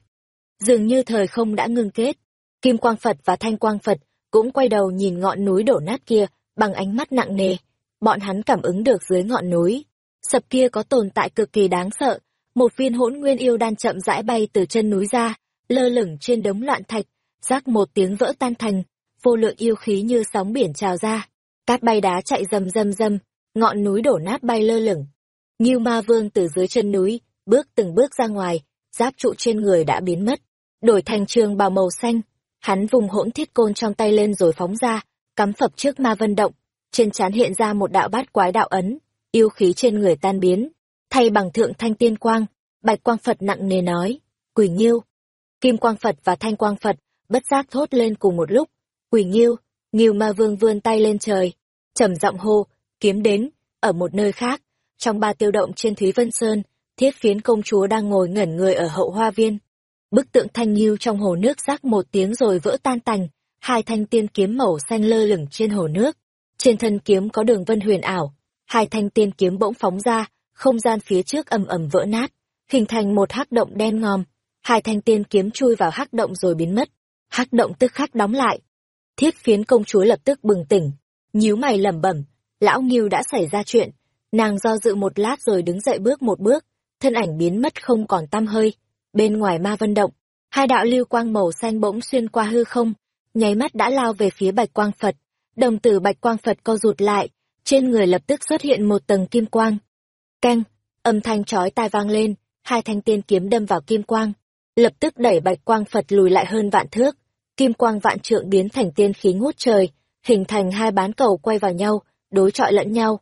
Speaker 1: Dường như thời không đã ngưng kết. Kim Quang Phật và Thanh Quang Phật cũng quay đầu nhìn ngọn núi đổ nát kia bằng ánh mắt nặng nề. Bọn hắn cảm ứng được dưới ngọn núi. Sập kia có tồn tại cực kỳ đáng sợ. Một viên hỗn nguyên yêu đan chậm rãi bay từ chân núi ra, lơ lửng trên đống loạn thạch, rác một tiếng vỡ tan thành, vô lượng yêu khí như sóng biển trào ra. Cát bay đá chạy rầm rầm rầm, ngọn núi đổ nát bay lơ lửng. Ngưu Ma Vương từ dưới chân núi, bước từng bước ra ngoài, giáp trụ trên người đã biến mất, đổi thành trường bào màu xanh. Hắn vùng hỗn thiết côn trong tay lên rồi phóng ra, cắm phập trước Ma Vân động, trên trán hiện ra một đạo bát quái đạo ấn, yêu khí trên người tan biến, thay bằng thượng thanh tiên quang, bạch quang Phật nặng nề nói, Quỷ Nghiêu. Kim quang Phật và thanh quang Phật bất giác thốt lên cùng một lúc, Quỷ Nghiêu, Nghiêu Ma Vương vươn tay lên trời, trầm giọng hô, kiếm đến, ở một nơi khác, trong ba tiêu động trên Thúy Vân Sơn, thiết phiến công chúa đang ngồi ngẩn người ở hậu hoa viên. Bức tượng thanh nghiêu trong hồ nước rác một tiếng rồi vỡ tan tành, hai thanh tiên kiếm màu xanh lơ lửng trên hồ nước. Trên thân kiếm có đường vân huyền ảo, hai thanh tiên kiếm bỗng phóng ra, không gian phía trước ầm ầm vỡ nát, hình thành một hắc động đen ngòm. Hai thanh tiên kiếm chui vào hắc động rồi biến mất. Hắc động tức khắc đóng lại. Thiết phiến công chúa lập tức bừng tỉnh, nhíu mày lẩm bẩm, lão Ngưu đã xảy ra chuyện. Nàng do dự một lát rồi đứng dậy bước một bước, thân ảnh biến mất không còn tăm hơi. Bên ngoài ma vân động, hai đạo lưu quang màu xanh bỗng xuyên qua hư không, nháy mắt đã lao về phía bạch quang Phật. Đồng tử bạch quang Phật co rụt lại, trên người lập tức xuất hiện một tầng kim quang. Canh, âm thanh chói tai vang lên, hai thanh tiên kiếm đâm vào kim quang, lập tức đẩy bạch quang Phật lùi lại hơn vạn thước. Kim quang vạn trượng biến thành tiên khí ngút trời, hình thành hai bán cầu quay vào nhau, đối chọi lẫn nhau.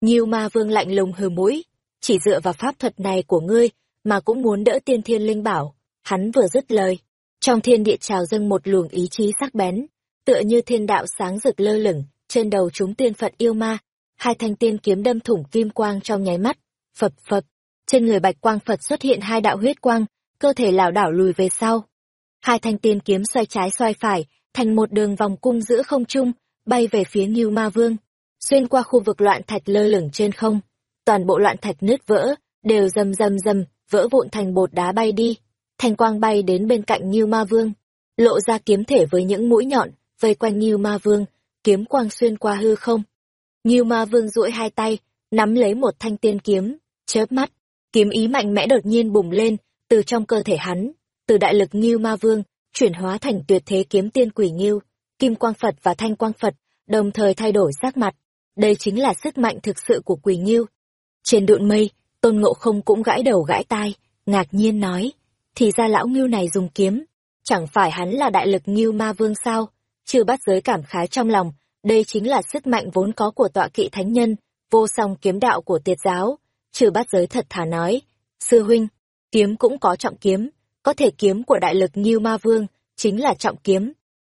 Speaker 1: Nhiêu ma vương lạnh lùng hừ mũi, chỉ dựa vào pháp thuật này của ngươi mà cũng muốn đỡ tiên thiên linh bảo. Hắn vừa dứt lời, trong thiên địa trào dâng một luồng ý chí sắc bén, tựa như thiên đạo sáng rực lơ lửng, trên đầu chúng tiên Phật yêu ma, hai thanh tiên kiếm đâm thủng kim quang trong nháy mắt, phập phập, trên người bạch quang Phật xuất hiện hai đạo huyết quang, cơ thể lảo đảo lùi về sau. Hai thanh tiên kiếm xoay trái xoay phải, thành một đường vòng cung giữa không trung, bay về phía Ngưu Ma Vương. xuyên qua khu vực loạn thạch lơ lửng trên không. Toàn bộ loạn thạch nứt vỡ, đều rầm rầm rầm, vỡ vụn thành bột đá bay đi. Thanh quang bay đến bên cạnh Như Ma Vương, lộ ra kiếm thể với những mũi nhọn, vây quanh Như Ma Vương, kiếm quang xuyên qua hư không. Như Ma Vương duỗi hai tay, nắm lấy một thanh tiên kiếm, chớp mắt, kiếm ý mạnh mẽ đột nhiên bùng lên từ trong cơ thể hắn, từ đại lực Như Ma Vương chuyển hóa thành tuyệt thế kiếm tiên quỷ Ngưu, Kim Quang Phật và Thanh Quang Phật đồng thời thay đổi sắc mặt. Đây chính là sức mạnh thực sự của quỷ Ngưu. Trên đụn mây, Tôn Ngộ Không cũng gãi đầu gãi tai, ngạc nhiên nói, thì ra lão Ngưu này dùng kiếm, chẳng phải hắn là đại lực Ngưu Ma Vương sao? Chưa bắt giới cảm khái trong lòng, đây chính là sức mạnh vốn có của tọa kỵ thánh nhân, vô song kiếm đạo của tiệt giáo. Trừ bát giới thật thà nói, sư huynh, kiếm cũng có trọng kiếm, có thể kiếm của đại lực như Ma Vương, chính là trọng kiếm.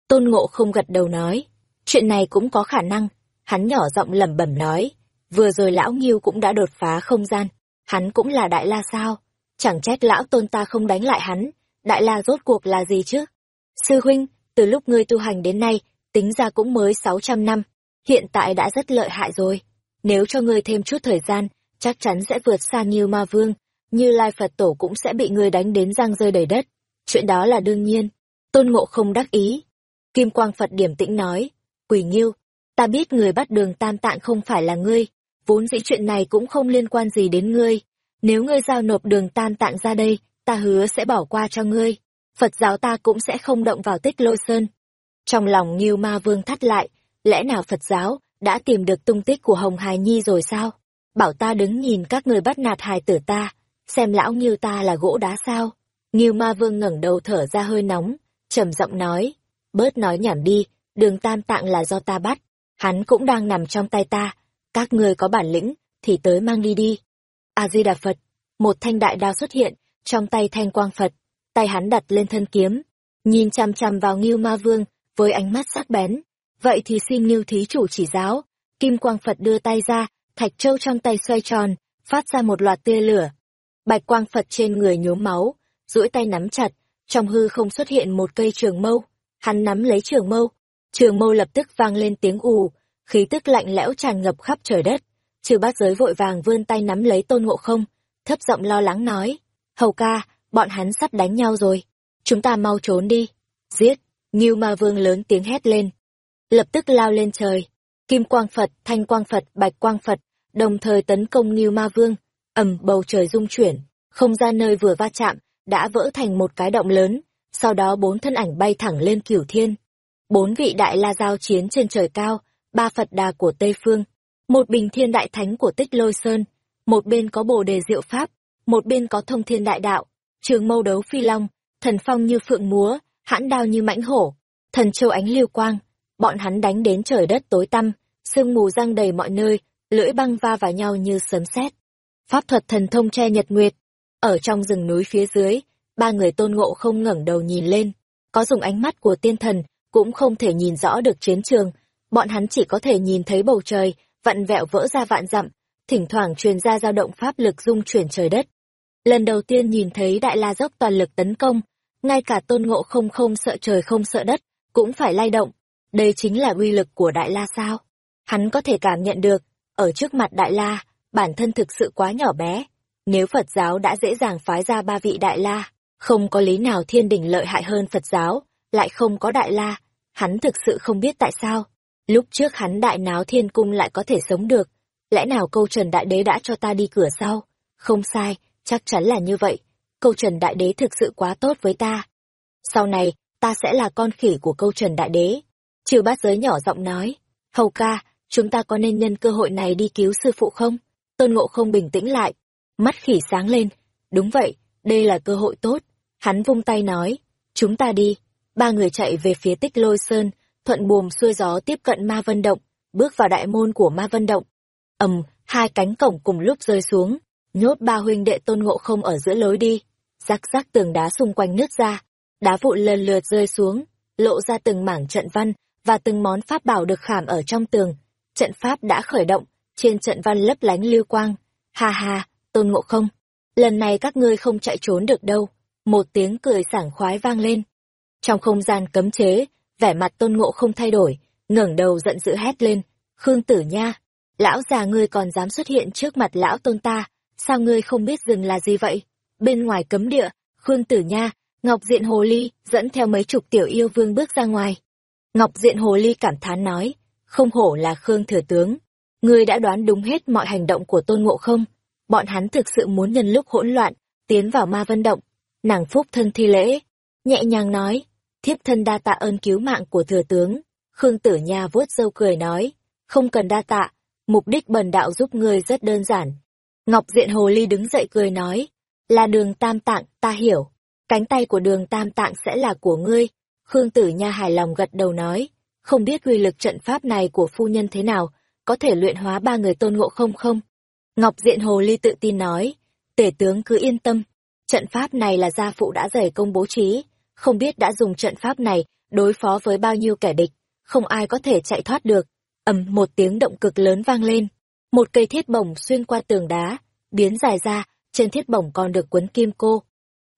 Speaker 1: Tôn Ngộ không gật đầu nói, chuyện này cũng có khả năng, hắn nhỏ giọng lẩm bẩm nói, vừa rồi lão nghiêu cũng đã đột phá không gian, hắn cũng là đại la sao, chẳng trách lão tôn ta không đánh lại hắn, đại la rốt cuộc là gì chứ? Sư huynh, từ lúc ngươi tu hành đến nay, tính ra cũng mới 600 năm, hiện tại đã rất lợi hại rồi. Nếu cho ngươi thêm chút thời gian, chắc chắn sẽ vượt xa Như Ma Vương, như Lai Phật Tổ cũng sẽ bị ngươi đánh đến răng rơi đầy đất. Chuyện đó là đương nhiên. Tôn Ngộ không đắc ý. Kim Quang Phật điểm tĩnh nói, Quỷ Nghiêu, ta biết người bắt đường tam tạng không phải là ngươi, vốn dĩ chuyện này cũng không liên quan gì đến ngươi. Nếu ngươi giao nộp đường tam tạng ra đây, ta hứa sẽ bỏ qua cho ngươi. Phật giáo ta cũng sẽ không động vào tích lôi sơn. Trong lòng Nghiêu Ma Vương thắt lại, lẽ nào Phật giáo đã tìm được tung tích của Hồng Hài Nhi rồi sao? Bảo ta đứng nhìn các người bắt nạt hài tử ta, xem lão Nghiêu ta là gỗ đá sao? Nghiêu Ma Vương ngẩng đầu thở ra hơi nóng, trầm giọng nói, bớt nói nhảm đi, đường tam tạng là do ta bắt, hắn cũng đang nằm trong tay ta, các người có bản lĩnh, thì tới mang đi đi. A-di-đà Phật, một thanh đại đao xuất hiện, trong tay thanh quang Phật, tay hắn đặt lên thân kiếm, nhìn chằm chằm vào Ngưu Ma Vương với ánh mắt sắc bén. Vậy thì xin như thí chủ chỉ giáo. Kim Quang Phật đưa tay ra, thạch châu trong tay xoay tròn, phát ra một loạt tia lửa. Bạch Quang Phật trên người nhuốm máu, duỗi tay nắm chặt, trong hư không xuất hiện một cây trường mâu. Hắn nắm lấy trường mâu, trường mâu lập tức vang lên tiếng ù, khí tức lạnh lẽo tràn ngập khắp trời đất. Trừ bát giới vội vàng vươn tay nắm lấy tôn ngộ không, thấp giọng lo lắng nói, hầu ca, bọn hắn sắp đánh nhau rồi, chúng ta mau trốn đi, giết, Ngưu Ma Vương lớn tiếng hét lên, lập tức lao lên trời, Kim Quang Phật, Thanh Quang Phật, Bạch Quang Phật, đồng thời tấn công Ngưu Ma Vương, ầm bầu trời rung chuyển, không gian nơi vừa va chạm, đã vỡ thành một cái động lớn, sau đó bốn thân ảnh bay thẳng lên cửu thiên. Bốn vị đại la giao chiến trên trời cao, ba Phật đà của Tây Phương, một bình thiên đại thánh của Tích Lôi Sơn, một bên có bồ đề diệu pháp, một bên có thông thiên đại đạo, trường mâu đấu phi long, thần phong như phượng múa, hãn đao như mãnh hổ, thần châu ánh lưu quang, bọn hắn đánh đến trời đất tối tăm, sương mù răng đầy mọi nơi, lưỡi băng va vào nhau như sấm sét. Pháp thuật thần thông che nhật nguyệt, ở trong rừng núi phía dưới, ba người tôn ngộ không ngẩng đầu nhìn lên, có dùng ánh mắt của tiên thần, cũng không thể nhìn rõ được chiến trường, bọn hắn chỉ có thể nhìn thấy bầu trời, vặn vẹo vỡ ra vạn dặm, thỉnh thoảng truyền ra dao động pháp lực dung chuyển trời đất. Lần đầu tiên nhìn thấy đại la dốc toàn lực tấn công, ngay cả tôn ngộ không không sợ trời không sợ đất, cũng phải lay động. Đây chính là uy lực của đại la sao? Hắn có thể cảm nhận được, ở trước mặt đại la, bản thân thực sự quá nhỏ bé. Nếu Phật giáo đã dễ dàng phái ra ba vị đại la, không có lý nào thiên đỉnh lợi hại hơn Phật giáo, lại không có đại la. Hắn thực sự không biết tại sao. Lúc trước hắn đại náo thiên cung lại có thể sống được. Lẽ nào câu trần đại đế đã cho ta đi cửa sau? Không sai, chắc chắn là như vậy. Câu trần đại đế thực sự quá tốt với ta. Sau này, ta sẽ là con khỉ của câu trần đại đế. Trừ bát giới nhỏ giọng nói. Hầu ca, chúng ta có nên nhân cơ hội này đi cứu sư phụ không? Tôn ngộ không bình tĩnh lại. Mắt khỉ sáng lên. Đúng vậy, đây là cơ hội tốt. Hắn vung tay nói. Chúng ta đi. Ba người chạy về phía tích lôi sơn, thuận buồm xuôi gió tiếp cận ma vân động, bước vào đại môn của ma vân động. ầm, hai cánh cổng cùng lúc rơi xuống, nhốt ba huynh đệ tôn ngộ không ở giữa lối đi. Rắc rắc tường đá xung quanh nứt ra, đá vụn lần lượt rơi xuống, lộ ra từng mảng trận văn và từng món pháp bảo được khảm ở trong tường. Trận pháp đã khởi động, trên trận văn lấp lánh lưu quang. Ha ha, tôn ngộ không, lần này các ngươi không chạy trốn được đâu. Một tiếng cười sảng khoái vang lên. Trong không gian cấm chế, vẻ mặt tôn ngộ không thay đổi, ngẩng đầu giận dữ hét lên, Khương Tử Nha, lão già ngươi còn dám xuất hiện trước mặt lão tôn ta, sao ngươi không biết rừng là gì vậy? Bên ngoài cấm địa, Khương Tử Nha, Ngọc Diện Hồ Ly dẫn theo mấy chục tiểu yêu vương bước ra ngoài. Ngọc Diện Hồ Ly cảm thán nói, không hổ là Khương Thừa Tướng. Ngươi đã đoán đúng hết mọi hành động của Tôn Ngộ không? Bọn hắn thực sự muốn nhân lúc hỗn loạn, tiến vào ma vân động. Nàng phúc thân thi lễ, nhẹ nhàng nói, thiếp thân đa tạ ơn cứu mạng của Thừa Tướng. Khương Tử Nha vuốt râu cười nói, không cần đa tạ, mục đích bần đạo giúp ngươi rất đơn giản. Ngọc Diện Hồ Ly đứng dậy cười nói, là đường tam tạng, ta hiểu. Cánh tay của đường tam tạng sẽ là của ngươi. Khương Tử Nha hài lòng gật đầu nói, không biết uy lực trận pháp này của phu nhân thế nào, có thể luyện hóa ba người tôn ngộ không không? Ngọc Diện Hồ Ly tự tin nói, tể tướng cứ yên tâm, trận pháp này là gia phụ đã dày công bố trí, không biết đã dùng trận pháp này đối phó với bao nhiêu kẻ địch, không ai có thể chạy thoát được. ầm một tiếng động cực lớn vang lên, một cây thiết bổng xuyên qua tường đá, biến dài ra, trên thiết bổng còn được quấn kim cô.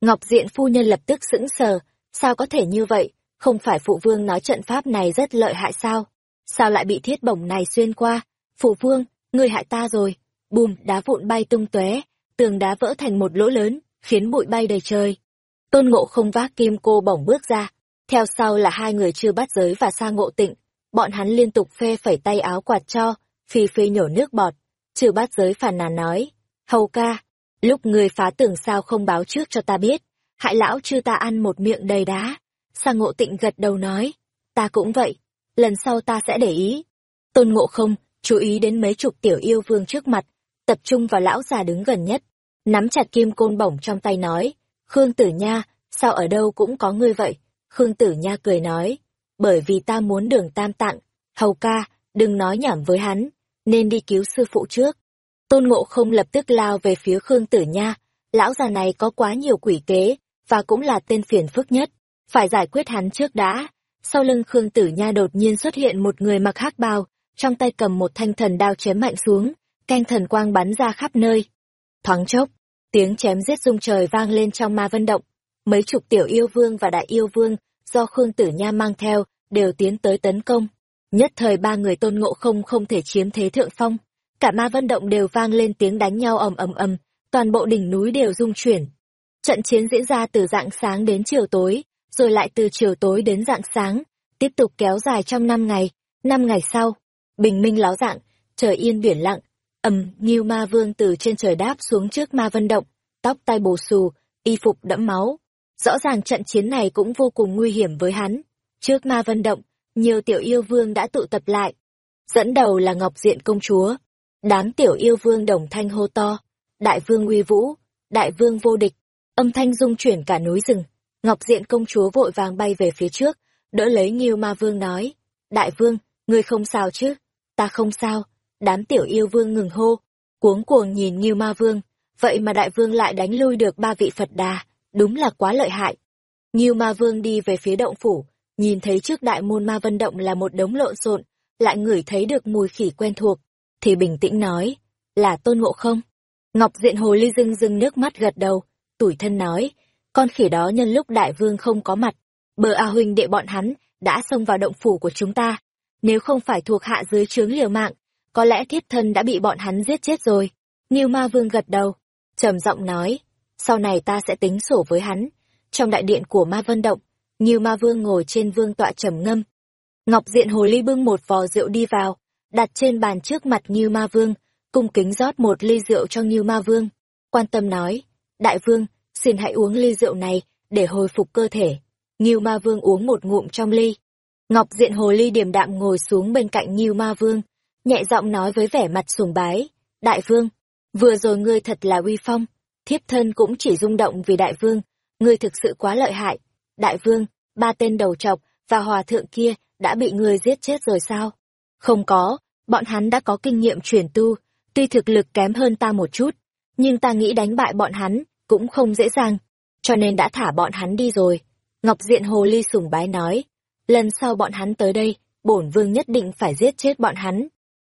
Speaker 1: Ngọc Diện phu nhân lập tức sững sờ, sao có thể như vậy, không phải phụ vương nói trận pháp này rất lợi hại sao? Sao lại bị thiết bổng này xuyên qua? Phụ vương, người hại ta rồi. Bùm, đá vụn bay tung tóe, tường đá vỡ thành một lỗ lớn, khiến bụi bay đầy trời. Tôn ngộ không vác kim cô bổng bước ra, theo sau là hai người chưa bắt giới và sa ngộ tịnh. Bọn hắn liên tục phê phẩy tay áo quạt cho, phi phi nhổ nước bọt. trừ bắt giới phản nàn nói, hầu ca, lúc người phá tưởng sao không báo trước cho ta biết, hại lão chư ta ăn một miệng đầy đá. Sa ngộ tịnh gật đầu nói, ta cũng vậy, lần sau ta sẽ để ý. Tôn ngộ không, chú ý đến mấy chục tiểu yêu vương trước mặt, tập trung vào lão già đứng gần nhất, nắm chặt kim côn bổng trong tay nói, Khương Tử Nha, sao ở đâu cũng có ngươi vậy? Khương Tử Nha cười nói, bởi vì ta muốn đường tam tặng, hầu ca, đừng nói nhảm với hắn, nên đi cứu sư phụ trước. Tôn Ngộ không lập tức lao về phía Khương Tử Nha, lão già này có quá nhiều quỷ kế, và cũng là tên phiền phức nhất, phải giải quyết hắn trước đã. Sau lưng Khương Tử Nha đột nhiên xuất hiện một người mặc hắc bào, trong tay cầm một thanh thần đao chém mạnh xuống, canh thần quang bắn ra khắp nơi. Thoáng chốc, tiếng chém giết rung trời vang lên trong ma vân động. Mấy chục tiểu yêu vương và đại yêu vương, do Khương Tử Nha mang theo, đều tiến tới tấn công. Nhất thời ba người tôn ngộ không không thể chiếm thế thượng phong. Cả ma vân động đều vang lên tiếng đánh nhau ầm ầm ầm, toàn bộ đỉnh núi đều rung chuyển. Trận chiến diễn ra từ dạng sáng đến chiều tối, rồi lại từ chiều tối đến dạng sáng, tiếp tục kéo dài trong năm ngày. Năm ngày sau, bình minh láo dạng, trời yên biển lặng, ầm, Ngưu Ma Vương từ trên trời đáp xuống trước Ma Vân Động, tóc tai bù xù, y phục đẫm máu. Rõ ràng trận chiến này cũng vô cùng nguy hiểm với hắn. Trước Ma Vân Động, nhiều tiểu yêu vương đã tụ tập lại. Dẫn đầu là Ngọc Diện công chúa. Đám tiểu yêu vương đồng thanh hô to. Đại vương uy vũ, đại vương vô địch. Âm thanh rung chuyển cả núi rừng. Ngọc Diện công chúa vội vàng bay về phía trước, đỡ lấy Nghiêu Ma Vương nói. Đại vương, ngươi không sao chứ? Ta không sao. Đám tiểu yêu vương ngừng hô, cuống cuồng nhìn Nghiêu Ma Vương. Vậy mà đại vương lại đánh lui được ba vị Phật đà, đúng là quá lợi hại. Nghiêu Ma Vương đi về phía động phủ, nhìn thấy trước đại môn ma vân động là một đống lộn xộn, lại ngửi thấy được mùi khỉ quen thuộc, thì bình tĩnh nói, là tôn ngộ không? Ngọc diện hồ ly dưng dưng nước mắt gật đầu, tủi thân nói, con khỉ đó nhân lúc đại vương không có mặt, bờ A huynh đệ bọn hắn đã xông vào động phủ của chúng ta. Nếu không phải thuộc hạ dưới trướng liều mạng, có lẽ thiết thân đã bị bọn hắn giết chết rồi. Nghiêu ma vương gật đầu, trầm giọng nói, sau này ta sẽ tính sổ với hắn. Trong đại điện của ma vân động, Nghiêu ma vương ngồi trên vương tọa trầm ngâm. Ngọc diện hồ ly bưng một vò rượu đi vào, đặt trên bàn trước mặt Nghiêu ma vương, cung kính rót một ly rượu cho Nghiêu ma vương. Quan tâm nói, đại vương, xin hãy uống ly rượu này để hồi phục cơ thể. Nghiêu ma vương uống một ngụm trong ly. Ngọc diện hồ ly điềm đạm ngồi xuống bên cạnh Nghiêu ma vương, nhẹ giọng nói với vẻ mặt sùng bái, đại vương, vừa rồi ngươi thật là uy phong, thiếp thân cũng chỉ rung động vì đại vương, ngươi thực sự quá lợi hại. Đại vương, ba tên đầu trọc và hòa thượng kia đã bị ngươi giết chết rồi sao? Không có, bọn hắn đã có kinh nghiệm chuyển tu, tuy thực lực kém hơn ta một chút, nhưng ta nghĩ đánh bại bọn hắn cũng không dễ dàng, cho nên đã thả bọn hắn đi rồi. Ngọc Diện Hồ Ly sùng bái nói, lần sau bọn hắn tới đây, bổn vương nhất định phải giết chết bọn hắn.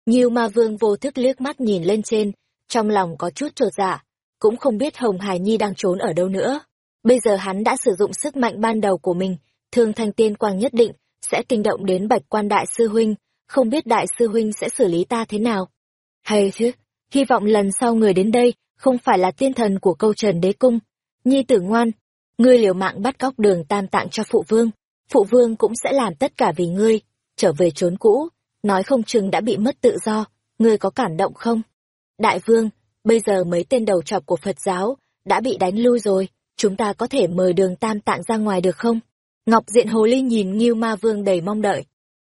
Speaker 1: Nhiêu ma vương vô thức liếc mắt nhìn lên trên, trong lòng có chút trột dạ, cũng không biết Hồng Hải Nhi đang trốn ở đâu nữa. Bây giờ hắn đã sử dụng sức mạnh ban đầu của mình, thương thanh tiên quang nhất định, sẽ kinh động đến bạch quan đại sư huynh, không biết đại sư huynh sẽ xử lý ta thế nào. Hay chứ, hy vọng lần sau người đến đây không phải là tiên thần của câu trần đế cung. Nhi tử ngoan, ngươi liều mạng bắt cóc đường tam tạng cho phụ vương, phụ vương cũng sẽ làm tất cả vì ngươi, trở về trốn cũ, nói không chừng đã bị mất tự do, ngươi có cảm động không? Đại vương, bây giờ mấy tên đầu trọc của Phật giáo đã bị đánh lui rồi, chúng ta có thể mời đường tam tạng ra ngoài được không? Ngọc Diện Hồ Ly nhìn Ngưu Ma Vương đầy mong đợi.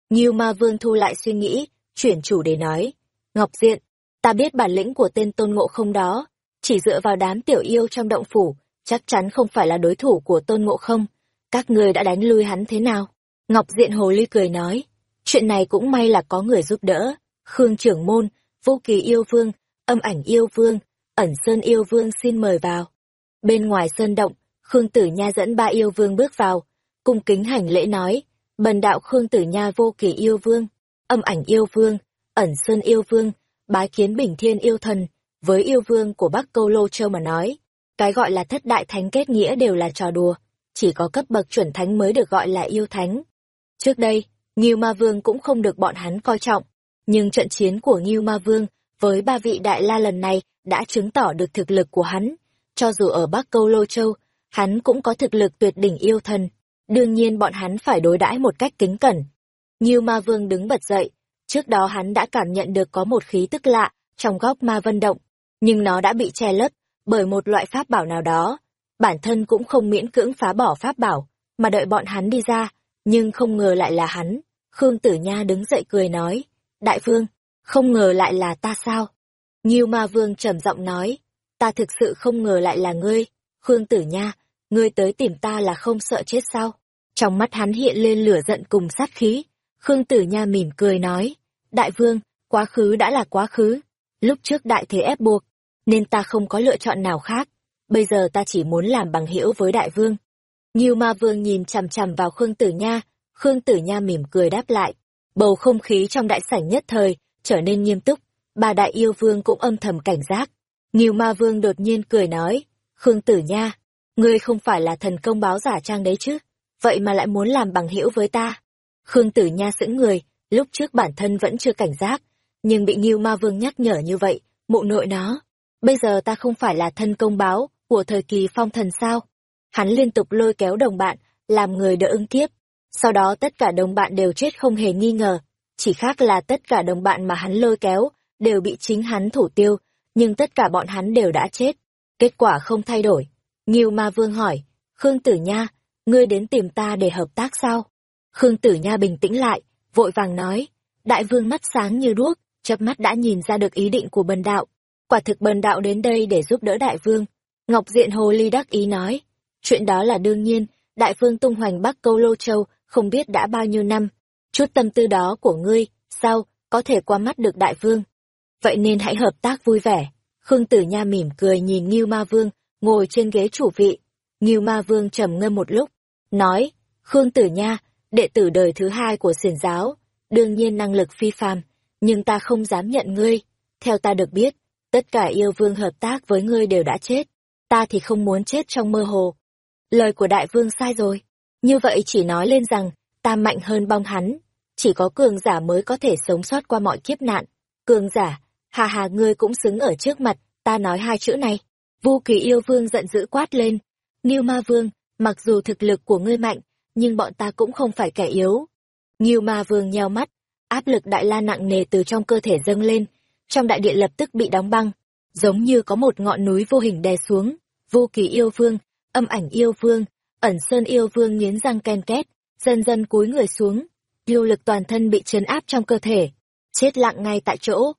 Speaker 1: Ngưu Ma Vương thu lại suy nghĩ, chuyển chủ để nói. Ngọc Diện, ta biết bản lĩnh của tên tôn ngộ không đó, chỉ dựa vào đám tiểu yêu trong động phủ, chắc chắn không phải là đối thủ của tôn ngộ không. Các người đã đánh lui hắn thế nào? Ngọc Diện Hồ Ly cười nói. Chuyện này cũng may là có người giúp đỡ. Khương trưởng môn, vô kỳ yêu vương, âm ảnh yêu vương, ẩn sơn yêu vương xin mời vào. Bên ngoài sơn động, Khương Tử Nha dẫn ba yêu vương bước vào, cung kính hành lễ nói, bần đạo Khương Tử Nha vô kỳ yêu vương, âm ảnh yêu vương, ẩn sơn yêu vương, bái kiến bình thiên yêu thần, với yêu vương của Bắc Câu Lô Châu mà nói, cái gọi là thất đại thánh kết nghĩa đều là trò đùa, chỉ có cấp bậc chuẩn thánh mới được gọi là yêu thánh. Trước đây, Ngưu Ma Vương cũng không được bọn hắn coi trọng, nhưng trận chiến của Ngưu Ma Vương với ba vị đại la lần này đã chứng tỏ được thực lực của hắn, cho dù ở Bắc Câu Lô Châu, hắn cũng có thực lực tuyệt đỉnh yêu thần, đương nhiên bọn hắn phải đối đãi một cách kính cẩn. Như Ma Vương đứng bật dậy, trước đó hắn đã cảm nhận được có một khí tức lạ trong góc ma vân động, nhưng nó đã bị che lấp bởi một loại pháp bảo nào đó. Bản thân cũng không miễn cưỡng phá bỏ pháp bảo, mà đợi bọn hắn đi ra, nhưng không ngờ lại là hắn. Khương Tử Nha đứng dậy cười nói, Đại Vương, không ngờ lại là ta sao? Nhiêu Ma Vương trầm giọng nói, ta thực sự không ngờ lại là ngươi, Khương Tử Nha, ngươi tới tìm ta là không sợ chết sao? Trong mắt hắn hiện lên lửa giận cùng sát khí. Khương Tử Nha mỉm cười nói, Đại Vương, quá khứ đã là quá khứ. Lúc trước đại thế ép buộc, nên ta không có lựa chọn nào khác. Bây giờ ta chỉ muốn làm bằng hữu với Đại Vương. Nhiêu Ma Vương nhìn chằm chằm vào Khương Tử Nha, Khương Tử Nha mỉm cười đáp lại. Bầu không khí trong đại sảnh nhất thời, trở nên nghiêm túc, bà đại yêu vương cũng âm thầm cảnh giác. Nhiêu Ma Vương đột nhiên cười nói, Khương Tử Nha, ngươi không phải là thần công báo giả trang đấy chứ? Vậy mà lại muốn làm bằng hữu với ta. Khương Tử Nha sững người, lúc trước bản thân vẫn chưa cảnh giác, nhưng bị Ngưu Ma Vương nhắc nhở như vậy, mụ nội nó. Bây giờ ta không phải là thân công báo của thời kỳ phong thần sao? Hắn liên tục lôi kéo đồng bạn, làm người đỡ ứng kiếp. Sau đó tất cả đồng bạn đều chết không hề nghi ngờ. Chỉ khác là tất cả đồng bạn mà hắn lôi kéo, đều bị chính hắn thủ tiêu, nhưng tất cả bọn hắn đều đã chết. Kết quả không thay đổi. Ngưu Ma Vương hỏi, Khương Tử Nha, ngươi đến tìm ta để hợp tác sao? Khương Tử Nha bình tĩnh lại, vội vàng nói, đại vương mắt sáng như đuốc, chớp mắt đã nhìn ra được ý định của bần đạo. Quả thực bần đạo đến đây để giúp đỡ đại vương. Ngọc Diện Hồ Ly đắc ý nói, chuyện đó là đương nhiên, đại vương tung hoành Bắc Câu Lô Châu, không biết đã bao nhiêu năm. Chút tâm tư đó của ngươi, sao, có thể qua mắt được đại vương. Vậy nên hãy hợp tác vui vẻ. Khương Tử Nha mỉm cười nhìn Ngưu Ma Vương, ngồi trên ghế chủ vị. Ngưu Ma Vương trầm ngâm một lúc, nói, Khương Tử Nha, đệ tử đời thứ hai của xiển giáo, đương nhiên năng lực phi phàm, nhưng ta không dám nhận ngươi. Theo ta được biết, tất cả yêu vương hợp tác với ngươi đều đã chết, ta thì không muốn chết trong mơ hồ. Lời của đại vương sai rồi, như vậy chỉ nói lên rằng, ta mạnh hơn bong hắn, chỉ có cường giả mới có thể sống sót qua mọi kiếp nạn. Cường giả, hà hà ngươi cũng xứng ở trước mặt, ta nói hai chữ này. Vu kỳ yêu vương giận dữ quát lên. Niêu ma vương, mặc dù thực lực của ngươi mạnh, nhưng bọn ta cũng không phải kẻ yếu. Nghiêu ma vương nheo mắt, áp lực đại la nặng nề từ trong cơ thể dâng lên, trong đại điện lập tức bị đóng băng, giống như có một ngọn núi vô hình đè xuống, vô kỳ yêu vương, âm ảnh yêu vương, ẩn sơn yêu vương nghiến răng ken két, dần dần cúi người xuống, yêu lực toàn thân bị chấn áp trong cơ thể, chết lặng ngay tại chỗ.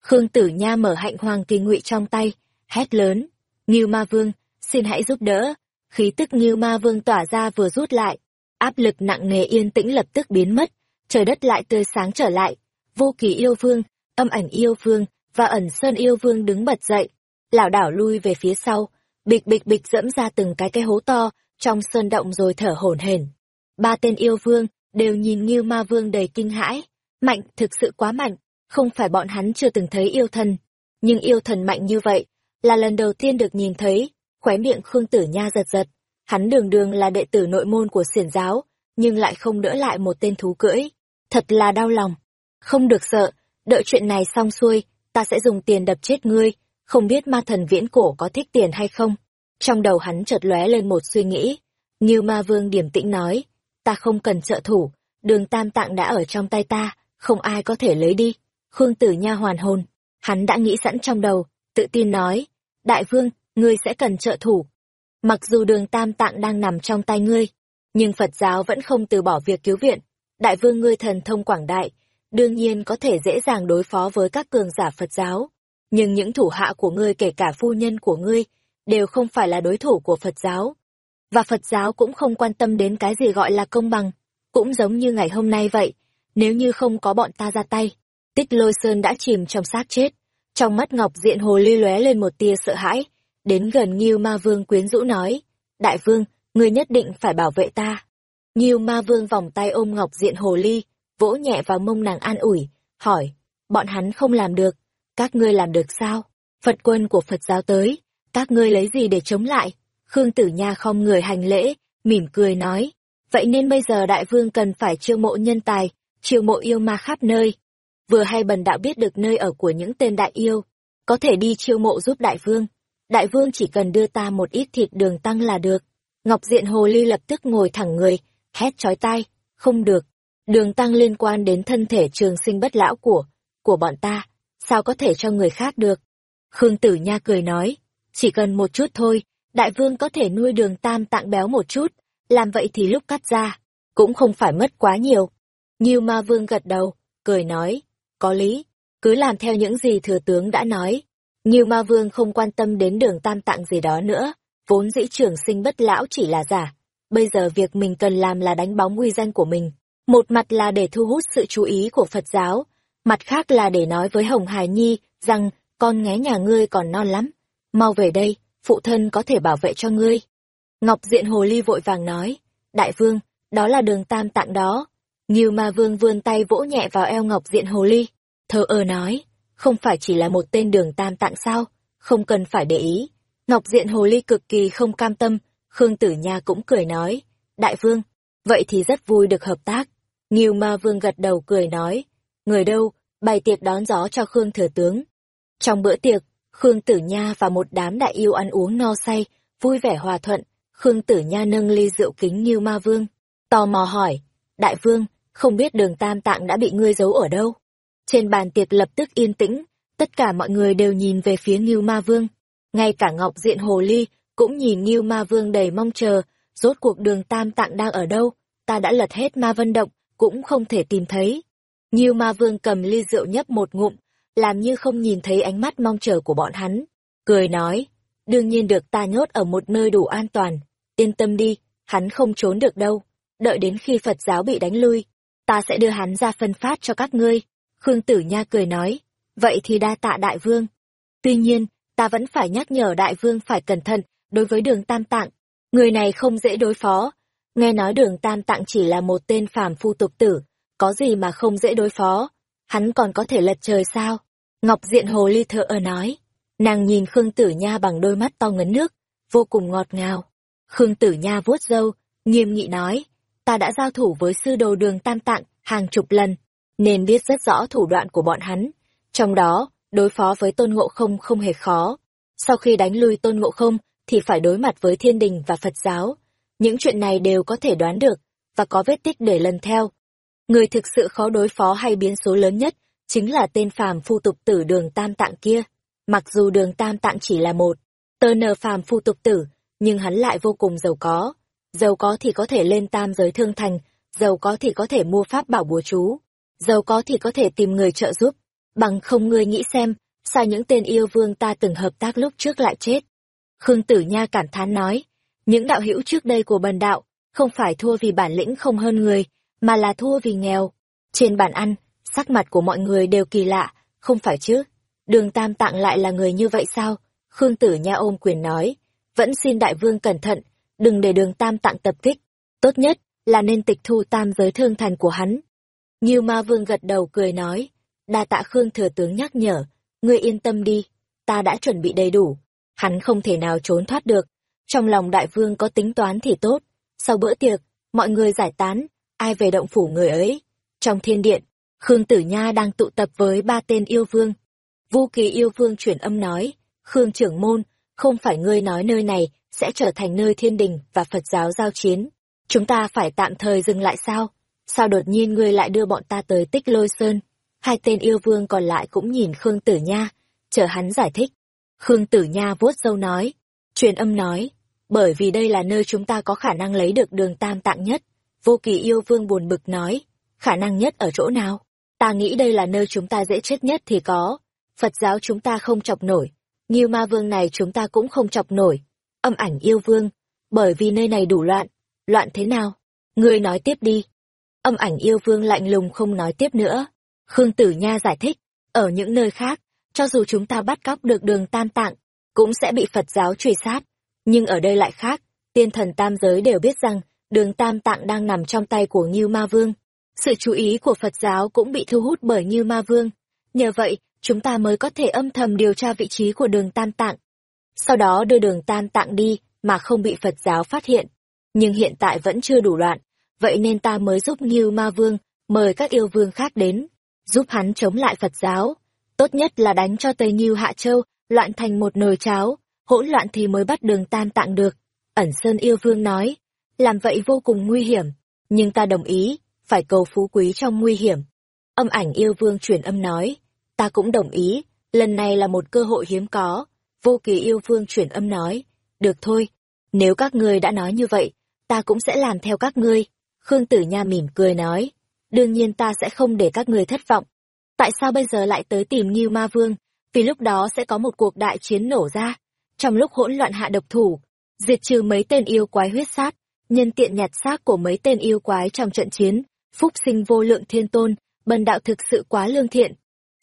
Speaker 1: Khương Tử Nha mở hạnh hoàng kỳ ngụy trong tay, hét lớn, Nghiêu ma vương, xin hãy giúp đỡ, khí tức như ma vương tỏa ra vừa rút lại, áp lực nặng nề yên tĩnh lập tức biến mất, trời đất lại tươi sáng trở lại. Vô kỳ yêu vương, âm ảnh yêu vương và ẩn sơn yêu vương đứng bật dậy, lảo đảo lui về phía sau, bịch bịch bịch dẫm ra từng cái cái hố to trong sơn động rồi thở hổn hển. Ba tên yêu vương đều nhìn như ma vương đầy kinh hãi, mạnh thực sự quá mạnh, không phải bọn hắn chưa từng thấy yêu thần, nhưng yêu thần mạnh như vậy là lần đầu tiên được nhìn thấy khóe miệng Khương Tử Nha giật giật. Hắn đường đường là đệ tử nội môn của xiển giáo, nhưng lại không đỡ lại một tên thú cưỡi. Thật là đau lòng. Không được sợ, đợi chuyện này xong xuôi, ta sẽ dùng tiền đập chết ngươi, không biết ma thần viễn cổ có thích tiền hay không. Trong đầu hắn chợt lóe lên một suy nghĩ. Như ma vương điểm tĩnh nói, ta không cần trợ thủ, đường tam tạng đã ở trong tay ta, không ai có thể lấy đi. Khương tử nha hoàn hồn, hắn đã nghĩ sẵn trong đầu, tự tin nói, đại vương, ngươi sẽ cần trợ thủ. Mặc dù đường tam tạng đang nằm trong tay ngươi, nhưng Phật giáo vẫn không từ bỏ việc cứu viện. Đại vương ngươi thần thông quảng đại, đương nhiên có thể dễ dàng đối phó với các cường giả Phật giáo. Nhưng những thủ hạ của ngươi kể cả phu nhân của ngươi, đều không phải là đối thủ của Phật giáo. Và Phật giáo cũng không quan tâm đến cái gì gọi là công bằng, cũng giống như ngày hôm nay vậy, nếu như không có bọn ta ra tay, tích lôi sơn đã chìm trong xác chết. Trong mắt Ngọc Diện Hồ ly lóe lên một tia sợ hãi, đến gần Nghiêu Ma Vương quyến rũ nói, Đại Vương, ngươi nhất định phải bảo vệ ta. Nghiêu Ma Vương vòng tay ôm Ngọc Diện Hồ ly, vỗ nhẹ vào mông nàng an ủi, hỏi, bọn hắn không làm được, các ngươi làm được sao? Phật quân của Phật giáo tới, các ngươi lấy gì để chống lại? Khương Tử Nha không người hành lễ, mỉm cười nói, vậy nên bây giờ đại vương cần phải chiêu mộ nhân tài, chiêu mộ yêu ma khắp nơi. Vừa hay bần đạo biết được nơi ở của những tên đại yêu, có thể đi chiêu mộ giúp đại vương. Đại vương chỉ cần đưa ta một ít thịt đường tăng là được. Ngọc Diện Hồ Ly lập tức ngồi thẳng người, hét chói tai, không được. Đường tăng liên quan đến thân thể trường sinh bất lão của, của bọn ta, sao có thể cho người khác được. Khương Tử Nha cười nói, chỉ cần một chút thôi, đại vương có thể nuôi đường tam tạng béo một chút, làm vậy thì lúc cắt ra, cũng không phải mất quá nhiều. Nhiêu ma vương gật đầu, cười nói, có lý, cứ làm theo những gì thừa tướng đã nói. Như ma vương không quan tâm đến đường tam tạng gì đó nữa, vốn dĩ trường sinh bất lão chỉ là giả. Bây giờ việc mình cần làm là đánh bóng uy danh của mình. Một mặt là để thu hút sự chú ý của Phật giáo, mặt khác là để nói với Hồng Hải Nhi rằng con nghé nhà ngươi còn non lắm. Mau về đây, phụ thân có thể bảo vệ cho ngươi. Ngọc Diện Hồ Ly vội vàng nói, Đại vương, đó là đường tam tạng đó. Nghiêu ma vương vươn tay vỗ nhẹ vào eo Ngọc Diện Hồ Ly, thờ ơ nói, không phải chỉ là một tên đường tam tạng sao, không cần phải để ý. Ngọc Diện Hồ Ly cực kỳ không cam tâm, Khương Tử Nha cũng cười nói, Đại vương, vậy thì rất vui được hợp tác. Nghiêu ma vương gật đầu cười nói, người đâu, bày tiệc đón gió cho Khương Thừa Tướng. Trong bữa tiệc, Khương Tử Nha và một đám đại yêu ăn uống no say, vui vẻ hòa thuận, Khương Tử Nha nâng ly rượu kính Nghiêu Ma Vương, tò mò hỏi, Đại Vương, không biết đường Tam Tạng đã bị ngươi giấu ở đâu? Trên bàn tiệc lập tức yên tĩnh, tất cả mọi người đều nhìn về phía Ngưu Ma Vương. Ngay cả Ngọc Diện Hồ Ly cũng nhìn Ngưu Ma Vương đầy mong chờ, rốt cuộc đường Tam Tạng đang ở đâu, ta đã lật hết ma vân động, cũng không thể tìm thấy. Ngưu Ma Vương cầm ly rượu nhấp một ngụm, làm như không nhìn thấy ánh mắt mong chờ của bọn hắn, cười nói, đương nhiên được ta nhốt ở một nơi đủ an toàn, yên tâm đi, hắn không trốn được đâu, đợi đến khi Phật giáo bị đánh lui, ta sẽ đưa hắn ra phân phát cho các ngươi. Khương Tử Nha cười nói, vậy thì đa tạ đại vương. Tuy nhiên, ta vẫn phải nhắc nhở đại vương phải cẩn thận đối với đường tam tạng, người này không dễ đối phó. Nghe nói đường tam tạng chỉ là một tên phàm phu tục tử, có gì mà không dễ đối phó, hắn còn có thể lật trời sao? Ngọc Diện Hồ Ly thở ở nói, nàng nhìn Khương Tử Nha bằng đôi mắt to ngấn nước, vô cùng ngọt ngào. Khương Tử Nha vuốt râu, nghiêm nghị nói, ta đã giao thủ với sư đồ đường tam tạng hàng chục lần, nên biết rất rõ thủ đoạn của bọn hắn. Trong đó, đối phó với tôn ngộ không không hề khó. Sau khi đánh lui tôn ngộ không, thì phải đối mặt với thiên đình và Phật giáo. Những chuyện này đều có thể đoán được, và có vết tích để lần theo. Người thực sự khó đối phó hay biến số lớn nhất, chính là tên phàm phu tục tử đường tam tạng kia. Mặc dù đường tam tạng chỉ là một, tơ nờ phàm phu tục tử, nhưng hắn lại vô cùng giàu có. Giàu có thì có thể lên tam giới thương thành, giàu có thì có thể mua pháp bảo bùa chú, giàu có thì có thể tìm người trợ giúp. Bằng không ngươi nghĩ xem, sao những tên yêu vương ta từng hợp tác lúc trước lại chết. Khương Tử Nha cảm thán nói, những đạo hữu trước đây của bần đạo, không phải thua vì bản lĩnh không hơn người, mà là thua vì nghèo. Trên bàn ăn, sắc mặt của mọi người đều kỳ lạ, không phải chứ? Đường Tam Tạng lại là người như vậy sao? Khương Tử Nha ôm quyền nói, vẫn xin đại vương cẩn thận, đừng để đường tam tạng tập kích. Tốt nhất là nên tịch thu tam giới thương thành của hắn. Nhiêu ma vương gật đầu cười nói, đa tạ Khương thừa tướng nhắc nhở, ngươi yên tâm đi, ta đã chuẩn bị đầy đủ, hắn không thể nào trốn thoát được. Trong lòng đại vương có tính toán thì tốt, sau bữa tiệc, mọi người giải tán, ai về động phủ người ấy. Trong thiên điện, Khương Tử Nha đang tụ tập với ba tên yêu vương. Vu Kỳ yêu vương chuyển âm nói, Khương trưởng môn, không phải ngươi nói nơi này sẽ trở thành nơi thiên đình và Phật giáo giao chiến. Chúng ta phải tạm thời dừng lại sao? Sao đột nhiên ngươi lại đưa bọn ta tới tích lôi sơn? Hai tên yêu vương còn lại cũng nhìn Khương Tử Nha, chờ hắn giải thích. Khương Tử Nha vuốt râu nói, truyền âm nói, bởi vì đây là nơi chúng ta có khả năng lấy được đường tam tạng nhất. Vô kỳ yêu vương buồn bực nói, khả năng nhất ở chỗ nào? Ta nghĩ đây là nơi chúng ta dễ chết nhất thì có. Phật giáo chúng ta không chọc nổi, Nghiêu ma vương này chúng ta cũng không chọc nổi. Âm ảnh yêu vương, bởi vì nơi này đủ loạn. Loạn thế nào? Ngươi nói tiếp đi. Âm ảnh yêu vương lạnh lùng không nói tiếp nữa. Khương Tử Nha giải thích, ở những nơi khác, cho dù chúng ta bắt cóc được đường tam tạng, cũng sẽ bị Phật giáo truy sát. Nhưng ở đây lại khác, tiên thần tam giới đều biết rằng đường tam tạng đang nằm trong tay của như Ma Vương. Sự chú ý của Phật giáo cũng bị thu hút bởi như Ma Vương. Nhờ vậy, chúng ta mới có thể âm thầm điều tra vị trí của đường tam tạng. Sau đó đưa đường tam tạng đi, mà không bị Phật giáo phát hiện. Nhưng hiện tại vẫn chưa đủ loạn, vậy nên ta mới giúp Ngưu Ma Vương, mời các yêu vương khác đến, giúp hắn chống lại Phật giáo. Tốt nhất là đánh cho Tây Ngưu Hạ Châu, loạn thành một nồi cháo, hỗn loạn thì mới bắt đường tam tạng được. Ẩn Sơn yêu vương nói, làm vậy vô cùng nguy hiểm, nhưng ta đồng ý, phải cầu phú quý trong nguy hiểm. Âm ảnh yêu vương truyền âm nói, ta cũng đồng ý, lần này là một cơ hội hiếm có. Vô kỳ yêu vương truyền âm nói, được thôi, nếu các ngươi đã nói như vậy, ta cũng sẽ làm theo các ngươi. Khương Tử Nha mỉm cười nói, đương nhiên ta sẽ không để các ngươi thất vọng. Tại sao bây giờ lại tới tìm Ngưu Ma Vương? Vì lúc đó sẽ có một cuộc đại chiến nổ ra. Trong lúc hỗn loạn hạ độc thủ, diệt trừ mấy tên yêu quái huyết sát, nhân tiện nhặt xác của mấy tên yêu quái trong trận chiến, phúc sinh vô lượng thiên tôn, bần đạo thực sự quá lương thiện.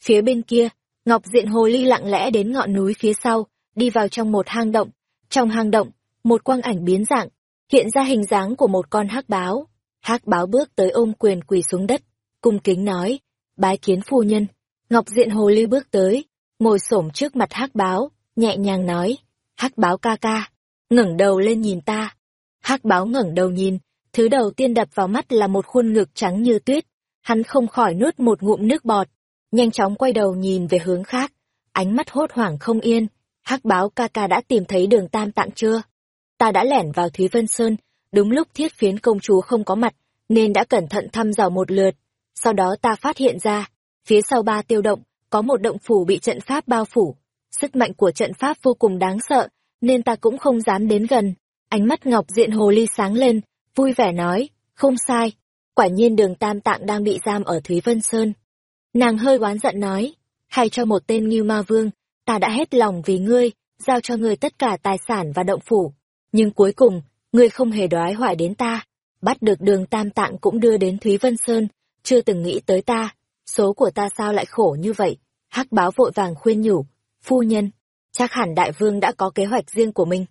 Speaker 1: Phía bên kia, Ngọc Diện Hồ Ly lặng lẽ đến ngọn núi phía sau, đi vào trong một hang động. Trong hang động, một quang ảnh biến dạng, hiện ra hình dáng của một con hắc báo. Hắc báo bước tới ôm quyền quỳ xuống đất, cung kính nói, bái kiến phu nhân. Ngọc Diện Hồ Ly bước tới, ngồi xổm trước mặt hắc báo, nhẹ nhàng nói, hắc báo ca ca, ngẩng đầu lên nhìn ta. hắc báo ngẩng đầu nhìn, thứ đầu tiên đập vào mắt là một khuôn ngực trắng như tuyết, hắn không khỏi nuốt một ngụm nước bọt, nhanh chóng quay đầu nhìn về hướng khác, ánh mắt hốt hoảng không yên, hắc báo ca ca đã tìm thấy đường tam tạng chưa? Ta đã lẻn vào Thúy Vân Sơn, đúng lúc thiết phiến công chúa không có mặt, nên đã cẩn thận thăm dò một lượt. Sau đó ta phát hiện ra, phía sau ba tiêu động, có một động phủ bị trận pháp bao phủ. Sức mạnh của trận pháp vô cùng đáng sợ, nên ta cũng không dám đến gần. Ánh mắt ngọc diện hồ ly sáng lên, vui vẻ nói, không sai. Quả nhiên đường tam tạng đang bị giam ở Thúy Vân Sơn. Nàng hơi oán giận nói, hay cho một tên như ma vương, ta đã hết lòng vì ngươi, giao cho ngươi tất cả tài sản và động phủ. Nhưng cuối cùng, ngươi không hề đoái hoài đến ta, bắt được đường tam tạng cũng đưa đến Thúy Vân Sơn, chưa từng nghĩ tới ta, số của ta sao lại khổ như vậy. hắc báo vội vàng khuyên nhủ, phu nhân, chắc hẳn đại vương đã có kế hoạch riêng của mình.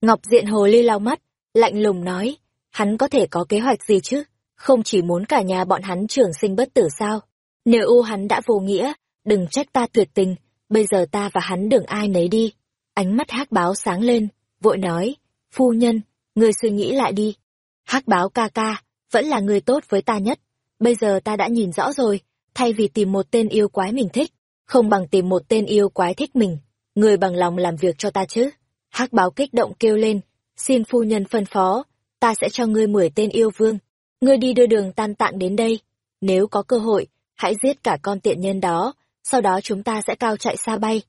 Speaker 1: Ngọc diện hồ ly lau mắt, lạnh lùng nói, hắn có thể có kế hoạch gì chứ, không chỉ muốn cả nhà bọn hắn trường sinh bất tử sao. Nếu u hắn đã vô nghĩa, đừng trách ta tuyệt tình, bây giờ ta và hắn đừng ai nấy đi. Ánh mắt hắc báo sáng lên, vội nói, phu nhân, người suy nghĩ lại đi. hắc báo ca ca, vẫn là người tốt với ta nhất. Bây giờ ta đã nhìn rõ rồi, thay vì tìm một tên yêu quái mình thích, không bằng tìm một tên yêu quái thích mình. Người bằng lòng làm việc cho ta chứ. hắc báo kích động kêu lên, xin phu nhân phân phó, ta sẽ cho ngươi mười tên yêu vương. Ngươi đi đưa đường tan tạng đến đây. Nếu có cơ hội, hãy giết cả con tiện nhân đó, sau đó chúng ta sẽ cao chạy xa bay.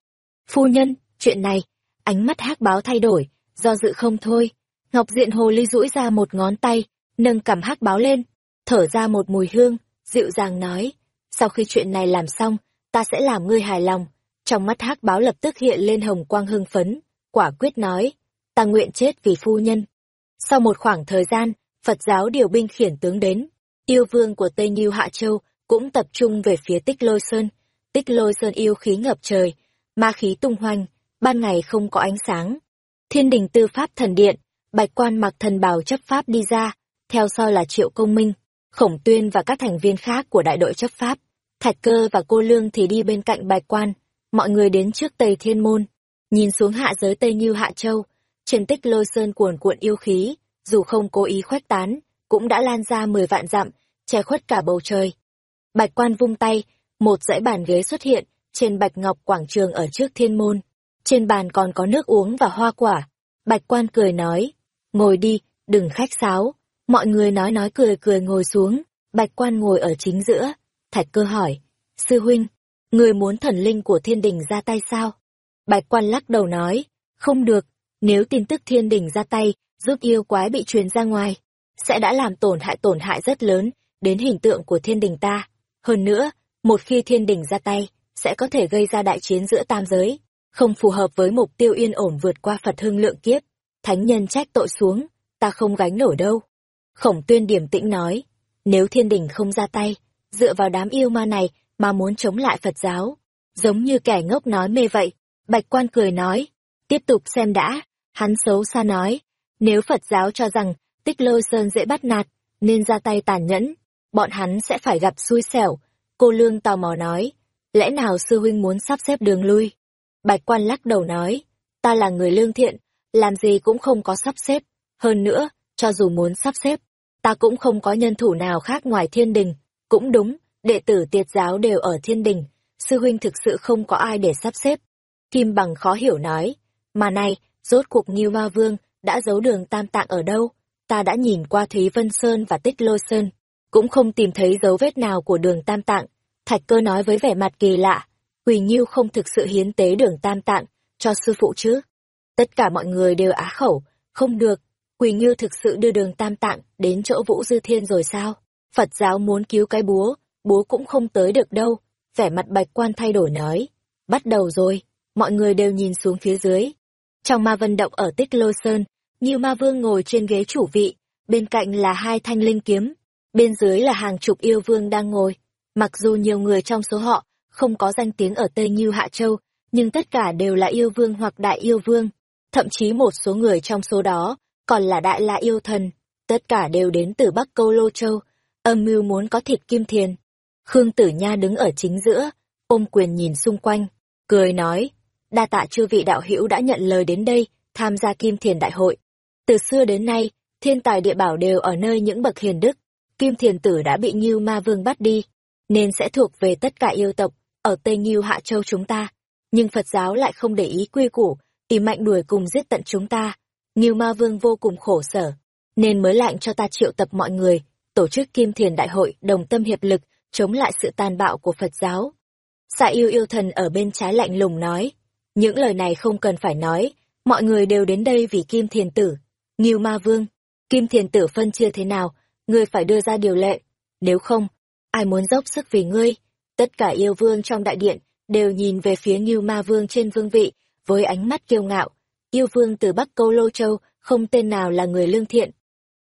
Speaker 1: Phu nhân, chuyện này, ánh mắt hắc báo thay đổi, do dự không thôi. Ngọc diện hồ ly rũi ra một ngón tay, nâng cầm hắc báo lên, thở ra một mùi hương, dịu dàng nói, sau khi chuyện này làm xong, ta sẽ làm ngươi hài lòng. Trong mắt hắc báo lập tức hiện lên hồng quang hưng phấn, quả quyết nói, ta nguyện chết vì phu nhân. Sau một khoảng thời gian, Phật giáo điều binh khiển tướng đến, yêu vương của Tây Nhiêu Hạ Châu cũng tập trung về phía tích lôi sơn. Tích lôi sơn yêu khí ngập trời, ma khí tung hoành, ban ngày không có ánh sáng. Thiên đình tư pháp thần điện, bạch quan mặc thần bào chấp pháp đi ra, theo sau là triệu công minh, khổng tuyên và các thành viên khác của đại đội chấp pháp. Thạch cơ và cô lương thì đi bên cạnh bạch quan, mọi người đến trước Tây Thiên Môn, nhìn xuống hạ giới Tây Như Hạ Châu, trên tích lôi sơn cuồn cuộn yêu khí, dù không cố ý khuếch tán, cũng đã lan ra mười vạn dặm, che khuất cả bầu trời. Bạch quan vung tay, một dãy bàn ghế xuất hiện, trên bạch ngọc quảng trường ở trước thiên môn. Trên bàn còn có nước uống và hoa quả. Bạch quan cười nói, ngồi đi, đừng khách sáo. Mọi người nói nói cười cười ngồi xuống, bạch quan ngồi ở chính giữa. Thạch cơ hỏi, sư huynh, người muốn thần linh của thiên đình ra tay sao? Bạch quan lắc đầu nói, không được, nếu tin tức thiên đình ra tay, giúp yêu quái bị truyền ra ngoài, sẽ đã làm tổn hại tổn hại rất lớn đến hình tượng của thiên đình ta. Hơn nữa, một khi thiên đình ra tay, sẽ có thể gây ra đại chiến giữa tam giới, không phù hợp với mục tiêu yên ổn vượt qua Phật hưng lượng kiếp. Thánh nhân trách tội xuống, ta không gánh nổi đâu. Khổng tuyên điểm tĩnh nói, nếu thiên đình không ra tay, dựa vào đám yêu ma này mà muốn chống lại Phật giáo, giống như kẻ ngốc nói mê vậy. Bạch quan cười nói, tiếp tục xem đã, hắn xấu xa nói, nếu Phật giáo cho rằng tích lôi sơn dễ bắt nạt, nên ra tay tàn nhẫn, bọn hắn sẽ phải gặp xui xẻo. Cô Lương tò mò nói, lẽ nào sư huynh muốn sắp xếp đường lui? Bạch quan lắc đầu nói, ta là người lương thiện, làm gì cũng không có sắp xếp. Hơn nữa, cho dù muốn sắp xếp, ta cũng không có nhân thủ nào khác ngoài thiên đình. Cũng đúng, đệ tử tiệt giáo đều ở thiên đình, sư huynh thực sự không có ai để sắp xếp. Kim bằng khó hiểu nói, mà này, rốt cuộc Nghiêu Ma Vương đã giấu đường tam tạng ở đâu? Ta đã nhìn qua Thúy Vân Sơn và Tích Lôi Sơn, cũng không tìm thấy dấu vết nào của đường tam tạng. Thạch cơ nói với vẻ mặt kỳ lạ, Quỳ nhiêu không thực sự hiến tế đường tam tạng cho sư phụ chứ. Tất cả mọi người đều á khẩu, không được, Quỳ như thực sự đưa đường tam tạng đến chỗ Vũ Dư Thiên rồi sao? Phật giáo muốn cứu cái búa, búa cũng không tới được đâu. Vẻ mặt bạch quan thay đổi nói. Bắt đầu rồi, mọi người đều nhìn xuống phía dưới. Trong ma vân động ở Tích Lô Sơn, Nhiêu Ma Vương ngồi trên ghế chủ vị, bên cạnh là hai thanh linh kiếm, bên dưới là hàng chục yêu vương đang ngồi. Mặc dù nhiều người trong số họ không có danh tiếng ở Tây Nhiêu Hạ Châu, nhưng tất cả đều là yêu vương hoặc đại yêu vương. Thậm chí một số người trong số đó còn là đại la yêu thần, tất cả đều đến từ Bắc Câu Lô Châu, âm mưu muốn có thịt kim thiền. Khương Tử Nha đứng ở chính giữa, ôm quyền nhìn xung quanh, cười nói, đa tạ chư vị đạo hữu đã nhận lời đến đây, tham gia kim thiền đại hội. Từ xưa đến nay, thiên tài địa bảo đều ở nơi những bậc hiền đức, kim thiền tử đã bị nhiêu Ma Vương bắt đi, nên sẽ thuộc về tất cả yêu tộc, ở Tây nhiêu Hạ Châu chúng ta. Nhưng Phật giáo lại không để ý quy củ, tìm mạnh đuổi cùng giết tận chúng ta. Ngưu Ma Vương vô cùng khổ sở, nên mới lạnh cho ta triệu tập mọi người, tổ chức kim thiền đại hội đồng tâm hiệp lực, chống lại sự tàn bạo của Phật giáo. Xạ yêu yêu thần ở bên trái lạnh lùng nói, những lời này không cần phải nói, mọi người đều đến đây vì kim thiền tử. Ngưu Ma Vương, kim thiền tử phân chia thế nào, ngươi phải đưa ra điều lệ, nếu không, ai muốn dốc sức vì ngươi, Tất cả yêu vương trong đại điện đều nhìn về phía Ngưu Ma Vương trên vương vị với ánh mắt kiêu ngạo. Yêu vương từ Bắc Câu Lô Châu không tên nào là người lương thiện.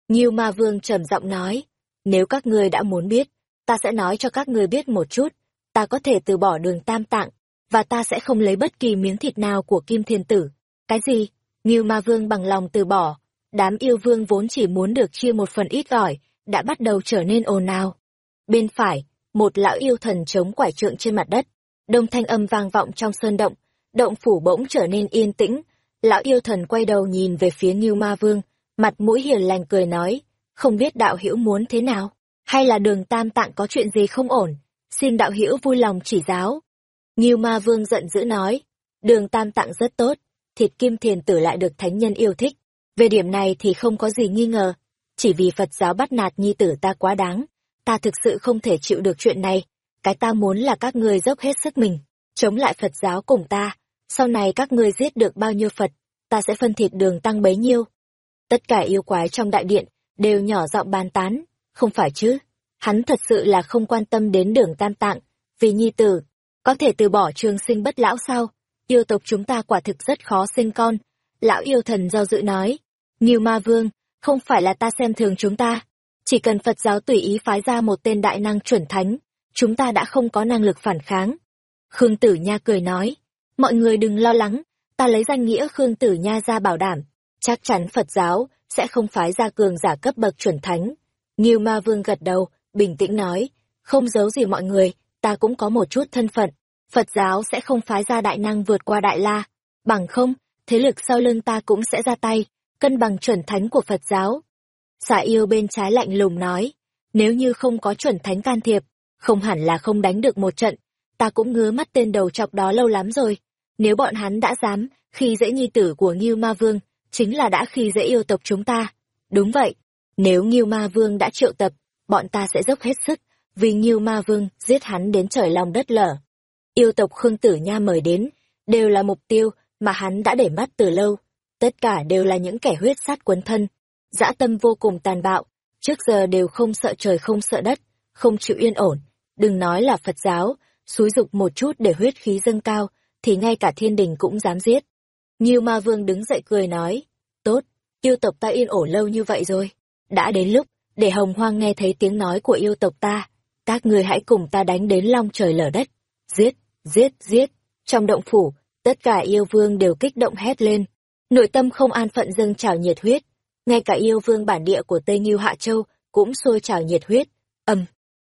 Speaker 1: Ngưu Ma Vương trầm giọng nói, nếu các ngươi đã muốn biết, ta sẽ nói cho các ngươi biết một chút, ta có thể từ bỏ đường tam tạng, và ta sẽ không lấy bất kỳ miếng thịt nào của Kim Thiên Tử. Cái gì? Ngưu Ma Vương bằng lòng từ bỏ. Đám yêu vương vốn chỉ muốn được chia một phần ít ỏi, đã bắt đầu trở nên ồn ào. Bên phải, một lão yêu thần chống quải trượng trên mặt đất. Đông thanh âm vang vọng trong sơn động, động phủ bỗng trở nên yên tĩnh. Lão yêu thần quay đầu nhìn về phía Ngưu Ma Vương, mặt mũi hiền lành cười nói, không biết đạo hữu muốn thế nào, hay là đường tam tạng có chuyện gì không ổn, xin đạo hữu vui lòng chỉ giáo. Ngưu Ma Vương giận dữ nói, đường tam tạng rất tốt, thịt kim thiền tử lại được thánh nhân yêu thích. Về điểm này thì không có gì nghi ngờ, chỉ vì Phật giáo bắt nạt nhi tử ta quá đáng, ta thực sự không thể chịu được chuyện này. Cái ta muốn là các ngươi dốc hết sức mình, chống lại Phật giáo cùng ta. Sau này các ngươi giết được bao nhiêu Phật, ta sẽ phân thịt đường tăng bấy nhiêu. Tất cả yêu quái trong đại điện đều nhỏ giọng bàn tán, không phải chứ. Hắn thật sự là không quan tâm đến đường tam tạng, vì nhi tử, có thể từ bỏ trường sinh bất lão sao? Yêu tộc chúng ta quả thực rất khó sinh con. Lão yêu thần do dự nói, Nghiêu ma vương, không phải là ta xem thường chúng ta, chỉ cần Phật giáo tùy ý phái ra một tên đại năng chuẩn thánh, chúng ta đã không có năng lực phản kháng. Khương Tử Nha cười nói, mọi người đừng lo lắng, ta lấy danh nghĩa Khương Tử Nha ra bảo đảm, chắc chắn Phật giáo sẽ không phái ra cường giả cấp bậc chuẩn thánh. Nghiêu Ma Vương gật đầu, bình tĩnh nói, không giấu gì mọi người, ta cũng có một chút thân phận, Phật giáo sẽ không phái ra đại năng vượt qua đại la, bằng không, thế lực sau lưng ta cũng sẽ ra tay, cân bằng chuẩn thánh của Phật giáo. Xà yêu bên trái lạnh lùng nói, nếu như không có chuẩn thánh can thiệp, không hẳn là không đánh được một trận, ta cũng ngứa mắt tên đầu chọc đó lâu lắm rồi. Nếu bọn hắn đã dám, khi dễ nhi tử của Ngưu Ma Vương, chính là đã khi dễ yêu tộc chúng ta. Đúng vậy, nếu Ngưu Ma Vương đã triệu tập, bọn ta sẽ dốc hết sức, vì Ngưu Ma Vương giết hắn đến trời lòng đất lở. Yêu tộc Khương Tử Nha mời đến, đều là mục tiêu mà hắn đã để mắt từ lâu. Tất cả đều là những kẻ huyết sát quấn thân, dã tâm vô cùng tàn bạo, trước giờ đều không sợ trời không sợ đất, không chịu yên ổn. Đừng nói là Phật giáo, xúi dục một chút để huyết khí dâng cao, thì ngay cả thiên đình cũng dám giết. Như ma vương đứng dậy cười nói, tốt, yêu tộc ta yên ổn lâu như vậy rồi. Đã đến lúc, để hồng hoang nghe thấy tiếng nói của yêu tộc ta, các người hãy cùng ta đánh đến long trời lở đất. Giết, giết, giết. Trong động phủ, tất cả yêu vương đều kích động hét lên. Nội tâm không an phận dâng trào nhiệt huyết. Ngay cả yêu vương bản địa của Tây Nghiêu Hạ Châu cũng sôi trào nhiệt huyết. ầm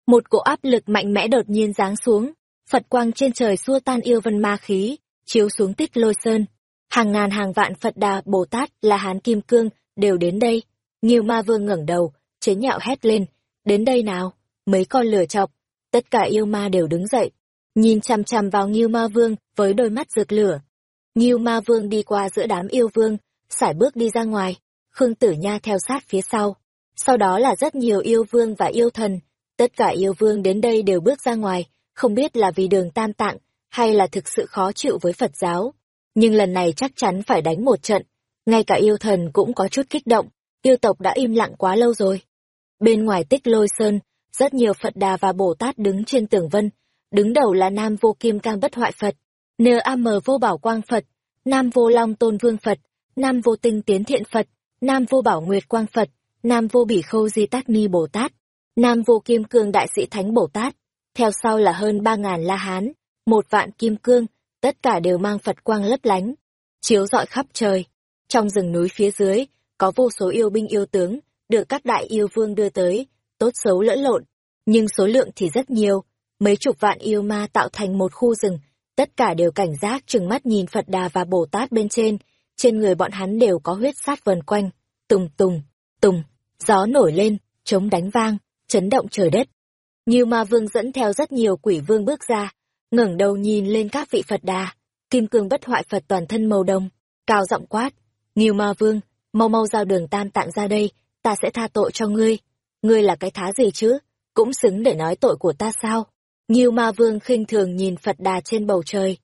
Speaker 1: Một cỗ áp lực mạnh mẽ đột nhiên giáng xuống. Phật quang trên trời xua tan yêu vân ma khí, chiếu xuống tích lôi sơn. Hàng ngàn hàng vạn Phật Đà, Bồ Tát, La Hán Kim Cương đều đến đây. Nghiêu ma vương ngẩng đầu, chế nhạo hét lên. Đến đây nào, mấy con lửa chọc. Tất cả yêu ma đều đứng dậy, nhìn chằm chằm vào nghiêu Ma Vương với đôi mắt rực lửa. Nghiêu Ma Vương đi qua giữa đám yêu vương, sải bước đi ra ngoài, Khương Tử Nha theo sát phía sau. Sau đó là rất nhiều yêu vương và yêu thần, tất cả yêu vương đến đây đều bước ra ngoài, không biết là vì đường tam tạng, hay là thực sự khó chịu với Phật giáo. Nhưng lần này chắc chắn phải đánh một trận, ngay cả yêu thần cũng có chút kích động, yêu tộc đã im lặng quá lâu rồi. Bên ngoài tích lôi sơn, rất nhiều Phật Đà và Bồ Tát đứng trên tường vân, đứng đầu là Nam Vô Kim Cang Bất Hoại Phật, N.A.M. Vô Bảo Quang Phật, Nam Vô Long Tôn Vương Phật, Nam Vô Tinh Tiến Thiện Phật, Nam Vô Bảo Nguyệt Quang Phật, Nam Vô Bỉ Khâu Di Tát Ni Bồ Tát, Nam Vô Kim Cương Đại Sĩ Thánh Bồ Tát, theo sau là hơn ba ngàn La Hán, một vạn Kim Cương, tất cả đều mang Phật quang lấp lánh, chiếu rọi khắp trời. Trong rừng núi phía dưới, có vô số yêu binh yêu tướng, được các đại yêu vương đưa tới, tốt xấu lẫn lộn, nhưng số lượng thì rất nhiều, mấy chục vạn yêu ma tạo thành một khu rừng, tất cả đều cảnh giác chừng mắt nhìn Phật Đà và Bồ Tát bên trên, trên người bọn hắn đều có huyết sát vần quanh, tùng tùng, tùng, gió nổi lên, chống đánh vang, chấn động trời đất. Như ma vương dẫn theo rất nhiều quỷ vương bước ra, ngẩng đầu nhìn lên các vị Phật Đà, kim cương bất hoại Phật toàn thân màu đồng, cao giọng quát, Nghiêu ma vương, mau mau giao đường tam tạng ra đây, ta sẽ tha tội cho ngươi. Ngươi là cái thá gì chứ, cũng xứng để nói tội của ta sao? Nghiêu ma vương khinh thường nhìn Phật đà trên bầu trời.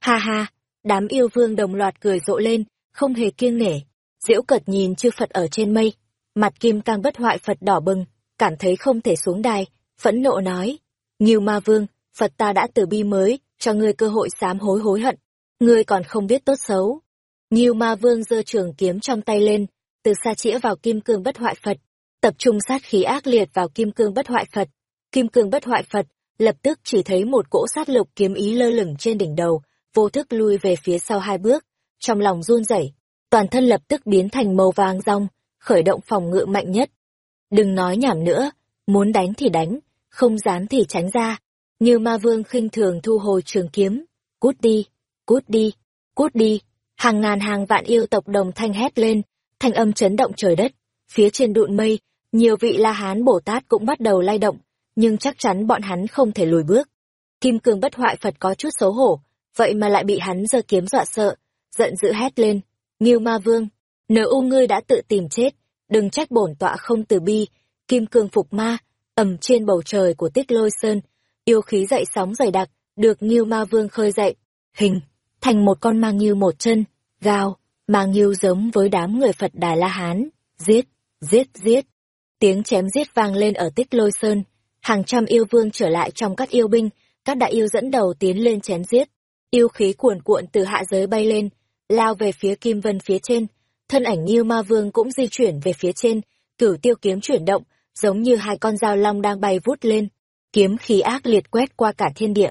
Speaker 1: Ha ha, đám yêu vương đồng loạt cười rộ lên, không hề kiêng nể. Diễu cật nhìn chư Phật ở trên mây, mặt kim cang bất hoại Phật đỏ bừng, cảm thấy không thể xuống đài, phẫn nộ nói. Nghiêu ma vương, Phật ta đã từ bi mới, cho ngươi cơ hội sám hối hối hận. Ngươi còn không biết tốt xấu. Nghiêu ma vương giơ trường kiếm trong tay lên, từ xa chĩa vào kim cương bất hoại Phật, tập trung sát khí ác liệt vào kim cương bất hoại Phật. Kim cương bất hoại Phật, lập tức chỉ thấy một cỗ sát lục kiếm ý lơ lửng trên đỉnh đầu, vô thức lui về phía sau hai bước, trong lòng run rẩy, toàn thân lập tức biến thành màu vàng rong, khởi động phòng ngự mạnh nhất. Đừng nói nhảm nữa, muốn đánh thì đánh, không dám thì tránh ra. Như ma vương khinh thường thu hồi trường kiếm, cút đi, cút đi, cút đi. Hàng ngàn hàng vạn yêu tộc đồng thanh hét lên, thanh âm chấn động trời đất. Phía trên đụn mây, nhiều vị La Hán Bồ Tát cũng bắt đầu lay động, nhưng chắc chắn bọn hắn không thể lùi bước. Kim cương bất hoại Phật có chút xấu hổ, vậy mà lại bị hắn giơ kiếm dọa sợ, giận dữ hét lên, Nghiêu Ma Vương, nếu u ngươi đã tự tìm chết, đừng trách bổn tọa không từ bi, kim cương phục ma, ầm trên bầu trời của tích lôi sơn, yêu khí dậy sóng dày đặc, được Nghiêu Ma Vương khơi dậy, hình, thành một con ma nghiêu một chân, gào, mang nghiêu giống với đám người Phật Đà La Hán, giết, giết, giết. Tiếng chém giết vang lên ở tích lôi sơn, hàng trăm yêu vương trở lại trong các yêu binh, các đại yêu dẫn đầu tiến lên chém giết. Yêu khí cuồn cuộn từ hạ giới bay lên, lao về phía kim vân phía trên. Thân ảnh yêu ma vương cũng di chuyển về phía trên, cửu tiêu kiếm chuyển động, giống như hai con dao long đang bay vút lên. Kiếm khí ác liệt quét qua cả thiên địa.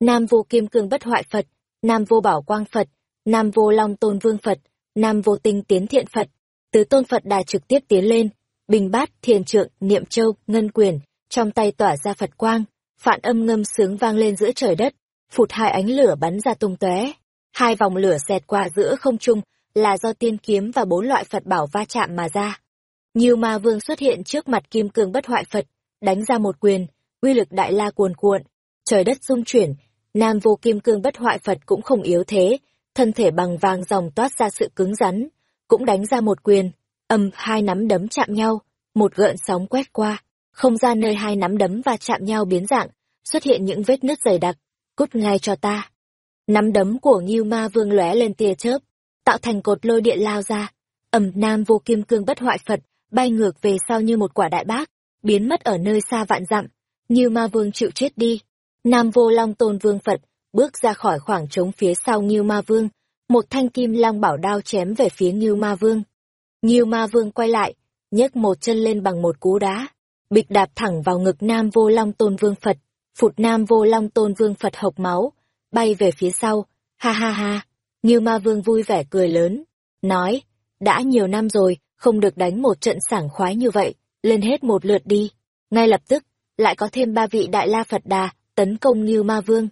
Speaker 1: Nam vô kim cương bất hoại Phật, Nam vô bảo quang Phật, Nam vô long tôn vương Phật, Nam vô tinh tiến thiện Phật. Tứ tôn Phật đà trực tiếp tiến lên, bình bát, thiền trượng, niệm châu, ngân quyền, trong tay tỏa ra Phật quang, phản âm ngâm sướng vang lên giữa trời đất, phụt hai ánh lửa bắn ra tung tóe. Hai vòng lửa xẹt qua giữa không trung, là do tiên kiếm và bốn loại Phật bảo va chạm mà ra. Nhiều ma vương xuất hiện trước mặt kim cương bất hoại Phật, đánh ra một quyền, uy lực đại la cuồn cuộn, trời đất rung chuyển, Nam vô kim cương bất hoại Phật cũng không yếu thế, thân thể bằng vàng dòng toát ra sự cứng rắn, cũng đánh ra một quyền, âm hai nắm đấm chạm nhau, một gợn sóng quét qua, không gian nơi hai nắm đấm và chạm nhau biến dạng, xuất hiện những vết nứt dày đặc, cút ngay cho ta. Nắm đấm của Ngưu Ma Vương lóe lên tia chớp, tạo thành cột lôi điện lao ra, ầm nam vô kim cương bất hoại Phật bay ngược về sau như một quả đại bác, biến mất ở nơi xa vạn dặm, như Ma Vương chịu chết đi. Nam vô long tôn vương Phật bước ra khỏi khoảng trống phía sau Ngưu Ma Vương, một thanh kim long bảo đao chém về phía Ngưu Ma Vương. Ngưu Ma Vương quay lại, nhấc một chân lên bằng một cú đá, bịch đạp thẳng vào ngực Nam Vô Long Tôn Vương Phật, phụt Nam Vô Long Tôn Vương Phật hộc máu, bay về phía sau, ha ha ha, Ngưu Ma Vương vui vẻ cười lớn, nói, đã nhiều năm rồi, không được đánh một trận sảng khoái như vậy, lên hết một lượt đi. Ngay lập tức, lại có thêm ba vị Đại La Phật Đà, tấn công như Ma Vương.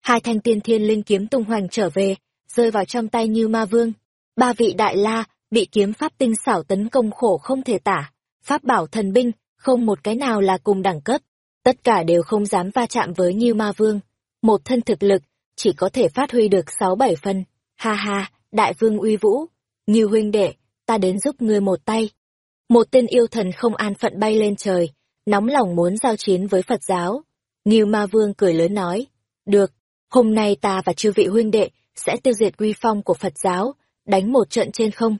Speaker 1: Hai thanh tiên thiên linh kiếm tung hoành trở về, rơi vào trong tay như Ma Vương. Ba vị Đại La, bị kiếm pháp tinh xảo tấn công khổ không thể tả. Pháp bảo thần binh, không một cái nào là cùng đẳng cấp. Tất cả đều không dám va chạm với như Ma Vương. Một thân thực lực, chỉ có thể phát huy được sáu bảy phần. Ha ha, đại vương uy vũ. như huynh đệ, ta đến giúp ngươi một tay. Một tên yêu thần không an phận bay lên trời, nóng lòng muốn giao chiến với Phật giáo. Ngưu Ma Vương cười lớn nói, được, hôm nay ta và chư vị huynh đệ sẽ tiêu diệt uy phong của Phật giáo, đánh một trận trên không.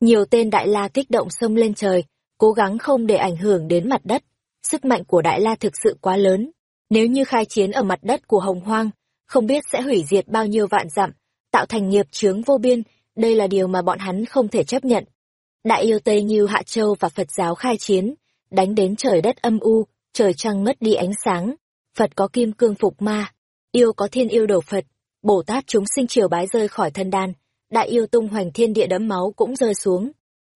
Speaker 1: Nhiều tên Đại La kích động xông lên trời, cố gắng không để ảnh hưởng đến mặt đất. Sức mạnh của Đại La thực sự quá lớn. Nếu như khai chiến ở mặt đất của Hồng Hoang, không biết sẽ hủy diệt bao nhiêu vạn dặm, tạo thành nghiệp chướng vô biên, đây là điều mà bọn hắn không thể chấp nhận. Đại yêu Tây Như Hạ Châu và Phật giáo khai chiến, đánh đến trời đất âm u, trời trăng mất đi ánh sáng. Phật có kim cương phục ma, yêu có thiên yêu đổ Phật, Bồ Tát chúng sinh triều bái rơi khỏi thân đan, đại yêu tung hoành thiên địa đẫm máu cũng rơi xuống.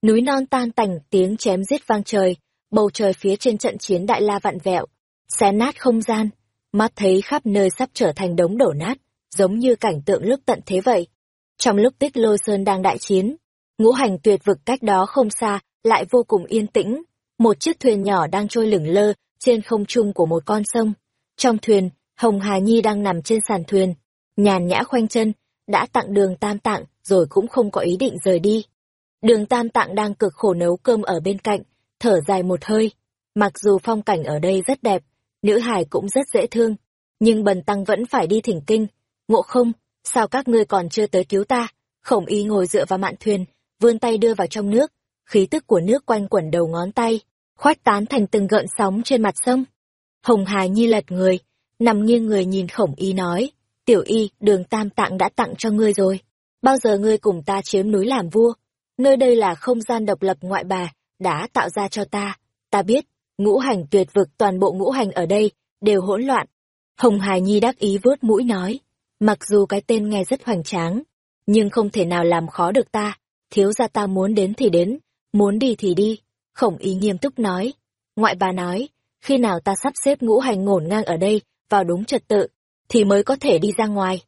Speaker 1: Núi non tan tành, tiếng chém giết vang trời, bầu trời phía trên trận chiến đại la vạn vẹo, xé nát không gian, mắt thấy khắp nơi sắp trở thành đống đổ nát, giống như cảnh tượng lúc tận thế vậy. Trong lúc tích lôi sơn đang đại chiến, ngũ hành tuyệt vực cách đó không xa, lại vô cùng yên tĩnh, một chiếc thuyền nhỏ đang trôi lửng lơ trên không trung của một con sông. Trong thuyền, Hồng Hà Nhi đang nằm trên sàn thuyền, nhàn nhã khoanh chân, đã tặng đường tam tạng, rồi cũng không có ý định rời đi. Đường tam tạng đang cực khổ nấu cơm ở bên cạnh, thở dài một hơi. Mặc dù phong cảnh ở đây rất đẹp, nữ hải cũng rất dễ thương, nhưng bần tăng vẫn phải đi thỉnh kinh. Ngộ không, sao các ngươi còn chưa tới cứu ta? Khổng y ngồi dựa vào mạn thuyền, vươn tay đưa vào trong nước, khí tức của nước quanh quẩn đầu ngón tay, khoách tán thành từng gợn sóng trên mặt sông. Hồng Hà Nhi lật người, nằm nghiêng người nhìn khổng y nói, tiểu y, đường tam tạng đã tặng cho ngươi rồi. Bao giờ ngươi cùng ta chiếm núi làm vua? Nơi đây là không gian độc lập ngoại bà, đã tạo ra cho ta. Ta biết, ngũ hành tuyệt vực toàn bộ ngũ hành ở đây, đều hỗn loạn. Hồng Hà Nhi đắc ý vuốt mũi nói, mặc dù cái tên nghe rất hoành tráng, nhưng không thể nào làm khó được ta. Thiếu gia ta muốn đến thì đến, muốn đi thì đi. Khổng ý nghiêm túc nói. Ngoại bà nói, khi nào ta sắp xếp ngũ hành ngổn ngang ở đây, vào đúng trật tự, thì mới có thể đi ra ngoài.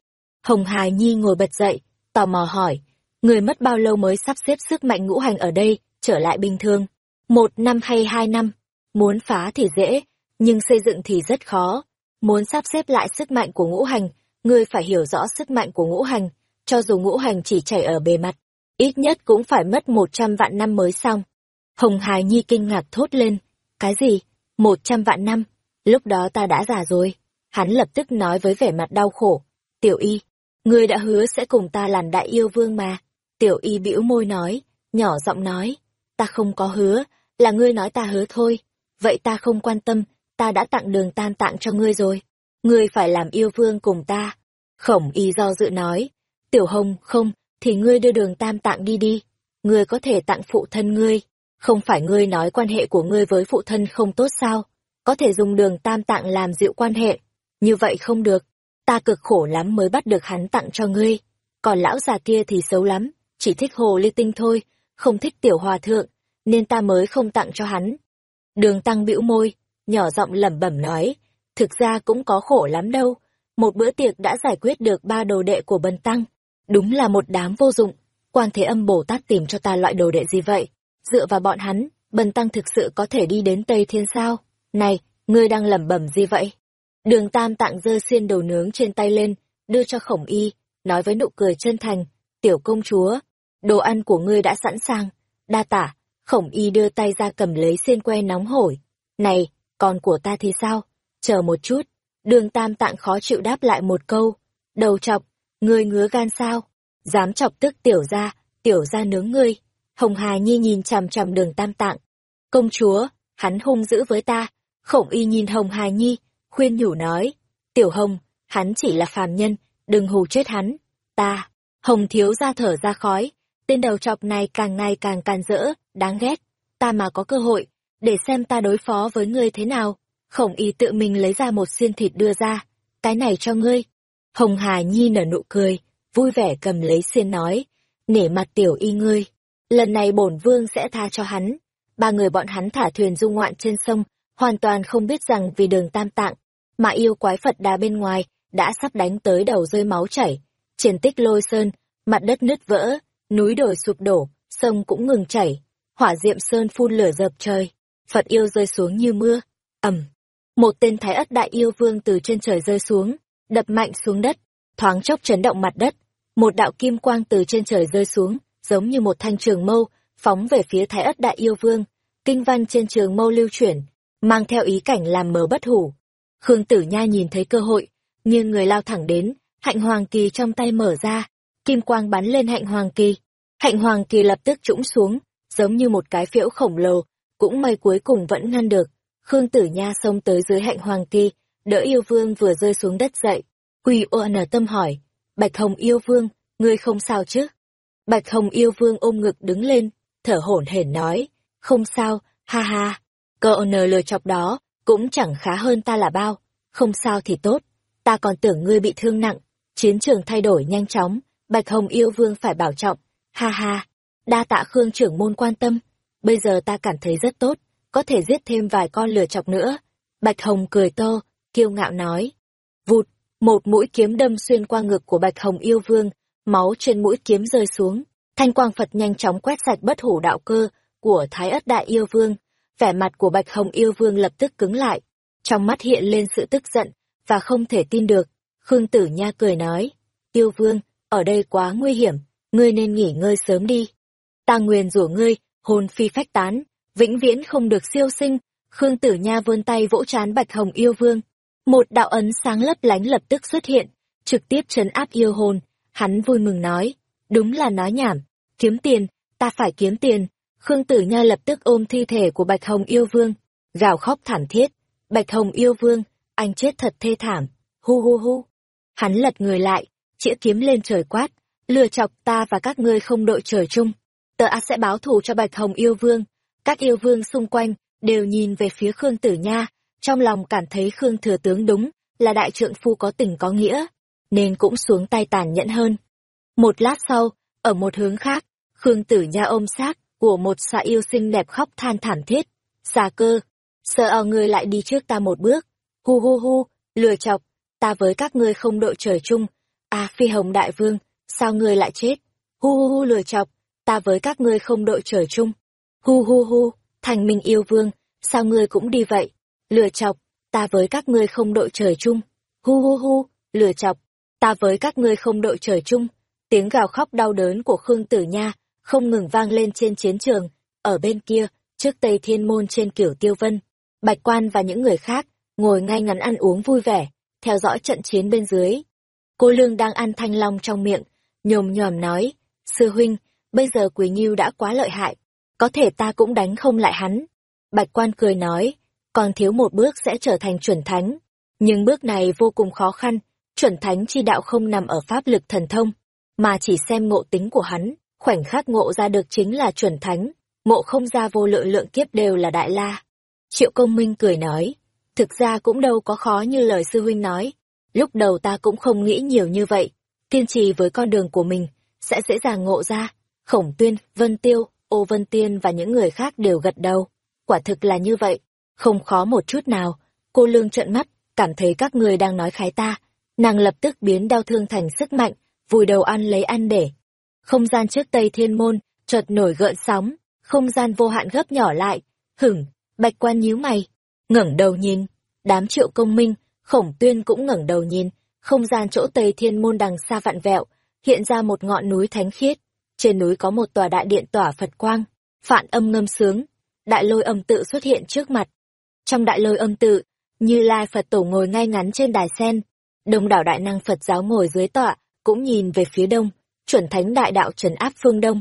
Speaker 1: Hồng Hà Nhi ngồi bật dậy, tò mò hỏi, người mất bao lâu mới sắp xếp sức mạnh ngũ hành ở đây, trở lại bình thường? Một năm hay hai năm? Muốn phá thì dễ, nhưng xây dựng thì rất khó. Muốn sắp xếp lại sức mạnh của ngũ hành, ngươi phải hiểu rõ sức mạnh của ngũ hành, cho dù ngũ hành chỉ chảy ở bề mặt, ít nhất cũng phải mất một trăm vạn năm mới xong. Hồng Hà Nhi kinh ngạc thốt lên, cái gì? Một trăm vạn năm? Lúc đó ta đã già rồi. Hắn lập tức nói với vẻ mặt đau khổ, tiểu y, ngươi đã hứa sẽ cùng ta làm đại yêu vương mà. Tiểu y bĩu môi nói, nhỏ giọng nói, ta không có hứa, là ngươi nói ta hứa thôi. Vậy ta không quan tâm, ta đã tặng đường tan tặng cho ngươi rồi. Ngươi phải làm yêu vương cùng ta. Khổng y do dự nói, tiểu hồng không, thì ngươi đưa đường tam tạng đi đi. Ngươi có thể tặng phụ thân ngươi. Không phải ngươi nói quan hệ của ngươi với phụ thân không tốt sao? Có thể dùng đường tam tạng làm dịu quan hệ. Như vậy không được. Ta cực khổ lắm mới bắt được hắn tặng cho ngươi. Còn lão già kia thì xấu lắm, chỉ thích hồ ly tinh thôi, không thích tiểu hòa thượng, nên ta mới không tặng cho hắn. Đường tăng bĩu môi, nhỏ giọng lẩm bẩm nói, thực ra cũng có khổ lắm đâu. Một bữa tiệc đã giải quyết được ba đồ đệ của bần tăng. Đúng là một đám vô dụng. Quan Thế Âm Bồ Tát tìm cho ta loại đồ đệ gì vậy? Dựa vào bọn hắn, bần tăng thực sự có thể đi đến Tây Thiên sao? Này, ngươi đang lẩm bẩm gì vậy? Đường tam tạng giơ xiên đầu nướng trên tay lên, đưa cho khổng y, nói với nụ cười chân thành, tiểu công chúa, đồ ăn của ngươi đã sẵn sàng, đa tả, khổng y đưa tay ra cầm lấy xiên que nóng hổi. Này, còn của ta thì sao? Chờ một chút, đường tam tạng khó chịu đáp lại một câu, đầu chọc, ngươi ngứa gan sao? Dám chọc tức tiểu ra, tiểu ra nướng ngươi. Hồng Hà Nhi nhìn chằm chằm đường tam tạng. Công chúa, hắn hung dữ với ta. Khổng y nhìn Hồng Hà Nhi, khuyên nhủ nói. Tiểu Hồng, hắn chỉ là phàm nhân, đừng hù chết hắn. Ta, Hồng thiếu ra thở ra khói. Tên đầu chọc này càng ngày càng càn rỡ, đáng ghét. Ta mà có cơ hội, để xem ta đối phó với ngươi thế nào. Khổng y tự mình lấy ra một xiên thịt đưa ra. Cái này cho ngươi. Hồng Hà Nhi nở nụ cười, vui vẻ cầm lấy xiên nói. Nể mặt tiểu y ngươi lần này bổn vương sẽ tha cho hắn. Ba người bọn hắn thả thuyền du ngoạn trên sông, hoàn toàn không biết rằng vì đường tam tạng, mà yêu quái Phật đá bên ngoài, đã sắp đánh tới đầu rơi máu chảy. Trên tích lôi sơn, mặt đất nứt vỡ, núi đồi sụp đổ, sông cũng ngừng chảy, hỏa diệm sơn phun lửa dập trời, Phật yêu rơi xuống như mưa, ầm. Một tên thái ất đại yêu vương từ trên trời rơi xuống, đập mạnh xuống đất, thoáng chốc chấn động mặt đất, một đạo kim quang từ trên trời rơi xuống, giống như một thanh trường mâu, phóng về phía thái ất đại yêu vương. Kinh văn trên trường mâu lưu chuyển, mang theo ý cảnh làm mờ bất hủ. Khương Tử Nha nhìn thấy cơ hội, nhưng người lao thẳng đến, hạnh hoàng kỳ trong tay mở ra, kim quang bắn lên hạnh hoàng kỳ. Hạnh hoàng kỳ lập tức trũng xuống, giống như một cái phễu khổng lồ, cũng may cuối cùng vẫn ngăn được. Khương Tử Nha xông tới dưới hạnh hoàng kỳ, đỡ yêu vương vừa rơi xuống đất dậy. Quỳ ô nở tâm hỏi, Bạch Hồng yêu vương, ngươi không sao chứ? Bạch Hồng yêu vương ôm ngực đứng lên, thở hổn hển nói, không sao, ha ha, cậu nờ lừa chọc đó, cũng chẳng khá hơn ta là bao, không sao thì tốt, ta còn tưởng ngươi bị thương nặng, chiến trường thay đổi nhanh chóng, Bạch Hồng yêu vương phải bảo trọng, ha ha, đa tạ Khương trưởng môn quan tâm, bây giờ ta cảm thấy rất tốt, có thể giết thêm vài con lửa chọc nữa. Bạch Hồng cười to, kiêu ngạo nói. Vụt, một mũi kiếm đâm xuyên qua ngực của Bạch Hồng yêu vương, máu trên mũi kiếm rơi xuống, thanh quang Phật nhanh chóng quét sạch bất hủ đạo cơ của Thái Ất Đại Yêu Vương. Vẻ mặt của Bạch Hồng Yêu Vương lập tức cứng lại, trong mắt hiện lên sự tức giận và không thể tin được. Khương Tử Nha cười nói, Yêu Vương, ở đây quá nguy hiểm, ngươi nên nghỉ ngơi sớm đi. Ta nguyền rủa ngươi, hồn phi phách tán, vĩnh viễn không được siêu sinh. Khương Tử Nha vươn tay vỗ chán Bạch Hồng Yêu Vương. Một đạo ấn sáng lấp lánh lập tức xuất hiện, trực tiếp trấn áp yêu hồn, Hắn vui mừng nói, đúng là nói nhảm, kiếm tiền, ta phải kiếm tiền. Khương Tử Nha lập tức ôm thi thể của Bạch Hồng Yêu Vương, gào khóc thảm thiết. Bạch Hồng Yêu Vương, anh chết thật thê thảm, hu hu hu. Hắn lật người lại, chĩa kiếm lên trời quát, lừa chọc ta và các ngươi không đội trời chung. Tờ A sẽ báo thù cho Bạch Hồng Yêu Vương. Các yêu vương xung quanh đều nhìn về phía Khương Tử Nha, trong lòng cảm thấy Khương Thừa Tướng đúng là đại trượng phu có tình có nghĩa nên cũng xuống tay tàn nhẫn hơn. Một lát sau, ở một hướng khác, Khương Tử Nha ôm xác của một xạ yêu xinh đẹp khóc than thảm thiết. Xà cơ, sợ ở ngươi lại đi trước ta một bước. Hu hu hu, lừa chọc, ta với các ngươi không đội trời chung. À phi hồng đại vương, sao ngươi lại chết? Hu hu hu lừa chọc, ta với các ngươi không đội trời chung. Hu hu hu, thành minh yêu vương, sao ngươi cũng đi vậy? Lừa chọc, ta với các ngươi không đội trời chung. Hu hu hu, lừa chọc, ta với các ngươi không đội trời chung. Tiếng gào khóc đau đớn của Khương Tử Nha không ngừng vang lên trên chiến trường, ở bên kia, trước Tây Thiên Môn trên kiểu Tiêu Vân. Bạch Quan và những người khác, ngồi ngay ngắn ăn uống vui vẻ, theo dõi trận chiến bên dưới. Cô Lương đang ăn thanh long trong miệng, nhồm nhòm nói, Sư huynh, bây giờ Quỳ Nhiêu đã quá lợi hại, có thể ta cũng đánh không lại hắn. Bạch Quan cười nói, còn thiếu một bước sẽ trở thành chuẩn thánh, nhưng bước này vô cùng khó khăn, chuẩn thánh chi đạo không nằm ở pháp lực thần thông, mà chỉ xem ngộ tính của hắn, khoảnh khắc ngộ ra được chính là chuẩn thánh, ngộ không ra vô lượng lượng kiếp đều là đại la. Triệu công minh cười nói, thực ra cũng đâu có khó như lời sư huynh nói, lúc đầu ta cũng không nghĩ nhiều như vậy, kiên trì với con đường của mình, sẽ dễ dàng ngộ ra, khổng tuyên, vân tiêu, ô vân tiên và những người khác đều gật đầu, quả thực là như vậy, không khó một chút nào, cô lương trợn mắt, cảm thấy các người đang nói khái ta, nàng lập tức biến đau thương thành sức mạnh, vùi đầu ăn lấy ăn để. Không gian trước tây thiên môn, chợt nổi gợn sóng, không gian vô hạn gấp nhỏ lại, hửng, bạch quan nhíu mày, ngẩng đầu nhìn, Đám triệu công minh, khổng tuyên cũng ngẩng đầu nhìn, không gian chỗ Tây Thiên Môn đằng xa vạn vẹo, hiện ra một ngọn núi thánh khiết. Trên núi có một tòa đại điện tỏa Phật quang, phạn âm ngâm sướng, đại lôi âm tự xuất hiện trước mặt. Trong đại lôi âm tự, như Lai Phật Tổ ngồi ngay ngắn trên đài sen, đông đảo đại năng Phật giáo ngồi dưới tọa, cũng nhìn về phía đông, chuẩn thánh đại đạo trấn áp phương đông.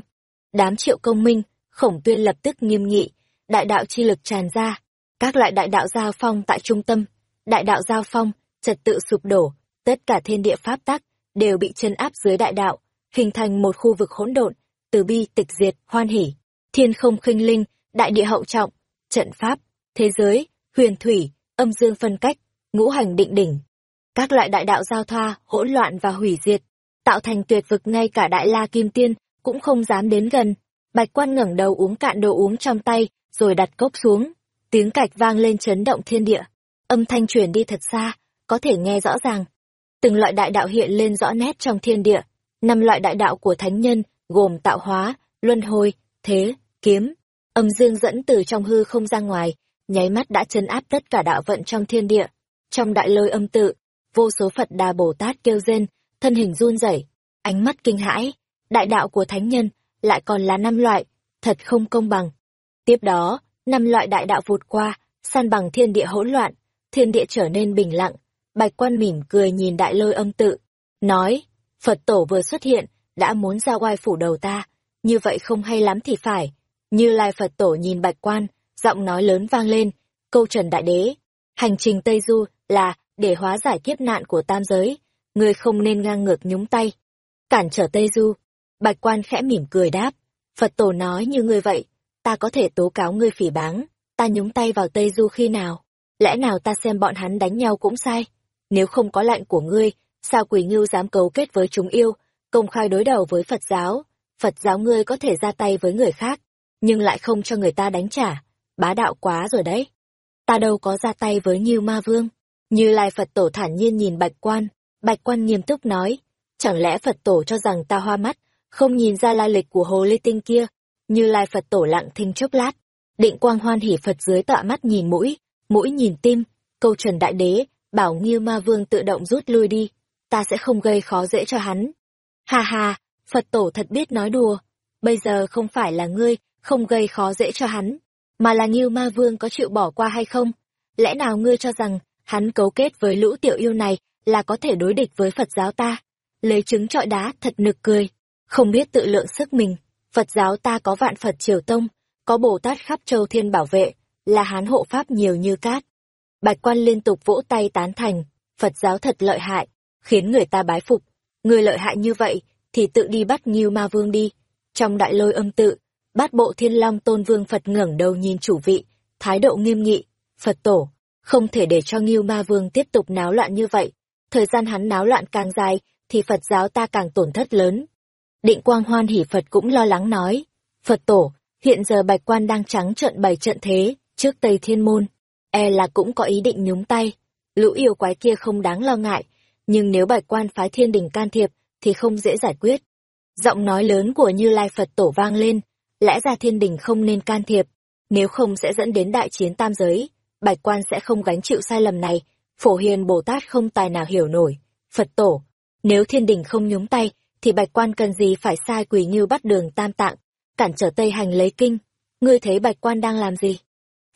Speaker 1: Đám triệu công minh, khổng tuyên lập tức nghiêm nghị, đại đạo chi lực tràn ra, các loại đại đạo giao phong tại trung tâm, đại đạo giao phong, trật tự sụp đổ, tất cả thiên địa pháp tắc đều bị chân áp dưới đại đạo, hình thành một khu vực hỗn độn, từ bi tịch diệt, hoan hỉ, thiên không khinh linh, đại địa hậu trọng, trận pháp, thế giới, huyền thủy, âm dương phân cách, ngũ hành định đỉnh. Các loại đại đạo giao thoa, hỗn loạn và hủy diệt, tạo thành tuyệt vực ngay cả đại la kim tiên cũng không dám đến gần. Bạch quan ngẩng đầu uống cạn đồ uống trong tay, rồi đặt cốc xuống. Tiếng cạch vang lên chấn động thiên địa. Âm thanh truyền đi thật xa, có thể nghe rõ ràng. Từng loại đại đạo hiện lên rõ nét trong thiên địa. Năm loại đại đạo của thánh nhân, gồm tạo hóa, luân hồi, thế, kiếm. Âm dương dẫn từ trong hư không ra ngoài, nháy mắt đã chấn áp tất cả đạo vận trong thiên địa. Trong đại lôi âm tự, vô số Phật Đà Bồ Tát kêu rên, thân hình run rẩy, ánh mắt kinh hãi, đại đạo của thánh nhân lại còn là năm loại, thật không công bằng. Tiếp đó, năm loại đại đạo vụt qua, san bằng thiên địa hỗn loạn, thiên địa trở nên bình lặng. Bạch quan mỉm cười nhìn đại lôi âm tự, nói, Phật tổ vừa xuất hiện, đã muốn ra oai phủ đầu ta, như vậy không hay lắm thì phải. Như Lai Phật tổ nhìn bạch quan, giọng nói lớn vang lên, câu trần đại đế, hành trình Tây Du là để hóa giải kiếp nạn của tam giới, ngươi không nên ngang ngược nhúng tay. Cản trở Tây Du, bạch quan khẽ mỉm cười đáp, Phật tổ nói như ngươi vậy, ta có thể tố cáo ngươi phỉ báng, ta nhúng tay vào Tây Du khi nào? Lẽ nào ta xem bọn hắn đánh nhau cũng sai? Nếu không có lạnh của ngươi, sao quỷ ngưu dám cấu kết với chúng yêu, công khai đối đầu với Phật giáo? Phật giáo ngươi có thể ra tay với người khác, nhưng lại không cho người ta đánh trả. Bá đạo quá rồi đấy. Ta đâu có ra tay với Nhiêu Ma Vương. Như Lai Phật Tổ thản nhiên nhìn Bạch Quan, Bạch Quan nghiêm túc nói, chẳng lẽ Phật Tổ cho rằng ta hoa mắt, không nhìn ra lai lịch của hồ ly tinh kia, như Lai Phật Tổ lặng thinh chốc lát, định quang hoan hỉ Phật dưới tọa mắt nhìn mũi, mũi nhìn tim, câu trần đại đế, bảo Nghiêu Ma Vương tự động rút lui đi, ta sẽ không gây khó dễ cho hắn. Hà hà, Phật Tổ thật biết nói đùa, bây giờ không phải là ngươi không gây khó dễ cho hắn, mà là Nghiêu Ma Vương có chịu bỏ qua hay không? Lẽ nào ngươi cho rằng hắn cấu kết với lũ tiểu yêu này là có thể đối địch với Phật giáo ta? Lấy trứng trọi đá thật nực cười, không biết tự lượng sức mình. Phật giáo ta có vạn Phật triều tông, có Bồ Tát khắp châu thiên bảo vệ, là hán hộ pháp nhiều như cát. Bạch quan liên tục vỗ tay tán thành, Phật giáo thật lợi hại, khiến người ta bái phục. Người lợi hại như vậy, thì tự đi bắt Nghiêu Ma Vương đi. Trong đại lôi âm tự, bát bộ thiên long tôn vương Phật ngẩng đầu nhìn chủ vị, thái độ nghiêm nghị, Phật tổ, không thể để cho Nghiêu Ma Vương tiếp tục náo loạn như vậy. Thời gian hắn náo loạn càng dài, thì Phật giáo ta càng tổn thất lớn. Định Quang Hoan hỉ Phật cũng lo lắng nói, Phật tổ, hiện giờ bạch quan đang trắng trận bày trận thế, trước Tây Thiên Môn, e là cũng có ý định nhúng tay. Lũ yêu quái kia không đáng lo ngại, nhưng nếu bạch quan phái thiên đình can thiệp, thì không dễ giải quyết. Giọng nói lớn của Như Lai Phật tổ vang lên, lẽ ra thiên đình không nên can thiệp, nếu không sẽ dẫn đến đại chiến tam giới, bạch quan sẽ không gánh chịu sai lầm này, phổ hiền Bồ Tát không tài nào hiểu nổi. Phật tổ, nếu thiên đình không nhúng tay, thì bạch quan cần gì phải sai quỷ như bắt đường tam tạng, cản trở Tây hành lấy kinh. Ngươi thấy bạch quan đang làm gì?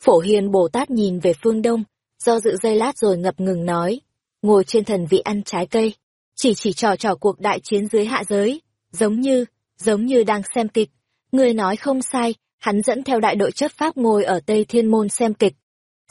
Speaker 1: Phổ hiền Bồ Tát nhìn về phương đông, do dự dây lát rồi ngập ngừng nói, ngồi trên thần vị ăn trái cây, chỉ chỉ trò trò cuộc đại chiến dưới hạ giới, giống như, giống như đang xem kịch. Ngươi nói không sai, hắn dẫn theo đại đội chấp pháp ngồi ở Tây Thiên Môn xem kịch.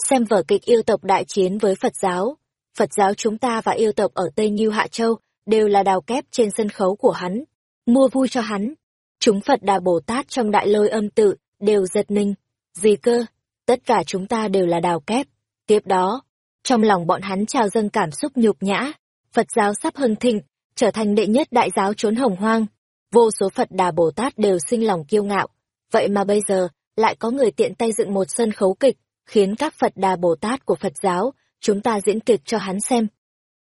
Speaker 1: Xem vở kịch yêu tộc đại chiến với Phật giáo. Phật giáo chúng ta và yêu tộc ở Tây Nhiêu Hạ Châu đều là đào kép trên sân khấu của hắn, mua vui cho hắn. Chúng Phật Đà Bồ Tát trong đại lôi âm tự, đều giật mình. Gì cơ? Tất cả chúng ta đều là đào kép. Tiếp đó, trong lòng bọn hắn trào dâng cảm xúc nhục nhã. Phật giáo sắp hưng thịnh, trở thành đệ nhất đại giáo trốn hồng hoang. Vô số Phật Đà Bồ Tát đều sinh lòng kiêu ngạo. Vậy mà bây giờ, lại có người tiện tay dựng một sân khấu kịch, khiến các Phật Đà Bồ Tát của Phật giáo, chúng ta diễn kịch cho hắn xem.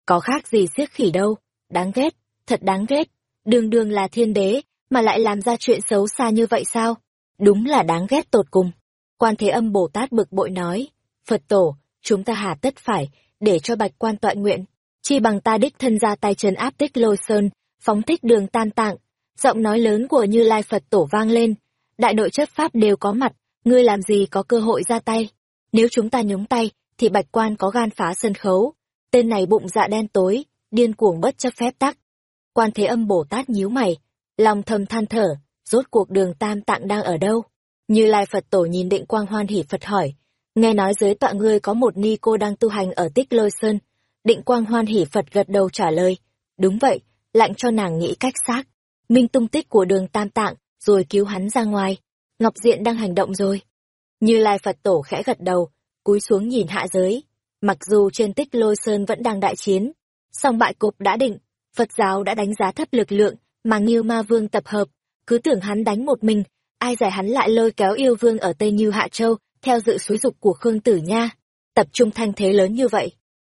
Speaker 1: Có khác gì siếc khỉ đâu, đáng ghét, thật đáng ghét. Đường đường là thiên đế, mà lại làm ra chuyện xấu xa như vậy sao? Đúng là đáng ghét tột cùng. Quan Thế Âm Bồ Tát bực bội nói, Phật tổ, chúng ta hà tất phải, để cho bạch quan tọa nguyện. Chi bằng ta đích thân ra tay trấn áp tích lôi sơn, phóng thích đường tan tạng. Giọng nói lớn của Như Lai Phật tổ vang lên. Đại đội chấp pháp đều có mặt, ngươi làm gì có cơ hội ra tay. Nếu chúng ta nhúng tay, thì bạch quan có gan phá sân khấu. Tên này bụng dạ đen tối, điên cuồng bất chấp phép tắc. Quan thế âm Bồ Tát nhíu mày, lòng thầm than thở, rốt cuộc đường tam tạng đang ở đâu? Như Lai Phật tổ nhìn định quang hoan hỉ Phật hỏi, nghe nói dưới tọa ngươi có một ni cô đang tu hành ở tích lôi sơn. Định quang hoan hỉ Phật gật đầu trả lời, đúng vậy, lạnh cho nàng nghĩ cách xác. Minh tung tích của đường tam tạng, rồi cứu hắn ra ngoài. Ngọc Diện đang hành động rồi. Như Lai Phật tổ khẽ gật đầu, cúi xuống nhìn hạ giới. Mặc dù trên tích lôi sơn vẫn đang đại chiến, song bại cục đã định, Phật giáo đã đánh giá thấp lực lượng mà Nghiêu Ma Vương tập hợp, cứ tưởng hắn đánh một mình, ai giải hắn lại lôi kéo yêu vương ở Tây Như Hạ Châu, theo dự xúi dục của Khương Tử Nha, tập trung thanh thế lớn như vậy.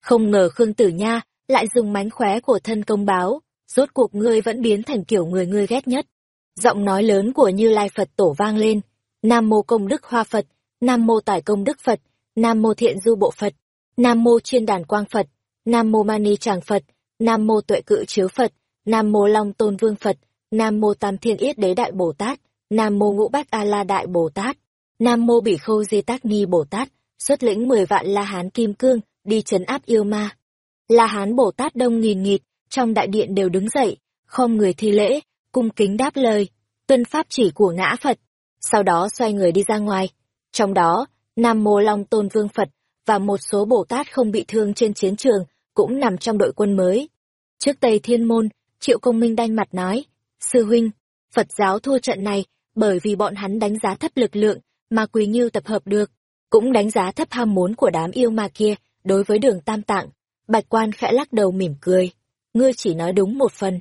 Speaker 1: Không ngờ Khương Tử Nha lại dùng mánh khóe của thân công báo, rốt cuộc ngươi vẫn biến thành kiểu người ngươi ghét nhất. Giọng nói lớn của Như Lai Phật tổ vang lên, Nam Mô Công Đức Hoa Phật, Nam Mô Tải Công Đức Phật, Nam Mô Thiện Du Bộ Phật, Nam Mô Chiên Đàn Quang Phật, Nam Mô Mani Tràng Phật, Nam Mô Tuệ Cự Chiếu Phật, Nam Mô Long Tôn Vương Phật, Nam Mô Tam Thiên Yết Đế Đại Bồ Tát, Nam Mô Ngũ Bát A La Đại Bồ Tát, Nam Mô Bỉ Khâu Di Tác Ni Bồ Tát, xuất lĩnh mười vạn La Hán Kim Cương, đi trấn áp yêu ma. La Hán Bồ Tát đông nghìn nghịt, trong đại điện đều đứng dậy, không người thi lễ, cung kính đáp lời, tuân pháp chỉ của ngã Phật, sau đó xoay người đi ra ngoài. Trong đó, Nam Mô Long Tôn Vương Phật và một số Bồ Tát không bị thương trên chiến trường cũng nằm trong đội quân mới. Trước Tây Thiên Môn, Triệu Công Minh đanh mặt nói, Sư huynh, Phật giáo thua trận này bởi vì bọn hắn đánh giá thấp lực lượng mà Quỳ Nhiêu tập hợp được, cũng đánh giá thấp ham muốn của đám yêu ma kia đối với đường tam tạng. Bạch quan khẽ lắc đầu mỉm cười, ngươi chỉ nói đúng một phần.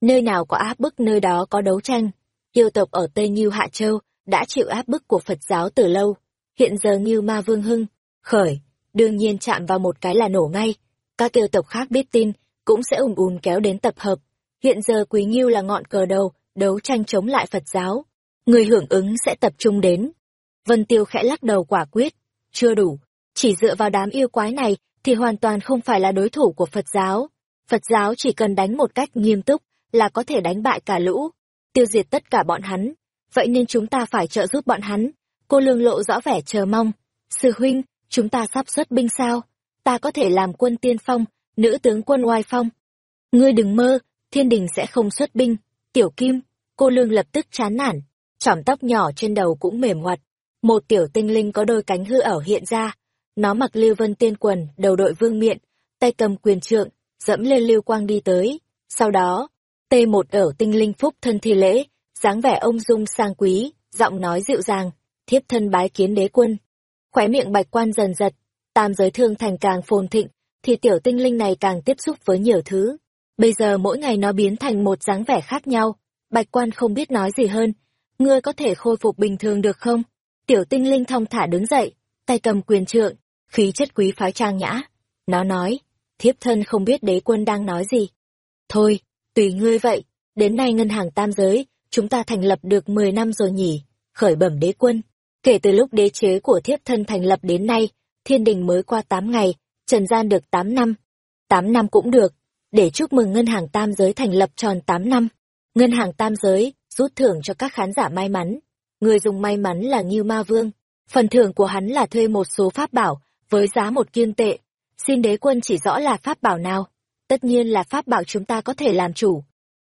Speaker 1: Nơi nào có áp bức nơi đó có đấu tranh. Yêu tộc ở Tây Nhiêu Hạ Châu đã chịu áp bức của Phật giáo từ lâu. Hiện giờ như Ma Vương Hưng, khởi, đương nhiên chạm vào một cái là nổ ngay. Các yêu tộc khác biết tin, cũng sẽ ùn ùn kéo đến tập hợp. Hiện giờ Quý Nhiêu là ngọn cờ đầu, đấu tranh chống lại Phật giáo. Người hưởng ứng sẽ tập trung đến. Vân Tiêu khẽ lắc đầu quả quyết. Chưa đủ. Chỉ dựa vào đám yêu quái này thì hoàn toàn không phải là đối thủ của Phật giáo. Phật giáo chỉ cần đánh một cách nghiêm túc là có thể đánh bại cả lũ, tiêu diệt tất cả bọn hắn. Vậy nên chúng ta phải trợ giúp bọn hắn. Cô lương lộ rõ vẻ chờ mong. Sư huynh, chúng ta sắp xuất binh sao? Ta có thể làm quân tiên phong, nữ tướng quân oai phong. Ngươi đừng mơ, thiên đình sẽ không xuất binh. Tiểu Kim, cô lương lập tức chán nản, chỏm tóc nhỏ trên đầu cũng mềm hoạt. Một tiểu tinh linh có đôi cánh hư ảo hiện ra. Nó mặc lưu vân tiên quần, đầu đội vương miện, tay cầm quyền trượng, dẫm lên lưu quang đi tới. Sau đó, t một ở tinh linh phúc thân thi lễ, dáng vẻ ông dung sang quý, giọng nói dịu dàng, thiếp thân bái kiến đế quân. Khóe miệng bạch quan dần giật, tam giới thương thành càng phồn thịnh, thì tiểu tinh linh này càng tiếp xúc với nhiều thứ. Bây giờ mỗi ngày nó biến thành một dáng vẻ khác nhau, bạch quan không biết nói gì hơn. Ngươi có thể khôi phục bình thường được không? Tiểu tinh linh thong thả đứng dậy, tay cầm quyền trượng, khí chất quý phái trang nhã. Nó nói, thiếp thân không biết đế quân đang nói gì. Thôi, tùy ngươi vậy, đến nay ngân hàng tam giới, chúng ta thành lập được 10 năm rồi nhỉ, khởi bẩm đế quân. Kể từ lúc đế chế của thiếp thân thành lập đến nay, thiên đình mới qua 8 ngày, trần gian được 8 năm. 8 năm cũng được, để chúc mừng ngân hàng tam giới thành lập tròn 8 năm. Ngân hàng tam giới, rút thưởng cho các khán giả may mắn. Người dùng may mắn là Ngưu Ma Vương. Phần thưởng của hắn là thuê một số pháp bảo, với giá một kiên tệ. Xin đế quân chỉ rõ là pháp bảo nào. Tất nhiên là pháp bảo chúng ta có thể làm chủ.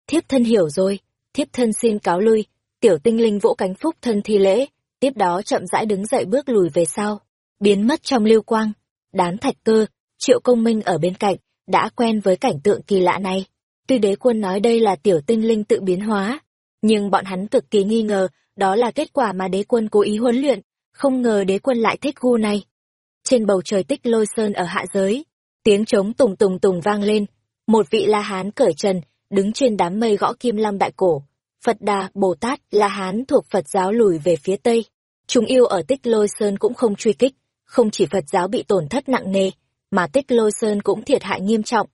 Speaker 1: Thiếp thân hiểu rồi, thiếp thân xin cáo lui. Tiểu tinh linh vỗ cánh phúc thân thi lễ, tiếp đó chậm rãi đứng dậy bước lùi về sau, biến mất trong lưu quang. Đán thạch cơ, triệu công minh ở bên cạnh, đã quen với cảnh tượng kỳ lạ này. Tuy đế quân nói đây là tiểu tinh linh tự biến hóa, nhưng bọn hắn cực kỳ nghi ngờ đó là kết quả mà đế quân cố ý huấn luyện, không ngờ đế quân lại thích gu này. Trên bầu trời tích lôi sơn ở hạ giới, tiếng trống tùng tùng tùng vang lên, một vị La Hán cởi trần, đứng trên đám mây gõ kim long đại cổ. Phật Đà, Bồ Tát, La Hán thuộc Phật giáo lùi về phía Tây. Chúng yêu ở tích lôi sơn cũng không truy kích, không chỉ Phật giáo bị tổn thất nặng nề, mà tích lôi sơn cũng thiệt hại nghiêm trọng.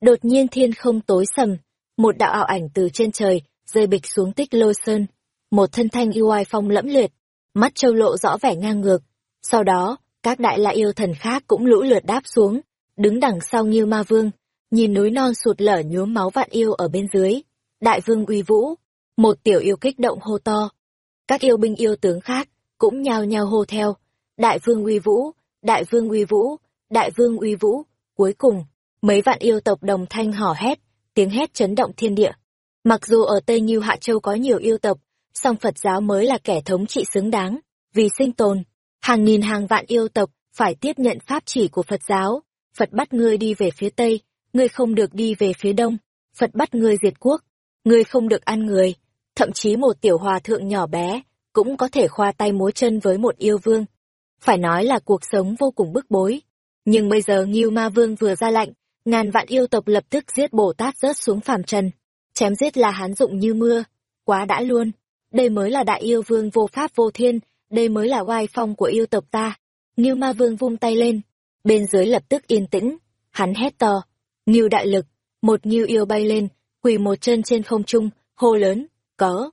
Speaker 1: Đột nhiên thiên không tối sầm, một đạo ảo ảnh từ trên trời, rơi bịch xuống tích lôi sơn. Một thân thanh yêu oai phong lẫm liệt, mắt châu lộ rõ vẻ ngang ngược. Sau đó, Các đại la yêu thần khác cũng lũ lượt đáp xuống, đứng đằng sau như Ma Vương, nhìn núi non sụt lở nhuốm máu vạn yêu ở bên dưới. Đại vương uy vũ, một tiểu yêu kích động hô to. Các yêu binh yêu tướng khác cũng nhao nhao hô theo. Đại vương uy vũ, đại vương uy vũ, đại vương uy vũ. Cuối cùng, mấy vạn yêu tộc đồng thanh hò hét, tiếng hét chấn động thiên địa. Mặc dù ở Tây Nhiêu Hạ Châu có nhiều yêu tộc, song Phật giáo mới là kẻ thống trị xứng đáng, vì sinh tồn. Hàng nghìn hàng vạn yêu tộc phải tiếp nhận pháp chỉ của Phật giáo. Phật bắt ngươi đi về phía Tây, ngươi không được đi về phía Đông. Phật bắt ngươi diệt quốc, ngươi không được ăn người. Thậm chí một tiểu hòa thượng nhỏ bé, cũng có thể khoa tay múa chân với một yêu vương. Phải nói là cuộc sống vô cùng bức bối. Nhưng bây giờ Ngưu Ma Vương vừa ra lệnh, ngàn vạn yêu tộc lập tức giết Bồ Tát rớt xuống phàm trần. Chém giết là hán dụng như mưa, quá đã luôn. Đây mới là đại yêu vương vô pháp vô thiên, đây mới là oai phong của yêu tộc ta. Ngưu Ma Vương vung tay lên, bên dưới lập tức yên tĩnh, hắn hét to, Ngưu đại lực, một Ngưu yêu bay lên, quỳ một chân trên không trung, hô lớn, có.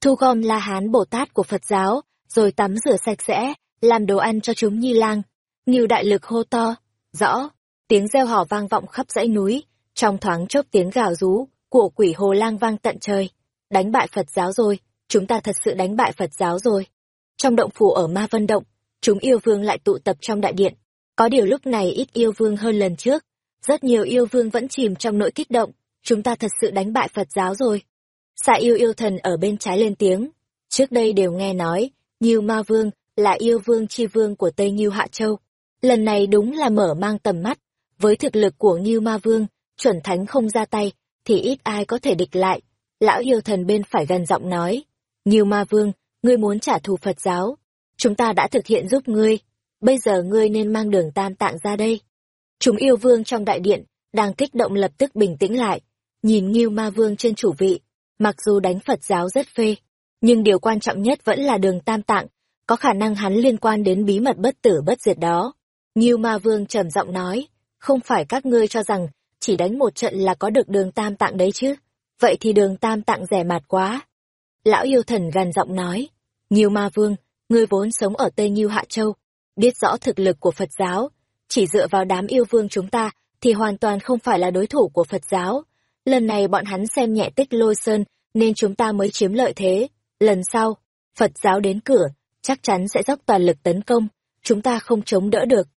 Speaker 1: Thu gom la hán Bồ Tát của Phật giáo, rồi tắm rửa sạch sẽ, làm đồ ăn cho chúng nhi lang. Ngưu đại lực hô to, rõ, tiếng reo hò vang vọng khắp dãy núi, trong thoáng chốc tiếng gào rú của quỷ hồ lang vang tận trời. Đánh bại Phật giáo rồi, chúng ta thật sự đánh bại Phật giáo rồi. Trong động phủ ở Ma Vân Động, chúng yêu vương lại tụ tập trong đại điện. Có điều lúc này ít yêu vương hơn lần trước. Rất nhiều yêu vương vẫn chìm trong nỗi kích động. Chúng ta thật sự đánh bại Phật giáo rồi. Xạ yêu yêu thần ở bên trái lên tiếng. Trước đây đều nghe nói, Nhiêu Ma Vương là yêu vương chi vương của Tây Nhiêu Hạ Châu. Lần này đúng là mở mang tầm mắt. Với thực lực của Nhiêu Ma Vương, chuẩn thánh không ra tay, thì ít ai có thể địch lại. Lão yêu thần bên phải gần giọng nói. Nhiêu Ma Vương, ngươi muốn trả thù Phật giáo. Chúng ta đã thực hiện giúp ngươi. Bây giờ ngươi nên mang đường tam tạng ra đây. Chúng yêu vương trong đại điện, đang kích động lập tức bình tĩnh lại. Nhìn Nghiêu Ma Vương trên chủ vị, mặc dù đánh Phật giáo rất phê, nhưng điều quan trọng nhất vẫn là đường tam tạng, có khả năng hắn liên quan đến bí mật bất tử bất diệt đó. Nghiêu Ma Vương trầm giọng nói, không phải các ngươi cho rằng chỉ đánh một trận là có được đường tam tạng đấy chứ, vậy thì đường tam tạng rẻ mạt quá. Lão yêu thần gần giọng nói, Nhiêu Ma Vương, ngươi vốn sống ở Tây Nhiêu Hạ Châu, biết rõ thực lực của Phật giáo, chỉ dựa vào đám yêu vương chúng ta thì hoàn toàn không phải là đối thủ của Phật giáo. Lần này bọn hắn xem nhẹ tích lôi sơn nên chúng ta mới chiếm lợi thế. Lần sau, Phật giáo đến cửa, chắc chắn sẽ dốc toàn lực tấn công, chúng ta không chống đỡ được.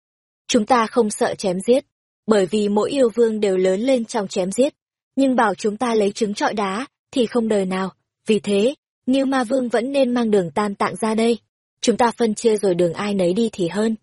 Speaker 1: Chúng ta không sợ chém giết, bởi vì mỗi yêu vương đều lớn lên trong chém giết. Nhưng bảo chúng ta lấy trứng trọi đá, thì không đời nào. Vì thế, Nghiêu Ma Vương vẫn nên mang đường tam tạng ra đây. Chúng ta phân chia rồi đường ai nấy đi thì hơn.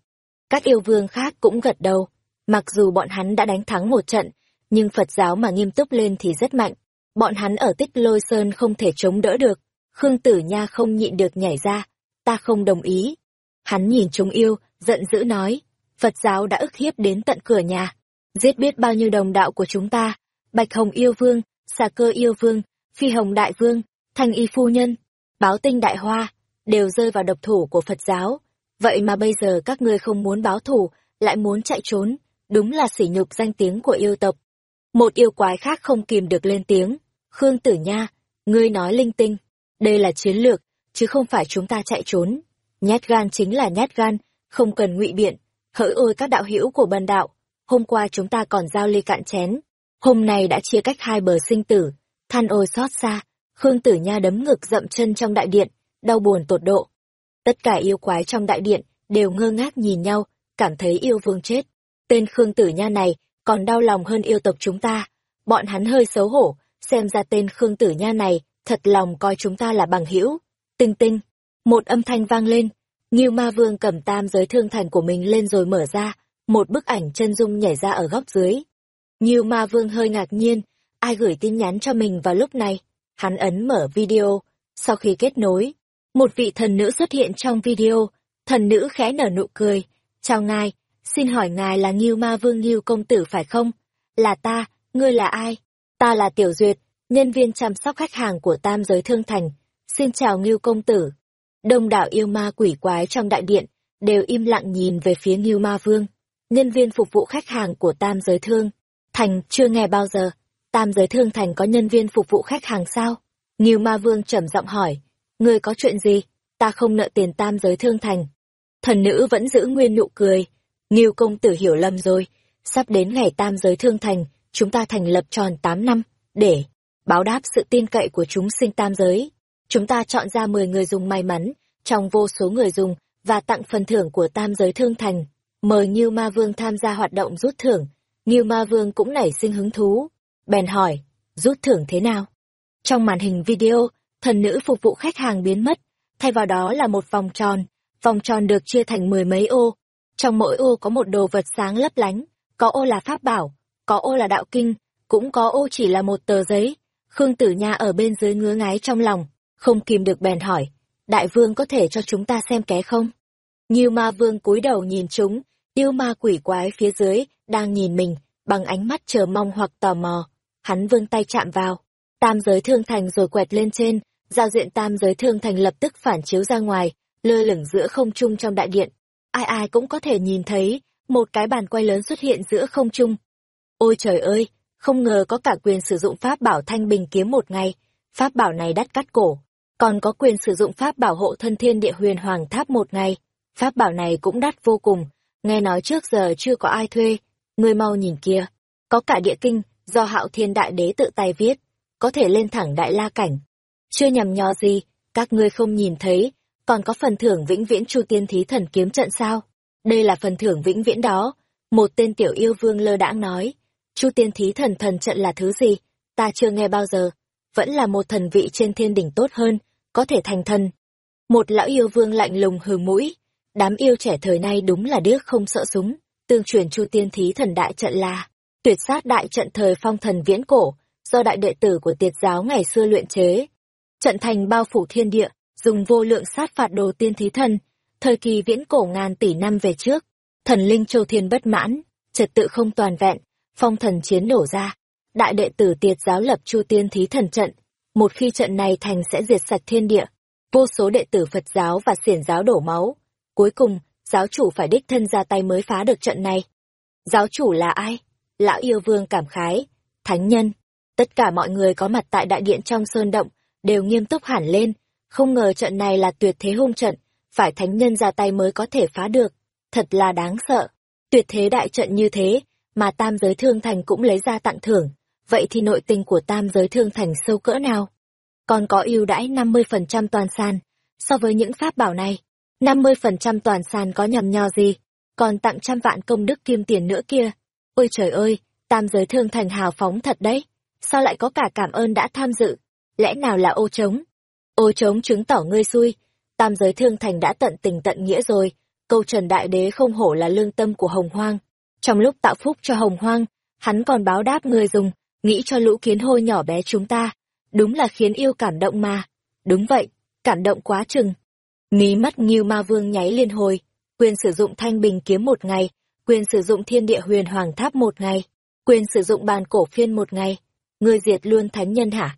Speaker 1: Các yêu vương khác cũng gật đầu. Mặc dù bọn hắn đã đánh thắng một trận, nhưng Phật giáo mà nghiêm túc lên thì rất mạnh. Bọn hắn ở tích lôi sơn không thể chống đỡ được. Khương Tử Nha không nhịn được nhảy ra. Ta không đồng ý. Hắn nhìn chúng yêu, giận dữ nói. Phật giáo đã ức hiếp đến tận cửa nhà. Giết biết bao nhiêu đồng đạo của chúng ta. Bạch Hồng yêu vương, xà cơ yêu vương, phi hồng đại vương, thanh y phu nhân, báo tinh đại hoa, đều rơi vào độc thủ của Phật giáo. Vậy mà bây giờ các ngươi không muốn báo thù, lại muốn chạy trốn, đúng là sỉ nhục danh tiếng của yêu tộc. Một yêu quái khác không kìm được lên tiếng. Khương Tử Nha, ngươi nói linh tinh, đây là chiến lược, chứ không phải chúng ta chạy trốn. Nhát gan chính là nhát gan, không cần ngụy biện. Hỡi ôi các đạo hữu của bần đạo, hôm qua chúng ta còn giao ly cạn chén, hôm nay đã chia cách hai bờ sinh tử, than ôi xót xa, Khương Tử Nha đấm ngực dậm chân trong đại điện, đau buồn tột độ. Tất cả yêu quái trong đại điện đều ngơ ngác nhìn nhau, cảm thấy yêu vương chết. Tên Khương Tử Nha này còn đau lòng hơn yêu tộc chúng ta. Bọn hắn hơi xấu hổ, xem ra tên Khương Tử Nha này thật lòng coi chúng ta là bằng hữu. Tinh tinh, một âm thanh vang lên, Ngưu Ma Vương cầm tam giới thương thành của mình lên rồi mở ra, một bức ảnh chân dung nhảy ra ở góc dưới. Ngưu Ma Vương hơi ngạc nhiên, ai gửi tin nhắn cho mình vào lúc này? Hắn ấn mở video, sau khi kết nối, một vị thần nữ xuất hiện trong video, thần nữ khẽ nở nụ cười. Chào ngài, xin hỏi ngài là Ngưu Ma Vương Ngưu Công Tử phải không? Là ta, ngươi là ai? Ta là Tiểu Duyệt, nhân viên chăm sóc khách hàng của Tam Giới Thương Thành. Xin chào Ngưu Công Tử. Đông đảo yêu ma quỷ quái trong đại điện, đều im lặng nhìn về phía Ngưu Ma Vương. Nhân viên phục vụ khách hàng của Tam Giới Thương. Thành chưa nghe bao giờ, Tam giới thương thành có nhân viên phục vụ khách hàng sao? Nghiêu ma vương trầm giọng hỏi, ngươi có chuyện gì? Ta không nợ tiền tam giới thương thành. Thần nữ vẫn giữ nguyên nụ cười. Nghiêu công tử hiểu lầm rồi. Sắp đến ngày tam giới thương thành, chúng ta thành lập tròn 8 năm, để báo đáp sự tin cậy của chúng sinh tam giới. Chúng ta chọn ra 10 người dùng may mắn, trong vô số người dùng, và tặng phần thưởng của tam giới thương thành. Mời Nghiêu Ma Vương tham gia hoạt động rút thưởng. Nghiêu Ma Vương cũng nảy sinh hứng thú. Bèn hỏi, rút thưởng thế nào? Trong màn hình video, thần nữ phục vụ khách hàng biến mất, thay vào đó là một vòng tròn. Vòng tròn được chia thành mười mấy ô. Trong mỗi ô có một đồ vật sáng lấp lánh, có ô là pháp bảo, có ô là đạo kinh, cũng có ô chỉ là một tờ giấy. Khương Tử Nha ở bên dưới ngứa ngái trong lòng, không kìm được bèn hỏi, đại vương có thể cho chúng ta xem ké không? Như ma vương cúi đầu nhìn chúng, yêu ma quỷ quái phía dưới, đang nhìn mình, bằng ánh mắt chờ mong hoặc tò mò. Hắn vươn tay chạm vào, tam giới thương thành rồi quẹt lên trên, giao diện tam giới thương thành lập tức phản chiếu ra ngoài, lơ lửng giữa không trung trong đại điện. Ai ai cũng có thể nhìn thấy, một cái bàn quay lớn xuất hiện giữa không trung. Ôi trời ơi, không ngờ có cả quyền sử dụng pháp bảo thanh bình kiếm một ngày, pháp bảo này đắt cắt cổ, còn có quyền sử dụng pháp bảo hộ thân thiên địa huyền hoàng tháp một ngày. Pháp bảo này cũng đắt vô cùng, nghe nói trước giờ chưa có ai thuê, người mau nhìn kia, có cả địa kinh, do hạo thiên đại đế tự tay viết, có thể lên thẳng đại la cảnh. Chưa nhầm nhò gì, các ngươi không nhìn thấy, còn có phần thưởng vĩnh viễn chu tiên thí thần kiếm trận sao? Đây là phần thưởng vĩnh viễn đó. Một tên tiểu yêu vương lơ đãng nói. Chu tiên thí thần thần trận là thứ gì? Ta chưa nghe bao giờ. Vẫn là một thần vị trên thiên đỉnh tốt hơn, có thể thành thần. Một lão yêu vương lạnh lùng hừ mũi. Đám yêu trẻ thời nay đúng là điếc không sợ súng. Tương truyền chu tiên thí thần đại trận là tuyệt sát đại trận thời phong thần viễn cổ, do đại đệ tử của tiệt giáo ngày xưa luyện chế. Trận thành bao phủ thiên địa, dùng vô lượng sát phạt đồ tiên thí thần, thời kỳ viễn cổ ngàn tỷ năm về trước, thần linh châu thiên bất mãn, trật tự không toàn vẹn, phong thần chiến nổ ra. Đại đệ tử tiệt giáo lập chu tiên thí thần trận, một khi trận này thành sẽ diệt sạch thiên địa, vô số đệ tử Phật giáo và xiển giáo đổ máu. Cuối cùng, giáo chủ phải đích thân ra tay mới phá được trận này. Giáo chủ là ai? Lão yêu vương cảm khái, thánh nhân. Tất cả mọi người có mặt tại đại điện trong sơn động, đều nghiêm túc hẳn lên, không ngờ trận này là tuyệt thế hung trận, phải thánh nhân ra tay mới có thể phá được, thật là đáng sợ. Tuyệt thế đại trận như thế, mà tam giới thương thành cũng lấy ra tặng thưởng, vậy thì nội tình của tam giới thương thành sâu cỡ nào? Còn có ưu đãi 50% toàn sàn, so với những pháp bảo này, 50% toàn sàn có nhầm nho gì, còn tặng trăm vạn công đức kim tiền nữa kia. Ôi trời ơi, tam giới thương thành hào phóng thật đấy, sao lại có cả cảm ơn đã tham dự, lẽ nào là ô trống? Ô trống chứng tỏ ngươi xui, tam giới thương thành đã tận tình tận nghĩa rồi, câu trần đại đế không hổ là lương tâm của hồng hoang. Trong lúc tạo phúc cho hồng hoang, hắn còn báo đáp người dùng, nghĩ cho lũ kiến hôi nhỏ bé chúng ta. Đúng là khiến yêu cảm động mà. Đúng vậy, cảm động quá chừng. Mí mắt Ngưu ma vương nháy liên hồi, quyền sử dụng thanh bình kiếm một ngày, quyền sử dụng thiên địa huyền hoàng tháp một ngày, quyền sử dụng bàn cổ phiên một ngày. Ngươi diệt luôn thánh nhân hả?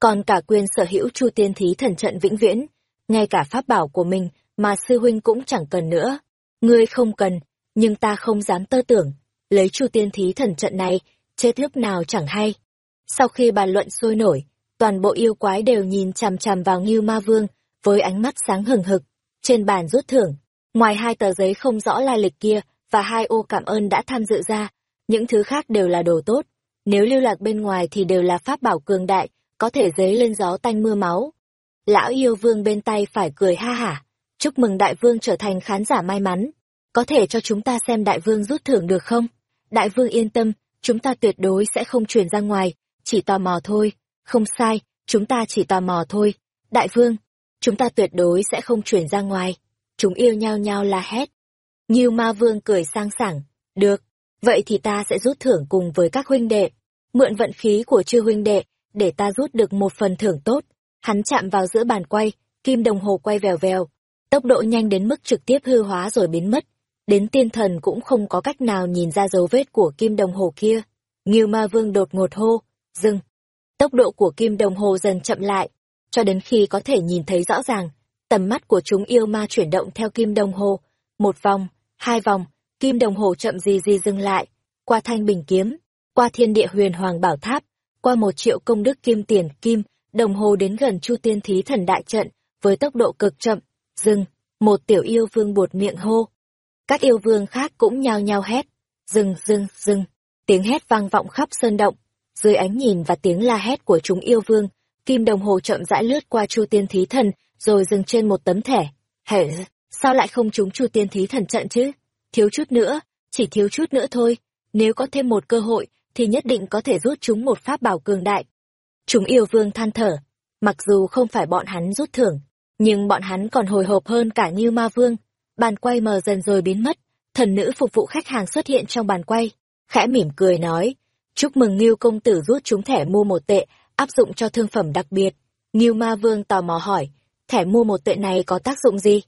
Speaker 1: Còn cả quyền sở hữu chu tiên thí thần trận vĩnh viễn, ngay cả pháp bảo của mình mà sư huynh cũng chẳng cần nữa. Ngươi không cần, nhưng ta không dám tơ tưởng, lấy chu tiên thí thần trận này, chết lúc nào chẳng hay. Sau khi bàn luận sôi nổi, toàn bộ yêu quái đều nhìn chằm chằm vào Ngưu Ma Vương, với ánh mắt sáng hừng hực. Trên bàn rút thưởng, ngoài hai tờ giấy không rõ lai lịch kia và hai ô cảm ơn đã tham dự ra, những thứ khác đều là đồ tốt. Nếu lưu lạc bên ngoài thì đều là pháp bảo cường đại, có thể dấy lên gió tanh mưa máu. Lão yêu vương bên tay phải cười ha hả, chúc mừng đại vương trở thành khán giả may mắn. Có thể cho chúng ta xem đại vương rút thưởng được không? Đại vương yên tâm, chúng ta tuyệt đối sẽ không truyền ra ngoài, chỉ tò mò thôi. Không sai, chúng ta chỉ tò mò thôi. Đại vương, chúng ta tuyệt đối sẽ không truyền ra ngoài. Chúng yêu nhau nhau la hét. Nhiêu ma vương cười sang sảng. Được, vậy thì ta sẽ rút thưởng cùng với các huynh đệ. Mượn vận khí của chư huynh đệ, để ta rút được một phần thưởng tốt. Hắn chạm vào giữa bàn quay, kim đồng hồ quay vèo vèo, tốc độ nhanh đến mức trực tiếp hư hóa rồi biến mất. Đến tiên thần cũng không có cách nào nhìn ra dấu vết của kim đồng hồ kia. Nghiêu ma vương đột ngột hô, dừng. Tốc độ của kim đồng hồ dần chậm lại, cho đến khi có thể nhìn thấy rõ ràng, tầm mắt của chúng yêu ma chuyển động theo kim đồng hồ. Một vòng, hai vòng, kim đồng hồ chậm gì gì dừng lại, qua thanh bình kiếm, qua thiên địa huyền hoàng bảo tháp, qua một triệu công đức kim tiền kim, đồng hồ đến gần Chu Tiên Thí Thần Đại Trận, với tốc độ cực chậm, dừng, một tiểu yêu vương buột miệng hô. Các yêu vương khác cũng nhao nhao hét. Dừng, dừng, dừng. Tiếng hét vang vọng khắp sơn động. Dưới ánh nhìn và tiếng la hét của chúng yêu vương, kim đồng hồ chậm rãi lướt qua chu tiên thí thần, rồi dừng trên một tấm thẻ. hễ sao lại không trúng chu tiên thí thần trận chứ? Thiếu chút nữa, chỉ thiếu chút nữa thôi. Nếu có thêm một cơ hội, thì nhất định có thể rút chúng một pháp bảo cường đại. Chúng yêu vương than thở. Mặc dù không phải bọn hắn rút thưởng, nhưng bọn hắn còn hồi hộp hơn cả như ma vương. Bàn quay mờ dần rồi biến mất, thần nữ phục vụ khách hàng xuất hiện trong bàn quay. Khẽ mỉm cười nói, chúc mừng Ngưu công tử rút chúng thẻ mua một tệ, áp dụng cho thương phẩm đặc biệt. Ngưu ma vương tò mò hỏi, thẻ mua một tệ này có tác dụng gì?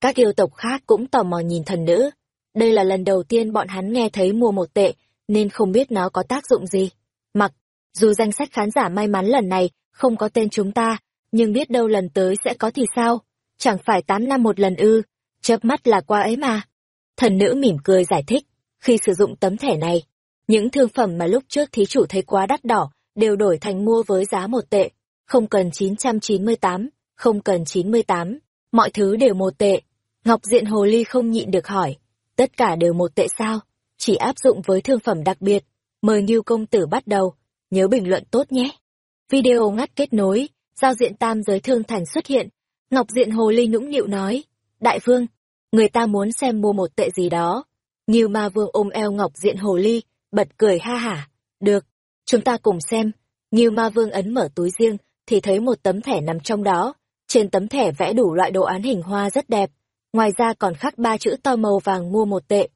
Speaker 1: Các yêu tộc khác cũng tò mò nhìn thần nữ. Đây là lần đầu tiên bọn hắn nghe thấy mua một tệ, nên không biết nó có tác dụng gì. Mặc, dù danh sách khán giả may mắn lần này không có tên chúng ta, nhưng biết đâu lần tới sẽ có thì sao? Chẳng phải tám năm một lần ư, chớp mắt là qua ấy mà. Thần nữ mỉm cười giải thích, khi sử dụng tấm thẻ này, những thương phẩm mà lúc trước thí chủ thấy quá đắt đỏ, đều đổi thành mua với giá một tệ, không cần 998, không cần 98, mọi thứ đều một tệ. Ngọc Diện Hồ Ly không nhịn được hỏi, tất cả đều một tệ sao? Chỉ áp dụng với thương phẩm đặc biệt, mời Ngưu Công Tử bắt đầu, nhớ bình luận tốt nhé. Video ngắt kết nối, giao diện tam giới thương thành xuất hiện. Ngọc diện hồ ly nũng nịu nói, đại vương, người ta muốn xem mua một tệ gì đó. Ngưu ma vương ôm eo ngọc diện hồ ly, bật cười ha hả. Được, chúng ta cùng xem. như ma vương ấn mở túi riêng, thì thấy một tấm thẻ nằm trong đó. Trên tấm thẻ vẽ đủ loại đồ án hình hoa rất đẹp. Ngoài ra còn khắc ba chữ to màu vàng mua một tệ.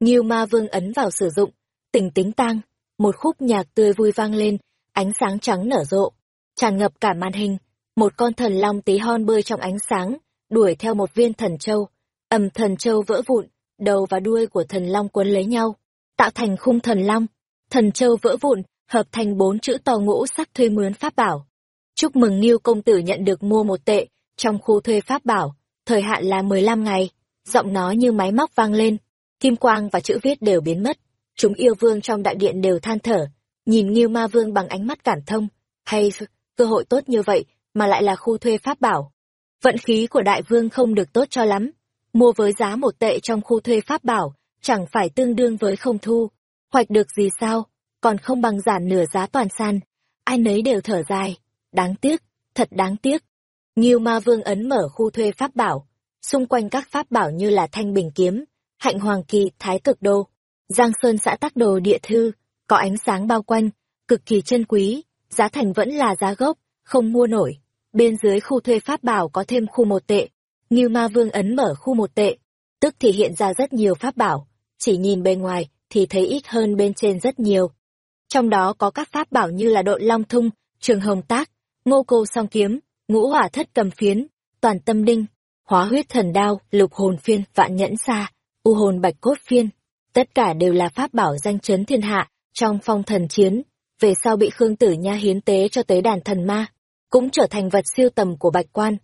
Speaker 1: như ma vương ấn vào sử dụng. Tình tính tăng, một khúc nhạc tươi vui vang lên, ánh sáng trắng nở rộ, tràn ngập cả màn hình, một con thần long tí hon bơi trong ánh sáng, đuổi theo một viên thần châu. Ầm thần châu vỡ vụn, đầu và đuôi của thần long quấn lấy nhau, tạo thành khung thần long. Thần châu vỡ vụn, hợp thành bốn chữ to ngũ sắc thuê mướn pháp bảo. Chúc mừng Nghiêu công tử nhận được mua một tệ trong khu thuê pháp bảo, thời hạn là 15 ngày. Giọng nói như máy móc vang lên, kim quang và chữ viết đều biến mất. Chúng yêu vương trong đại điện đều than thở, nhìn Nghiêu Ma Vương bằng ánh mắt cảm thông, hay cơ hội tốt như vậy mà lại là khu thuê pháp bảo. Vận khí của đại vương không được tốt cho lắm, mua với giá một tệ trong khu thuê pháp bảo, chẳng phải tương đương với không thu, hoạch được gì sao, còn không bằng giảm nửa giá toàn san. Ai nấy đều thở dài, đáng tiếc, thật đáng tiếc. Nghiêu Ma Vương ấn mở khu thuê pháp bảo, xung quanh các pháp bảo như là thanh bình kiếm, hạnh hoàng kỳ, thái cực đô, giang sơn xã tắc đồ địa thư, có ánh sáng bao quanh, cực kỳ chân quý, giá thành vẫn là giá gốc, không mua nổi. Bên dưới khu thuê pháp bảo có thêm khu một tệ, như ma vương ấn mở khu một tệ, tức thì hiện ra rất nhiều pháp bảo, chỉ nhìn bề ngoài thì thấy ít hơn bên trên rất nhiều. Trong đó có các pháp bảo như là đội long thung, trường hồng tác, ngô cô song kiếm, ngũ hỏa thất cầm phiến, toàn tâm đinh, hóa huyết thần đao, lục hồn phiên, vạn nhẫn xa, u hồn bạch cốt phiên. Tất cả đều là pháp bảo danh chấn thiên hạ, trong phong thần chiến, về sau bị Khương Tử Nha hiến tế cho tới đàn thần ma, cũng trở thành vật siêu tầm của bạch quan.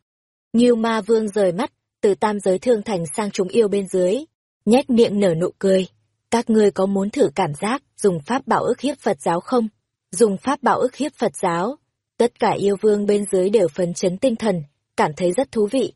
Speaker 1: Nghiêu ma vương rời mắt, từ tam giới thương thành sang chúng yêu bên dưới, nhếch miệng nở nụ cười. Các ngươi có muốn thử cảm giác dùng pháp bảo ức hiếp Phật giáo không? Dùng pháp bảo ức hiếp Phật giáo. Tất cả yêu vương bên dưới đều phấn chấn tinh thần, cảm thấy rất thú vị.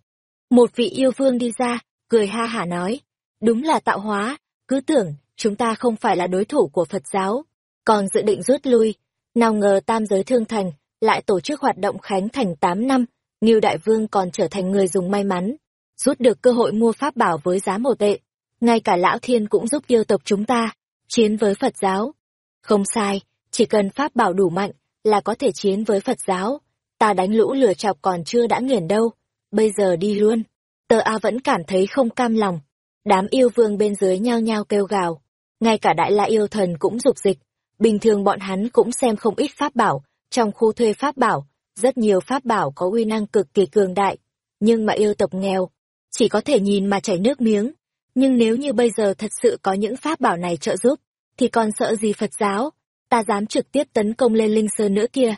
Speaker 1: Một vị yêu vương đi ra, cười ha hả nói, đúng là tạo hóa, cứ tưởng chúng ta không phải là đối thủ của Phật giáo, còn dự định rút lui. Nào ngờ tam giới thương thành lại tổ chức hoạt động khánh thành 8 năm, Ngưu Đại Vương còn trở thành người dùng may mắn, rút được cơ hội mua pháp bảo với giá một tệ. Ngay cả Lão Thiên cũng giúp yêu tộc chúng ta, chiến với Phật giáo. Không sai, chỉ cần pháp bảo đủ mạnh là có thể chiến với Phật giáo. Ta đánh lũ lửa chọc còn chưa đã nghiền đâu, bây giờ đi luôn. Tờ A vẫn cảm thấy không cam lòng. Đám yêu vương bên dưới nhao nhao kêu gào. Ngay cả đại la yêu thần cũng dục dịch. Bình thường bọn hắn cũng xem không ít pháp bảo, trong khu thuê pháp bảo, rất nhiều pháp bảo có uy năng cực kỳ cường đại. Nhưng mà yêu tộc nghèo, chỉ có thể nhìn mà chảy nước miếng. Nhưng nếu như bây giờ thật sự có những pháp bảo này trợ giúp, thì còn sợ gì Phật giáo, ta dám trực tiếp tấn công lên Linh Sơn nữa kia.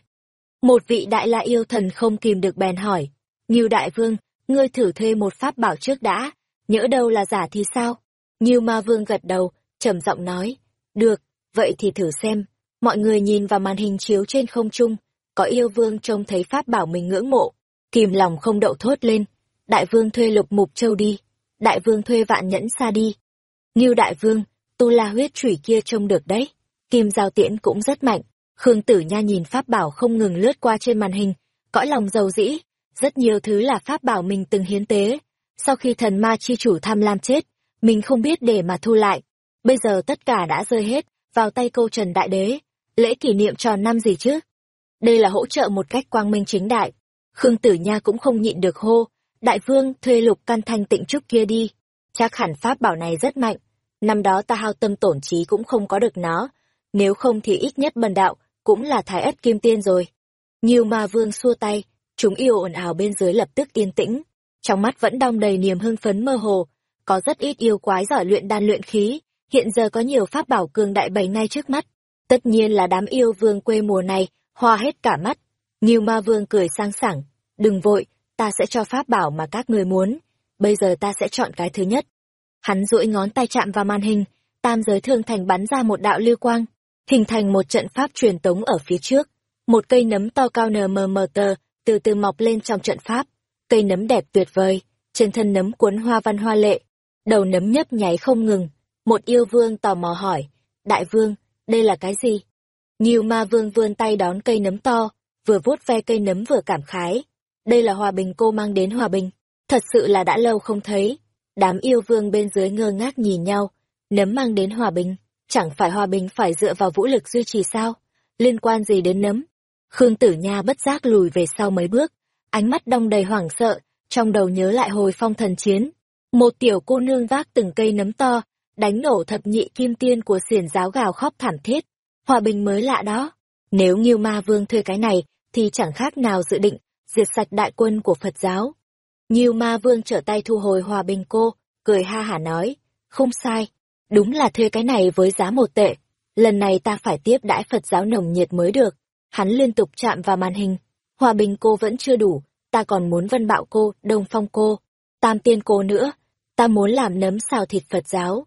Speaker 1: Một vị đại la yêu thần không kìm được bèn hỏi, Ngưu Đại Vương, ngươi thử thuê một pháp bảo trước đã, nhỡ đâu là giả thì sao? Ngưu Ma Vương gật đầu, trầm giọng nói, được, vậy thì thử xem. Mọi người nhìn vào màn hình chiếu trên không trung, có yêu vương trông thấy pháp bảo mình ngưỡng mộ, kìm lòng không đậu thốt lên. đại vương thuê lục mục châu đi, đại vương thuê vạn nhẫn xa đi. Ngưu đại vương, tu la huyết chủy kia trông được đấy. Kim giao tiễn cũng rất mạnh. Khương Tử Nha nhìn pháp bảo không ngừng lướt qua trên màn hình, cõi lòng giàu dĩ. Rất nhiều thứ là pháp bảo mình từng hiến tế. Sau khi thần ma chi chủ tham lam chết, mình không biết để mà thu lại. Bây giờ tất cả đã rơi hết, vào tay câu trần đại đế. Lễ kỷ niệm tròn năm gì chứ? Đây là hỗ trợ một cách quang minh chính đại. Khương Tử Nha cũng không nhịn được hô. Đại vương thuê lục căn thanh tịnh trúc kia đi. Chắc hẳn pháp bảo này rất mạnh. Năm đó ta hao tâm tổn trí cũng không có được nó. Nếu không thì ít nhất bần đạo, cũng là thái ất kim tiên rồi. Nhiều ma vương xua tay, chúng yêu ồn ào bên dưới lập tức yên tĩnh. Trong mắt vẫn đong đầy niềm hưng phấn mơ hồ. Có rất ít yêu quái giỏi luyện đan luyện khí. Hiện giờ có nhiều pháp bảo cường đại bày ngay trước mắt. Tất nhiên là đám yêu vương quê mùa này, hoa hết cả mắt. Nhiều ma vương cười sang sảng. Đừng vội, ta sẽ cho pháp bảo mà các người muốn. Bây giờ ta sẽ chọn cái thứ nhất. Hắn duỗi ngón tay chạm vào màn hình, tam giới thương thành bắn ra một đạo lưu quang, hình thành một trận pháp truyền tống ở phía trước. Một cây nấm to cao nờ mờ mờ tờ, từ từ mọc lên trong trận pháp. Cây nấm đẹp tuyệt vời, trên thân nấm cuốn hoa văn hoa lệ, đầu nấm nhấp nháy không ngừng. Một yêu vương tò mò hỏi, đại vương, đây là cái gì? Nhiều ma vương vươn tay đón cây nấm to, vừa vuốt ve cây nấm vừa cảm khái. Đây là hòa bình cô mang đến hòa bình. Thật sự là đã lâu không thấy. Đám yêu vương bên dưới ngơ ngác nhìn nhau. Nấm mang đến hòa bình. Chẳng phải hòa bình phải dựa vào vũ lực duy trì sao? Liên quan gì đến nấm? Khương Tử Nha bất giác lùi về sau mấy bước. Ánh mắt đông đầy hoảng sợ, trong đầu nhớ lại hồi phong thần chiến. Một tiểu cô nương vác từng cây nấm to, đánh nổ thập nhị kim tiên của xiển giáo gào khóc thảm thiết. Hòa bình mới lạ đó. Nếu Nghiêu Ma Vương thuê cái này, thì chẳng khác nào dự định diệt sạch đại quân của Phật giáo. Nhiêu ma vương trở tay thu hồi hòa bình cô, cười ha hả nói, không sai, đúng là thuê cái này với giá một tệ, lần này ta phải tiếp đãi Phật giáo nồng nhiệt mới được. Hắn liên tục chạm vào màn hình, hòa bình cô vẫn chưa đủ, ta còn muốn vân bạo cô, đông phong cô, tam tiên cô nữa, ta muốn làm nấm xào thịt Phật giáo.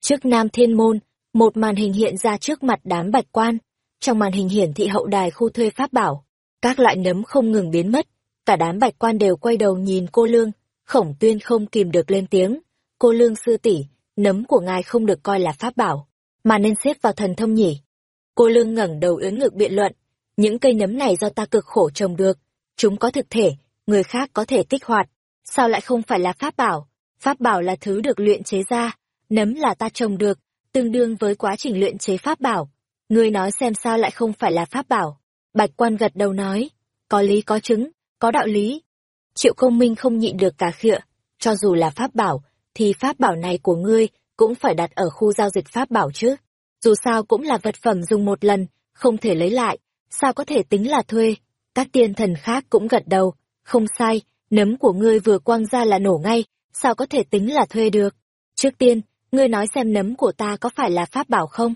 Speaker 1: Trước Nam Thiên Môn, một màn hình hiện ra trước mặt đám bạch quan, trong màn hình hiển thị hậu đài khu thuê pháp bảo. Các loại nấm không ngừng biến mất, cả đám bạch quan đều quay đầu nhìn cô Lương, khổng tuyên không kìm được lên tiếng. Cô Lương sư tỷ nấm của ngài không được coi là pháp bảo, mà nên xếp vào thần thông nhỉ. Cô Lương ngẩng đầu ưỡn ngực biện luận, những cây nấm này do ta cực khổ trồng được, chúng có thực thể, người khác có thể kích hoạt, sao lại không phải là pháp bảo? Pháp bảo là thứ được luyện chế ra, nấm là ta trồng được, tương đương với quá trình luyện chế pháp bảo. Ngươi nói xem sao lại không phải là pháp bảo? Bạch quan gật đầu nói, có lý có chứng, có đạo lý. Triệu công minh không nhịn được cả khịa, cho dù là pháp bảo, thì pháp bảo này của ngươi cũng phải đặt ở khu giao dịch pháp bảo chứ. Dù sao cũng là vật phẩm dùng một lần, không thể lấy lại, sao có thể tính là thuê. Các tiên thần khác cũng gật đầu, không sai, nấm của ngươi vừa quăng ra là nổ ngay, sao có thể tính là thuê được. Trước tiên, ngươi nói xem nấm của ta có phải là pháp bảo không?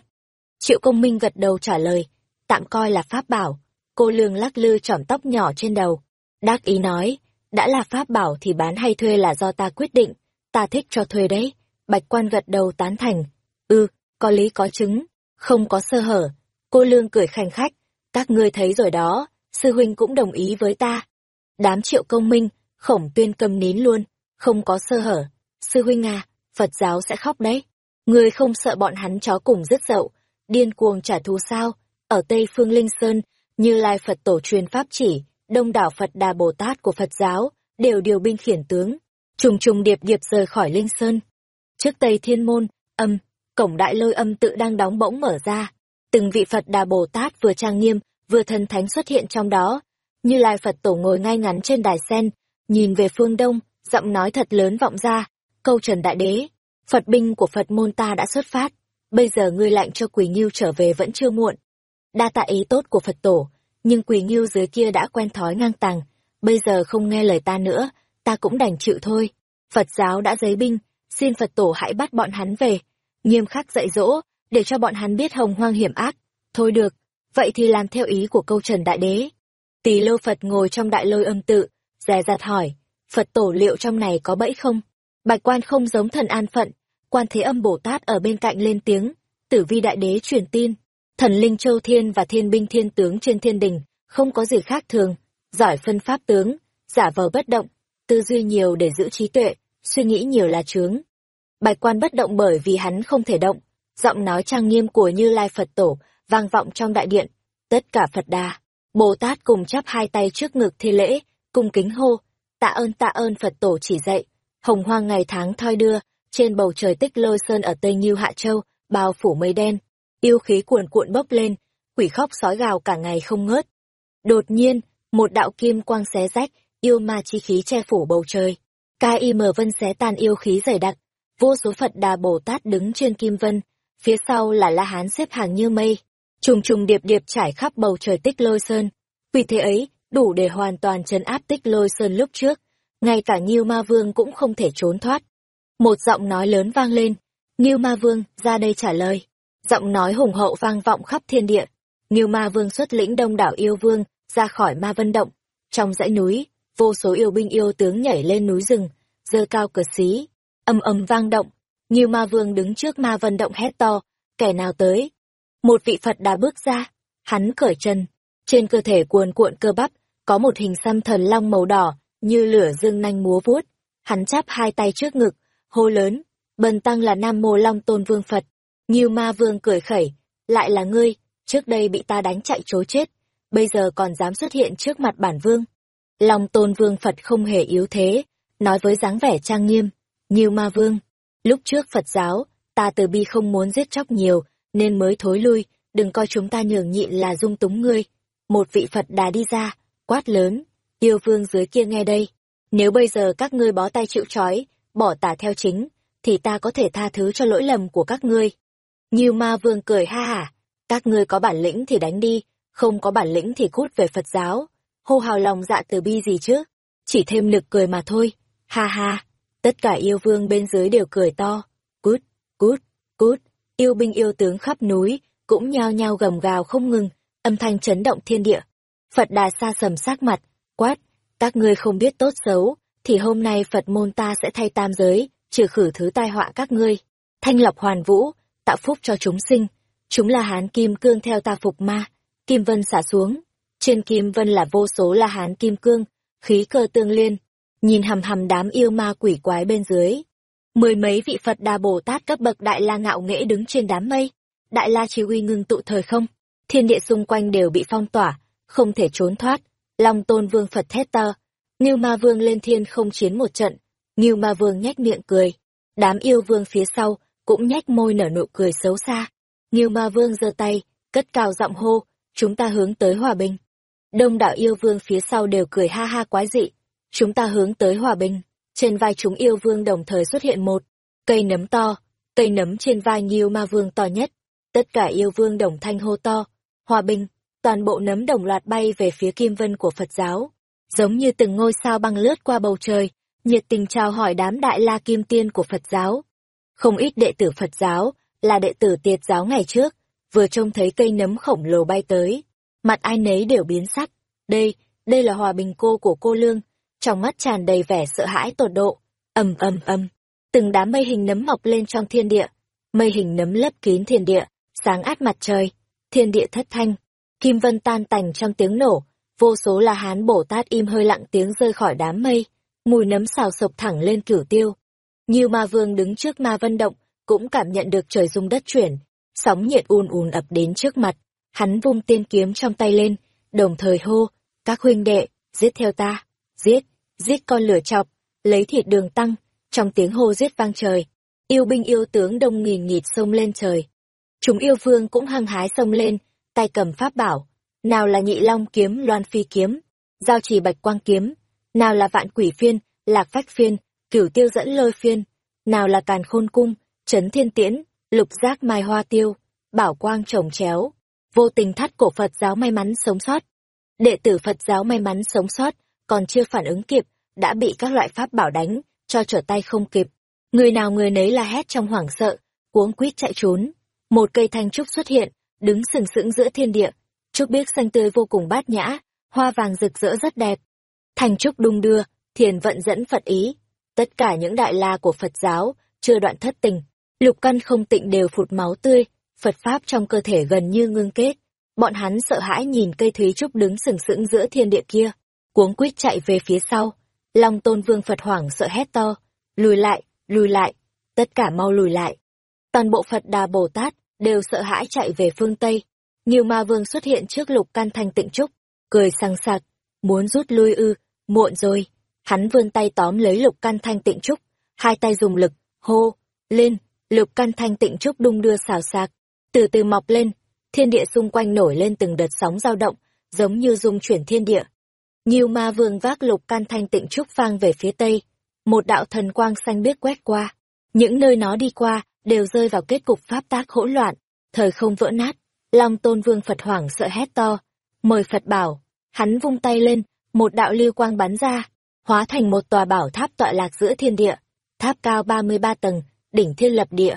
Speaker 1: Triệu công minh gật đầu trả lời, tạm coi là pháp bảo, Cô lương lắc lư trỏm tóc nhỏ trên đầu. Đắc ý nói, đã là pháp bảo thì bán hay thuê là do ta quyết định, ta thích cho thuê đấy. Bạch quan gật đầu tán thành. Ừ, có lý có chứng, không có sơ hở. Cô lương cười khanh khách, các ngươi thấy rồi đó, sư huynh cũng đồng ý với ta. Đám triệu công minh, khổng tuyên cầm nín luôn, không có sơ hở. Sư huynh à, Phật giáo sẽ khóc đấy. Ngươi không sợ bọn hắn chó cùng rất dậu, điên cuồng trả thù sao? Ở Tây Phương Linh Sơn, như Lai Phật tổ truyền pháp chỉ, đông đảo Phật Đà Bồ Tát của Phật giáo, đều điều binh khiển tướng, trùng trùng điệp điệp rời khỏi Linh Sơn. Trước Tây Thiên Môn, âm, cổng đại lôi âm tự đang đóng bỗng mở ra. Từng vị Phật Đà Bồ Tát vừa trang nghiêm, vừa thần thánh xuất hiện trong đó. Như Lai Phật tổ ngồi ngay ngắn trên đài sen, nhìn về phương đông, giọng nói thật lớn vọng ra, câu trần đại đế, Phật binh của Phật môn ta đã xuất phát, bây giờ ngươi lạnh cho Quỳ Nghiêu trở về vẫn chưa muộn đa tạ ý tốt của Phật tổ, nhưng quỳ nghiêu dưới kia đã quen thói ngang tàng, bây giờ không nghe lời ta nữa, ta cũng đành chịu thôi. Phật giáo đã giấy binh, xin Phật tổ hãy bắt bọn hắn về, nghiêm khắc dạy dỗ, để cho bọn hắn biết hồng hoang hiểm ác. Thôi được, vậy thì làm theo ý của câu trần đại đế. Tỳ lô Phật ngồi trong đại lôi âm tự, dè dặt hỏi, Phật tổ liệu trong này có bẫy không? Bạch quan không giống thần an phận, quan thế âm Bồ Tát ở bên cạnh lên tiếng, tử vi đại đế truyền tin, thần linh châu thiên và thiên binh thiên tướng trên thiên đình không có gì khác thường giỏi phân pháp tướng giả vờ bất động tư duy nhiều để giữ trí tuệ, suy nghĩ nhiều là chướng. Bạch quan bất động bởi vì hắn không thể động, giọng nói trang nghiêm của Như Lai Phật Tổ vang vọng trong đại điện. Tất cả Phật Đà, Bồ Tát cùng chắp hai tay trước ngực thi lễ, cung kính hô, tạ ơn tạ ơn Phật Tổ chỉ dạy. Hồng hoang ngày tháng thoi đưa, trên bầu trời tích lôi sơn ở Tây Nhiêu Hạ Châu, bao phủ mây đen, yêu khí cuồn cuộn bốc lên, quỷ khóc sói gào cả ngày không ngớt. Đột nhiên, một đạo kim quang xé rách, yêu ma chi khí che phủ bầu trời. K.I.M. Vân xé tan yêu khí dày đặc, vô số Phật Đà Bồ Tát đứng trên kim vân, phía sau là La Hán xếp hàng như mây, trùng trùng điệp điệp trải khắp bầu trời tích lôi sơn. Vì thế ấy, đủ để hoàn toàn chấn áp tích lôi sơn lúc trước, ngay cả Nhiêu Ma Vương cũng không thể trốn thoát. Một giọng nói lớn vang lên, Nhiêu Ma Vương, ra đây trả lời. Giọng nói hùng hậu vang vọng khắp thiên địa. Như Ma Vương xuất lĩnh đông đảo yêu vương, ra khỏi Ma Vân Động. Trong dãy núi, vô số yêu binh yêu tướng nhảy lên núi rừng, dơ cao cờ xí, âm ầm vang động. Như Ma Vương đứng trước Ma Vân Động hét to, kẻ nào tới? Một vị Phật đã bước ra, hắn cởi chân, trên cơ thể cuồn cuộn cơ bắp, có một hình xăm thần long màu đỏ, như lửa dương nanh múa vuốt. Hắn chắp hai tay trước ngực, hô lớn, bần tăng là Nam Mô Long Tôn Vương Phật. Nghiêu Ma Vương cười khẩy, lại là ngươi, trước đây bị ta đánh chạy chối chết, bây giờ còn dám xuất hiện trước mặt bản vương. lòng Tôn Vương Phật không hề yếu thế, nói với dáng vẻ trang nghiêm, Nghiêu Ma Vương, lúc trước Phật giáo, ta từ bi không muốn giết chóc nhiều, nên mới thối lui, đừng coi chúng ta nhường nhịn là dung túng ngươi. Một vị Phật đà đi ra, quát lớn, yêu vương dưới kia nghe đây. Nếu bây giờ các ngươi bó tay chịu trói, bỏ tả theo chính, thì ta có thể tha thứ cho lỗi lầm của các ngươi. Nhiều ma vương cười ha hả, các ngươi có bản lĩnh thì đánh đi, không có bản lĩnh thì cút về Phật giáo. Hô hào lòng dạ từ bi gì chứ, chỉ thêm nực cười mà thôi, ha ha. Tất cả yêu vương bên dưới đều cười to, cút, cút, cút, yêu binh yêu tướng khắp núi, cũng nhao nhao gầm gào không ngừng, âm thanh chấn động thiên địa. Phật đà xa sầm sát mặt, quát, các ngươi không biết tốt xấu, thì hôm nay Phật môn ta sẽ thay tam giới, trừ khử thứ tai họa các ngươi. Thanh lọc hoàn vũ, tạo phúc cho chúng sinh. Chúng là hán kim cương theo ta phục ma. Kim vân xả xuống. Trên kim vân là vô số là hán kim cương, khí cơ tương liên. Nhìn hầm hầm đám yêu ma quỷ quái bên dưới. Mười mấy vị Phật đà Bồ Tát cấp bậc đại la ngạo nghễ đứng trên đám mây. Đại la chỉ uy ngưng tụ thời không. Thiên địa xung quanh đều bị phong tỏa, không thể trốn thoát. Long tôn vương Phật thét to. Ngưu ma vương lên thiên không chiến một trận. Ngưu ma vương nhếch miệng cười. Đám yêu vương phía sau cũng nhếch môi nở nụ cười xấu xa. Nghiêu ma vương giơ tay, cất cao giọng hô, chúng ta hướng tới hòa bình. Đông đảo yêu vương phía sau đều cười ha ha quái dị. Chúng ta hướng tới hòa bình. Trên vai chúng yêu vương đồng thời xuất hiện một cây nấm to, cây nấm trên vai nghiêu ma vương to nhất. Tất cả yêu vương đồng thanh hô to, hòa bình, toàn bộ nấm đồng loạt bay về phía kim vân của Phật giáo. Giống như từng ngôi sao băng lướt qua bầu trời, nhiệt tình chào hỏi đám đại la kim tiên của Phật giáo. Không ít đệ tử Phật giáo, là đệ tử tiệt giáo ngày trước, vừa trông thấy cây nấm khổng lồ bay tới. Mặt ai nấy đều biến sắc. Đây, đây là hòa bình cô của cô Lương, trong mắt tràn đầy vẻ sợ hãi tột độ. ầm ầm ầm, từng đám mây hình nấm mọc lên trong thiên địa. Mây hình nấm lấp kín thiên địa, sáng át mặt trời. Thiên địa thất thanh, kim vân tan tành trong tiếng nổ, vô số là hán bổ tát im hơi lặng tiếng rơi khỏi đám mây, mùi nấm xào sộc thẳng lên cửu tiêu. Như ma vương đứng trước ma vân động, cũng cảm nhận được trời rung đất chuyển, sóng nhiệt ùn ùn ập đến trước mặt, hắn vung tiên kiếm trong tay lên, đồng thời hô, các huynh đệ, giết theo ta, giết, giết con lửa chọc, lấy thịt đường tăng, trong tiếng hô giết vang trời. Yêu binh yêu tướng đông nghìn nghịt sông lên trời. Chúng yêu vương cũng hăng hái sông lên, tay cầm pháp bảo, nào là nhị long kiếm loan phi kiếm, giao trì bạch quang kiếm, nào là vạn quỷ phiên, lạc phách phiên, cửu tiêu dẫn lôi phiên, nào là càn khôn cung, trấn thiên tiễn, lục giác mai hoa tiêu, bảo quang trồng chéo, vô tình thắt cổ Phật giáo may mắn sống sót. Đệ tử Phật giáo may mắn sống sót, còn chưa phản ứng kịp, đã bị các loại pháp bảo đánh, cho trở tay không kịp. Người nào người nấy là hét trong hoảng sợ, cuống quýt chạy trốn. Một cây thanh trúc xuất hiện, đứng sừng sững giữa thiên địa, trúc biếc xanh tươi vô cùng bát nhã, hoa vàng rực rỡ rất đẹp. Thanh trúc đung đưa, thiền vận dẫn Phật ý. Tất cả những đại la của Phật giáo, chưa đoạn thất tình, lục căn không tịnh đều phụt máu tươi, Phật Pháp trong cơ thể gần như ngưng kết. Bọn hắn sợ hãi nhìn cây thúy trúc đứng sừng sững giữa thiên địa kia, cuống quýt chạy về phía sau. Long tôn vương Phật hoảng sợ hét to, lùi lại, lùi lại, tất cả mau lùi lại. Toàn bộ Phật Đà Bồ Tát đều sợ hãi chạy về phương Tây. Nhiều ma vương xuất hiện trước lục căn thanh tịnh trúc, cười sang sạc, muốn rút lui ư, muộn rồi. Hắn vươn tay tóm lấy lục căn thanh tịnh trúc, hai tay dùng lực, hô, lên, lục căn thanh tịnh trúc đung đưa xào xạc, từ từ mọc lên, thiên địa xung quanh nổi lên từng đợt sóng dao động, giống như dung chuyển thiên địa. Nhiều ma vương vác lục căn thanh tịnh trúc phang về phía tây, một đạo thần quang xanh biếc quét qua. Những nơi nó đi qua, đều rơi vào kết cục pháp tác hỗn loạn, thời không vỡ nát. Long tôn vương Phật hoảng sợ hét to, mời Phật bảo, hắn vung tay lên, một đạo lưu quang bắn ra, hóa thành một tòa bảo tháp tọa lạc giữa thiên địa, tháp cao 33 tầng, đỉnh thiên lập địa.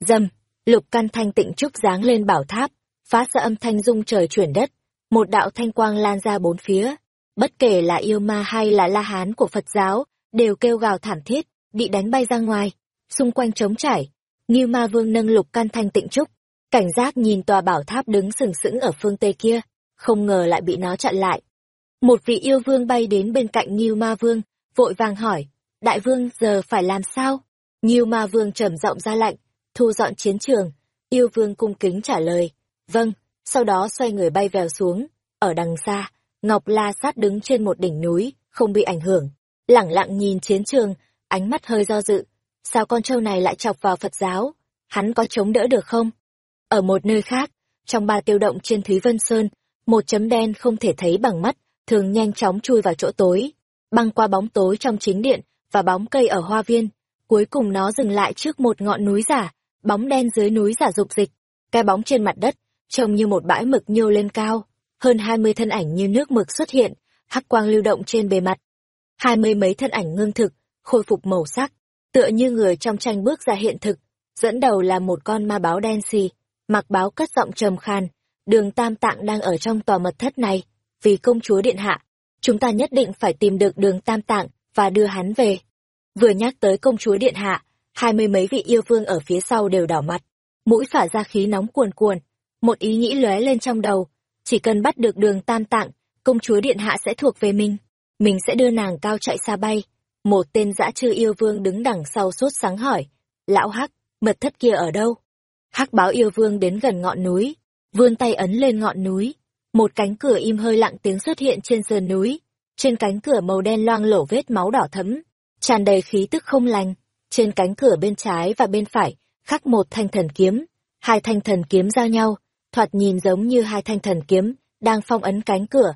Speaker 1: Dầm, lục căn thanh tịnh trúc giáng lên bảo tháp, phá sợ âm thanh rung trời chuyển đất, một đạo thanh quang lan ra bốn phía. Bất kể là yêu ma hay là la hán của Phật giáo, đều kêu gào thảm thiết, bị đánh bay ra ngoài, xung quanh trống trải. Như ma vương nâng lục căn thanh tịnh trúc, cảnh giác nhìn tòa bảo tháp đứng sừng sững ở phương Tây kia, không ngờ lại bị nó chặn lại. Một vị yêu vương bay đến bên cạnh Nhiêu ma vương, vội vàng hỏi, đại vương giờ phải làm sao? Nhiêu ma vương trầm giọng ra lạnh, thu dọn chiến trường, yêu vương cung kính trả lời, vâng, sau đó xoay người bay vèo xuống, ở đằng xa, Ngọc La Sát đứng trên một đỉnh núi, không bị ảnh hưởng, lẳng lặng nhìn chiến trường, ánh mắt hơi do dự, sao con trâu này lại chọc vào Phật giáo, hắn có chống đỡ được không? Ở một nơi khác, trong ba tiêu động trên Thúy Vân Sơn, một chấm đen không thể thấy bằng mắt, thường nhanh chóng chui vào chỗ tối, băng qua bóng tối trong chính điện và bóng cây ở hoa viên, cuối cùng nó dừng lại trước một ngọn núi giả, bóng đen dưới núi giả dục dịch, cái bóng trên mặt đất, trông như một bãi mực nhô lên cao, hơn hai mươi thân ảnh như nước mực xuất hiện, hắc quang lưu động trên bề mặt. Hai mươi mấy thân ảnh ngưng thực, khôi phục màu sắc, tựa như người trong tranh bước ra hiện thực, dẫn đầu là một con ma báo đen xì, mặc báo cất giọng trầm khan, đường tam tạng đang ở trong tòa mật thất này, vì công chúa điện hạ, chúng ta nhất định phải tìm được đường tam tạng và đưa hắn về. Vừa nhắc tới công chúa điện hạ, hai mươi mấy vị yêu vương ở phía sau đều đỏ mặt, mũi phả ra khí nóng cuồn cuồn, một ý nghĩ lóe lên trong đầu, chỉ cần bắt được đường tam tạng, công chúa điện hạ sẽ thuộc về mình, mình sẽ đưa nàng cao chạy xa bay. Một tên dã chư yêu vương đứng đằng sau sốt sáng hỏi, lão hắc, mật thất kia ở đâu? hắc báo yêu vương đến gần ngọn núi, vươn tay ấn lên ngọn núi, một cánh cửa im hơi lặng tiếng xuất hiện trên sườn núi, trên cánh cửa màu đen loang lổ vết máu đỏ thẫm, tràn đầy khí tức không lành, trên cánh cửa bên trái và bên phải khắc một thanh thần kiếm, hai thanh thần kiếm giao nhau, thoạt nhìn giống như hai thanh thần kiếm đang phong ấn cánh cửa.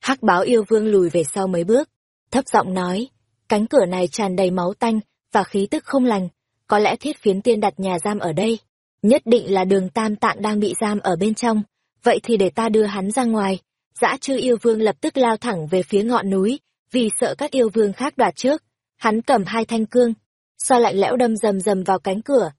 Speaker 1: Hắc báo yêu vương lùi về sau mấy bước, thấp giọng nói, cánh cửa này tràn đầy máu tanh và khí tức không lành, có lẽ thiết phiến tiên đặt nhà giam ở đây, nhất định là đường tam tạng đang bị giam ở bên trong, vậy thì để ta đưa hắn ra ngoài. Dã chư yêu vương lập tức lao thẳng về phía ngọn núi, vì sợ các yêu vương khác đoạt trước. Hắn cầm hai thanh cương, so lạnh lẽo đâm rầm rầm vào cánh cửa.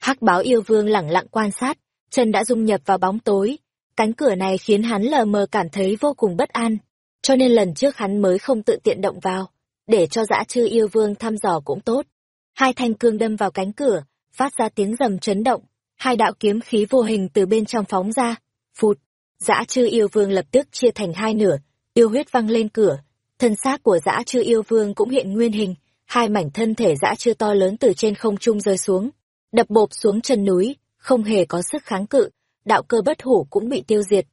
Speaker 1: hắc báo yêu vương lẳng lặng quan sát, chân đã dung nhập vào bóng tối. Cánh cửa này khiến hắn lờ mờ cảm thấy vô cùng bất an, cho nên lần trước hắn mới không tự tiện động vào, để cho dã chư yêu vương thăm dò cũng tốt. Hai thanh cương đâm vào cánh cửa, phát ra tiếng rầm chấn động, hai đạo kiếm khí vô hình từ bên trong phóng ra, phụt, dã chư yêu vương lập tức chia thành hai nửa, yêu huyết văng lên cửa, thân xác của dã chư yêu vương cũng hiện nguyên hình, hai mảnh thân thể dã chư to lớn từ trên không trung rơi xuống, đập bộp xuống chân núi, không hề có sức kháng cự, đạo cơ bất hủ cũng bị tiêu diệt.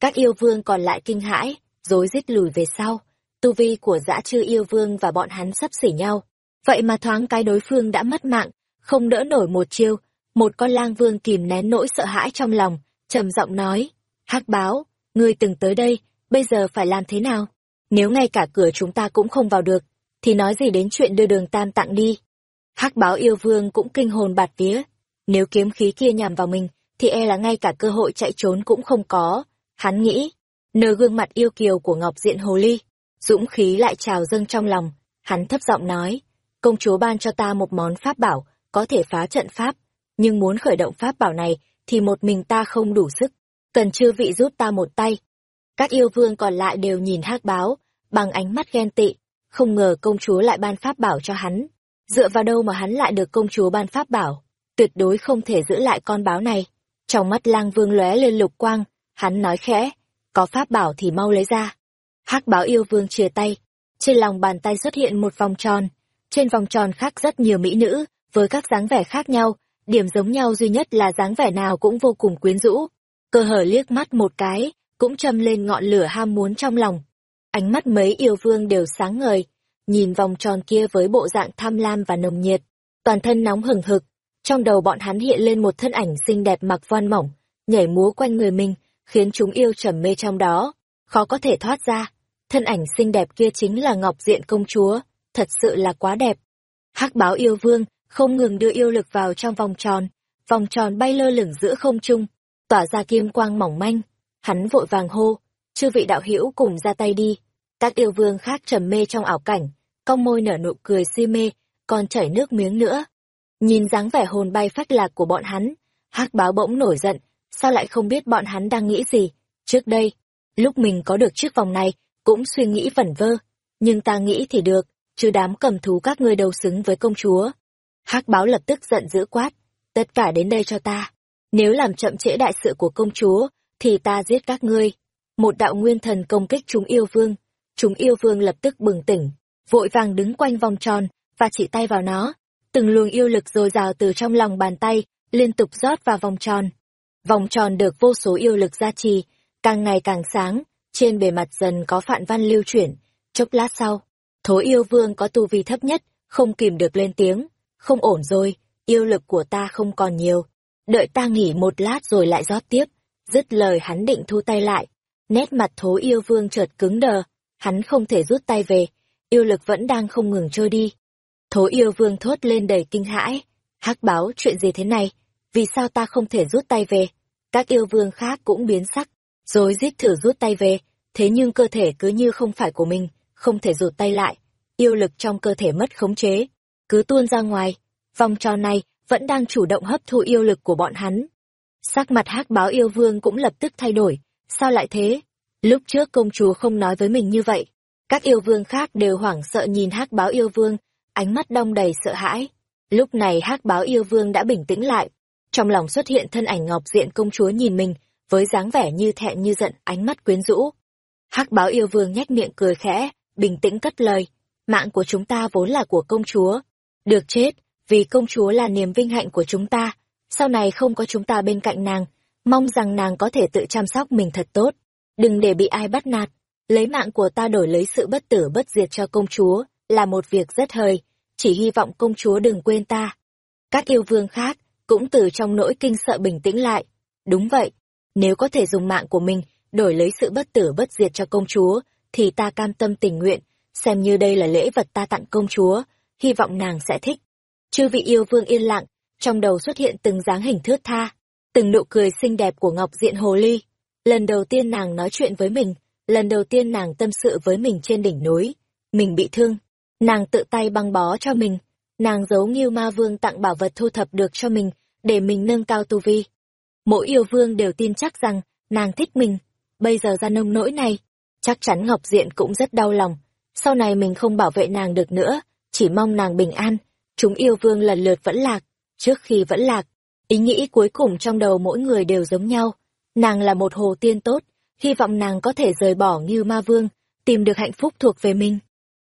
Speaker 1: Các yêu vương còn lại kinh hãi, rối rít lùi về sau, tu vi của dã chư yêu vương và bọn hắn sắp xỉ nhau. Vậy mà thoáng cái đối phương đã mất mạng, không đỡ nổi một chiêu, một con lang vương kìm nén nỗi sợ hãi trong lòng, trầm giọng nói, hắc báo, ngươi từng tới đây, bây giờ phải làm thế nào? Nếu ngay cả cửa chúng ta cũng không vào được, thì nói gì đến chuyện đưa đường tam tặng đi? hắc báo yêu vương cũng kinh hồn bạt vía, nếu kiếm khí kia nhằm vào mình, thì e là ngay cả cơ hội chạy trốn cũng không có. Hắn nghĩ, nờ gương mặt yêu kiều của Ngọc Diện Hồ Ly, dũng khí lại trào dâng trong lòng, hắn thấp giọng nói, công chúa ban cho ta một món pháp bảo, có thể phá trận pháp, nhưng muốn khởi động pháp bảo này thì một mình ta không đủ sức, cần chư vị giúp ta một tay. Các yêu vương còn lại đều nhìn hắc báo, bằng ánh mắt ghen tị, không ngờ công chúa lại ban pháp bảo cho hắn. Dựa vào đâu mà hắn lại được công chúa ban pháp bảo, tuyệt đối không thể giữ lại con báo này. Trong mắt lang vương lóe lên lục quang, hắn nói khẽ, có pháp bảo thì mau lấy ra. hắc báo yêu vương chia tay, trên lòng bàn tay xuất hiện một vòng tròn. Trên vòng tròn khác rất nhiều mỹ nữ, với các dáng vẻ khác nhau, điểm giống nhau duy nhất là dáng vẻ nào cũng vô cùng quyến rũ. Cơ hở liếc mắt một cái, cũng châm lên ngọn lửa ham muốn trong lòng. Ánh mắt mấy yêu vương đều sáng ngời, nhìn vòng tròn kia với bộ dạng tham lam và nồng nhiệt, toàn thân nóng hừng hực. Trong đầu bọn hắn hiện lên một thân ảnh xinh đẹp mặc voan mỏng, nhảy múa quanh người mình, khiến chúng yêu trầm mê trong đó, khó có thể thoát ra. Thân ảnh xinh đẹp kia chính là Ngọc Diện công chúa, thật sự là quá đẹp. Hắc báo yêu vương không ngừng đưa yêu lực vào trong vòng tròn, vòng tròn bay lơ lửng giữa không trung, tỏa ra kim quang mỏng manh. Hắn vội vàng hô, chư vị đạo hữu cùng ra tay đi. Các yêu vương khác trầm mê trong ảo cảnh, cong môi nở nụ cười si mê, còn chảy nước miếng nữa. Nhìn dáng vẻ hồn bay phách lạc của bọn hắn, hắc báo bỗng nổi giận, sao lại không biết bọn hắn đang nghĩ gì? Trước đây, lúc mình có được chiếc vòng này, cũng suy nghĩ vẩn vơ, nhưng ta nghĩ thì được, chứ đám cầm thú các ngươi đầu xứng với công chúa hắc báo lập tức giận dữ quát, tất cả đến đây cho ta. Nếu làm chậm trễ đại sự của công chúa, thì ta giết các ngươi. Một đạo nguyên thần công kích chúng yêu vương. Chúng yêu vương lập tức bừng tỉnh, vội vàng đứng quanh vòng tròn, và chỉ tay vào nó. Từng luồng yêu lực dồi dào từ trong lòng bàn tay, liên tục rót vào vòng tròn. Vòng tròn được vô số yêu lực gia trì, càng ngày càng sáng, trên bề mặt dần có phạn văn lưu chuyển. Chốc lát sau, thố yêu vương có tu vi thấp nhất, không kìm được lên tiếng. Không ổn rồi, yêu lực của ta không còn nhiều. Đợi ta nghỉ một lát rồi lại rót tiếp. Dứt lời hắn định thu tay lại. Nét mặt thố yêu vương chợt cứng đờ, hắn không thể rút tay về, yêu lực vẫn đang không ngừng trôi đi. Thố yêu vương thốt lên đầy kinh hãi. hắc báo chuyện gì thế này? Vì sao ta không thể rút tay về? Các yêu vương khác cũng biến sắc, rồi giết thử rút tay về, thế nhưng cơ thể cứ như không phải của mình, không thể rụt tay lại. Yêu lực trong cơ thể mất khống chế, cứ tuôn ra ngoài. Vòng tròn này vẫn đang chủ động hấp thu yêu lực của bọn hắn. Sắc mặt hắc báo yêu vương cũng lập tức thay đổi. Sao lại thế? Lúc trước công chúa không nói với mình như vậy. Các yêu vương khác đều hoảng sợ nhìn hắc báo yêu vương, ánh mắt đong đầy sợ hãi. Lúc này hắc báo yêu vương đã bình tĩnh lại. Trong lòng xuất hiện thân ảnh ngọc diện công chúa nhìn mình, với dáng vẻ như thẹn như giận, ánh mắt quyến rũ. hắc báo yêu vương nhếch miệng cười khẽ, bình tĩnh cất lời. Mạng của chúng ta vốn là của công chúa. Được chết, vì công chúa là niềm vinh hạnh của chúng ta. Sau này không có chúng ta bên cạnh nàng, mong rằng nàng có thể tự chăm sóc mình thật tốt. Đừng để bị ai bắt nạt. Lấy mạng của ta đổi lấy sự bất tử bất diệt cho công chúa, là một việc rất hời. Chỉ hy vọng công chúa đừng quên ta. Các yêu vương khác, cũng từ trong nỗi kinh sợ bình tĩnh lại. Đúng vậy, nếu có thể dùng mạng của mình đổi lấy sự bất tử bất diệt cho công chúa, thì ta cam tâm tình nguyện, xem như đây là lễ vật ta tặng công chúa, hy vọng nàng sẽ thích. Chư vị yêu vương yên lặng, trong đầu xuất hiện từng dáng hình thướt tha, từng nụ cười xinh đẹp của Ngọc Diện Hồ Ly. Lần đầu tiên nàng nói chuyện với mình, lần đầu tiên nàng tâm sự với mình trên đỉnh núi. Mình bị thương, nàng tự tay băng bó cho mình, nàng giấu nghiêu ma vương tặng bảo vật thu thập được cho mình, để mình nâng cao tu vi. Mỗi yêu vương đều tin chắc rằng, nàng thích mình, bây giờ ra nông nỗi này, chắc chắn Ngọc Diện cũng rất đau lòng. Sau này mình không bảo vệ nàng được nữa, chỉ mong nàng bình an. Chúng yêu vương lần lượt vẫn lạc, trước khi vẫn lạc, ý nghĩ cuối cùng trong đầu mỗi người đều giống nhau. Nàng là một hồ tiên tốt, hy vọng nàng có thể rời bỏ như ma vương, tìm được hạnh phúc thuộc về mình.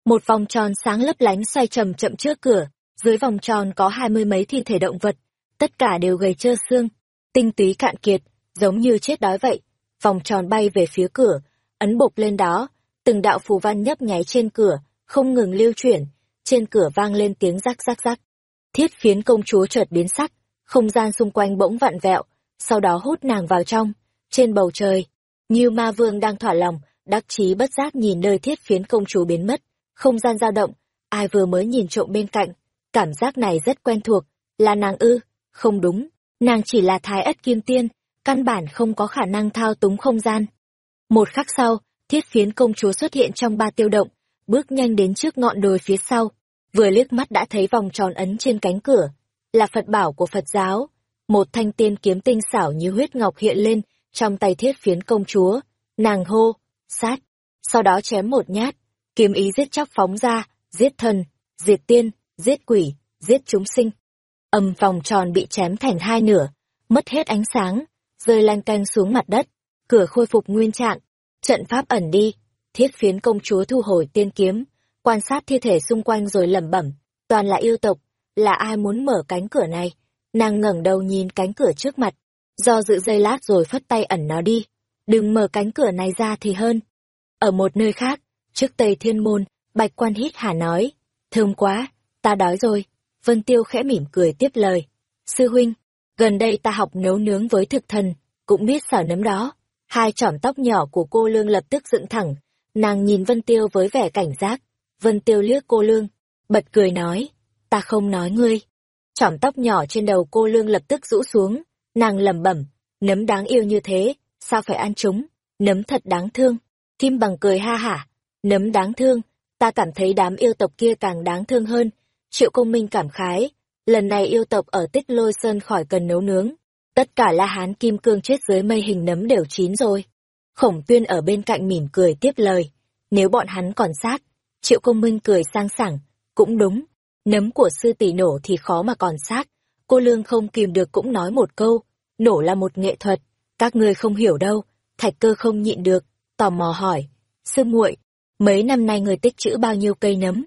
Speaker 1: Một vòng tròn sáng lấp lánh xoay chậm chậm trước cửa, dưới vòng tròn có hai mươi mấy thi thể động vật, tất cả đều gầy trơ xương, tinh túy cạn kiệt, giống như chết đói vậy. Vòng tròn bay về phía cửa, ấn bục lên đó, từng đạo phù văn nhấp nháy trên cửa, không ngừng lưu chuyển, trên cửa vang lên tiếng rắc rắc rắc. Thiết phiến công chúa chợt biến sắc, không gian xung quanh bỗng vặn vẹo, sau đó hút nàng vào trong, trên bầu trời. Như ma vương đang thỏa lòng, đắc chí bất giác nhìn nơi thiết phiến công chúa biến mất, không gian dao động, ai vừa mới nhìn trộm bên cạnh, cảm giác này rất quen thuộc, là nàng ư, không đúng, nàng chỉ là thái ất kim tiên, căn bản không có khả năng thao túng không gian. Một khắc sau, thiết phiến công chúa xuất hiện trong ba tiêu động, bước nhanh đến trước ngọn đồi phía sau, vừa liếc mắt đã thấy vòng tròn ấn trên cánh cửa, là Phật bảo của Phật giáo. Một thanh tiên kiếm tinh xảo như huyết ngọc hiện lên trong tay thiết phiến công chúa, nàng hô, sát, sau đó chém một nhát, kiếm ý giết chóc phóng ra, giết thần, diệt tiên, giết quỷ, giết chúng sinh. Âm vòng tròn bị chém thành hai nửa, mất hết ánh sáng, rơi lan canh xuống mặt đất, cửa khôi phục nguyên trạng, trận pháp ẩn đi, thiết phiến công chúa thu hồi tiên kiếm, quan sát thi thể xung quanh rồi lẩm bẩm, toàn là yêu tộc, là ai muốn mở cánh cửa này? Nàng ngẩng đầu nhìn cánh cửa trước mặt, do dự giây lát rồi phất tay ẩn nó đi. Đừng mở cánh cửa này ra thì hơn. Ở một nơi khác, trước tây thiên môn, bạch quan hít hà nói, thơm quá, ta đói rồi. Vân Tiêu khẽ mỉm cười tiếp lời. Sư huynh, gần đây ta học nấu nướng với thực thần, cũng biết sở nấm đó. Hai chỏm tóc nhỏ của cô Lương lập tức dựng thẳng, nàng nhìn Vân Tiêu với vẻ cảnh giác. Vân Tiêu liếc cô Lương, bật cười nói, ta không nói ngươi. Chỏm tóc nhỏ trên đầu cô Lương lập tức rũ xuống, nàng lẩm bẩm, nấm đáng yêu như thế, sao phải ăn chúng, nấm thật đáng thương. Kim bằng cười ha hả, nấm đáng thương, ta cảm thấy đám yêu tộc kia càng đáng thương hơn. Triệu công minh cảm khái, lần này yêu tộc ở tích lôi sơn khỏi cần nấu nướng. Tất cả la hán kim cương chết dưới mây hình nấm đều chín rồi. Khổng tuyên ở bên cạnh mỉm cười tiếp lời, nếu bọn hắn còn sát. Triệu công minh cười sang sảng, cũng đúng, nấm của sư tỷ nổ thì khó mà còn sát. Cô Lương không kìm được cũng nói một câu, nổ là một nghệ thuật, các ngươi không hiểu đâu. Thạch cơ không nhịn được, tò mò hỏi, sư muội, mấy năm nay người tích trữ bao nhiêu cây nấm?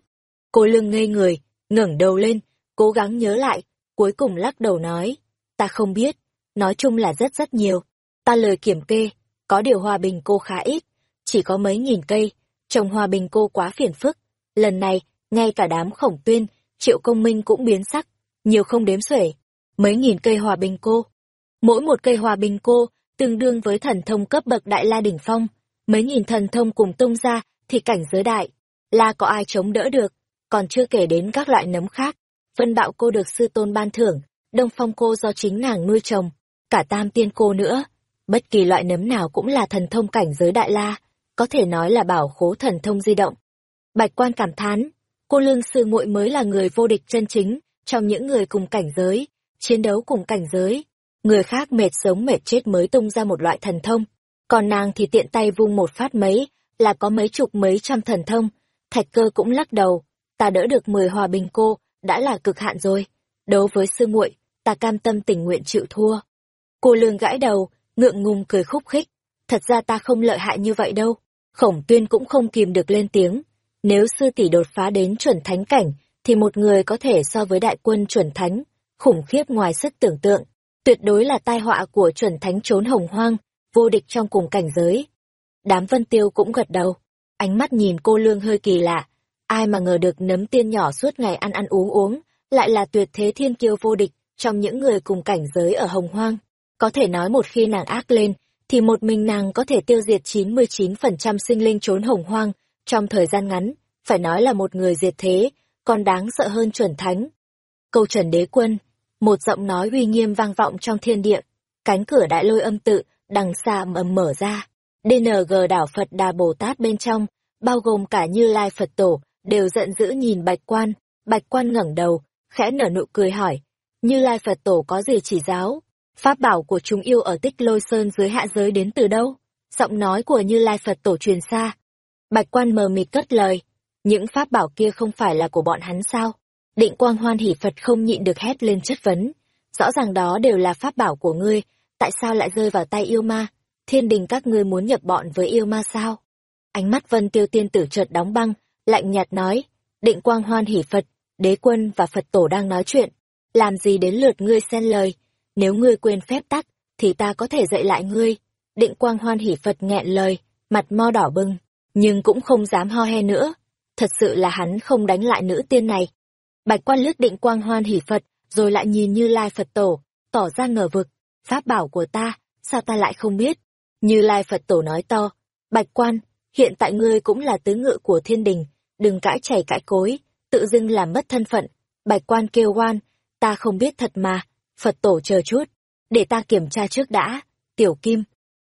Speaker 1: Cô Lương ngây người, ngẩng đầu lên, cố gắng nhớ lại, cuối cùng lắc đầu nói, ta không biết, nói chung là rất rất nhiều. Ta lời kiểm kê, có điều hòa bình cô khá ít, chỉ có mấy nghìn cây, trồng hòa bình cô quá phiền phức. Lần này, ngay cả đám khổng tuyên, triệu công minh cũng biến sắc, nhiều không đếm xuể, mấy nghìn cây hòa bình cô. Mỗi một cây hòa bình cô tương đương với thần thông cấp bậc đại la đỉnh phong, mấy nghìn thần thông cùng tung ra thì cảnh giới đại, la có ai chống đỡ được, còn chưa kể đến các loại nấm khác. Vân bạo cô được sư tôn ban thưởng, đông phong cô do chính nàng nuôi trồng, cả tam tiên cô nữa. Bất kỳ loại nấm nào cũng là thần thông cảnh giới đại la, có thể nói là bảo khố thần thông di động. Bạch quan cảm thán, cô lương sư muội mới là người vô địch chân chính, trong những người cùng cảnh giới, chiến đấu cùng cảnh giới. Người khác mệt sống mệt chết mới tung ra một loại thần thông, còn nàng thì tiện tay vung một phát mấy, là có mấy chục mấy trăm thần thông. Thạch cơ cũng lắc đầu, ta đỡ được mười hòa bình cô, đã là cực hạn rồi. Đấu với sư muội, ta cam tâm tình nguyện chịu thua. Cô lương gãi đầu, ngượng ngùng cười khúc khích. Thật ra ta không lợi hại như vậy đâu. Khổng tuyên cũng không kìm được lên tiếng. Nếu sư tỷ đột phá đến chuẩn thánh cảnh, thì một người có thể so với đại quân chuẩn thánh, khủng khiếp ngoài sức tưởng tượng. Tuyệt đối là tai họa của chuẩn thánh trốn hồng hoang, vô địch trong cùng cảnh giới. Đám vân tiêu cũng gật đầu, ánh mắt nhìn cô lương hơi kỳ lạ, ai mà ngờ được nấm tiên nhỏ suốt ngày ăn ăn uống uống, lại là tuyệt thế thiên kiêu vô địch trong những người cùng cảnh giới ở hồng hoang. Có thể nói một khi nàng ác lên, thì một mình nàng có thể tiêu diệt 99% sinh linh trốn hồng hoang trong thời gian ngắn, phải nói là một người diệt thế, còn đáng sợ hơn chuẩn thánh. Câu trần đế quân, một giọng nói uy nghiêm vang vọng trong thiên địa, cánh cửa đại lôi âm tự, đằng xa ầm mở ra. DNG đảo Phật Đà Bồ Tát bên trong, bao gồm cả Như Lai Phật Tổ, đều giận dữ nhìn Bạch Quan. Bạch Quan ngẩng đầu, khẽ nở nụ cười hỏi, Như Lai Phật Tổ có gì chỉ giáo? Pháp bảo của chúng yêu ở tích lôi sơn dưới hạ giới đến từ đâu? Giọng nói của Như Lai Phật Tổ truyền xa. Bạch Quan mờ mịt cất lời, những pháp bảo kia không phải là của bọn hắn sao? Định Quang Hoan hỉ Phật không nhịn được hét lên chất vấn. Rõ ràng đó đều là pháp bảo của ngươi, tại sao lại rơi vào tay yêu ma? Thiên đình các ngươi muốn nhập bọn với yêu ma sao? Ánh mắt Vân Tiêu Tiên tử chợt đóng băng, lạnh nhạt nói, Định Quang Hoan hỉ Phật, đế quân và Phật tổ đang nói chuyện, làm gì đến lượt ngươi xen lời, nếu ngươi quên phép tắc, thì ta có thể dạy lại ngươi. Định Quang Hoan hỉ Phật nghẹn lời, mặt mo đỏ bừng, nhưng cũng không dám ho he nữa. Thật sự là hắn không đánh lại nữ tiên này. Bạch quan lướt định Quang Hoan hỉ Phật, rồi lại nhìn như Lai Phật tổ, tỏ ra ngờ vực. Pháp bảo của ta, sao ta lại không biết? Như Lai Phật tổ nói to, Bạch quan, hiện tại ngươi cũng là tứ ngự của thiên đình, đừng cãi chảy cãi cối, tự dưng làm mất thân phận. Bạch quan kêu oan, ta không biết thật mà, Phật tổ chờ chút, để ta kiểm tra trước đã, tiểu kim.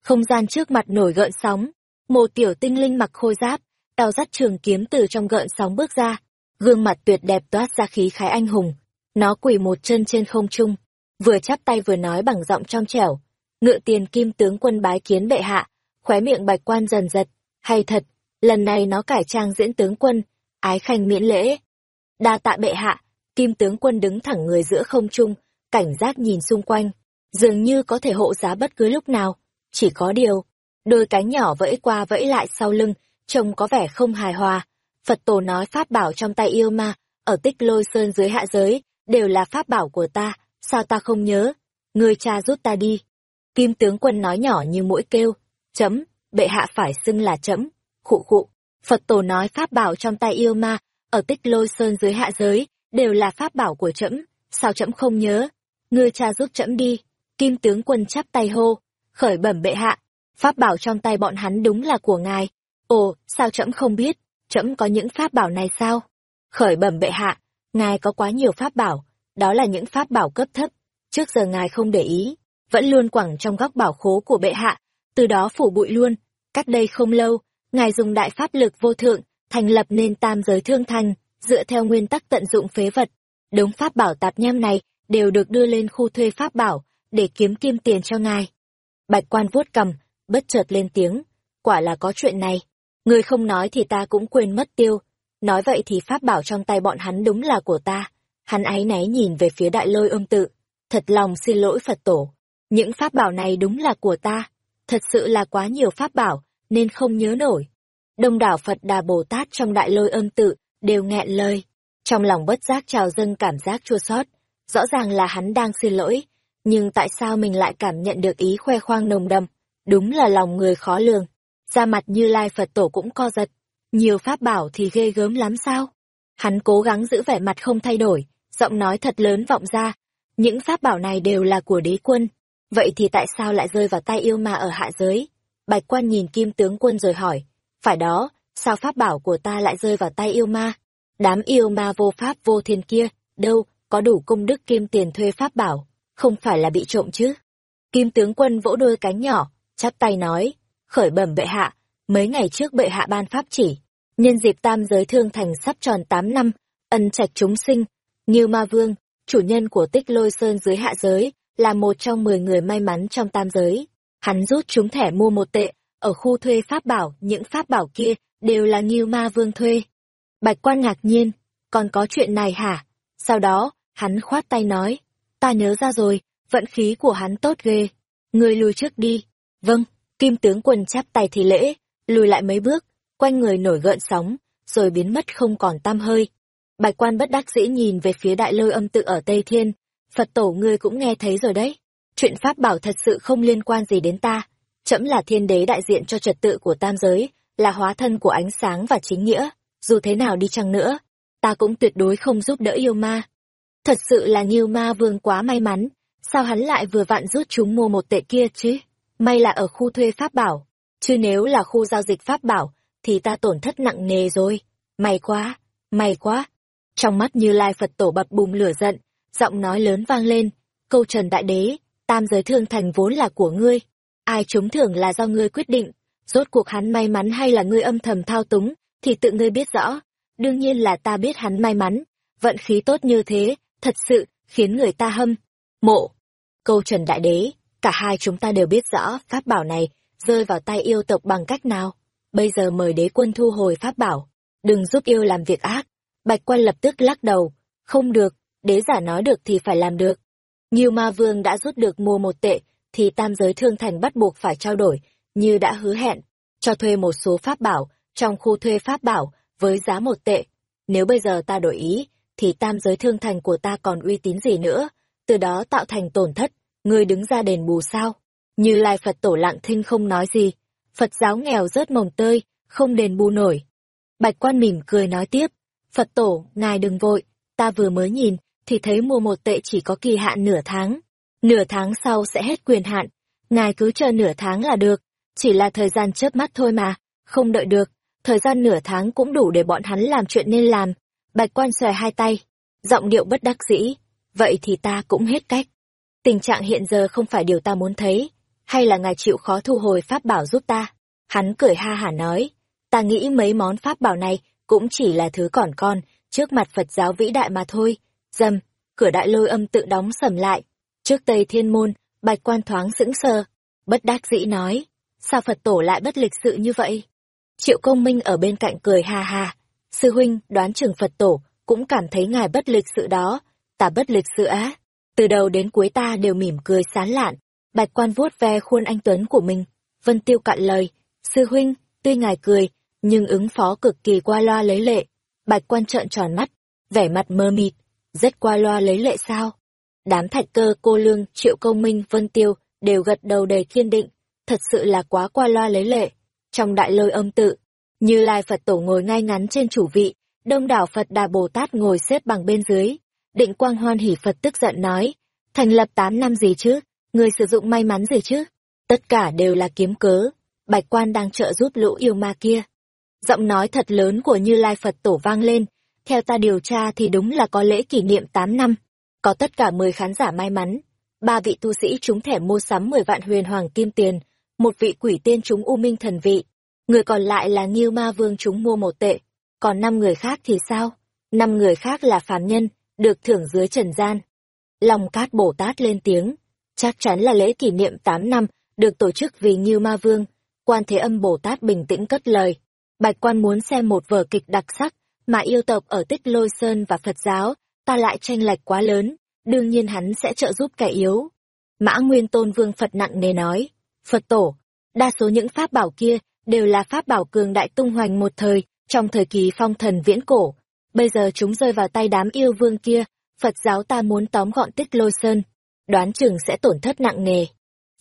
Speaker 1: Không gian trước mặt nổi gợn sóng, một tiểu tinh linh mặc khôi giáp, cao dắt trường kiếm từ trong gợn sóng bước ra, gương mặt tuyệt đẹp toát ra khí khái anh hùng. Nó quỳ một chân trên không trung, vừa chắp tay vừa nói bằng giọng trong trẻo, ngự tiền kim tướng quân bái kiến bệ hạ, khóe miệng bạch quan dần giật, hay thật, lần này nó cải trang diễn tướng quân, ái khanh miễn lễ. Đa tạ bệ hạ, kim tướng quân đứng thẳng người giữa không trung, cảnh giác nhìn xung quanh, dường như có thể hộ giá bất cứ lúc nào. Chỉ có điều, đôi cánh nhỏ vẫy qua vẫy lại sau lưng, trông có vẻ không hài hòa. Phật tổ nói pháp bảo trong tay yêu ma, ở tích lôi sơn dưới hạ giới, đều là pháp bảo của ta, sao ta không nhớ? người cha rút ta đi. Kim tướng quân nói nhỏ như mũi kêu, chấm, bệ hạ phải xưng là chấm, khụ khụ. Phật tổ nói pháp bảo trong tay yêu ma, ở tích lôi sơn dưới hạ giới, đều là pháp bảo của trẫm sao trẫm không nhớ? Ngươi cha giúp trẫm đi. Kim tướng quân chắp tay hô, khởi bẩm bệ hạ, pháp bảo trong tay bọn hắn đúng là của ngài. Ồ, sao trẫm không biết, trẫm có những pháp bảo này sao? Khởi bẩm bệ hạ, ngài có quá nhiều pháp bảo, đó là những pháp bảo cấp thấp, trước giờ ngài không để ý, vẫn luôn quẳng trong góc bảo khố của bệ hạ, từ đó phủ bụi luôn. Cách đây không lâu, ngài dùng đại pháp lực vô thượng, thành lập nên tam giới thương thành, dựa theo nguyên tắc tận dụng phế vật. Đống pháp bảo tạp nham này đều được đưa lên khu thuê pháp bảo, để kiếm kim tiền cho ngài. Bạch quan vuốt cầm, bất chợt lên tiếng, quả là có chuyện này. Người không nói thì ta cũng quên mất tiêu. Nói vậy thì pháp bảo trong tay bọn hắn đúng là của ta. Hắn áy náy nhìn về phía đại lôi âm tự. Thật lòng xin lỗi Phật tổ. Những pháp bảo này đúng là của ta. Thật sự là quá nhiều pháp bảo, nên không nhớ nổi. Đông đảo Phật Đà Bồ Tát trong đại lôi âm tự, đều nghẹn lời. Trong lòng bất giác trào dâng cảm giác chua xót Rõ ràng là hắn đang xin lỗi, nhưng tại sao mình lại cảm nhận được ý khoe khoang nồng đầm? Đúng là lòng người khó lường. Ra mặt như Lai Phật Tổ cũng co giật. Nhiều pháp bảo thì ghê gớm lắm sao? Hắn cố gắng giữ vẻ mặt không thay đổi, giọng nói thật lớn vọng ra. Những pháp bảo này đều là của đế quân. Vậy thì tại sao lại rơi vào tay yêu ma ở hạ giới? Bạch quan nhìn kim tướng quân rồi hỏi. Phải đó, sao pháp bảo của ta lại rơi vào tay yêu ma? Đám yêu ma vô pháp vô thiên kia, đâu, có đủ công đức kim tiền thuê pháp bảo, không phải là bị trộm chứ? Kim tướng quân vỗ đôi cánh nhỏ, chắp tay nói, khởi bẩm bệ hạ, mấy ngày trước bệ hạ ban pháp chỉ, nhân dịp tam giới thương thành sắp tròn 8 năm, ân trạch chúng sinh, như ma vương, chủ nhân của tích lôi sơn dưới hạ giới, là một trong 10 người may mắn trong tam giới. Hắn rút chúng thẻ mua một tệ, ở khu thuê pháp bảo, những pháp bảo kia đều là như Ma Vương thuê. Bạch quan ngạc nhiên, còn có chuyện này hả? Sau đó, hắn khoát tay nói, ta nhớ ra rồi, vận khí của hắn tốt ghê. Người lùi trước đi. Vâng, kim tướng quân chắp tay thì lễ, lùi lại mấy bước, quanh người nổi gợn sóng, rồi biến mất không còn tam hơi. Bạch quan bất đắc dĩ nhìn về phía đại lôi âm tự ở Tây Thiên, Phật tổ ngươi cũng nghe thấy rồi đấy. Chuyện pháp bảo thật sự không liên quan gì đến ta. Trẫm là thiên đế đại diện cho trật tự của tam giới, là hóa thân của ánh sáng và chính nghĩa. Dù thế nào đi chăng nữa, ta cũng tuyệt đối không giúp đỡ yêu ma. Thật sự là Nhiêu Ma Vương quá may mắn, sao hắn lại vừa vặn rút chúng mua một tệ kia chứ? May là ở khu thuê pháp bảo, chứ nếu là khu giao dịch pháp bảo, thì ta tổn thất nặng nề rồi. May quá, may quá. Trong mắt Như Lai Phật tổ bập bùng lửa giận, giọng nói lớn vang lên, câu trần đại đế, tam giới thương thành vốn là của ngươi, ai trúng thưởng là do ngươi quyết định, rốt cuộc hắn may mắn hay là ngươi âm thầm thao túng, thì tự ngươi biết rõ, đương nhiên là ta biết hắn may mắn, vận khí tốt như thế, thật sự, khiến người ta hâm, mộ. Câu trần đại đế, cả hai chúng ta đều biết rõ pháp bảo này rơi vào tay yêu tộc bằng cách nào, bây giờ mời đế quân thu hồi pháp bảo, đừng giúp yêu làm việc ác. Bạch quan lập tức lắc đầu, không được, đế giả nói được thì phải làm được. như ma vương đã rút được mua một tệ, thì tam giới thương thành bắt buộc phải trao đổi, như đã hứa hẹn, cho thuê một số pháp bảo, trong khu thuê pháp bảo, với giá một tệ. Nếu bây giờ ta đổi ý, thì tam giới thương thành của ta còn uy tín gì nữa, từ đó tạo thành tổn thất, ngươi đứng ra đền bù sao? Như Lai Phật tổ lặng thinh không nói gì, Phật giáo nghèo rớt mồng tơi, không đền bù nổi. Bạch quan mỉm cười nói tiếp, Phật tổ, ngài đừng vội, ta vừa mới nhìn, thì thấy mua một tệ chỉ có kỳ hạn nửa tháng. Nửa tháng sau sẽ hết quyền hạn, ngài cứ chờ nửa tháng là được, chỉ là thời gian chớp mắt thôi mà, không đợi được, thời gian nửa tháng cũng đủ để bọn hắn làm chuyện nên làm. Bạch quan xòe hai tay, giọng điệu bất đắc dĩ, vậy thì ta cũng hết cách. Tình trạng hiện giờ không phải điều ta muốn thấy, hay là ngài chịu khó thu hồi pháp bảo giúp ta? Hắn cười ha hả nói, ta nghĩ mấy món pháp bảo này cũng chỉ là thứ còn con, trước mặt Phật giáo vĩ đại mà thôi. Dầm, cửa đại lôi âm tự đóng sầm lại. Trước tây thiên môn, bạch quan thoáng sững sờ. Bất đắc dĩ nói, sao Phật tổ lại bất lịch sự như vậy? Triệu công minh ở bên cạnh cười ha ha. Sư huynh đoán chừng Phật tổ cũng cảm thấy ngài bất lịch sự đó. Ta bất lịch sự á. Từ đầu đến cuối ta đều mỉm cười sán lạn. Bạch quan vuốt ve khuôn anh Tuấn của mình. Vân Tiêu cạn lời. Sư huynh, tuy ngài cười, nhưng ứng phó cực kỳ qua loa lấy lệ. Bạch quan trợn tròn mắt, vẻ mặt mơ mịt, rất qua loa lấy lệ sao? Đám thạch cơ, cô lương, triệu công minh, vân tiêu, đều gật đầu đầy kiên định, thật sự là quá qua loa lấy lệ. Trong đại lôi âm tự, như Lai Phật Tổ ngồi ngay ngắn trên chủ vị, đông đảo Phật Đà Bồ Tát ngồi xếp bằng bên dưới. Định Quang Hoan hỉ Phật tức giận nói, thành lập tám năm gì chứ, người sử dụng may mắn gì chứ? Tất cả đều là kiếm cớ, bạch quan đang trợ giúp lũ yêu ma kia. Giọng nói thật lớn của Như Lai Phật Tổ vang lên, theo ta điều tra thì đúng là có lễ kỷ niệm tám năm, có tất cả mười khán giả may mắn, ba vị tu sĩ trúng thẻ mua sắm mười vạn huyền hoàng kim tiền, một vị quỷ tiên trúng u minh thần vị, người còn lại là Nghiêu Ma Vương chúng mua một tệ, còn năm người khác thì sao? Năm người khác là phàm nhân, được thưởng dưới trần gian. Long Cát Bồ Tát lên tiếng, chắc chắn là lễ kỷ niệm 8 năm, được tổ chức vì Nghiêu Ma Vương. Quan Thế Âm Bồ Tát bình tĩnh cất lời. Bạch quan muốn xem một vở kịch đặc sắc, mà yêu tộc ở Tích Lôi Sơn và Phật giáo, ta lại tranh lệch quá lớn, đương nhiên hắn sẽ trợ giúp kẻ yếu. Mã Nguyên Tôn Vương Phật nặng nề nói, Phật tổ, đa số những pháp bảo kia đều là pháp bảo cường đại tung hoành một thời, trong thời kỳ phong thần viễn cổ. Bây giờ chúng rơi vào tay đám yêu vương kia, Phật giáo ta muốn tóm gọn tích lôi sơn, đoán chừng sẽ tổn thất nặng nề.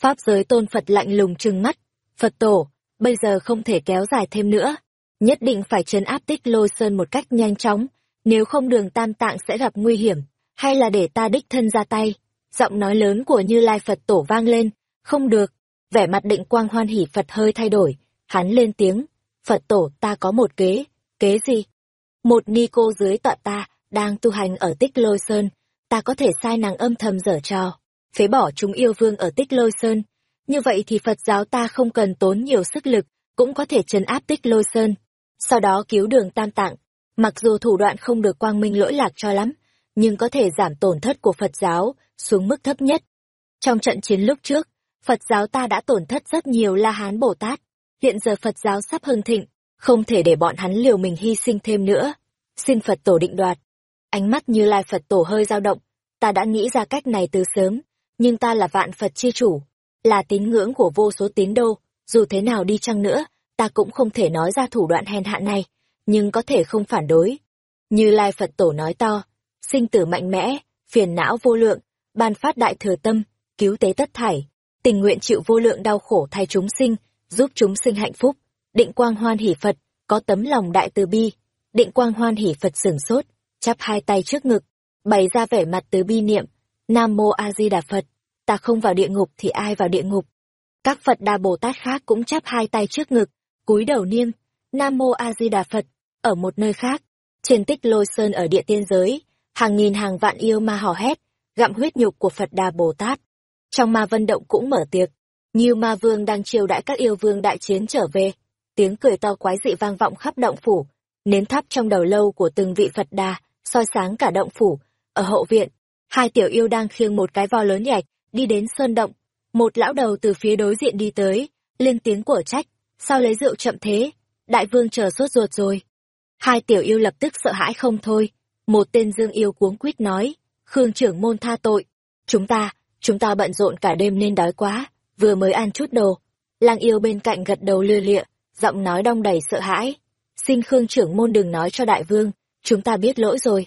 Speaker 1: Pháp giới tôn Phật lạnh lùng trừng mắt, Phật tổ, bây giờ không thể kéo dài thêm nữa, nhất định phải trấn áp tích lôi sơn một cách nhanh chóng, nếu không đường tam tạng sẽ gặp nguy hiểm, hay là để ta đích thân ra tay. Giọng nói lớn của Như Lai Phật tổ vang lên, không được, vẻ mặt định quang hoan hỉ Phật hơi thay đổi, Hắn lên tiếng, Phật tổ ta có một kế, kế gì? Một ni cô dưới tọa ta, đang tu hành ở tích lôi sơn, ta có thể sai nàng âm thầm dở trò, phế bỏ chúng yêu vương ở tích lôi sơn. Như vậy thì Phật giáo ta không cần tốn nhiều sức lực, cũng có thể trấn áp tích lôi sơn. Sau đó cứu đường tam tạng, mặc dù thủ đoạn không được quang minh lỗi lạc cho lắm, nhưng có thể giảm tổn thất của Phật giáo xuống mức thấp nhất. Trong trận chiến lúc trước, Phật giáo ta đã tổn thất rất nhiều La Hán Bồ Tát, hiện giờ Phật giáo sắp hưng thịnh, không thể để bọn hắn liều mình hy sinh thêm nữa. Xin Phật tổ định đoạt. Ánh mắt như lai Phật tổ hơi dao động, ta đã nghĩ ra cách này từ sớm, nhưng ta là vạn Phật chi chủ, là tín ngưỡng của vô số tín đô, dù thế nào đi chăng nữa, ta cũng không thể nói ra thủ đoạn hèn hạ này, nhưng có thể không phản đối. Như Lai Phật Tổ nói to, sinh tử mạnh mẽ, phiền não vô lượng, ban phát đại thừa tâm, cứu tế tất thảy, tình nguyện chịu vô lượng đau khổ thay chúng sinh, giúp chúng sinh hạnh phúc. Định quang hoan hỷ Phật, có tấm lòng đại từ bi. Định quang hoan hỷ Phật sửng sốt, chắp hai tay trước ngực, bày ra vẻ mặt từ bi niệm. Nam mô A Di Đà Phật, ta không vào địa ngục thì ai vào địa ngục. Các Phật Đà Bồ Tát khác cũng chắp hai tay trước ngực, cúi đầu niêm. Nam mô A Di Đà Phật, ở một nơi khác, trên tích lôi sơn ở địa tiên giới, hàng nghìn hàng vạn yêu ma hò hét, gặm huyết nhục của Phật Đà Bồ Tát. Trong ma vân động cũng mở tiệc, như ma vương đang chiêu đãi các yêu vương đại chiến trở về. Tiếng cười to quái dị vang vọng khắp động phủ. Nến thắp trong đầu lâu của từng vị Phật đà, soi sáng cả động phủ. Ở hậu viện, hai tiểu yêu đang khiêng một cái vo lớn nhạch, đi đến sơn động. Một lão đầu từ phía đối diện đi tới, lên tiếng của trách. Sao lấy rượu chậm thế? Đại vương chờ sốt ruột rồi. Hai tiểu yêu lập tức sợ hãi không thôi. Một tên dương yêu cuống quýt nói. Khương trưởng môn tha tội. Chúng ta, chúng ta bận rộn cả đêm nên đói quá vừa mới ăn chút đồ. Lang yêu bên cạnh gật đầu lưa lịa, giọng nói đong đầy sợ hãi. Xin Khương trưởng môn đừng nói cho đại vương, chúng ta biết lỗi rồi.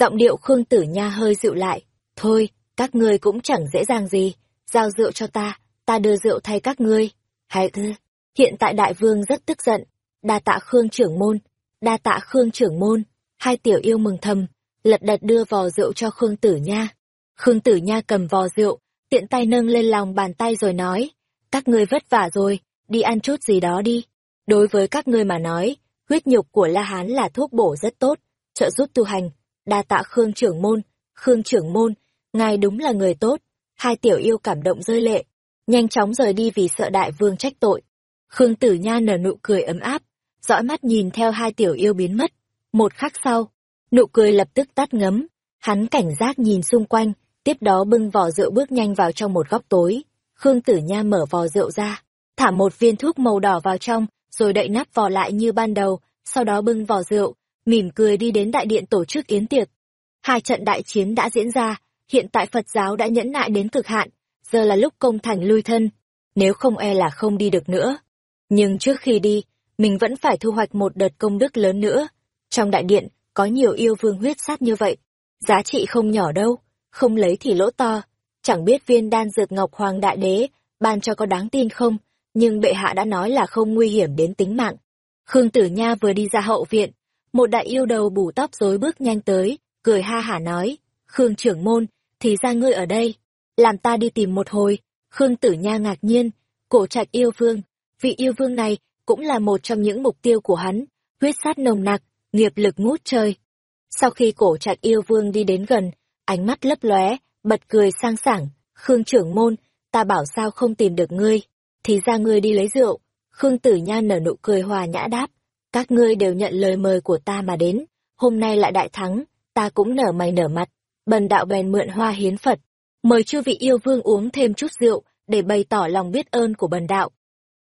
Speaker 1: Giọng điệu Khương tử nha hơi dịu lại. Thôi, các ngươi cũng chẳng dễ dàng gì. Giao rượu cho ta, ta đưa rượu thay các ngươi. Hãy thư, hiện tại đại vương rất tức giận. Đa tạ Khương trưởng môn, đa tạ Khương trưởng môn. Hai tiểu yêu mừng thầm, lật đật đưa vò rượu cho Khương tử nha. Khương tử nha cầm vò rượu, tiện tay nâng lên lòng bàn tay rồi nói, các ngươi vất vả rồi, đi ăn chút gì đó đi. Đối với các ngươi mà nói, huyết nhục của La Hán là thuốc bổ rất tốt, trợ giúp tu hành, đa tạ Khương trưởng môn, Khương trưởng môn, ngài đúng là người tốt, hai tiểu yêu cảm động rơi lệ, nhanh chóng rời đi vì sợ đại vương trách tội. Khương tử nha nở nụ cười ấm áp, dõi mắt nhìn theo hai tiểu yêu biến mất, một khắc sau, nụ cười lập tức tắt ngấm, hắn cảnh giác nhìn xung quanh, tiếp đó bưng vò rượu bước nhanh vào trong một góc tối. Khương Tử Nha mở vò rượu ra, thả một viên thuốc màu đỏ vào trong, rồi đậy nắp vò lại như ban đầu, sau đó bưng vò rượu, mỉm cười đi đến đại điện tổ chức yến tiệc. Hai trận đại chiến đã diễn ra, hiện tại Phật giáo đã nhẫn nại đến cực hạn, giờ là lúc công thành lui thân, nếu không e là không đi được nữa. Nhưng trước khi đi, mình vẫn phải thu hoạch một đợt công đức lớn nữa. Trong đại điện, có nhiều yêu vương huyết sát như vậy. Giá trị không nhỏ đâu, không lấy thì lỗ to. Chẳng biết viên đan dược ngọc hoàng đại đế, ban cho có đáng tin không, nhưng bệ hạ đã nói là không nguy hiểm đến tính mạng. Khương Tử Nha vừa đi ra hậu viện, một đại yêu đầu bù tóc rối bước nhanh tới, cười ha hả nói, Khương trưởng môn, thì ra ngươi ở đây, làm ta đi tìm một hồi. Khương Tử Nha ngạc nhiên, cổ trạch yêu vương, vị yêu vương này cũng là một trong những mục tiêu của hắn, huyết sát nồng nặc, nghiệp lực ngút trời. Sau khi cổ trạch yêu vương đi đến gần, ánh mắt lấp lóe, bật cười sang sảng, Khương trưởng môn, ta bảo sao không tìm được ngươi, thì ra ngươi đi lấy rượu. Khương Tử Nha nở nụ cười hòa nhã đáp, các ngươi đều nhận lời mời của ta mà đến, hôm nay lại đại thắng, ta cũng nở mày nở mặt. Bần đạo bèn mượn hoa hiến Phật, mời chư vị yêu vương uống thêm chút rượu, để bày tỏ lòng biết ơn của bần đạo.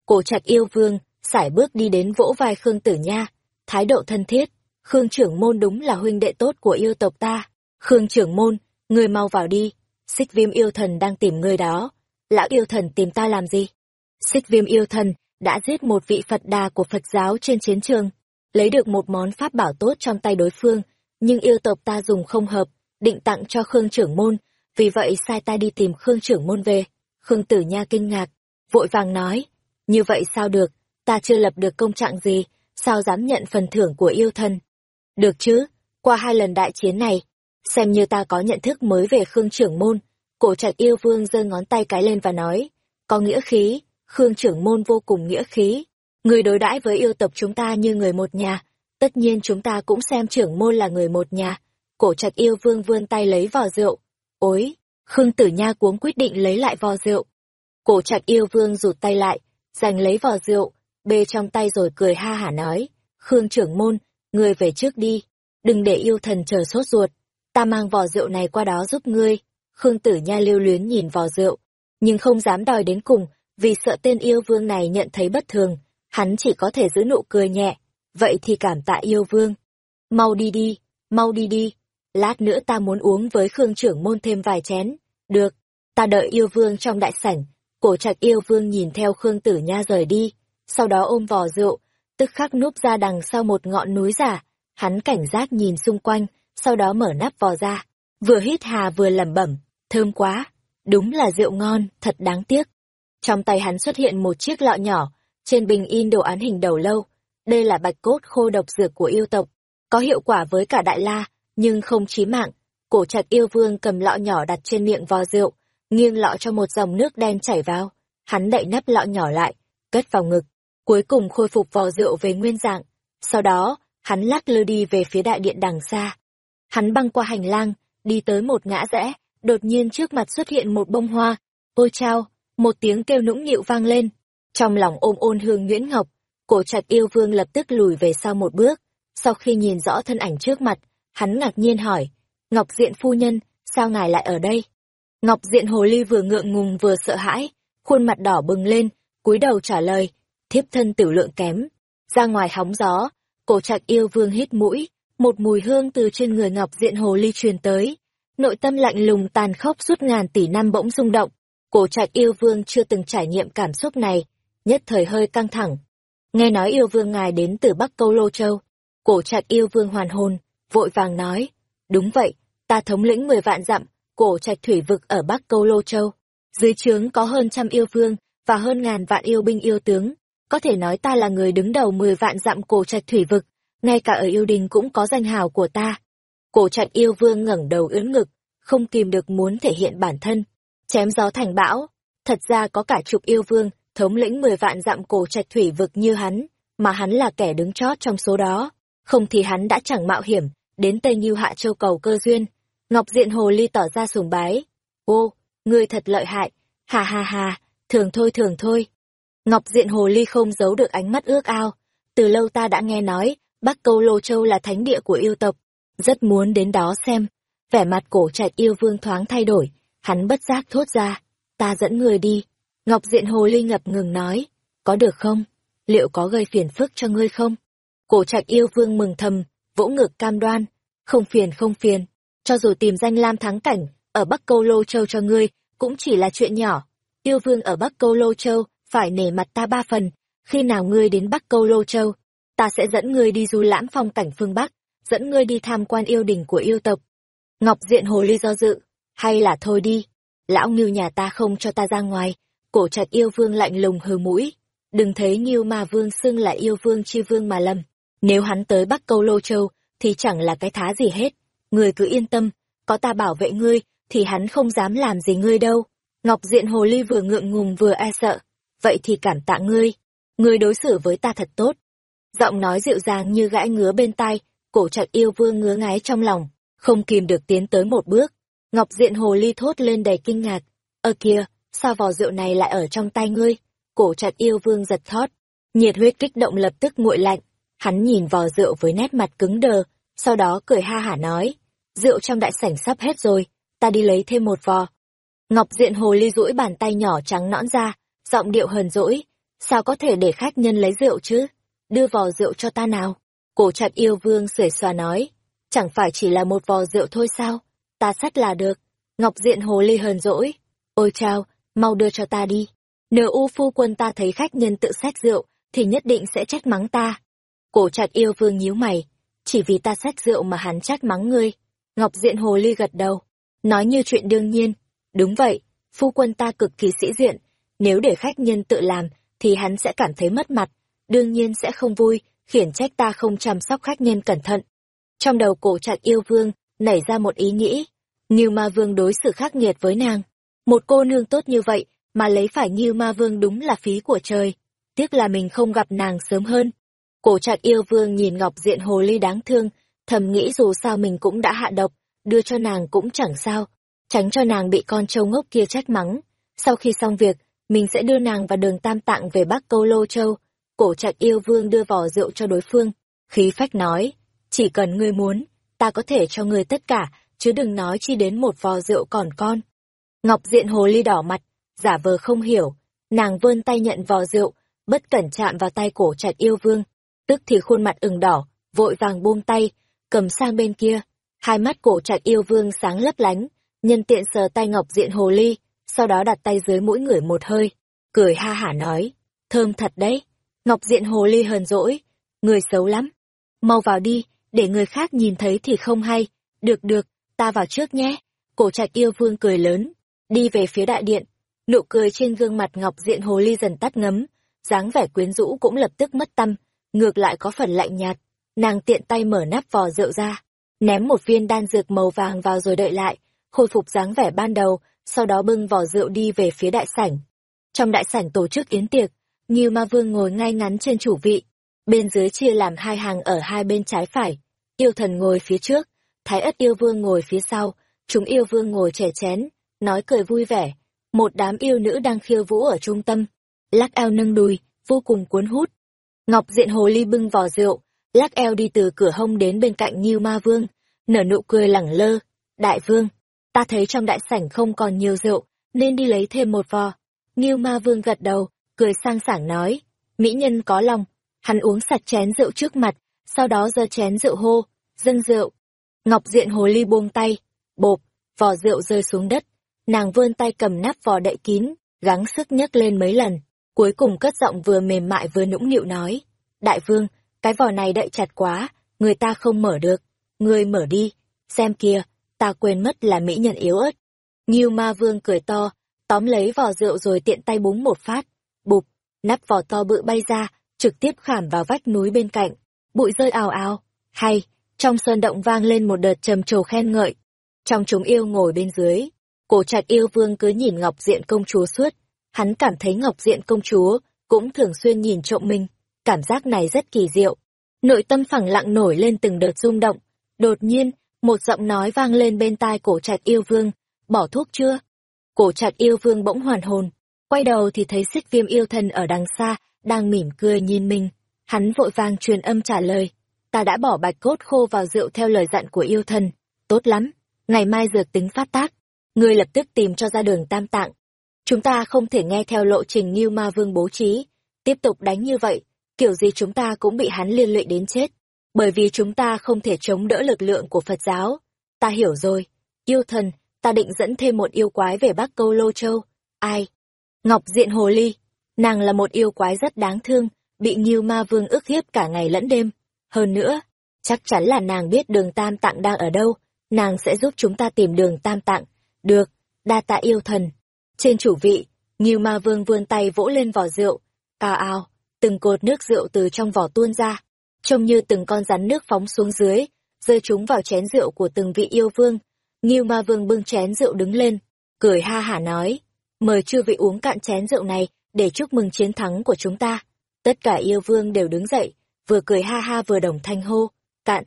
Speaker 1: Cổ trạch yêu vương, sải bước đi đến vỗ vai Khương Tử Nha, thái độ thân thiết, Khương trưởng môn đúng là huynh đệ tốt của yêu tộc ta. Khương trưởng môn, người mau vào đi, xích viêm yêu thần đang tìm người đó. Lão yêu thần tìm ta làm gì? Xích viêm yêu thần đã giết một vị Phật đà của Phật giáo trên chiến trường, lấy được một món pháp bảo tốt trong tay đối phương, nhưng yêu tộc ta dùng không hợp, định tặng cho Khương trưởng môn, vì vậy sai ta đi tìm Khương trưởng môn về. Khương tử nha kinh ngạc, vội vàng nói, như vậy sao được, ta chưa lập được công trạng gì, sao dám nhận phần thưởng của yêu thần? Được chứ, qua hai lần đại chiến này, xem như ta có nhận thức mới về Khương trưởng môn, cổ trạch yêu vương giơ ngón tay cái lên và nói, có nghĩa khí, Khương trưởng môn vô cùng nghĩa khí, người đối đãi với yêu tộc chúng ta như người một nhà, tất nhiên chúng ta cũng xem trưởng môn là người một nhà. Cổ trạch yêu vương vươn tay lấy vò rượu. Ối, Khương tử nha cuống quyết định lấy lại vò rượu. Cổ trạch yêu vương rụt tay lại, giành lấy vò rượu, bê trong tay rồi cười ha hả nói. Khương trưởng môn, người về trước đi, đừng để yêu thần chờ sốt ruột. Ta mang vò rượu này qua đó giúp ngươi. Khương tử nha lưu luyến nhìn vò rượu, nhưng không dám đòi đến cùng, vì sợ tên yêu vương này nhận thấy bất thường, hắn chỉ có thể giữ nụ cười nhẹ, vậy thì cảm tạ yêu vương. Mau đi đi, mau đi đi, lát nữa ta muốn uống với Khương trưởng môn thêm vài chén, được, ta đợi yêu vương trong đại sảnh, cổ trạch yêu vương nhìn theo Khương tử nha rời đi, sau đó ôm vò rượu, tức khắc núp ra đằng sau một ngọn núi giả, hắn cảnh giác nhìn xung quanh, sau đó mở nắp vò ra, vừa hít hà vừa lẩm bẩm, thơm quá, đúng là rượu ngon, thật đáng tiếc. Trong tay hắn xuất hiện một chiếc lọ nhỏ, trên bình in đồ án hình đầu lâu, đây là bạch cốt khô độc dược của yêu tộc, có hiệu quả với cả đại la, nhưng không chí mạng. Cổ trạch yêu vương cầm lọ nhỏ đặt trên miệng vò rượu, nghiêng lọ cho một dòng nước đen chảy vào. Hắn đậy nắp lọ nhỏ lại, cất vào ngực, cuối cùng khôi phục vò rượu về nguyên dạng. Sau đó, hắn lắc lư đi về phía đại điện đằng xa. Hắn băng qua hành lang, đi tới một ngã rẽ, đột nhiên trước mặt xuất hiện một bông hoa. Ôi chao, một tiếng kêu nũng nhịu vang lên. Trong lòng ôm ôn hương Nguyễn ngọc, cổ trạch yêu vương lập tức lùi về sau một bước. Sau khi nhìn rõ thân ảnh trước mặt, hắn ngạc nhiên hỏi, Ngọc Diện phu nhân, sao ngài lại ở đây? Ngọc Diện hồ ly vừa ngượng ngùng vừa sợ hãi, khuôn mặt đỏ bừng lên, cúi đầu trả lời, thiếp thân tiểu lượng kém. Ra ngoài hóng gió, cổ trạch yêu vương hít mũi, một mùi hương từ trên người Ngọc Diện hồ ly truyền tới. Nội tâm lạnh lùng tàn khốc suốt ngàn tỷ năm bỗng rung động. Cổ trạch yêu vương chưa từng trải nghiệm cảm xúc này, nhất thời hơi căng thẳng. Nghe nói yêu vương ngài đến từ Bắc Câu Lô Châu. Cổ trạch yêu vương hoàn hồn, vội vàng nói, đúng vậy, ta thống lĩnh mười vạn dặm, cổ trạch thủy vực ở Bắc Câu Lô Châu. Dưới trướng có hơn trăm yêu vương, và hơn ngàn vạn yêu binh yêu tướng. Có thể nói ta là người đứng đầu mười vạn dặm cổ trạch thủy vực, ngay cả ở yêu đình cũng có danh hào của ta. Cổ trận yêu vương ngẩng đầu ưỡn ngực, không kìm được muốn thể hiện bản thân. Chém gió thành bão, thật ra có cả chục yêu vương, thống lĩnh mười vạn dặm cổ trạch thủy vực như hắn, mà hắn là kẻ đứng chót trong số đó. Không thì hắn đã chẳng mạo hiểm, đến Tây Nhiêu Hạ Châu cầu cơ duyên. Ngọc Diện Hồ Ly tỏ ra sùng bái. Ô, ngươi thật lợi hại, hà hà hà, thường thôi thường thôi. Ngọc Diện Hồ Ly không giấu được ánh mắt ước ao. Từ lâu ta đã nghe nói, Bắc Câu Lô Châu là thánh địa của yêu tộc. Rất muốn đến đó xem. Vẻ mặt cổ trạch yêu vương thoáng thay đổi, hắn bất giác thốt ra. Ta dẫn người đi. Ngọc Diện Hồ Ly ngập ngừng nói. Có được không? Liệu có gây phiền phức cho ngươi không? Cổ trạch yêu vương mừng thầm, vỗ ngực cam đoan, không phiền không phiền, cho dù tìm danh lam thắng cảnh, ở Bắc Câu Lô Châu cho ngươi, cũng chỉ là chuyện nhỏ. Yêu vương ở Bắc Câu Lô Châu, phải nể mặt ta ba phần, khi nào ngươi đến Bắc Câu Lô Châu, ta sẽ dẫn ngươi đi du lãm phong cảnh phương Bắc, dẫn ngươi đi tham quan yêu đình của yêu tộc. Ngọc Diện Hồ Ly do dự, hay là thôi đi, lão ngưu nhà ta không cho ta ra ngoài, cổ trạch yêu vương lạnh lùng hừ mũi, đừng thấy ngưu ma vương xưng là yêu vương chi vương mà lầm, nếu hắn tới Bắc Câu Lô Châu, thì chẳng là cái thá gì hết, người cứ yên tâm, có ta bảo vệ ngươi, thì hắn không dám làm gì ngươi đâu. Ngọc Diện Hồ Ly vừa ngượng ngùng vừa e sợ, vậy thì cảm tạ ngươi, ngươi đối xử với ta thật tốt. Giọng nói dịu dàng như gãi ngứa bên tai, cổ trạch yêu vương ngứa ngái trong lòng, không kìm được tiến tới một bước. Ngọc Diện Hồ Ly thốt lên đầy kinh ngạc, ơ kìa, sao vò rượu này lại ở trong tay ngươi? Cổ trạch yêu vương giật thót, nhiệt huyết kích động lập tức nguội lạnh, hắn nhìn vò rượu với nét mặt cứng đờ, sau đó cười ha hả nói, rượu trong đại sảnh sắp hết rồi, ta đi lấy thêm một vò. Ngọc Diện Hồ Ly duỗi bàn tay nhỏ trắng nõn ra, giọng điệu hờn dỗi, sao có thể để khách nhân lấy rượu chứ? Đưa vò rượu cho ta nào. Cổ trạch yêu vương sưởi xòa nói, chẳng phải chỉ là một vò rượu thôi sao? Ta sắt là được. Ngọc Diện Hồ Ly hờn dỗi, ôi chao, mau đưa cho ta đi. Nếu u phu quân ta thấy khách nhân tự xách rượu, thì nhất định sẽ trách mắng ta. Cổ trạch yêu vương nhíu mày, chỉ vì ta xách rượu mà hắn trách mắng ngươi. Ngọc Diện Hồ Ly gật đầu, nói như chuyện đương nhiên. Đúng vậy, phu quân ta cực kỳ sĩ diện, nếu để khách nhân tự làm, thì hắn sẽ cảm thấy mất mặt, đương nhiên sẽ không vui, khiển trách ta không chăm sóc khách nhân cẩn thận. Trong đầu cổ trạch yêu vương, nảy ra một ý nghĩ, như ma vương đối xử khắc nghiệt với nàng. Một cô nương tốt như vậy, mà lấy phải như ma vương đúng là phí của trời. Tiếc là mình không gặp nàng sớm hơn. Cổ trạch yêu vương nhìn ngọc diện hồ ly đáng thương, thầm nghĩ dù sao mình cũng đã hạ độc, đưa cho nàng cũng chẳng sao, tránh cho nàng bị con trâu ngốc kia trách mắng. Sau khi xong việc, mình sẽ đưa nàng và đường tam tạng về Bắc Câu Lô Châu. Cổ trạch yêu vương đưa vỏ rượu cho đối phương, khí phách nói, chỉ cần ngươi muốn, ta có thể cho ngươi tất cả, chứ đừng nói chi đến một vò rượu còn con. Ngọc diện hồ ly đỏ mặt, giả vờ không hiểu, nàng vươn tay nhận vò rượu, bất cẩn chạm vào tay cổ trạch yêu vương, tức thì khuôn mặt ửng đỏ, vội vàng buông tay, cầm sang bên kia, hai mắt cổ trạch yêu vương sáng lấp lánh, nhân tiện sờ tay ngọc diện hồ ly, sau đó đặt tay dưới mũi người một hơi, cười ha hả nói, thơm thật đấy. Ngọc diện hồ ly hờn dỗi, người xấu lắm. Mau vào đi, để người khác nhìn thấy thì không hay. Được được, ta vào trước nhé. Cổ trạch yêu vương cười lớn, đi về phía đại điện. Nụ cười trên gương mặt ngọc diện hồ ly dần tắt ngấm, dáng vẻ quyến rũ cũng lập tức mất tâm, ngược lại có phần lạnh nhạt. Nàng tiện tay mở nắp vò rượu ra, ném một viên đan dược màu vàng vào rồi đợi lại, khôi phục dáng vẻ ban đầu, sau đó bưng vỏ rượu đi về phía đại sảnh. Trong đại sảnh tổ chức yến tiệc, Ngưu Ma Vương ngồi ngay ngắn trên chủ vị, bên dưới chia làm hai hàng ở hai bên trái phải. Yêu thần ngồi phía trước, Thái Ất Yêu Vương ngồi phía sau, chúng yêu vương ngồi trẻ chén, nói cười vui vẻ. Một đám yêu nữ đang khiêu vũ ở trung tâm, lắc eo nâng đùi, vô cùng cuốn hút. Ngọc Diện Hồ Ly bưng vò rượu, lắc eo đi từ cửa hông đến bên cạnh Ngưu Ma Vương, nở nụ cười lẳng lơ. Đại Vương, ta thấy trong đại sảnh không còn nhiều rượu, nên đi lấy thêm một vò. Ngưu Ma Vương gật đầu, cười sang sảng nói, mỹ nhân có lòng. Hắn uống sạch chén rượu trước mặt, sau đó giơ chén rượu hô, dâng rượu. Ngọc Diện Hồ Ly buông tay, bộp, vò rượu rơi xuống đất. Nàng vươn tay cầm nắp vò đậy kín, gắng sức nhấc lên mấy lần, cuối cùng cất giọng vừa mềm mại vừa nũng nịu nói, Đại vương, cái vò này đậy chặt quá, người ta không mở được, người mở đi, xem kìa, ta quên mất là mỹ nhân yếu ớt. Nghiêu ma vương cười to, tóm lấy vò rượu rồi tiện tay búng một phát, bụp, nắp vỏ to bự bay ra, trực tiếp khảm vào vách núi bên cạnh, bụi rơi ào ào, hay, trong sơn động vang lên một đợt trầm trồ khen ngợi. Trong chúng yêu ngồi bên dưới, cổ trạch yêu vương cứ nhìn ngọc diện công chúa suốt, hắn cảm thấy ngọc diện công chúa cũng thường xuyên nhìn trộm mình, cảm giác này rất kỳ diệu. Nội tâm phẳng lặng nổi lên từng đợt rung động, đột nhiên, một giọng nói vang lên bên tai cổ trạch yêu vương, bỏ thuốc chưa? Cổ trạch yêu vương bỗng hoàn hồn, quay đầu thì thấy xích viêm yêu thần ở đằng xa, đang mỉm cười nhìn mình. Hắn vội vàng truyền âm trả lời, ta đã bỏ bạch cốt khô vào rượu theo lời dặn của yêu thần, tốt lắm, ngày mai dược tính phát tác, ngươi lập tức tìm cho ra đường tam tạng. Chúng ta không thể nghe theo lộ trình như ma vương bố trí, tiếp tục đánh như vậy, kiểu gì chúng ta cũng bị hắn liên lụy đến chết bởi vì chúng ta không thể chống đỡ lực lượng của Phật giáo. Ta hiểu rồi. Yêu thần, ta định dẫn thêm một yêu quái về Bắc Câu Lô Châu. Ai? Ngọc Diện Hồ Ly. Nàng là một yêu quái rất đáng thương, bị Nhiêu Ma Vương ức hiếp cả ngày lẫn đêm. Hơn nữa, chắc chắn là nàng biết đường Tam Tạng đang ở đâu, nàng sẽ giúp chúng ta tìm đường Tam Tạng. Được, đa tạ yêu thần. Trên chủ vị, Nhiêu Ma Vương vươn tay vỗ lên vỏ rượu, cao ao, từng cột nước rượu từ trong vỏ tuôn ra, trông như từng con rắn nước phóng xuống dưới, rơi chúng vào chén rượu của từng vị yêu vương. Nhiêu Ma Vương bưng chén rượu đứng lên, cười ha hả nói, mời chư vị uống cạn chén rượu này để chúc mừng chiến thắng của chúng ta. Tất cả yêu vương đều đứng dậy, vừa cười ha ha vừa đồng thanh hô, cạn.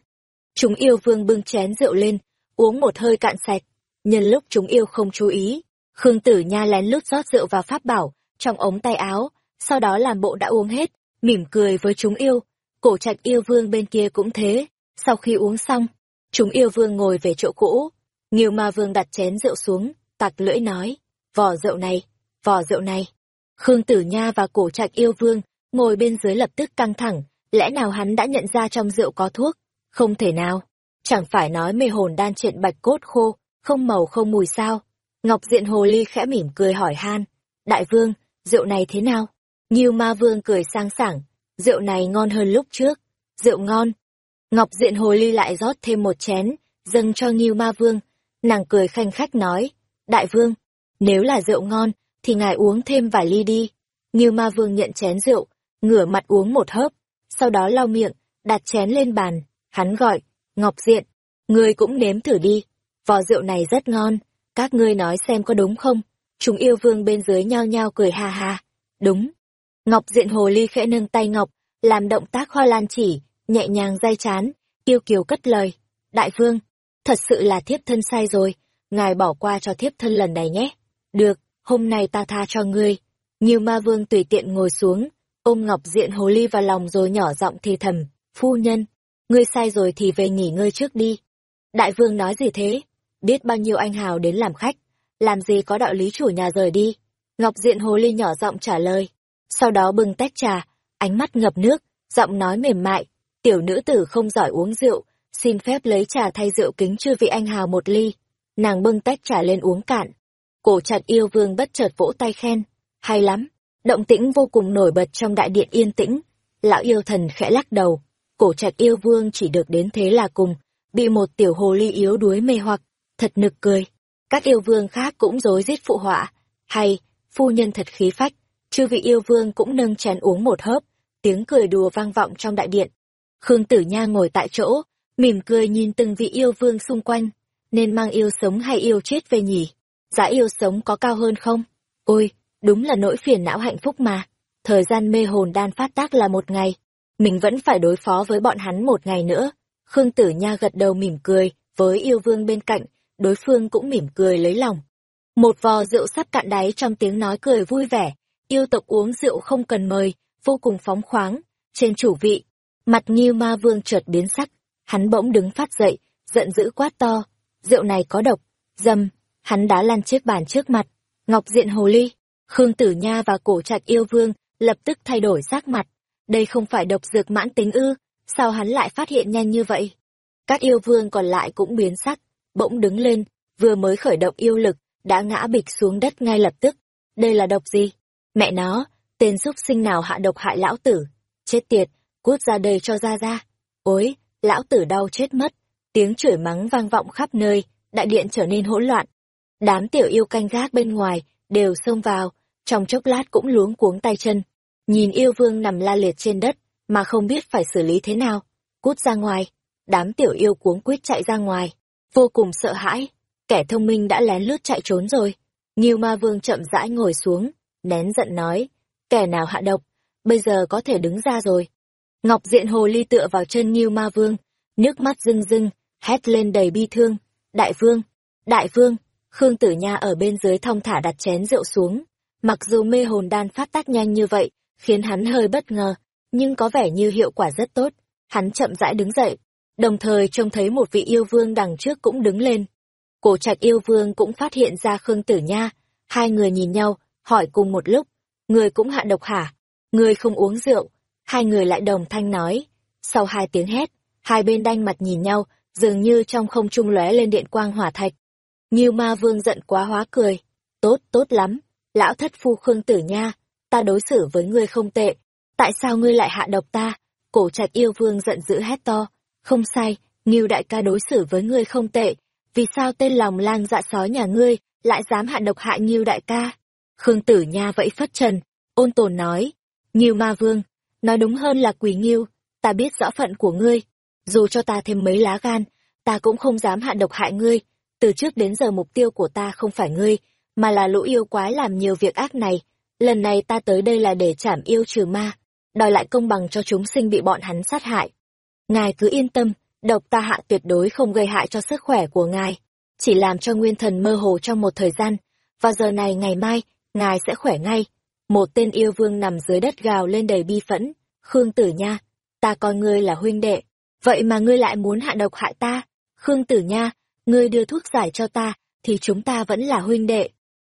Speaker 1: Chúng yêu vương bưng chén rượu lên, uống một hơi cạn sạch. Nhân lúc chúng yêu không chú ý, Khương Tử Nha lén lút rót rượu vào pháp bảo, trong ống tay áo, sau đó làm bộ đã uống hết, mỉm cười với chúng yêu. Cổ trạch yêu vương bên kia cũng thế, sau khi uống xong, chúng yêu vương ngồi về chỗ cũ. Nghiêu ma vương đặt chén rượu xuống, tặc lưỡi nói, vỏ rượu này, vỏ rượu này. Khương Tử Nha và cổ trạch yêu vương ngồi bên dưới lập tức căng thẳng, lẽ nào hắn đã nhận ra trong rượu có thuốc? Không thể nào. Chẳng phải nói mê hồn đan triện bạch cốt khô, không màu không mùi sao? Ngọc Diện Hồ Ly khẽ mỉm cười hỏi han. Đại vương, rượu này thế nào? Nhiêu ma vương cười sang sảng. Rượu này ngon hơn lúc trước. Rượu ngon. Ngọc Diện Hồ Ly lại rót thêm một chén, dâng cho Nhiêu ma vương. Nàng cười khanh khách nói. Đại vương, nếu là rượu ngon, thì ngài uống thêm vài ly đi. Như ma vương nhận chén rượu, ngửa mặt uống một hớp, sau đó lau miệng, đặt chén lên bàn. Hắn gọi, Ngọc Diện, ngươi cũng nếm thử đi. Vò rượu này rất ngon các ngươi nói xem có đúng không? Chúng yêu vương bên dưới nhao nhao cười ha ha. Đúng. Ngọc diện hồ ly khẽ nâng tay Ngọc, làm động tác hoa lan chỉ, nhẹ nhàng day chán, yêu kiều cất lời. Đại vương, thật sự là thiếp thân sai rồi, ngài bỏ qua cho thiếp thân lần này nhé. Được, hôm nay ta tha cho ngươi. Nhiều ma vương tùy tiện ngồi xuống, ôm Ngọc diện hồ ly vào lòng rồi nhỏ giọng thì thầm, phu nhân, ngươi sai rồi thì về nghỉ ngơi trước đi. Đại vương nói gì thế? biết bao nhiêu anh hào đến làm khách, làm gì có đạo lý chủ nhà rời đi. Ngọc Diện Hồ Ly nhỏ giọng trả lời, sau đó bưng tách trà, ánh mắt ngập nước, giọng nói mềm mại, tiểu nữ tử không giỏi uống rượu, xin phép lấy trà thay rượu kính chư vị anh hào một ly. Nàng bưng tách trà lên uống cạn. Cổ chặt yêu vương bất chợt vỗ tay khen, hay lắm, động tĩnh vô cùng nổi bật trong đại điện yên tĩnh. Lão yêu thần khẽ lắc đầu, cổ chặt yêu vương chỉ được đến thế là cùng, bị một tiểu hồ ly yếu đuối mê hoặc, thật nực cười. Các yêu vương khác cũng rối rít phụ họa. Hay, phu nhân thật khí phách, chư vị yêu vương cũng nâng chén uống một hớp, tiếng cười đùa vang vọng trong đại điện. Khương Tử Nha ngồi tại chỗ, mỉm cười nhìn từng vị yêu vương xung quanh, nên mang yêu sống hay yêu chết về nhỉ? Giá yêu sống có cao hơn không? Ôi, đúng là nỗi phiền não hạnh phúc mà. Thời gian mê hồn đan phát tác là một ngày, mình vẫn phải đối phó với bọn hắn một ngày nữa. Khương Tử Nha gật đầu mỉm cười với yêu vương bên cạnh, đối phương cũng mỉm cười lấy lòng. Một vò rượu sắp cạn đáy trong tiếng nói cười vui vẻ, yêu tộc uống rượu không cần mời, vô cùng phóng khoáng, trên chủ vị. Mặt như ma vương chợt biến sắc, hắn bỗng đứng phát dậy, giận dữ quát to, rượu này có độc, dâm, hắn đã lăn chiếc bàn trước mặt, ngọc diện hồ ly, khương tử nha và cổ trạch yêu vương lập tức thay đổi sắc mặt, đây không phải độc dược mãn tính ư, sao hắn lại phát hiện nhanh như vậy? Các yêu vương còn lại cũng biến sắc, bỗng đứng lên, vừa mới khởi động yêu lực, đã ngã bịch xuống đất ngay lập tức. Đây là độc gì? Mẹ nó, tên giúp sinh nào hạ độc hại lão tử? Chết tiệt, cút ra đây cho ra ra. Ôi, lão tử đau chết mất. Tiếng chửi mắng vang vọng khắp nơi, đại điện trở nên hỗn loạn. Đám tiểu yêu canh gác bên ngoài, đều xông vào, trong chốc lát cũng luống cuống tay chân. Nhìn yêu vương nằm la liệt trên đất, mà không biết phải xử lý thế nào. Cút ra ngoài, đám tiểu yêu cuống quýt chạy ra ngoài vô cùng sợ hãi, kẻ thông minh đã lén lút chạy trốn rồi. Nghiêu ma vương chậm rãi ngồi xuống, nén giận nói, kẻ nào hạ độc, bây giờ có thể đứng ra rồi. Ngọc diện hồ ly tựa vào chân Nghiêu ma vương, nước mắt rưng rưng, hét lên đầy bi thương, đại vương, đại vương, Khương Tử Nha ở bên dưới thong thả đặt chén rượu xuống. Mặc dù mê hồn đan phát tác nhanh như vậy, khiến hắn hơi bất ngờ, nhưng có vẻ như hiệu quả rất tốt. Hắn chậm rãi đứng dậy, đồng thời trông thấy một vị yêu vương đằng trước cũng đứng lên. Cổ trạch yêu vương cũng phát hiện ra Khương Tử Nha, hai người nhìn nhau, hỏi cùng một lúc, người cũng hạ độc hả? Người không uống rượu, hai người lại đồng thanh nói. Sau hai tiếng hét, hai bên đanh mặt nhìn nhau, dường như trong không trung lóe lên điện quang hỏa thạch. Nghiêu ma vương giận quá hóa cười. Tốt, tốt lắm, lão thất phu Khương Tử Nha, ta đối xử với ngươi không tệ, tại sao ngươi lại hạ độc ta? Cổ trạch yêu vương giận dữ hét to. Không sai, Nghiêu đại ca đối xử với ngươi không tệ. Vì sao tên lòng lang dạ sói nhà ngươi lại dám hạ độc hại Nghiêu đại ca? Khương tử nha vẫy phất trần, ôn tồn nói. Nghiêu ma vương, nói đúng hơn là quỷ nghiêu, ta biết rõ phận của ngươi. Dù cho ta thêm mấy lá gan, ta cũng không dám hạ độc hại ngươi. Từ trước đến giờ mục tiêu của ta không phải ngươi, mà là lũ yêu quái làm nhiều việc ác này. Lần này ta tới đây là để trảm yêu trừ ma, đòi lại công bằng cho chúng sinh bị bọn hắn sát hại. Ngài cứ yên tâm, độc ta hạ tuyệt đối không gây hại cho sức khỏe của ngài, chỉ làm cho nguyên thần mơ hồ trong một thời gian, và giờ này ngày mai, ngài sẽ khỏe ngay. Một tên yêu vương nằm dưới đất gào lên đầy bi phẫn, Khương Tử Nha, ta coi ngươi là huynh đệ, vậy mà ngươi lại muốn hạ độc hại ta. Khương Tử Nha, ngươi đưa thuốc giải cho ta, thì chúng ta vẫn là huynh đệ.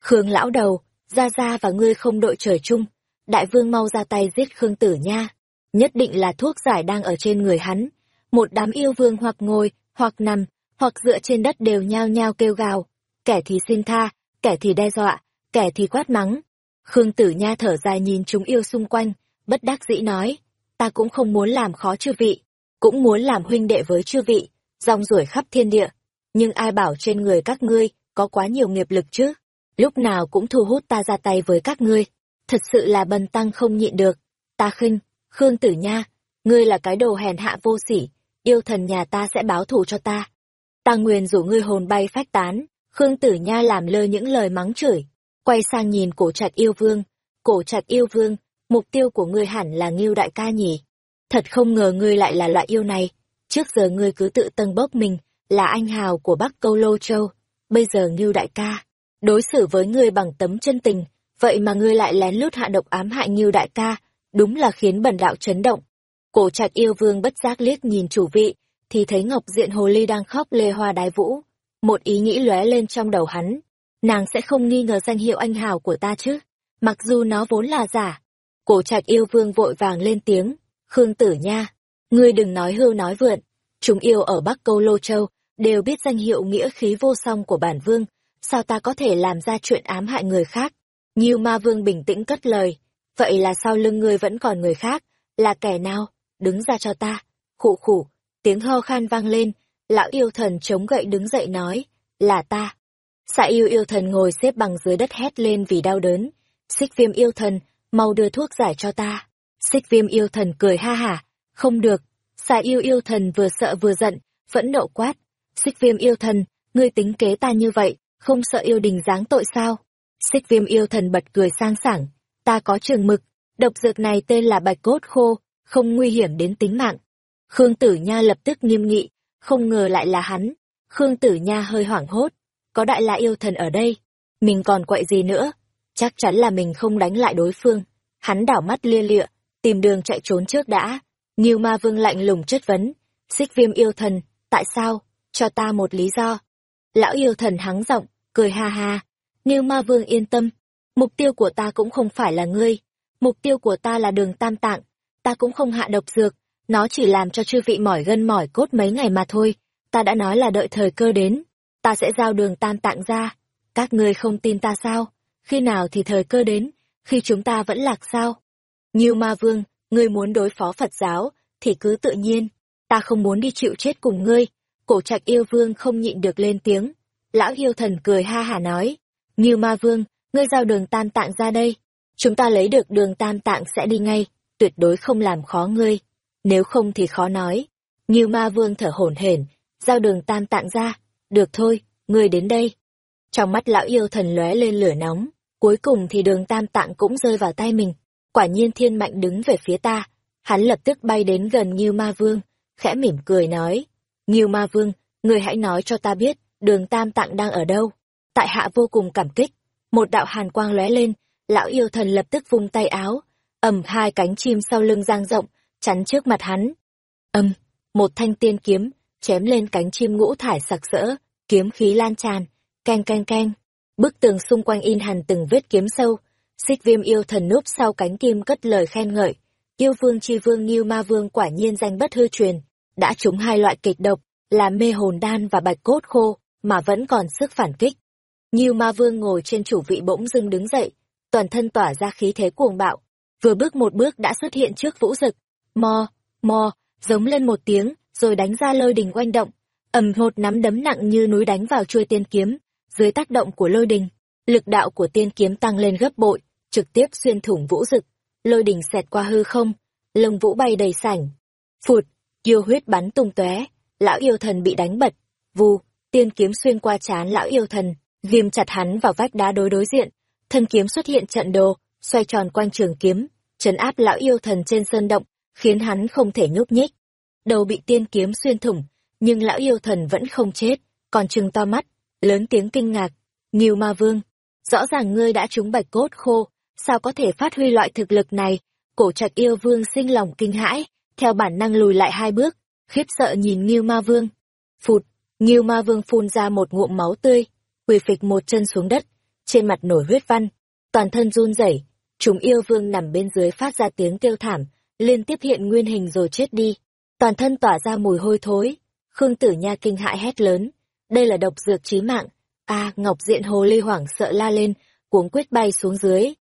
Speaker 1: Khương lão đầu, ra ra và ngươi không đội trời chung, đại vương mau ra tay giết Khương Tử Nha. Nhất định là thuốc giải đang ở trên người hắn. Một đám yêu vương hoặc ngồi, hoặc nằm, hoặc dựa trên đất đều nhao nhao kêu gào. Kẻ thì xin tha, kẻ thì đe dọa, kẻ thì quát mắng. Khương Tử Nha thở dài nhìn chúng yêu xung quanh, bất đắc dĩ nói, ta cũng không muốn làm khó chư vị, cũng muốn làm huynh đệ với chư vị, rong ruổi khắp thiên địa, nhưng ai bảo trên người các ngươi có quá nhiều nghiệp lực chứ, lúc nào cũng thu hút ta ra tay với các ngươi, thật sự là bần tăng không nhịn được, ta khinh, Khương Tử Nha, ngươi là cái đồ hèn hạ vô sỉ, yêu thần nhà ta sẽ báo thù cho ta. Ta nguyền rủ ngươi hồn bay phách tán, Khương Tử Nha làm lơ những lời mắng chửi, quay sang nhìn cổ trạch yêu vương, cổ trạch yêu vương, mục tiêu của ngươi hẳn là Ngưu đại ca nhỉ. Thật không ngờ ngươi lại là loại yêu này, trước giờ ngươi cứ tự tâng bốc mình, là anh hào của Bắc Câu Lô Châu, bây giờ Ngưu đại ca, đối xử với ngươi bằng tấm chân tình, vậy mà ngươi lại lén lút hạ độc ám hại Ngưu đại ca, đúng là khiến bần đạo chấn động. Cổ trạch yêu vương bất giác liếc nhìn chủ vị, thì thấy Ngọc Diện Hồ Ly đang khóc lê hoa đái vũ. Một ý nghĩ lóe lên trong đầu hắn, nàng sẽ không nghi ngờ danh hiệu anh hào của ta chứ, mặc dù nó vốn là giả. Cổ trạch yêu vương vội vàng lên tiếng, Khương Tử Nha, ngươi đừng nói hưu nói vượn, chúng yêu ở Bắc Câu Lô Châu đều biết danh hiệu nghĩa khí vô song của bản vương, sao ta có thể làm ra chuyện ám hại người khác? Như ma vương bình tĩnh cất lời, vậy là sau lưng ngươi vẫn còn người khác, là kẻ nào? Đứng ra cho ta. Khụ khủ, tiếng ho khan vang lên, lão yêu thần chống gậy đứng dậy nói, là ta. Xạ yêu yêu thần ngồi xếp bằng dưới đất hét lên vì đau đớn. Xích viêm yêu thần, mau đưa thuốc giải cho ta. Xích viêm yêu thần cười ha hả, không được. Xạ yêu yêu thần vừa sợ vừa giận, phẫn nộ quát. Xích viêm yêu thần, ngươi tính kế ta như vậy, không sợ yêu đình giáng tội sao? Xích viêm yêu thần bật cười sang sảng, ta có trường mực, độc dược này tên là bạch cốt khô, không nguy hiểm đến tính mạng. Khương Tử Nha lập tức nghiêm nghị, không ngờ lại là hắn. Khương Tử Nha hơi hoảng hốt, có đại la yêu thần ở đây, mình còn quậy gì nữa, chắc chắn là mình không đánh lại đối phương. Hắn đảo mắt lia lịa, tìm đường chạy trốn trước đã. Nghiêu ma vương lạnh lùng chất vấn, xích viêm yêu thần, tại sao, cho ta một lý do. Lão yêu thần hắng giọng, cười ha ha, Nghiêu ma vương yên tâm, mục tiêu của ta cũng không phải là ngươi, mục tiêu của ta là đường tam tạng, ta cũng không hạ độc dược, nó chỉ làm cho chư vị mỏi gân mỏi cốt mấy ngày mà thôi, ta đã nói là đợi thời cơ đến, ta sẽ giao đường tam tạng ra, các ngươi không tin ta sao, khi nào thì thời cơ đến, khi chúng ta vẫn lạc sao? Nhiêu ma vương, ngươi muốn đối phó Phật giáo, thì cứ tự nhiên, ta không muốn đi chịu chết cùng ngươi, cổ trạch yêu vương không nhịn được lên tiếng, lão yêu thần cười ha hả nói, như ma vương, ngươi giao đường tam tạng ra đây, chúng ta lấy được đường tam tạng sẽ đi ngay, tuyệt đối không làm khó ngươi, nếu không thì khó nói. như ma vương thở hổn hển, giao đường tam tạng ra, được thôi, ngươi đến đây. Trong mắt lão yêu thần lóe lên lửa nóng, cuối cùng thì đường tam tạng cũng rơi vào tay mình. Quả nhiên thiên mạnh đứng về phía ta, hắn lập tức bay đến gần như ma vương, khẽ mỉm cười nói. Nghiêu ma vương, người hãy nói cho ta biết, đường tam tạng đang ở đâu. Tại hạ vô cùng cảm kích, một đạo hàn quang lóe lên, lão yêu thần lập tức vung tay áo, ầm hai cánh chim sau lưng giang rộng, chắn trước mặt hắn. Âm, một thanh tiên kiếm, chém lên cánh chim ngũ thải sặc sỡ, kiếm khí lan tràn, keng keng keng. Bức tường xung quanh in hẳn từng vết kiếm sâu, xích viêm yêu thần núp sau cánh kim cất lời khen ngợi. Yêu vương chi vương Nghiêu Ma Vương quả nhiên danh bất hư truyền, đã trúng hai loại kịch độc, là mê hồn đan và bạch cốt khô, mà vẫn còn sức phản kích. Như Ma Vương ngồi trên chủ vị bỗng dưng đứng dậy, toàn thân tỏa ra khí thế cuồng bạo. vừa bước một bước đã xuất hiện trước vũ dực. Mò, mò, giống lên một tiếng, rồi đánh ra lôi đình oanh động. ầm một nắm đấm nặng như núi đánh vào chuôi tiên kiếm, dưới tác động của lôi đình. Lực đạo của tiên kiếm tăng lên gấp bội, trực tiếp xuyên thủng vũ dực. Lôi đình xẹt qua hư không, lông vũ bay đầy sảnh. Phụt, yêu huyết bắn tung tóe, lão yêu thần bị đánh bật. Vù, tiên kiếm xuyên qua trán lão yêu thần, ghim chặt hắn vào vách đá đối đối diện. Thân kiếm xuất hiện trận đồ, xoay tròn quanh trường kiếm, trấn áp lão yêu thần trên sơn động, khiến hắn không thể nhúc nhích. Đầu bị tiên kiếm xuyên thủng, nhưng lão yêu thần vẫn không chết, còn trừng to mắt, lớn tiếng kinh ngạc. Nhiều ma vương, rõ ràng ngươi đã trúng bạch cốt khô, sao có thể phát huy loại thực lực này? Cổ trạch yêu vương sinh lòng kinh hãi, theo bản năng lùi lại hai bước, khiếp sợ nhìn Ngưu ma vương. Phụt, Ngưu ma vương phun ra một ngụm máu tươi, quỳ phịch một chân xuống đất, trên mặt nổi huyết văn, toàn thân run rẩy. Chúng yêu vương nằm bên dưới phát ra tiếng kêu thảm, liên tiếp hiện nguyên hình rồi chết đi. Toàn thân tỏa ra mùi hôi thối. Khương Tử Nha kinh hãi hét lớn. Đây là độc dược chí mạng. a Ngọc Diện Hồ Ly hoảng sợ la lên, cuống quyết bay xuống dưới.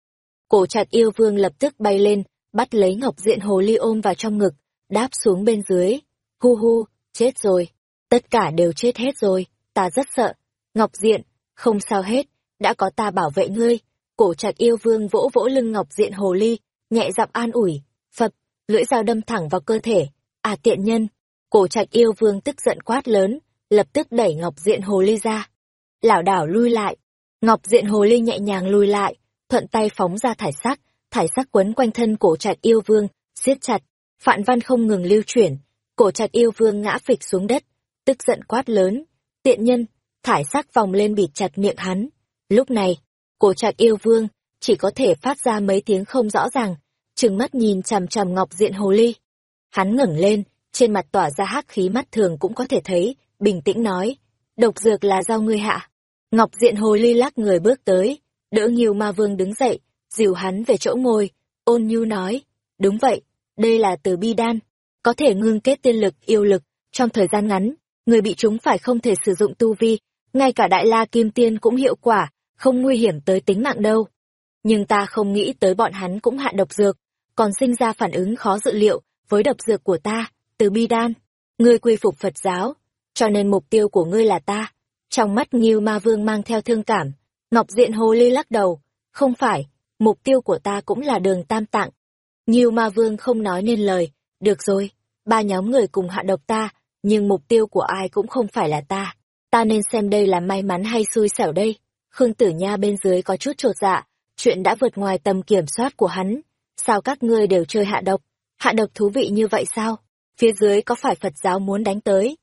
Speaker 1: Cổ trạch yêu vương lập tức bay lên, bắt lấy Ngọc Diện Hồ Ly ôm vào trong ngực, đáp xuống bên dưới. Hu hu, chết rồi. Tất cả đều chết hết rồi, ta rất sợ. Ngọc Diện, không sao hết, đã có ta bảo vệ ngươi. Cổ trạch yêu vương vỗ vỗ lưng Ngọc Diện Hồ Ly, nhẹ giọng an ủi. Phật, lưỡi dao đâm thẳng vào cơ thể. À tiện nhân, cổ trạch yêu vương tức giận quát lớn, lập tức đẩy Ngọc Diện Hồ Ly ra. lảo đảo lui lại. Ngọc Diện Hồ Ly nhẹ nhàng lui lại, thuận tay phóng ra thải sắc, thải sắc quấn quanh thân cổ trạch yêu vương, siết chặt. Phạn văn không ngừng lưu chuyển, cổ chặt yêu vương ngã phịch xuống đất, tức giận quát lớn. Tiện nhân, thải sắc vòng lên bịt chặt miệng hắn. Lúc này, cổ chặt yêu vương chỉ có thể phát ra mấy tiếng không rõ ràng, trừng mắt nhìn chằm chằm ngọc diện hồ ly. Hắn ngẩng lên, trên mặt tỏa ra hắc khí mắt thường cũng có thể thấy, bình tĩnh nói, độc dược là do ngươi hạ. Ngọc diện hồ ly lắc người bước tới, đỡ nghiêu ma vương đứng dậy, dìu hắn về chỗ ngồi, ôn nhu nói, đúng vậy, đây là từ bi đan, có thể ngưng kết tiên lực, yêu lực, trong thời gian ngắn, người bị chúng phải không thể sử dụng tu vi, ngay cả đại la kim tiên cũng hiệu quả, không nguy hiểm tới tính mạng đâu. Nhưng ta không nghĩ tới bọn hắn cũng hạ độc dược, còn sinh ra phản ứng khó dự liệu với độc dược của ta, từ bi đan. Ngươi quy phục Phật giáo, cho nên mục tiêu của ngươi là ta. Trong mắt Nghiêu Ma Vương mang theo thương cảm, Ngọc Diện Hồ Ly lắc đầu, không phải, mục tiêu của ta cũng là đường tam tạng. Nghiêu Ma Vương không nói nên lời, được rồi, ba nhóm người cùng hạ độc ta, nhưng mục tiêu của ai cũng không phải là ta. Ta nên xem đây là may mắn hay xui xẻo đây. Khương Tử Nha bên dưới có chút trột dạ, chuyện đã vượt ngoài tầm kiểm soát của hắn. Sao các ngươi đều chơi hạ độc? Hạ độc thú vị như vậy sao? Phía dưới có phải Phật giáo muốn đánh tới?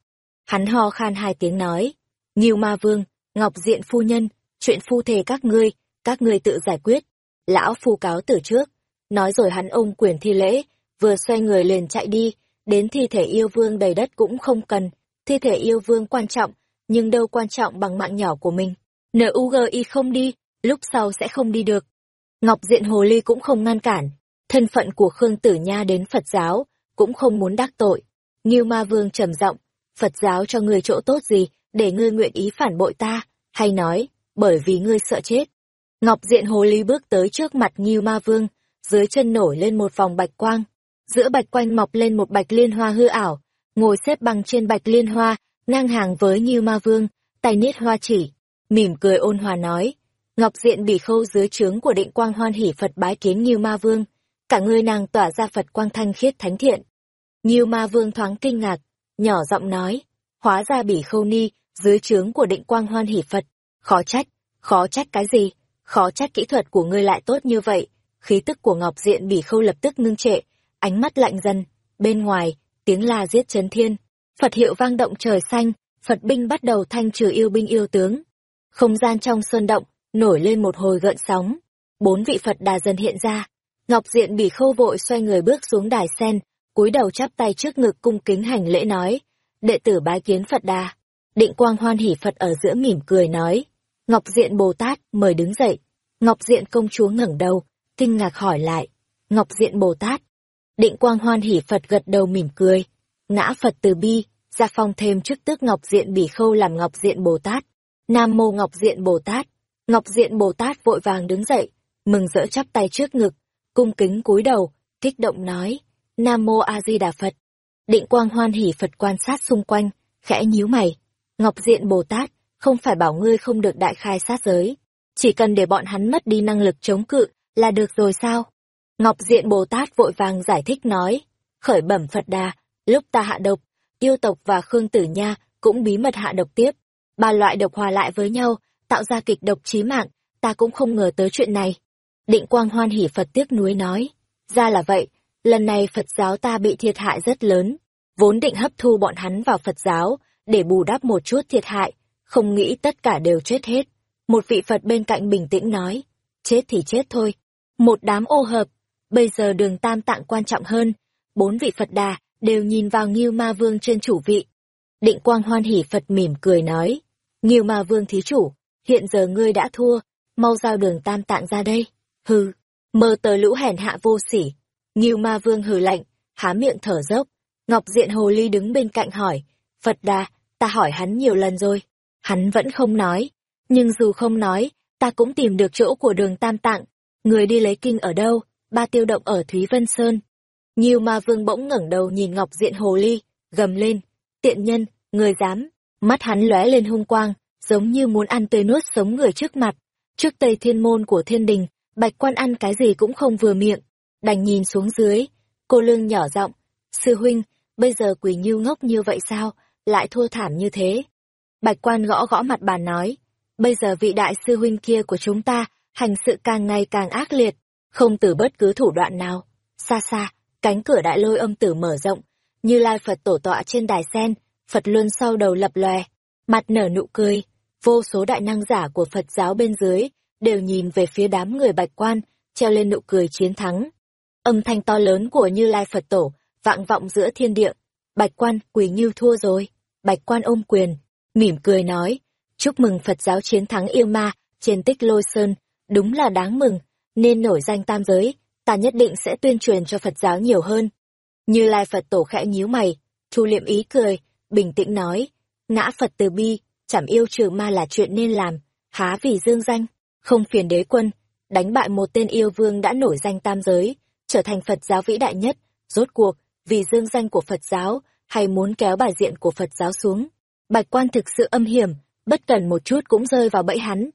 Speaker 1: Hắn ho khan hai tiếng nói. Nghiêu ma vương, ngọc diện phu nhân, chuyện phu thề các ngươi, các ngươi tự giải quyết. Lão phu cáo từ trước. Nói rồi hắn ôm quyền thi lễ, vừa xoay người liền chạy đi, đến thi thể yêu vương đầy đất cũng không cần. Thi thể yêu vương quan trọng, nhưng đâu quan trọng bằng mạng nhỏ của mình. NUGI không đi, lúc sau sẽ không đi được. Ngọc Diện Hồ Ly cũng không ngăn cản, thân phận của Khương Tử Nha đến Phật giáo, cũng không muốn đắc tội. như Ma Vương trầm giọng, Phật giáo cho ngươi chỗ tốt gì, để ngươi nguyện ý phản bội ta, hay nói, bởi vì ngươi sợ chết. Ngọc Diện Hồ Ly bước tới trước mặt như Ma Vương, dưới chân nổi lên một vòng bạch quang, giữa bạch quanh mọc lên một bạch liên hoa hư ảo, ngồi xếp bằng trên bạch liên hoa, ngang hàng với như Ma Vương, tay niết hoa chỉ, mỉm cười ôn hòa nói, Ngọc Diện bỉ khâu dưới trướng của định quang hoan hỉ Phật bái kiến như Ma Vương, cả người nàng tỏa ra Phật quang thanh khiết thánh thiện. như Ma Vương thoáng kinh ngạc, nhỏ giọng nói, hóa ra bỉ khâu ni, dưới trướng của định quang hoan hỉ Phật, khó trách, khó trách cái gì, khó trách kỹ thuật của ngươi lại tốt như vậy. Khí tức của Ngọc Diện bỉ khâu lập tức ngưng trệ, ánh mắt lạnh dần, bên ngoài, tiếng la giết chấn thiên, Phật hiệu vang động trời xanh, Phật binh bắt đầu thanh trừ yêu binh yêu tướng. Không gian trong sơn động, nổi lên một hồi gợn sóng. Bốn vị Phật đà dần hiện ra. Ngọc Diện bị khâu vội xoay người bước xuống đài sen, cúi đầu chắp tay trước ngực cung kính hành lễ nói. Đệ tử bái kiến Phật đà. Định quang hoan hỉ Phật ở giữa mỉm cười nói. Ngọc Diện Bồ Tát mời đứng dậy. Ngọc Diện công chúa ngẩng đầu, kinh ngạc hỏi lại. Ngọc Diện Bồ Tát. Định quang hoan hỉ Phật gật đầu mỉm cười. Ngã Phật từ bi, gia phong thêm chức tước Ngọc Diện Bỉ Khâu làm Ngọc Diện Bồ Tát. Nam Mô Ngọc Diện Bồ Tát. Ngọc Diện Bồ Tát vội vàng đứng dậy, mừng rỡ chắp tay trước ngực, cung kính cúi đầu, kích động nói, Nam Mô A Di Đà Phật. Định quang hoan hỉ Phật quan sát xung quanh, khẽ nhíu mày. Ngọc Diện Bồ Tát, không phải bảo ngươi không được đại khai sát giới. Chỉ cần để bọn hắn mất đi năng lực chống cự, là được rồi sao? Ngọc Diện Bồ Tát vội vàng giải thích nói, khởi bẩm Phật Đà, lúc ta hạ độc, yêu tộc và Khương Tử Nha cũng bí mật hạ độc tiếp. Ba loại độc hòa lại với nhau, tạo ra kịch độc chí mạng, ta cũng không ngờ tới chuyện này. Định Quang Hoan hỉ Phật tiếc nuối nói, ra là vậy, lần này Phật giáo ta bị thiệt hại rất lớn, vốn định hấp thu bọn hắn vào Phật giáo, để bù đắp một chút thiệt hại, không nghĩ tất cả đều chết hết. Một vị Phật bên cạnh bình tĩnh nói, chết thì chết thôi. Một đám ô hợp, bây giờ đường tam tạng quan trọng hơn. Bốn vị Phật đà đều nhìn vào Nghiêu Ma Vương trên chủ vị. Định Quang hoan hỉ Phật mỉm cười nói, Nghiêu Ma Vương thí chủ, hiện giờ ngươi đã thua, mau giao đường tam tạng ra đây. Hừ, mơ tờ lũ hèn hạ vô sỉ. Nghiêu Ma Vương hừ lạnh, há miệng thở dốc. Ngọc Diện Hồ Ly đứng bên cạnh hỏi, Phật đà, ta hỏi hắn nhiều lần rồi. Hắn vẫn không nói. Nhưng dù không nói, ta cũng tìm được chỗ của đường Tam Tạng. Người đi lấy kinh ở đâu? Ba tiêu động ở Thúy Vân Sơn. Nhiêu ma vương bỗng ngẩng đầu nhìn Ngọc Diện Hồ Ly, gầm lên. Tiện nhân, người dám. Mắt hắn lóe lên hung quang, giống như muốn ăn tươi nuốt sống người trước mặt. Trước tây thiên môn của thiên đình, bạch quan ăn cái gì cũng không vừa miệng. Đành nhìn xuống dưới. Cô lương nhỏ giọng Sư huynh, bây giờ quỷ nhiêu ngốc như vậy sao? Lại thua thảm như thế. Bạch quan gõ gõ mặt bàn nói, bây giờ vị đại sư huynh kia của chúng ta, hành sự càng ngày càng ác liệt, không từ bất cứ thủ đoạn nào. Xa xa, cánh cửa đại lôi âm tử mở rộng, như lai Phật tổ tọa trên đài sen, Phật luân sau đầu lập lòe, mặt nở nụ cười, vô số đại năng giả của Phật giáo bên dưới, đều nhìn về phía đám người bạch quan, treo lên nụ cười chiến thắng. Âm thanh to lớn của Như Lai Phật Tổ, vạng vọng giữa thiên địa, bạch quan quỳ như thua rồi, bạch quan ôm quyền, mỉm cười nói, chúc mừng Phật giáo chiến thắng yêu ma, trên tích lôi sơn, đúng là đáng mừng, nên nổi danh tam giới, ta nhất định sẽ tuyên truyền cho Phật giáo nhiều hơn. Như Lai Phật tổ khẽ nhíu mày, thu liệm ý cười, bình tĩnh nói, ngã Phật từ bi, chẳng yêu trừ ma là chuyện nên làm, há vì dương danh, không phiền đế quân, đánh bại một tên yêu vương đã nổi danh tam giới, trở thành Phật giáo vĩ đại nhất, rốt cuộc, vì dương danh của Phật giáo, hay muốn kéo bài diện của Phật giáo xuống. Bạch quan thực sự âm hiểm, bất cần một chút cũng rơi vào bẫy hắn.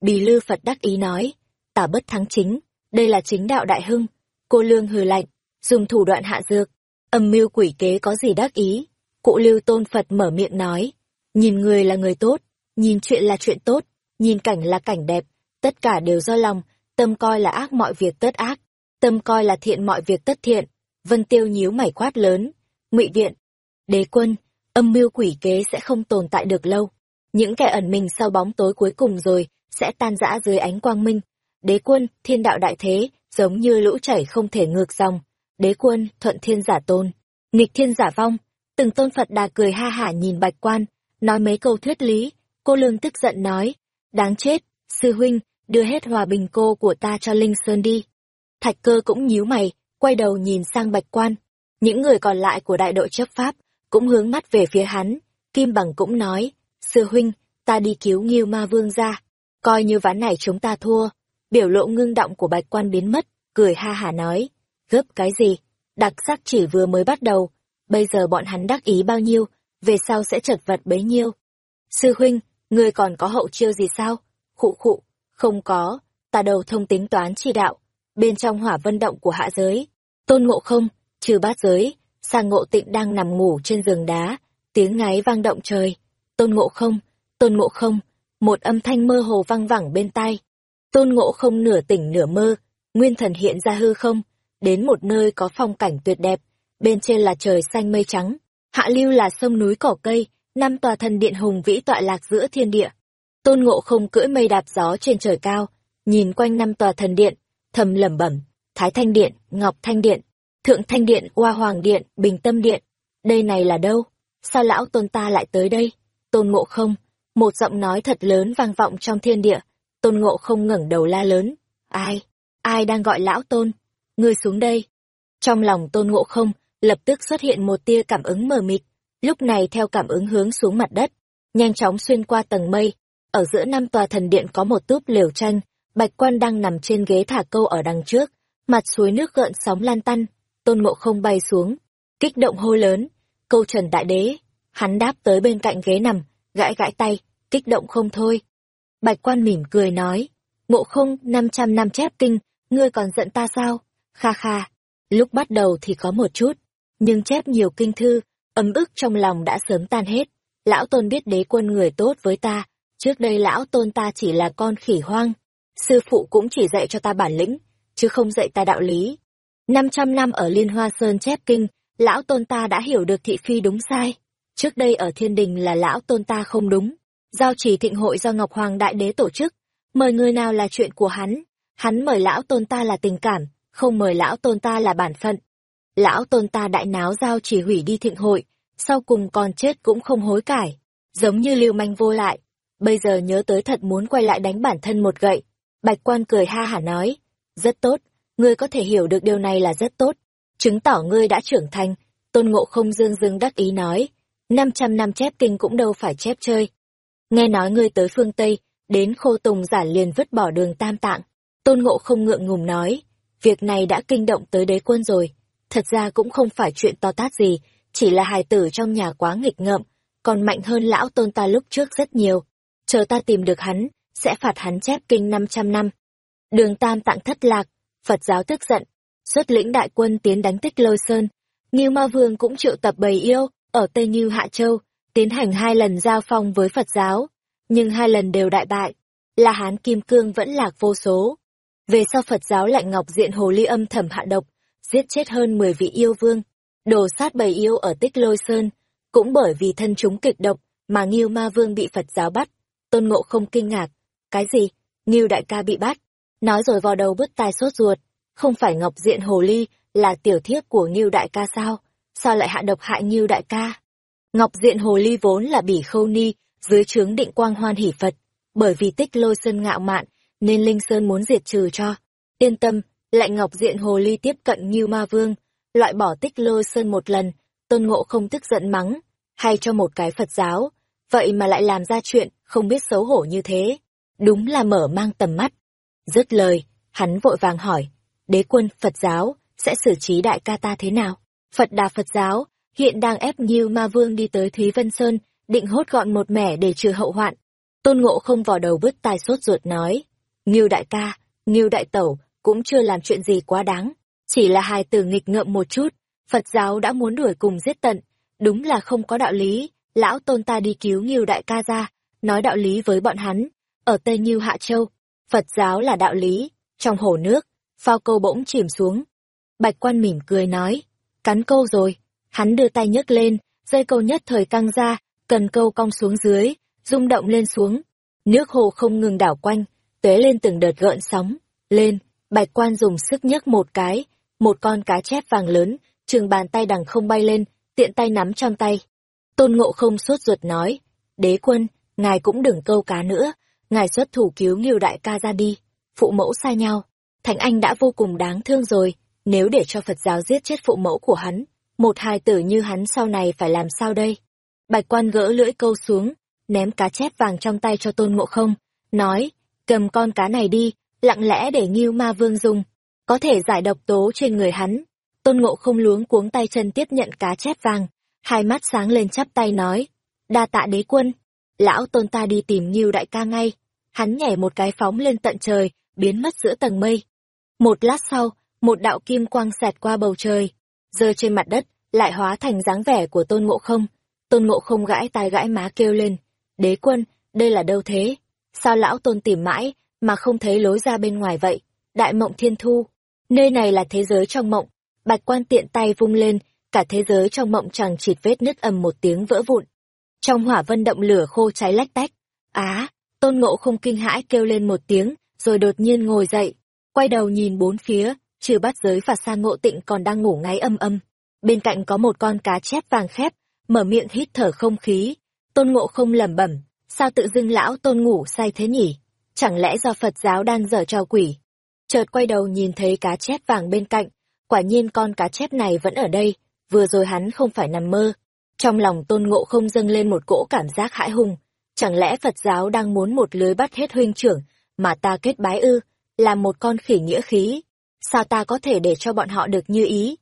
Speaker 1: Bì lư Phật đắc ý nói, tả bất thắng chính, đây là chính đạo đại hưng. Cô lương hừ lạnh, dùng thủ đoạn hạ dược, âm mưu quỷ kế có gì đắc ý. Cụ lưu tôn Phật mở miệng nói, nhìn người là người tốt, nhìn chuyện là chuyện tốt, nhìn cảnh là cảnh đẹp, tất cả đều do lòng, tâm coi là ác mọi việc tất ác, tâm coi là thiện mọi việc tất thiện. Vân Tiêu nhíu mày quát lớn, ngụy viện, đế quân, âm mưu quỷ kế sẽ không tồn tại được lâu. Những kẻ ẩn mình sau bóng tối cuối cùng rồi, sẽ tan rã dưới ánh quang minh. Đế quân, thiên đạo đại thế, giống như lũ chảy không thể ngược dòng. Đế quân, thuận thiên giả tôn, nghịch thiên giả vong. Từng tôn Phật đà cười ha hả nhìn bạch quan, nói mấy câu thuyết lý. Cô lương tức giận nói, đáng chết, sư huynh, đưa hết hòa bình cô của ta cho Linh Sơn đi. Thạch cơ cũng nhíu mày, quay đầu nhìn sang bạch quan. Những người còn lại của đại đội chấp pháp, cũng hướng mắt về phía hắn. Kim Bằng cũng nói, sư huynh, ta đi cứu Nghiêu Ma Vương ra, coi như ván này chúng ta thua. Biểu lộ ngưng động của bạch quan biến mất, cười ha hả nói, gấp cái gì, đặc sắc chỉ vừa mới bắt đầu, bây giờ bọn hắn đắc ý bao nhiêu, về sau sẽ chật vật bấy nhiêu. Sư huynh, ngươi còn có hậu chiêu gì sao? Khụ khụ, không có, ta đầu thông tính toán chi đạo, bên trong hỏa vân động của hạ giới. Tôn ngộ không, trừ bát giới, sang ngộ tịnh đang nằm ngủ trên giường đá, tiếng ngáy vang động trời. Tôn ngộ không, tôn ngộ không, một âm thanh mơ hồ vang vẳng bên tai. Tôn ngộ không nửa tỉnh nửa mơ, nguyên thần hiện ra hư không, đến một nơi có phong cảnh tuyệt đẹp, bên trên là trời xanh mây trắng, hạ lưu là sông núi cỏ cây, năm tòa thần điện hùng vĩ tọa lạc giữa thiên địa. Tôn ngộ không cưỡi mây đạp gió trên trời cao, nhìn quanh năm tòa thần điện, thầm lẩm bẩm, Thái Thanh Điện, Ngọc Thanh Điện, Thượng Thanh Điện, Hoa Hoàng Điện, Bình Tâm Điện, đây này là đâu? Sao lão tôn ta lại tới đây? Tôn ngộ không, một giọng nói thật lớn vang vọng trong thiên địa, tôn ngộ không ngẩng đầu la lớn. Ai? Ai đang gọi lão tôn? Ngươi xuống đây. Trong lòng tôn ngộ không, lập tức xuất hiện một tia cảm ứng mờ mịt, lúc này theo cảm ứng hướng xuống mặt đất, nhanh chóng xuyên qua tầng mây. Ở giữa năm tòa thần điện có một túp liều tranh, bạch quan đang nằm trên ghế thả câu ở đằng trước, mặt suối nước gợn sóng lan tăn, tôn ngộ không bay xuống, kích động hô lớn, câu trần đại đế, hắn đáp tới bên cạnh ghế nằm, gãi gãi tay, kích động không thôi. Bạch quan mỉm cười nói, ngộ không, năm trăm năm chép kinh, ngươi còn giận ta sao? Kha kha, lúc bắt đầu thì có một chút, nhưng chép nhiều kinh thư, ấm ức trong lòng đã sớm tan hết. Lão tôn biết đế quân người tốt với ta, trước đây lão tôn ta chỉ là con khỉ hoang. Sư phụ cũng chỉ dạy cho ta bản lĩnh, chứ không dạy ta đạo lý. Năm trăm năm ở Liên Hoa Sơn chép kinh, lão tôn ta đã hiểu được thị phi đúng sai. Trước đây ở thiên đình là lão tôn ta không đúng. Giao trì thịnh hội do Ngọc Hoàng Đại Đế tổ chức. Mời người nào là chuyện của hắn. Hắn mời lão tôn ta là tình cảm, không mời lão tôn ta là bản phận. Lão tôn ta đại náo giao chỉ hủy đi thịnh hội, sau cùng còn chết cũng không hối cải. Giống như lưu manh vô lại. Bây giờ nhớ tới thật muốn quay lại đánh bản thân một gậy. Bạch quan cười ha hả nói. Rất tốt, ngươi có thể hiểu được điều này là rất tốt. Chứng tỏ ngươi đã trưởng thành. Tôn ngộ không dương dương đắc ý nói. năm trăm năm chép kinh cũng đâu phải chép chơi. Nghe nói ngươi tới phương Tây, đến khô tùng giản liền vứt bỏ đường tam tạng. Tôn ngộ không ngượng ngùng nói. Việc này đã kinh động tới đế quân rồi. Thật ra cũng không phải chuyện to tát gì, chỉ là hài tử trong nhà quá nghịch ngợm, còn mạnh hơn lão tôn ta lúc trước rất nhiều. Chờ ta tìm được hắn, sẽ phạt hắn chép kinh 500 năm. Đường Tam tạng thất lạc, Phật giáo tức giận, xuất lĩnh đại quân tiến đánh tích lôi sơn. Nghiêu Ma Vương cũng triệu tập bầy yêu, ở Tây như Hạ Châu, tiến hành hai lần giao phong với Phật giáo, nhưng hai lần đều đại bại. La Hán Kim Cương vẫn lạc vô số. Về sau Phật giáo lạnh ngọc diện hồ ly âm thầm hạ độc, giết chết hơn 10 vị yêu vương, đồ sát bầy yêu ở tích lôi sơn, cũng bởi vì thân chúng kịch độc mà Ngưu Ma Vương bị Phật giáo bắt. Tôn Ngộ không kinh ngạc, cái gì? Ngưu đại ca bị bắt? Nói rồi vào đầu bứt tai sốt ruột, không phải Ngọc Diện Hồ Ly là tiểu thiếp của Ngưu đại ca sao? Sao lại hạ độc hại Ngưu đại ca? Ngọc Diện Hồ Ly vốn là bỉ khâu ni, dưới trướng định quang hoan hỷ Phật, bởi vì tích lôi sơn ngạo mạn, nên Linh Sơn muốn diệt trừ cho. Yên tâm, lại Ngọc Diện Hồ Ly tiếp cận Ngưu Ma Vương, loại bỏ tích lôi sơn một lần, tôn ngộ không tức giận mắng, hay cho một cái Phật giáo, vậy mà lại làm ra chuyện không biết xấu hổ như thế, đúng là mở mang tầm mắt. Dứt lời, hắn vội vàng hỏi, đế quân Phật giáo sẽ xử trí đại ca ta thế nào? Phật đà Phật giáo hiện đang ép Nhiêu Ma Vương đi tới Thúy Vân Sơn, định hốt gọn một mẻ để trừ hậu hoạn. Tôn Ngộ không vò đầu bứt tai sốt ruột nói, nhiêu đại ca, nhiêu đại tẩu cũng chưa làm chuyện gì quá đáng, chỉ là hài tử nghịch ngợm một chút, Phật giáo đã muốn đuổi cùng giết tận, đúng là không có đạo lý, lão tôn ta đi cứu nhiêu đại ca ra, nói đạo lý với bọn hắn, ở Tây Nhiêu Hạ Châu, Phật giáo là đạo lý, trong hồ nước, phao câu bỗng chìm xuống. Bạch quan mỉm cười nói, cắn câu rồi, hắn đưa tay nhấc lên, dây câu nhất thời căng ra, cần câu cong xuống dưới, rung động lên xuống. Nước hồ không ngừng đảo quanh, tuế lên từng đợt gợn sóng, lên, bạch quan dùng sức nhấc một cái, một con cá chép vàng lớn, trường bàn tay đằng không bay lên, tiện tay nắm trong tay. Tôn ngộ không sốt ruột nói, đế quân, ngài cũng đừng câu cá nữa, ngài xuất thủ cứu nghiêu đại ca ra đi, phụ mẫu sai nhau. Thánh Anh đã vô cùng đáng thương rồi, nếu để cho Phật giáo giết chết phụ mẫu của hắn, một hài tử như hắn sau này phải làm sao đây? Bạch quan gỡ lưỡi câu xuống, ném cá chép vàng trong tay cho tôn ngộ không, nói, cầm con cá này đi, lặng lẽ để nghiêu ma vương dùng, có thể giải độc tố trên người hắn. Tôn ngộ không luống cuống tay chân tiếp nhận cá chép vàng, hai mắt sáng lên chắp tay nói, đa tạ đế quân, lão tôn ta đi tìm nghiêu đại ca ngay. Hắn nhảy một cái phóng lên tận trời, biến mất giữa tầng mây. Một lát sau, một đạo kim quang xẹt qua bầu trời, rơi trên mặt đất, lại hóa thành dáng vẻ của tôn ngộ không. Tôn ngộ không gãi tai gãi má kêu lên, đế quân, đây là đâu thế? Sao lão tôn tìm mãi, mà không thấy lối ra bên ngoài vậy? Đại mộng thiên thu, nơi này là thế giới trong mộng. Bạch quan tiện tay vung lên, cả thế giới trong mộng chẳng chịt vết nứt ầm một tiếng vỡ vụn. Trong hỏa vân động lửa khô cháy lách tách. Á, tôn ngộ không kinh hãi kêu lên một tiếng, rồi đột nhiên ngồi dậy, quay đầu nhìn bốn phía, trừ bắt giới và sa ngộ tịnh còn đang ngủ ngáy âm âm. Bên cạnh có một con cá chép vàng khép, mở miệng hít thở không khí. Tôn ngộ không lẩm bẩm, sao tự dưng lão tôn ngủ say thế nhỉ? Chẳng lẽ do Phật giáo đang dở trò quỷ? Chợt quay đầu nhìn thấy cá chép vàng bên cạnh, quả nhiên con cá chép này vẫn ở đây, vừa rồi hắn không phải nằm mơ. Trong lòng tôn ngộ không dâng lên một cỗ cảm giác hãi hùng, chẳng lẽ Phật giáo đang muốn một lưới bắt hết huynh trưởng, mà ta kết bái ư, là một con khỉ nghĩa khí sao ta có thể để cho bọn họ được như ý?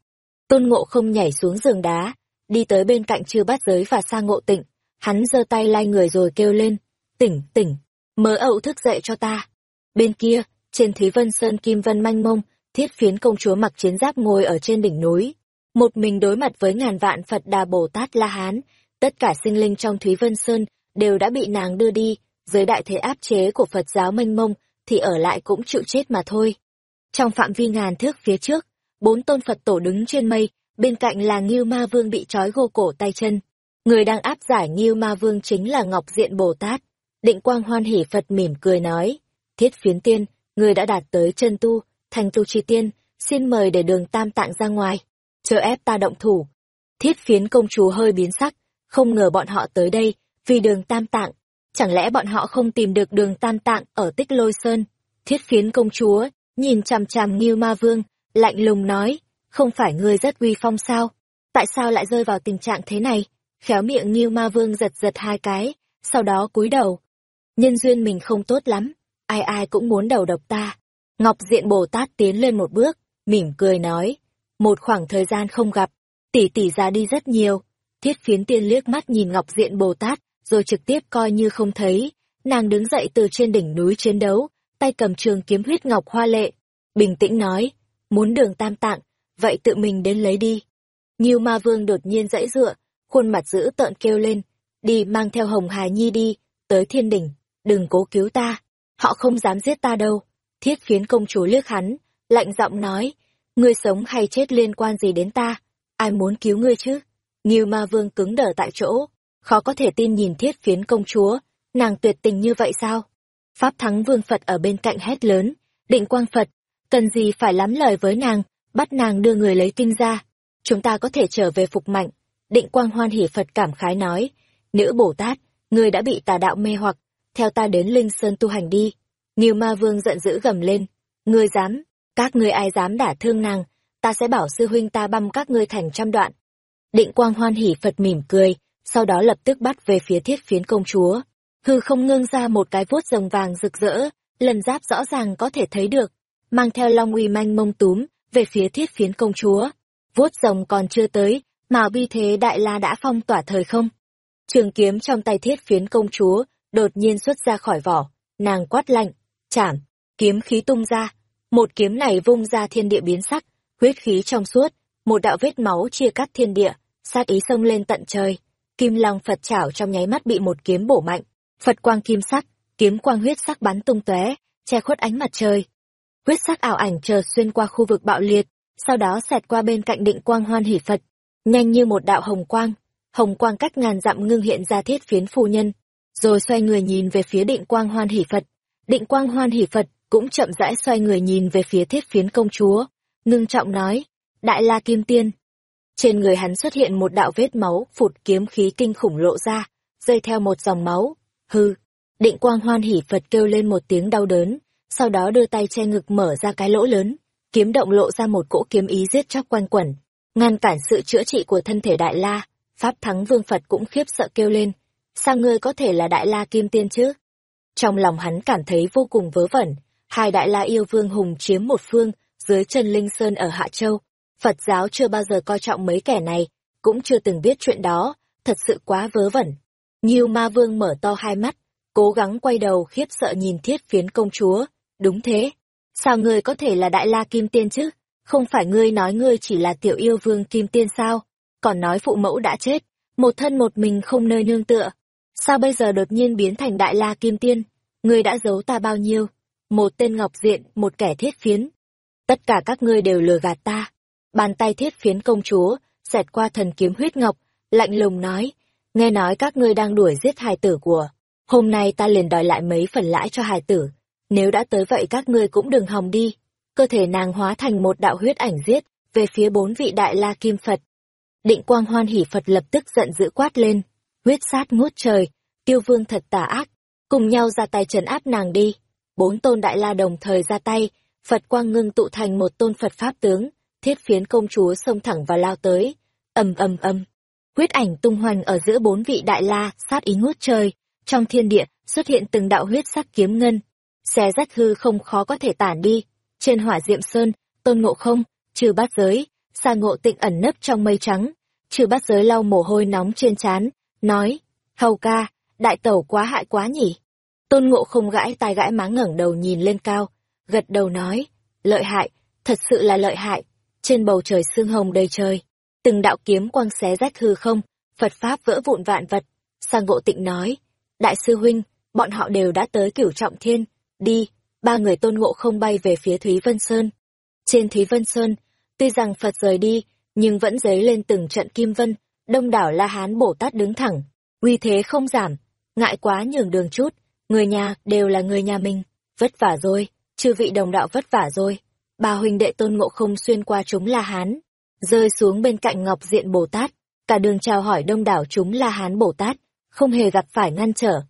Speaker 1: Tôn ngộ không nhảy xuống giường đá, đi tới bên cạnh chư bát giới và sa ngộ tịnh, hắn giơ tay lai người rồi kêu lên, tỉnh, tỉnh, mớ ậu thức dậy cho ta. Bên kia, trên Thúy Vân Sơn Kim Vân manh mông, thiết phiến công chúa mặc chiến giáp ngồi ở trên đỉnh núi, một mình đối mặt với ngàn vạn Phật Đà Bồ Tát La Hán, tất cả sinh linh trong Thúy Vân Sơn đều đã bị nàng đưa đi, dưới đại thế áp chế của Phật giáo mênh mông thì ở lại cũng chịu chết mà thôi. Trong phạm vi ngàn thước phía trước, bốn tôn Phật tổ đứng trên mây, bên cạnh là Ngưu Ma Vương bị trói gô cổ tay chân. Người đang áp giải Ngưu Ma Vương chính là Ngọc Diện Bồ Tát. Định Quang hoan hỉ Phật mỉm cười nói, thiết phiến tiên, người đã đạt tới chân tu, thành tu chi tiên, xin mời để đường tam tạng ra ngoài, chờ ép ta động thủ. Thiết phiến công chúa hơi biến sắc, không ngờ bọn họ tới đây, vì đường tam tạng. Chẳng lẽ bọn họ không tìm được đường tam tạng ở tích lôi sơn? Thiết phiến công chúa, nhìn chằm chằm Ngưu Ma Vương, lạnh lùng nói, không phải ngươi rất uy phong sao? Tại sao lại rơi vào tình trạng thế này? Khéo miệng Ngưu Ma Vương giật giật hai cái, sau đó cúi đầu. Nhân duyên mình không tốt lắm, ai ai cũng muốn đầu độc ta. Ngọc Diện Bồ Tát tiến lên một bước, mỉm cười nói, một khoảng thời gian không gặp, tỷ tỷ ra đi rất nhiều. Thiết phiến tiên liếc mắt nhìn Ngọc Diện Bồ Tát, rồi trực tiếp coi như không thấy. Nàng đứng dậy từ trên đỉnh núi chiến đấu, tay cầm trường kiếm huyết ngọc hoa lệ. Bình tĩnh nói, muốn đường tam tạng, vậy tự mình đến lấy đi. Nhiêu ma vương đột nhiên dãy dựa, khuôn mặt dữ tợn kêu lên, đi mang theo hồng hài nhi đi, tới thiên đỉnh, đừng cố cứu ta, họ không dám giết ta đâu. Thiết phiến công chúa liếc hắn, lạnh giọng nói, ngươi sống hay chết liên quan gì đến ta, ai muốn cứu ngươi chứ? Nghiêu ma vương cứng đờ tại chỗ, khó có thể tin nhìn thiết phiến công chúa, nàng tuyệt tình như vậy sao? Pháp thắng vương Phật ở bên cạnh hét lớn, định quang Phật, cần gì phải lắm lời với nàng, bắt nàng đưa người lấy kinh ra, chúng ta có thể trở về phục mạnh. Định quang hoan hỉ Phật cảm khái nói, nữ Bồ Tát, người đã bị tà đạo mê hoặc, theo ta đến Linh Sơn tu hành đi. Nghiêu ma vương giận dữ gầm lên, ngươi dám, các ngươi ai dám đả thương nàng, ta sẽ bảo sư huynh ta băm các ngươi thành trăm đoạn. Định quang hoan hỉ Phật mỉm cười, sau đó lập tức bắt về phía thiết phiến công chúa. Hư không ngưng ra một cái vuốt rồng vàng rực rỡ, lần giáp rõ ràng có thể thấy được, mang theo long uy manh mông túm, về phía thiết phiến công chúa. Vuốt rồng còn chưa tới, mà bi thế đại la đã phong tỏa thời không. Trường kiếm trong tay thiết phiến công chúa, đột nhiên xuất ra khỏi vỏ, nàng quát lạnh, chảm, kiếm khí tung ra. Một kiếm này vung ra thiên địa biến sắc, huyết khí trong suốt, một đạo vết máu chia cắt thiên địa, sát ý sông lên tận trời. Kim Long Phật chảo trong nháy mắt bị một kiếm bổ mạnh, Phật quang kim sắc, kiếm quang huyết sắc bắn tung tóe, che khuất ánh mặt trời. Huyết sắc ảo ảnh chờ xuyên qua khu vực bạo liệt, sau đó xẹt qua bên cạnh định quang hoan hỷ Phật, nhanh như một đạo hồng quang, hồng quang cách ngàn dặm ngưng hiện ra thiết phiến phu nhân, rồi xoay người nhìn về phía định quang hoan hỷ Phật. Định quang hoan hỷ Phật cũng chậm rãi xoay người nhìn về phía thiết phiến công chúa, ngưng trọng nói, Đại La Kim Tiên. Trên người hắn xuất hiện một đạo vết máu, phụt kiếm khí kinh khủng lộ ra, rơi theo một dòng máu. Hư, định quang hoan hỉ Phật kêu lên một tiếng đau đớn, sau đó đưa tay che ngực mở ra cái lỗ lớn, kiếm động lộ ra một cỗ kiếm ý giết chóc quanh quẩn, ngăn cản sự chữa trị của thân thể Đại La. Pháp thắng vương Phật cũng khiếp sợ kêu lên, sao ngươi có thể là Đại La Kim Tiên chứ? Trong lòng hắn cảm thấy vô cùng vớ vẩn, hai Đại La yêu vương hùng chiếm một phương, dưới chân Linh Sơn ở Hạ Châu. Phật giáo chưa bao giờ coi trọng mấy kẻ này, cũng chưa từng biết chuyện đó, thật sự quá vớ vẩn. Nhiêu ma vương mở to hai mắt, cố gắng quay đầu khiếp sợ nhìn thiết phiến công chúa. Đúng thế. Sao ngươi có thể là đại la kim tiên chứ? Không phải ngươi nói ngươi chỉ là tiểu yêu vương kim tiên sao? Còn nói phụ mẫu đã chết, một thân một mình không nơi nương tựa. Sao bây giờ đột nhiên biến thành đại la kim tiên? Ngươi đã giấu ta bao nhiêu? Một tên ngọc diện, một kẻ thiết phiến, tất cả các ngươi đều lừa gạt ta. Bàn tay thiết phiến công chúa, xẹt qua thần kiếm huyết ngọc, lạnh lùng nói, nghe nói các ngươi đang đuổi giết hài tử của. Hôm nay ta liền đòi lại mấy phần lãi cho hài tử. Nếu đã tới vậy các ngươi cũng đừng hòng đi. Cơ thể nàng hóa thành một đạo huyết ảnh giết, về phía bốn vị đại la kim Phật. Định quang hoan hỉ Phật lập tức giận dữ quát lên. Huyết sát ngút trời, tiêu vương thật tà ác. Cùng nhau ra tay trấn áp nàng đi. Bốn tôn đại la đồng thời ra tay, Phật quang ngưng tụ thành một tôn Phật pháp tướng, thiết phiến công chúa xông thẳng và lao tới. ầm ầm ầm, huyết ảnh tung hoành ở giữa bốn vị đại la, sát ý ngút trời, trong thiên địa xuất hiện từng đạo huyết sắc kiếm ngân, xé rách hư không khó có thể tản đi. Trên hỏa diệm sơn, tôn ngộ không, trừ bát giới, xa ngộ tịnh ẩn nấp trong mây trắng, trừ bát giới lau mồ hôi nóng trên trán, nói, hầu ca, đại tẩu quá hại quá nhỉ. Tôn ngộ không gãi tai gãi má ngẩng đầu nhìn lên cao, gật đầu nói, lợi hại, thật sự là lợi hại, trên bầu trời sương hồng đầy trời, từng đạo kiếm quang xé rách hư không, Phật Pháp vỡ vụn vạn vật, sang ngộ tịnh nói, đại sư huynh, bọn họ đều đã tới cửu trọng thiên, đi, ba người tôn ngộ không bay về phía Thúy Vân Sơn. Trên Thúy Vân Sơn, tuy rằng Phật rời đi, nhưng vẫn dấy lên từng trận kim vân, đông đảo La Hán Bồ Tát đứng thẳng, uy thế không giảm, ngại quá nhường đường chút, người nhà đều là người nhà mình, vất vả rồi, chư vị đồng đạo vất vả rồi. Bà huynh đệ tôn ngộ không xuyên qua chúng La Hán, rơi xuống bên cạnh Ngọc Diện Bồ Tát, cả đường chào hỏi đông đảo chúng La Hán Bồ Tát, không hề gặp phải ngăn trở.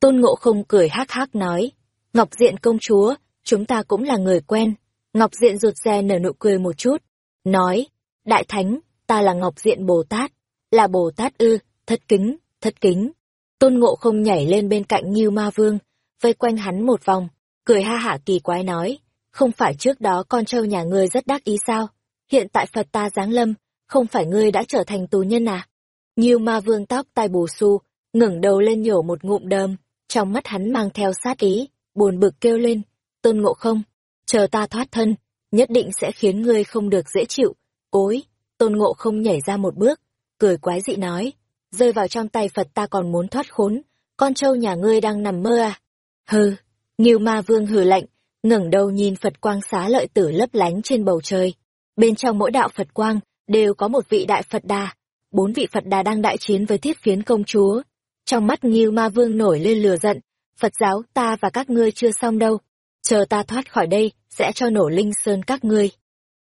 Speaker 1: Tôn ngộ không cười hắc hắc nói, Ngọc Diện công chúa, chúng ta cũng là người quen. Ngọc Diện rụt rè nở nụ cười một chút, nói, Đại Thánh, ta là Ngọc Diện Bồ Tát, là Bồ Tát ư, thất kính, thất kính. Tôn Ngộ không nhảy lên bên cạnh như Ma Vương, vây quanh hắn một vòng, cười ha hả kỳ quái nói, không phải trước đó con trâu nhà ngươi rất đắc ý sao? Hiện tại Phật ta giáng lâm, không phải ngươi đã trở thành tù nhân à? Ngưu Ma Vương tóc tai bù xu, ngẩng đầu lên nhổ một ngụm đơm, trong mắt hắn mang theo sát ý, buồn bực kêu lên, Tôn Ngộ không, chờ ta thoát thân, nhất định sẽ khiến ngươi không được dễ chịu. Ối, Tôn Ngộ không nhảy ra một bước, cười quái dị nói, rơi vào trong tay Phật ta còn muốn thoát khốn, con trâu nhà ngươi đang nằm mơ à? Hừ, Nghiêu Ma Vương hừ lạnh, ngẩng đầu nhìn Phật quang xá lợi tử lấp lánh trên bầu trời. Bên trong mỗi đạo Phật quang đều có một vị đại Phật đà, bốn vị Phật đà đang đại chiến với thiết phiến công chúa. Trong mắt Nghiêu Ma Vương nổi lên lửa giận, Phật giáo ta và các ngươi chưa xong đâu, chờ ta thoát khỏi đây, sẽ cho nổ linh sơn các ngươi.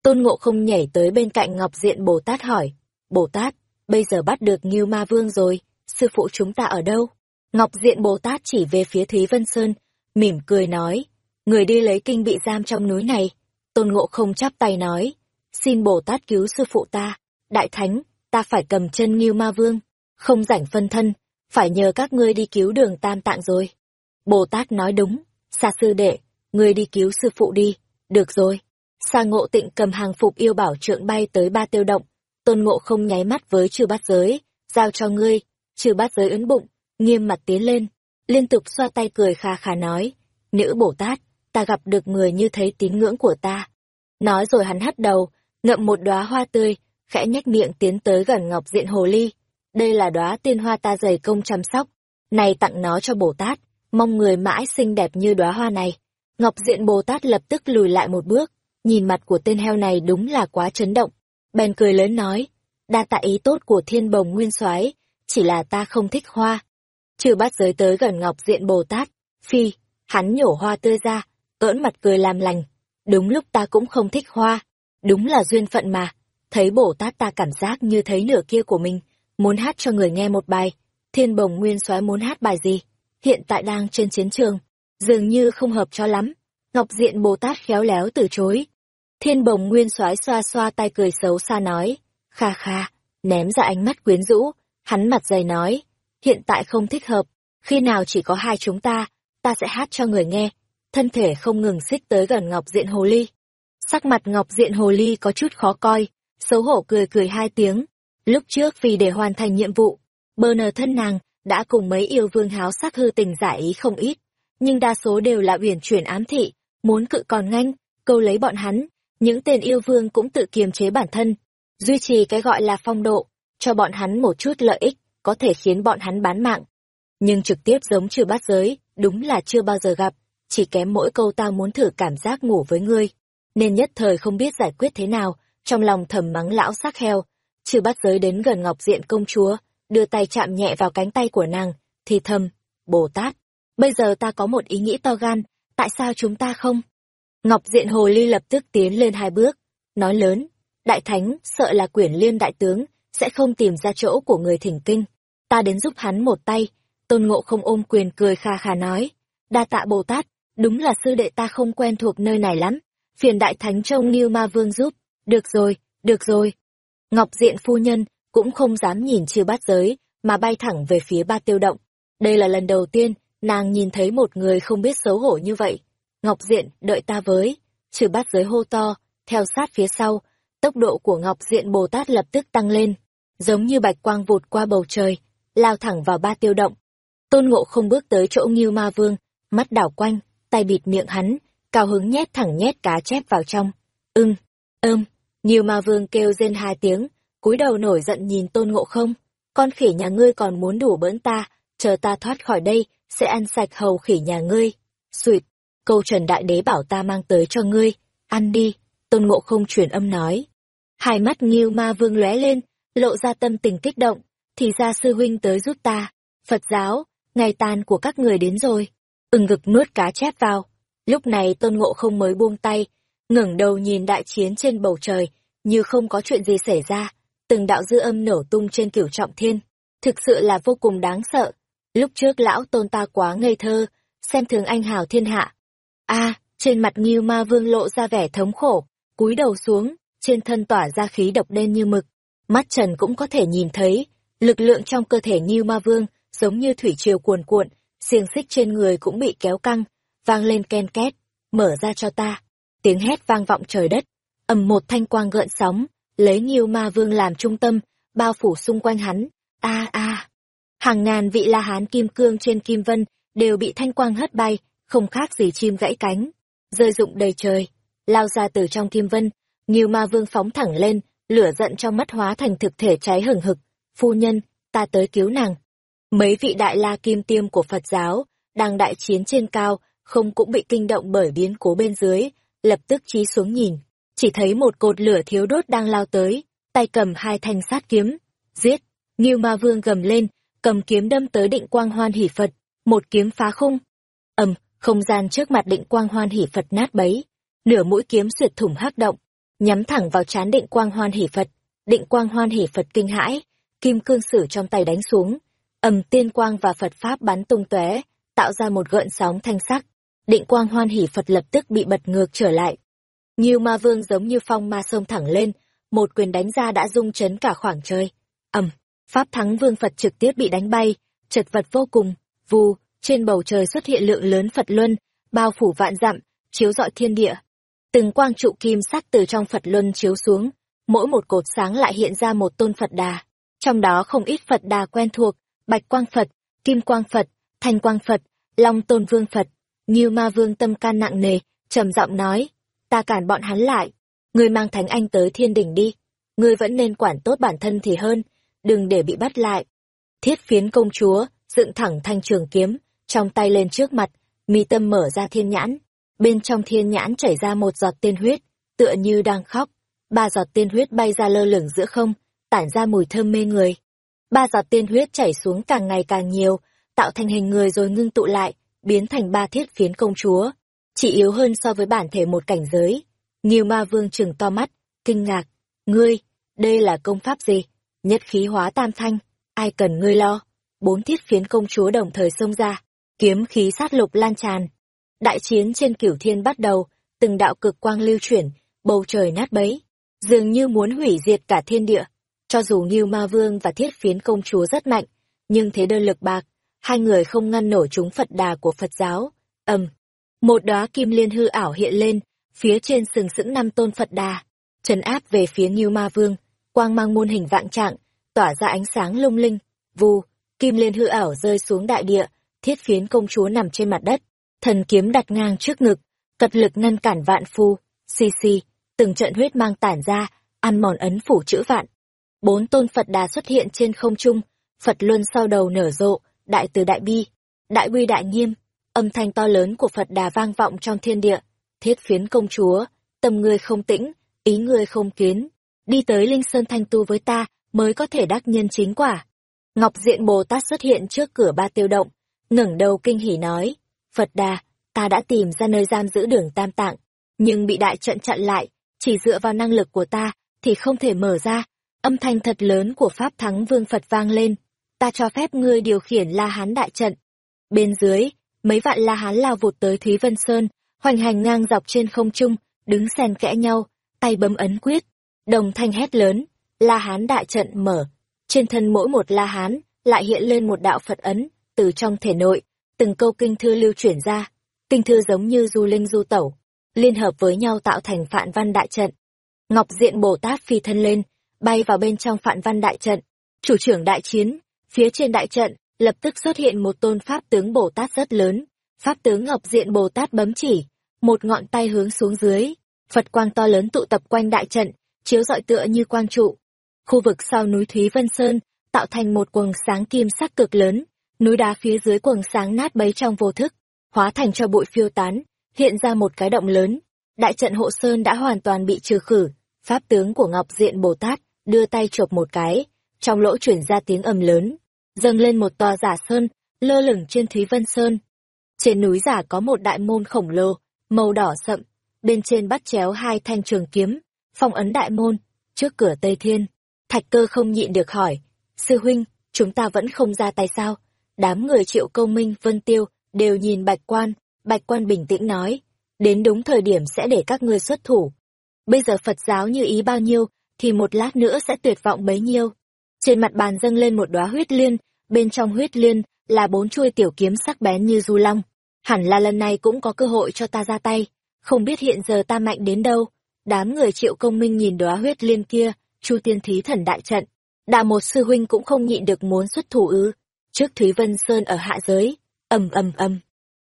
Speaker 1: Tôn Ngộ không nhảy tới bên cạnh Ngọc Diện Bồ Tát hỏi, Bồ Tát, bây giờ bắt được Nghiêu Ma Vương rồi, sư phụ chúng ta ở đâu? Ngọc Diện Bồ Tát chỉ về phía Thúy Vân Sơn, mỉm cười nói, người đi lấy kinh bị giam trong núi này. Tôn Ngộ không chắp tay nói, xin Bồ Tát cứu sư phụ ta, Đại Thánh, ta phải cầm chân Ngưu Ma Vương, không rảnh phân thân, phải nhờ các ngươi đi cứu đường tam tạng rồi. Bồ Tát nói đúng, xa sư đệ, ngươi đi cứu sư phụ đi, được rồi. Sa ngộ tịnh cầm hàng phục yêu bảo trượng bay tới ba tiêu động, tôn ngộ không nháy mắt với chư bát giới, giao cho ngươi, chư bát giới ấn bụng, nghiêm mặt tiến lên, liên tục xoa tay cười khà khà nói, nữ Bồ Tát, ta gặp được người như thấy tín ngưỡng của ta. Nói rồi hắn hất đầu, ngậm một đóa hoa tươi, khẽ nhếch miệng tiến tới gần ngọc diện hồ ly. Đây là đóa tiên hoa ta dày công chăm sóc, này tặng nó cho Bồ Tát, mong người mãi xinh đẹp như đóa hoa này. Ngọc diện Bồ Tát lập tức lùi lại một bước, nhìn mặt của tên heo này đúng là quá chấn động. Bèn cười lớn nói, đa tạ ý tốt của thiên bồng nguyên soái chỉ là ta không thích hoa. Trừ bát giới tới gần Ngọc diện Bồ Tát, phi, hắn nhổ hoa tươi ra, cỡn mặt cười làm lành. Đúng lúc ta cũng không thích hoa, đúng là duyên phận mà. Thấy Bồ Tát ta cảm giác như thấy nửa kia của mình, muốn hát cho người nghe một bài. Thiên bồng nguyên soái muốn hát bài gì? Hiện tại đang trên chiến trường, dường như không hợp cho lắm. Ngọc Diện Bồ Tát khéo léo từ chối. Thiên bồng nguyên soái xoa xoa tay cười xấu xa nói, kha kha, ném ra ánh mắt quyến rũ, hắn mặt dày nói, hiện tại không thích hợp, khi nào chỉ có hai chúng ta, ta sẽ hát cho người nghe. Thân thể không ngừng xích tới gần Ngọc Diện Hồ Ly. Sắc mặt Ngọc Diện Hồ Ly có chút khó coi, xấu hổ cười cười hai tiếng. Lúc trước vì để hoàn thành nhiệm vụ, bờ nờ thân nàng đã cùng mấy yêu vương háo sắc hư tình giả ý không ít, nhưng đa số đều là uyển chuyển ám thị, muốn cự còn nhanh, câu lấy bọn hắn, những tên yêu vương cũng tự kiềm chế bản thân, duy trì cái gọi là phong độ, cho bọn hắn một chút lợi ích, có thể khiến bọn hắn bán mạng. Nhưng trực tiếp giống chưa bát giới, đúng là chưa bao giờ gặp, chỉ kém mỗi câu ta muốn thử cảm giác ngủ với ngươi, nên nhất thời không biết giải quyết thế nào, trong lòng thầm mắng lão sắc heo, chưa bắt giới đến gần ngọc diện công chúa, đưa tay chạm nhẹ vào cánh tay của nàng, thì thầm, Bồ Tát, bây giờ ta có một ý nghĩ to gan, tại sao chúng ta không? Ngọc Diện Hồ Ly lập tức tiến lên hai bước, nói lớn, Đại Thánh sợ là quyển liên đại tướng, sẽ không tìm ra chỗ của người thỉnh kinh. Ta đến giúp hắn một tay, tôn ngộ không ôm quyền cười kha kha nói, đa tạ Bồ Tát, đúng là sư đệ ta không quen thuộc nơi này lắm, phiền Đại Thánh trông như Ma Vương giúp, được rồi, được rồi. Ngọc Diện Phu Nhân cũng không dám nhìn chiêu bát giới, mà bay thẳng về phía ba tiêu động. Đây là lần đầu tiên, nàng nhìn thấy một người không biết xấu hổ như vậy. Ngọc Diện, đợi ta với. Trừ bát giới hô to, theo sát phía sau, tốc độ của Ngọc Diện Bồ Tát lập tức tăng lên, giống như bạch quang vụt qua bầu trời, lao thẳng vào ba tiêu động. Tôn Ngộ không bước tới chỗ Ngưu Ma Vương, mắt đảo quanh, tay bịt miệng hắn, cao hứng nhét thẳng nhét cá chép vào trong. Ưng, ơm, nhiều Ma Vương kêu rên hai tiếng, cúi đầu nổi giận nhìn Tôn Ngộ không. Con khỉ nhà ngươi còn muốn đủ bỡn ta, chờ ta thoát khỏi đây, sẽ ăn sạch hầu khỉ nhà ngươi. Xuyệt, câu Trần Đại Đế bảo ta mang tới cho ngươi, ăn đi, Tôn Ngộ không truyền âm nói. Hai mắt nghiêu Ma Vương lóe lên, lộ ra tâm tình kích động, thì ra sư huynh tới giúp ta. Phật giáo, ngày tan của các người đến rồi. Ưng ngực nuốt cá chép vào. Lúc này Tôn Ngộ không mới buông tay, ngẩng đầu nhìn đại chiến trên bầu trời, như không có chuyện gì xảy ra. Từng đạo dư âm nổ tung trên cửu trọng thiên. Thực sự là vô cùng đáng sợ. Lúc trước lão tôn ta quá ngây thơ, xem thường anh hào thiên hạ. a trên mặt Ngưu Ma Vương lộ ra vẻ thống khổ, cúi đầu xuống, trên thân tỏa ra khí độc đen như mực. Mắt Trần cũng có thể nhìn thấy, lực lượng trong cơ thể Ngưu Ma Vương giống như thủy triều cuồn cuộn, xiềng xích trên người cũng bị kéo căng, vang lên ken két, mở ra cho ta. Tiếng hét vang vọng trời đất, ầm một thanh quang gợn sóng, lấy nhiêu Ma Vương làm trung tâm, bao phủ xung quanh hắn. A a. Hàng ngàn vị La Hán kim cương trên kim vân đều bị thanh quang hất bay, không khác gì chim gãy cánh, rơi rụng đầy trời, lao ra từ trong kim vân, nhiêu Ma Vương phóng thẳng lên, lửa giận trong mắt hóa thành thực thể cháy hừng hực. Phu nhân, ta tới cứu nàng. Mấy vị đại la kim tiêm của Phật giáo, đang đại chiến trên cao, không cũng bị kinh động bởi biến cố bên dưới, lập tức trí xuống nhìn. Chỉ thấy một cột lửa thiếu đốt đang lao tới, tay cầm hai thanh sát kiếm. Giết! Ngưu Ma Vương gầm lên, cầm kiếm đâm tới định quang hoan hỷ Phật, một kiếm phá khung. ầm, không gian trước mặt định quang hoan hỷ Phật nát bấy, nửa mũi kiếm xuyệt thủng hắc động, nhắm thẳng vào chán định quang hoan hỷ Phật. Định quang hoan hỷ Phật kinh hãi, kim cương sử trong tay đánh xuống, ầm tiên quang và Phật pháp bắn tung tóe, tạo ra một gợn sóng thanh sắc. Định quang hoan hỷ Phật lập tức bị bật ngược trở lại. Như ma vương giống như phong ma sông thẳng lên, một quyền đánh ra đã rung chấn cả khoảng trời. ầm, pháp thắng vương Phật trực tiếp bị đánh bay, chật vật vô cùng, vù, trên bầu trời xuất hiện lượng lớn Phật luân, bao phủ vạn dặm, chiếu rọi thiên địa. Từng quang trụ kim sắc từ trong Phật luân chiếu xuống, mỗi một cột sáng lại hiện ra một tôn Phật đà. Trong đó không ít Phật đà quen thuộc, Bạch Quang Phật, Kim Quang Phật, Thanh Quang Phật, Long Tôn Vương Phật. Như ma vương tâm can nặng nề, trầm giọng nói, ta cản bọn hắn lại, ngươi mang Thánh Anh tới thiên đỉnh đi, ngươi vẫn nên quản tốt bản thân thì hơn, đừng để bị bắt lại. Thiết phiến công chúa, dựng thẳng thanh trường kiếm, trong tay lên trước mặt, mi tâm mở ra thiên nhãn, bên trong thiên nhãn chảy ra một giọt tiên huyết, tựa như đang khóc, ba giọt tiên huyết bay ra lơ lửng giữa không, tản ra mùi thơm mê người. Ba giọt tiên huyết chảy xuống càng ngày càng nhiều, tạo thành hình người rồi ngưng tụ lại, biến thành ba thiết phiến công chúa, chỉ yếu hơn so với bản thể một cảnh giới. Nhiều ma vương trừng to mắt, kinh ngạc, ngươi, đây là công pháp gì? Nhất khí hóa tam thanh, ai cần ngươi lo? Bốn thiết phiến công chúa đồng thời xông ra, kiếm khí sát lục lan tràn. Đại chiến trên cửu thiên bắt đầu, từng đạo cực quang lưu chuyển, bầu trời nát bấy, dường như muốn hủy diệt cả thiên địa. Cho dù Ngưu Ma Vương và Thiết Phiến Công Chúa rất mạnh, nhưng thế đơn lực bạc, hai người không ngăn nổi chúng Phật đà của Phật giáo. ầm, một đóa kim liên hư ảo hiện lên, phía trên sừng sững năm tôn Phật đà, trấn áp về phía Ngưu Ma Vương, quang mang muôn hình vạn trạng, tỏa ra ánh sáng lung linh, vù, kim liên hư ảo rơi xuống đại địa, Thiết Phiến Công Chúa nằm trên mặt đất, thần kiếm đặt ngang trước ngực, cật lực ngăn cản vạn phu, xì xì, từng trận huyết mang tản ra, ăn mòn ấn phủ chữ vạn. Bốn tôn Phật đà xuất hiện trên không trung, Phật luân sau đầu nở rộ, đại từ đại bi, đại uy đại nghiêm, âm thanh to lớn của Phật đà vang vọng trong thiên địa, thiết phiến công chúa, tâm ngươi không tĩnh, ý ngươi không kiến, đi tới Linh Sơn Thanh Tu với ta, mới có thể đắc nhân chính quả. Ngọc Diện Bồ Tát xuất hiện trước cửa ba tiêu động, ngẩng đầu kinh hỉ nói, Phật đà, ta đã tìm ra nơi giam giữ đường tam tạng, nhưng bị đại trận chặn lại, chỉ dựa vào năng lực của ta, thì không thể mở ra, Âm thanh thật lớn của Pháp Thắng Vương Phật vang lên, ta cho phép ngươi điều khiển La Hán đại trận. Bên dưới, mấy vạn La Hán lao vụt tới Thúy Vân Sơn, hoành hành ngang dọc trên không trung, đứng xen kẽ nhau, tay bấm ấn quyết. Đồng thanh hét lớn, La Hán đại trận mở. Trên thân mỗi một La Hán lại hiện lên một đạo Phật ấn, từ trong thể nội, từng câu kinh thư lưu chuyển ra. Kinh thư giống như du linh du tẩu, liên hợp với nhau tạo thành phạn văn đại trận. Ngọc Diện Bồ Tát phi thân lên, bay vào bên trong phạn văn đại trận. Chủ trưởng đại chiến, phía trên đại trận, lập tức xuất hiện một tôn pháp tướng Bồ Tát rất lớn. Pháp tướng Ngọc Diện Bồ Tát bấm chỉ, một ngọn tay hướng xuống dưới. Phật quang to lớn tụ tập quanh đại trận, chiếu rọi tựa như quang trụ. Khu vực sau núi Thúy Vân Sơn, tạo thành một quầng sáng kim sắc cực lớn, núi đá phía dưới quầng sáng nát bấy trong vô thức, hóa thành cho bụi phiêu tán, hiện ra một cái động lớn. Đại trận hộ sơn đã hoàn toàn bị trừ khử, pháp tướng của Ngọc Diện Bồ Tát đưa tay chộp một cái, trong lỗ chuyển ra tiếng ầm lớn, dâng lên một tòa giả sơn, lơ lửng trên Thúy Vân Sơn. Trên núi giả có một đại môn khổng lồ, màu đỏ sậm, bên trên bắt chéo hai thanh trường kiếm, phong ấn đại môn, trước cửa Tây Thiên. Thạch cơ không nhịn được hỏi, sư huynh, chúng ta vẫn không ra tay sao? Đám người triệu câu minh, vân tiêu, đều nhìn bạch quan, bạch quan bình tĩnh nói, đến đúng thời điểm sẽ để các ngươi xuất thủ. Bây giờ Phật giáo như ý bao nhiêu, thì một lát nữa sẽ tuyệt vọng bấy nhiêu. Trên mặt bàn dâng lên một đóa huyết liên, bên trong huyết liên là bốn chuôi tiểu kiếm sắc bén như du long. Hẳn là lần này cũng có cơ hội cho ta ra tay, không biết hiện giờ ta mạnh đến đâu. Đám người triệu công minh nhìn đóa huyết liên kia, chu tiên thí thần đại trận. Đạo một sư huynh cũng không nhịn được muốn xuất thủ ư. Trước Thúy Vân Sơn ở hạ giới, ầm ầm ầm.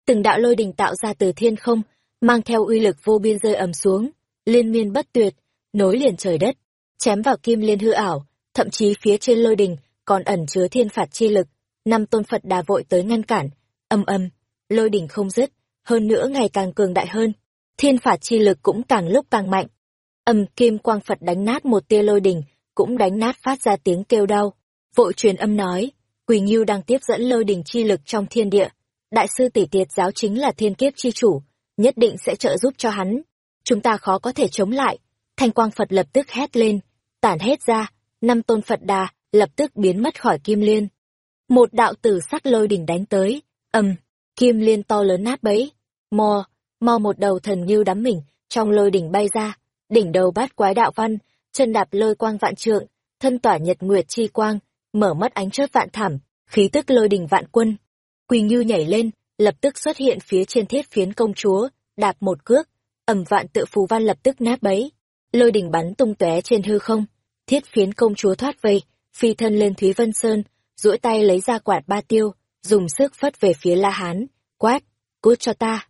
Speaker 1: Từng đạo lôi đình tạo ra từ thiên không, mang theo uy lực vô biên rơi ầm xuống, liên miên bất tuyệt, nối liền trời đất, chém vào kim liên hư ảo, thậm chí phía trên lôi đình còn ẩn chứa thiên phạt chi lực. Năm tôn Phật đà vội tới ngăn cản, âm âm, lôi đỉnh không dứt, hơn nữa ngày càng cường đại hơn, thiên phạt chi lực cũng càng lúc càng mạnh. Âm kim quang Phật đánh nát một tia lôi đỉnh, cũng đánh nát phát ra tiếng kêu đau. Vội truyền âm nói, Quỳ Nghiêu đang tiếp dẫn lôi đỉnh chi lực trong thiên địa. Đại sư tỷ tiệt giáo chính là thiên kiếp chi chủ, nhất định sẽ trợ giúp cho hắn. Chúng ta khó có thể chống lại. Thanh quang Phật lập tức hét lên, tản hết ra, năm tôn Phật đà lập tức biến mất khỏi kim liên. Một đạo tử sắc lôi đỉnh đánh tới, ầm, kim liên to lớn nát bấy. Mò, mò một đầu thần như đắm mình, trong lôi đỉnh bay ra, đỉnh đầu bát quái đạo văn, chân đạp lôi quang vạn trượng, thân tỏa nhật nguyệt chi quang, mở mắt ánh chớp vạn thảm, khí tức lôi đỉnh vạn quân. Quỳ như nhảy lên, lập tức xuất hiện phía trên thiết phiến công chúa, đạp một cước, ầm vạn tự phù văn lập tức nát bấy. Lôi đỉnh bắn tung tóe trên hư không, thiết phiến công chúa thoát vây, phi thân lên Thúy Vân Sơn, duỗi tay lấy ra quạt ba tiêu, dùng sức phất về phía La Hán, quát, cút cho ta.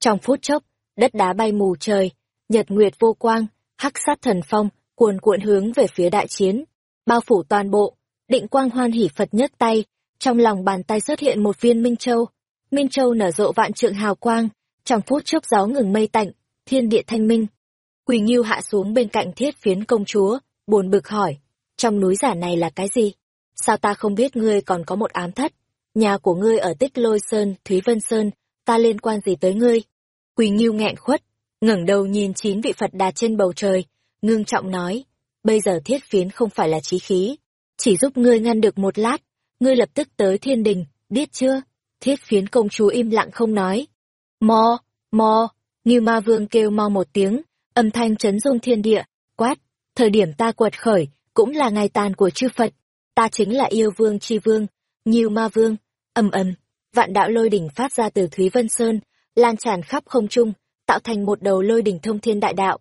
Speaker 1: Trong phút chốc, đất đá bay mù trời, nhật nguyệt vô quang, hắc sát thần phong, cuồn cuộn hướng về phía đại chiến, bao phủ toàn bộ, định quang hoan hỉ Phật nhấc tay, trong lòng bàn tay xuất hiện một viên Minh Châu. Minh Châu nở rộ vạn trượng hào quang, trong phút chốc gió ngừng mây tạnh, thiên địa thanh minh. Quỳ Nghiêu hạ xuống bên cạnh thiết phiến công chúa, buồn bực hỏi, trong núi giả này là cái gì? Sao ta không biết ngươi còn có một ám thất? Nhà của ngươi ở Tích Lôi Sơn, Thúy Vân Sơn, ta liên quan gì tới ngươi? Quỳ Nghiêu nghẹn khuất, ngẩng đầu nhìn chín vị Phật đà trên bầu trời, ngưng trọng nói, bây giờ thiết phiến không phải là trí khí, chỉ giúp ngươi ngăn được một lát, ngươi lập tức tới thiên đình, biết chưa? Thiết phiến công chúa im lặng không nói. Mò, mò, như ma vương kêu mo một tiếng, âm thanh chấn rung thiên địa, quát, thời điểm ta quật khởi, cũng là ngày tàn của chư Phật, ta chính là yêu vương chi vương, như ma vương, ầm ầm, vạn đạo lôi đỉnh phát ra từ Thúy Vân Sơn, lan tràn khắp không trung, tạo thành một đầu lôi đỉnh thông thiên đại đạo.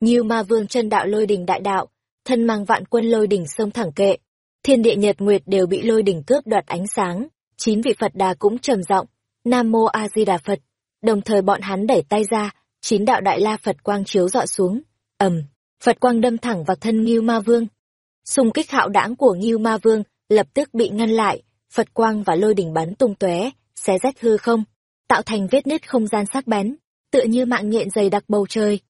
Speaker 1: Như ma vương chân đạo lôi đỉnh đại đạo, thân mang vạn quân lôi đỉnh sông thẳng kệ, thiên địa nhật nguyệt đều bị lôi đỉnh cướp đoạt ánh sáng, chín vị Phật đà cũng trầm giọng, Nam mô A Di Đà Phật. Đồng thời bọn hắn đẩy tay ra, chín đạo đại la Phật quang chiếu dọi xuống, ầm, Phật quang đâm thẳng vào thân Ngưu Ma Vương. Xung kích hạo đãng của Ngưu Ma Vương lập tức bị ngăn lại, Phật quang và lôi đỉnh bắn tung tóe, xé rách hư không, tạo thành vết nứt không gian sắc bén, tựa như mạng nhện dày đặc bầu trời.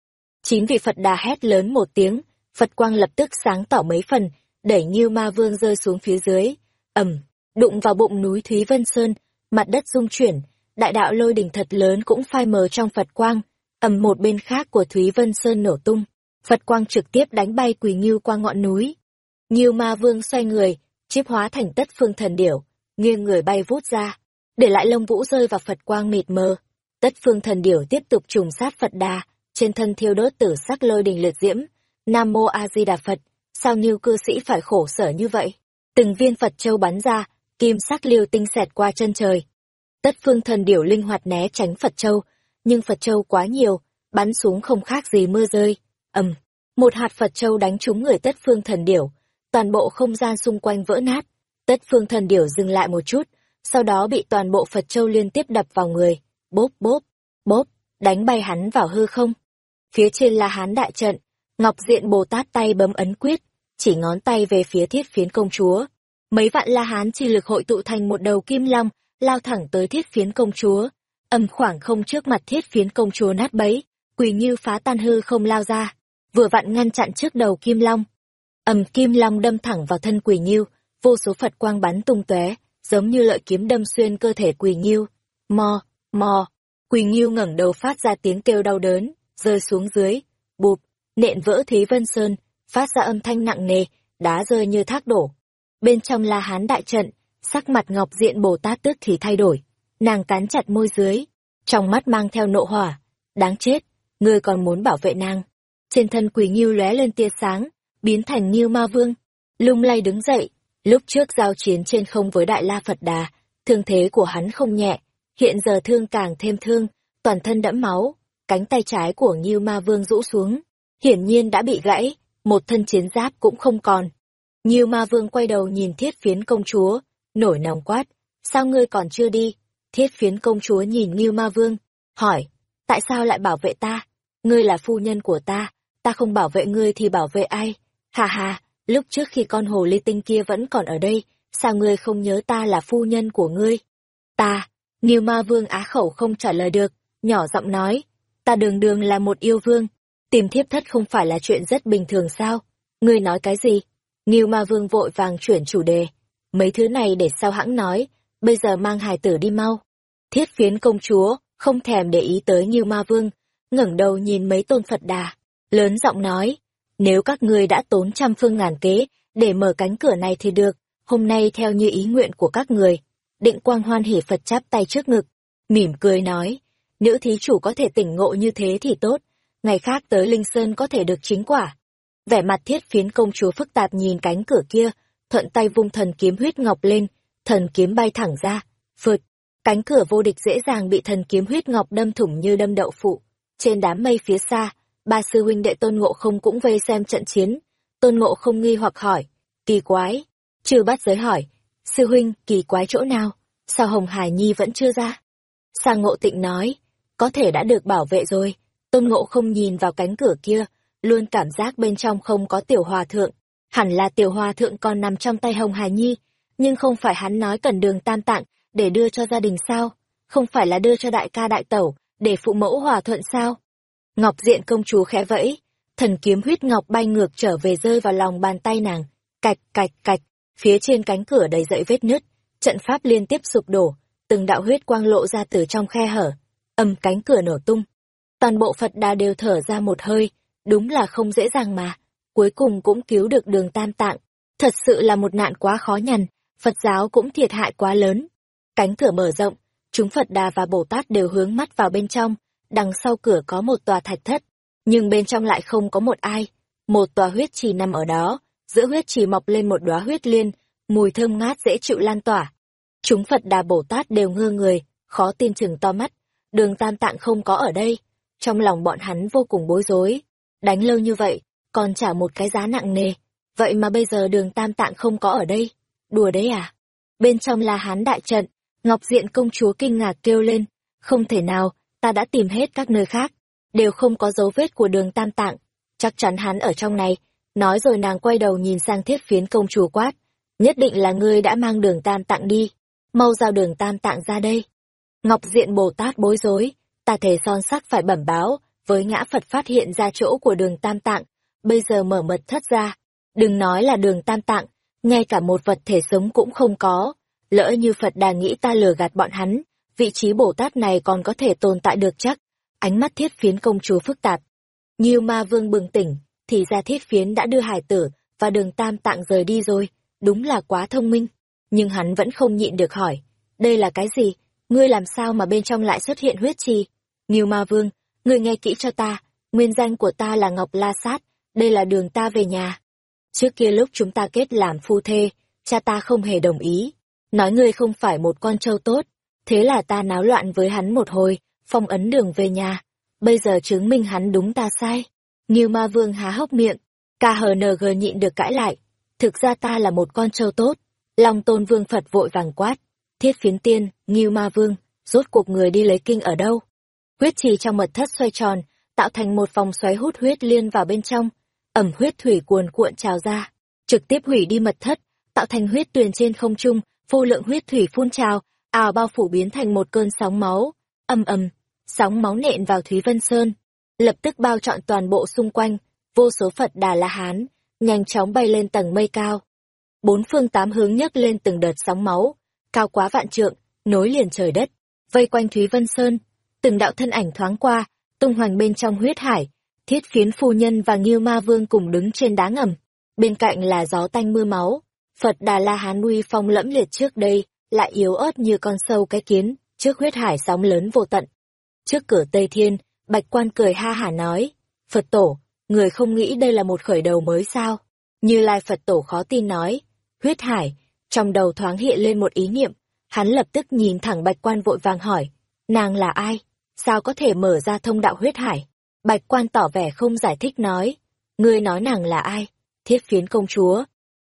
Speaker 1: Chín vị Phật đà hét lớn một tiếng, Phật quang lập tức sáng tỏ mấy phần, đẩy Ngưu Ma Vương rơi xuống phía dưới, ầm, đụng vào bụng núi Thúy Vân Sơn, mặt đất rung chuyển, đại đạo lôi đỉnh thật lớn cũng phai mờ trong Phật quang, ầm một bên khác của Thúy Vân Sơn nổ tung, Phật quang trực tiếp đánh bay Quỳ Ngưu qua ngọn núi. Ngưu Ma Vương xoay người, chiếp hóa thành tất phương thần điểu, nghiêng người bay vút ra, để lại lông vũ rơi vào Phật quang mịt mờ. Tất phương thần điểu tiếp tục trùng sát Phật đà, trên thân thiêu đốt tử sắc lôi đình liệt diễm. Nam mô A Di Đà Phật, sao như cư sĩ phải khổ sở như vậy? Từng viên Phật châu bắn ra, kim sắc liêu tinh xẹt qua chân trời. Tất phương thần điểu linh hoạt né tránh Phật châu, nhưng Phật châu quá nhiều, bắn xuống không khác gì mưa rơi ầm, một hạt Phật Châu đánh trúng người tất phương thần điểu, toàn bộ không gian xung quanh vỡ nát. Tất phương thần điểu dừng lại một chút, sau đó bị toàn bộ Phật Châu liên tiếp đập vào người, bốp bốp, bốp, đánh bay hắn vào hư không. Phía trên là hán đại trận, Ngọc Diện Bồ Tát tay bấm ấn quyết, chỉ ngón tay về phía thiết phiến công chúa. Mấy vạn la hán chi lực hội tụ thành một đầu kim long, lao thẳng tới thiết phiến công chúa. Âm khoảng không trước mặt thiết phiến công chúa nát bấy, quỳ như phá tan hư không lao ra, vừa vặn ngăn chặn trước đầu kim long. Ầm kim long đâm thẳng vào thân quỳ nhiêu, vô số Phật quang bắn tung tóe, giống như lợi kiếm đâm xuyên cơ thể quỳ nhiêu. Mò, mò, quỳ nhiêu ngẩng đầu phát ra tiếng kêu đau đớn, rơi xuống dưới, bụp, nện vỡ Thí Vân Sơn, phát ra âm thanh nặng nề, đá rơi như thác đổ. Bên trong La Hán đại trận, sắc mặt Ngọc Diện Bồ Tát tức thì thay đổi, nàng cắn chặt môi dưới, trong mắt mang theo nộ hỏa, đáng chết, ngươi còn muốn bảo vệ nàng. Trên thân quỷ Nghiêu lóe lên tia sáng, biến thành Nghiêu Ma Vương, lung lay đứng dậy, lúc trước giao chiến trên không với Đại La Phật Đà, thương thế của hắn không nhẹ, hiện giờ thương càng thêm thương, toàn thân đẫm máu, cánh tay trái của Nghiêu Ma Vương rũ xuống, hiển nhiên đã bị gãy, một thân chiến giáp cũng không còn. Nhiêu ma vương quay đầu nhìn thiết phiến công chúa, nổi nòng quát, sao ngươi còn chưa đi? Thiết phiến công chúa nhìn Nhiêu ma vương, hỏi, tại sao lại bảo vệ ta? Ngươi là phu nhân của ta, ta không bảo vệ ngươi thì bảo vệ ai? Hà hà, lúc trước khi con hồ ly tinh kia vẫn còn ở đây, sao ngươi không nhớ ta là phu nhân của ngươi? Ta, Nhiêu ma vương á khẩu không trả lời được, nhỏ giọng nói, ta đường đường là một yêu vương, Tìm thiếp thất không phải là chuyện rất bình thường sao? Ngươi nói cái gì? Nghiêu ma vương vội vàng chuyển chủ đề. Mấy thứ này để sau hãng nói, bây giờ mang hài tử đi mau. Thiết phiến công chúa, không thèm để ý tới Nghiêu ma vương, ngẩng đầu nhìn mấy tôn Phật đà, lớn giọng nói, nếu các ngươi đã tốn trăm phương ngàn kế, để mở cánh cửa này thì được, hôm nay theo như ý nguyện của các người. Định quang hoan hỉ Phật chắp tay trước ngực, mỉm cười nói, nữ thí chủ có thể tỉnh ngộ như thế thì tốt, ngày khác tới Linh Sơn có thể được chính quả. Vẻ mặt thiết phiến công chúa phức tạp nhìn cánh cửa kia, thuận tay vung thần kiếm huyết ngọc lên, thần kiếm bay thẳng ra, phượt. Cánh cửa vô địch dễ dàng bị thần kiếm huyết ngọc đâm thủng như đâm đậu phụ. Trên đám mây phía xa, ba sư huynh đệ tôn ngộ không cũng vây xem trận chiến. Tôn ngộ không nghi hoặc hỏi, kỳ quái. chư bắt giới hỏi, sư huynh, kỳ quái chỗ nào? Sao Hồng Hải Nhi vẫn chưa ra? Sang ngộ tịnh nói, có thể đã được bảo vệ rồi Tôn Ngộ không nhìn vào cánh cửa kia, luôn cảm giác bên trong không có tiểu hòa thượng. Hẳn là tiểu hòa thượng còn nằm trong tay Hồng Hải Nhi, nhưng không phải hắn nói cần đường tam tạng để đưa cho gia đình sao? Không phải là đưa cho đại ca đại tẩu, để phụ mẫu hòa thuận sao? Ngọc diện công chúa khẽ vẫy, thần kiếm huyết ngọc bay ngược trở về rơi vào lòng bàn tay nàng. Cạch cạch cạch, phía trên cánh cửa đầy dậy vết nứt, trận pháp liên tiếp sụp đổ, từng đạo huyết quang lộ ra từ trong khe hở. Âm cánh cửa nổ tung, toàn bộ Phật đà đều thở ra một hơi, đúng là không dễ dàng mà, cuối cùng cũng cứu được đường tam tạng. Thật sự là một nạn quá khó nhằn, Phật giáo cũng thiệt hại quá lớn. Cánh cửa mở rộng, chúng Phật đà và Bồ Tát đều hướng mắt vào bên trong, đằng sau cửa có một tòa thạch thất, nhưng bên trong lại không có một ai. Một tòa huyết trì nằm ở đó, giữa huyết trì mọc lên một đóa huyết liên, mùi thơm ngát dễ chịu lan tỏa. Chúng Phật đà Bồ Tát đều ngơ người, khó tin chừng to mắt, đường tam tạng không có ở đây. Trong lòng bọn hắn vô cùng bối rối. Đánh lâu như vậy, còn trả một cái giá nặng nề. Vậy mà bây giờ đường tam tạng không có ở đây. Đùa đấy à? Bên trong là hán đại trận, Ngọc Diện công chúa kinh ngạc kêu lên. Không thể nào, ta đã tìm hết các nơi khác. Đều không có dấu vết của đường tam tạng. Chắc chắn hắn ở trong này. Nói rồi nàng quay đầu nhìn sang thiết phiến công chúa quát. Nhất định là ngươi đã mang đường tam tạng đi. Mau giao đường tam tạng ra đây. Ngọc Diện Bồ Tát bối rối, ta thể son sắc phải bẩm báo, với ngã Phật phát hiện ra chỗ của đường tam tạng, bây giờ mở mật thất ra. Đừng nói là đường tam tạng, ngay cả một vật thể sống cũng không có. Lỡ như Phật đà nghĩ ta lừa gạt bọn hắn, vị trí Bồ Tát này còn có thể tồn tại được chắc. Ánh mắt thiết phiến công chúa phức tạp. Nhiêu ma vương bừng tỉnh, thì ra thiết phiến đã đưa hải tử và đường tam tạng rời đi rồi, đúng là quá thông minh. Nhưng hắn vẫn không nhịn được hỏi, đây là cái gì? Ngươi làm sao mà bên trong lại xuất hiện huyết chi? Như Ma Vương, ngươi nghe kỹ cho ta, nguyên danh của ta là Ngọc La Sát, đây là đường ta về nhà. Trước kia lúc chúng ta kết làm phu thê, cha ta không hề đồng ý, nói ngươi không phải một con trâu tốt, thế là ta náo loạn với hắn một hồi, phong ấn đường về nhà. Bây giờ chứng minh hắn đúng ta sai. Nghiêu ma vương há hốc miệng, KHNG nhịn được cãi lại. Thực ra ta là một con trâu tốt. Long tôn vương Phật vội vàng quát. Thiết phiến tiên, Nghiêu ma vương, rốt cuộc người đi lấy kinh ở đâu? Huyết trì trong mật thất xoay tròn, tạo thành một vòng xoáy hút huyết liên vào bên trong. Ẩm huyết thủy cuồn cuộn trào ra, trực tiếp hủy đi mật thất, tạo thành huyết tuyền trên không trung, vô lượng huyết thủy phun trào, ào bao phủ biến thành một cơn sóng máu. ầm ầm, sóng máu nện vào Thúy Vân Sơn, lập tức bao trọn toàn bộ xung quanh, vô số Phật Đà La Hán, nhanh chóng bay lên tầng mây cao. Bốn phương tám hướng nhấc lên từng đợt sóng máu, cao quá vạn trượng, nối liền trời đất, vây quanh Thúy Vân Sơn, từng đạo thân ảnh thoáng qua, tung hoành bên trong huyết hải, thiết phiến phu nhân và nghiêu ma vương cùng đứng trên đá ngầm, bên cạnh là gió tanh mưa máu, Phật Đà La Hán uy phong lẫm liệt trước đây, lại yếu ớt như con sâu cái kiến, trước huyết hải sóng lớn vô tận. Trước cửa Tây Thiên, Bạch Quan cười ha hả nói, Phật tổ, người không nghĩ đây là một khởi đầu mới sao? Như Lai Phật tổ khó tin nói, huyết hải, trong đầu thoáng hiện lên một ý niệm, hắn lập tức nhìn thẳng Bạch Quan vội vàng hỏi, nàng là ai? Sao có thể mở ra thông đạo huyết hải? Bạch Quan tỏ vẻ không giải thích nói, ngươi nói nàng là ai? Thiết phiến công chúa.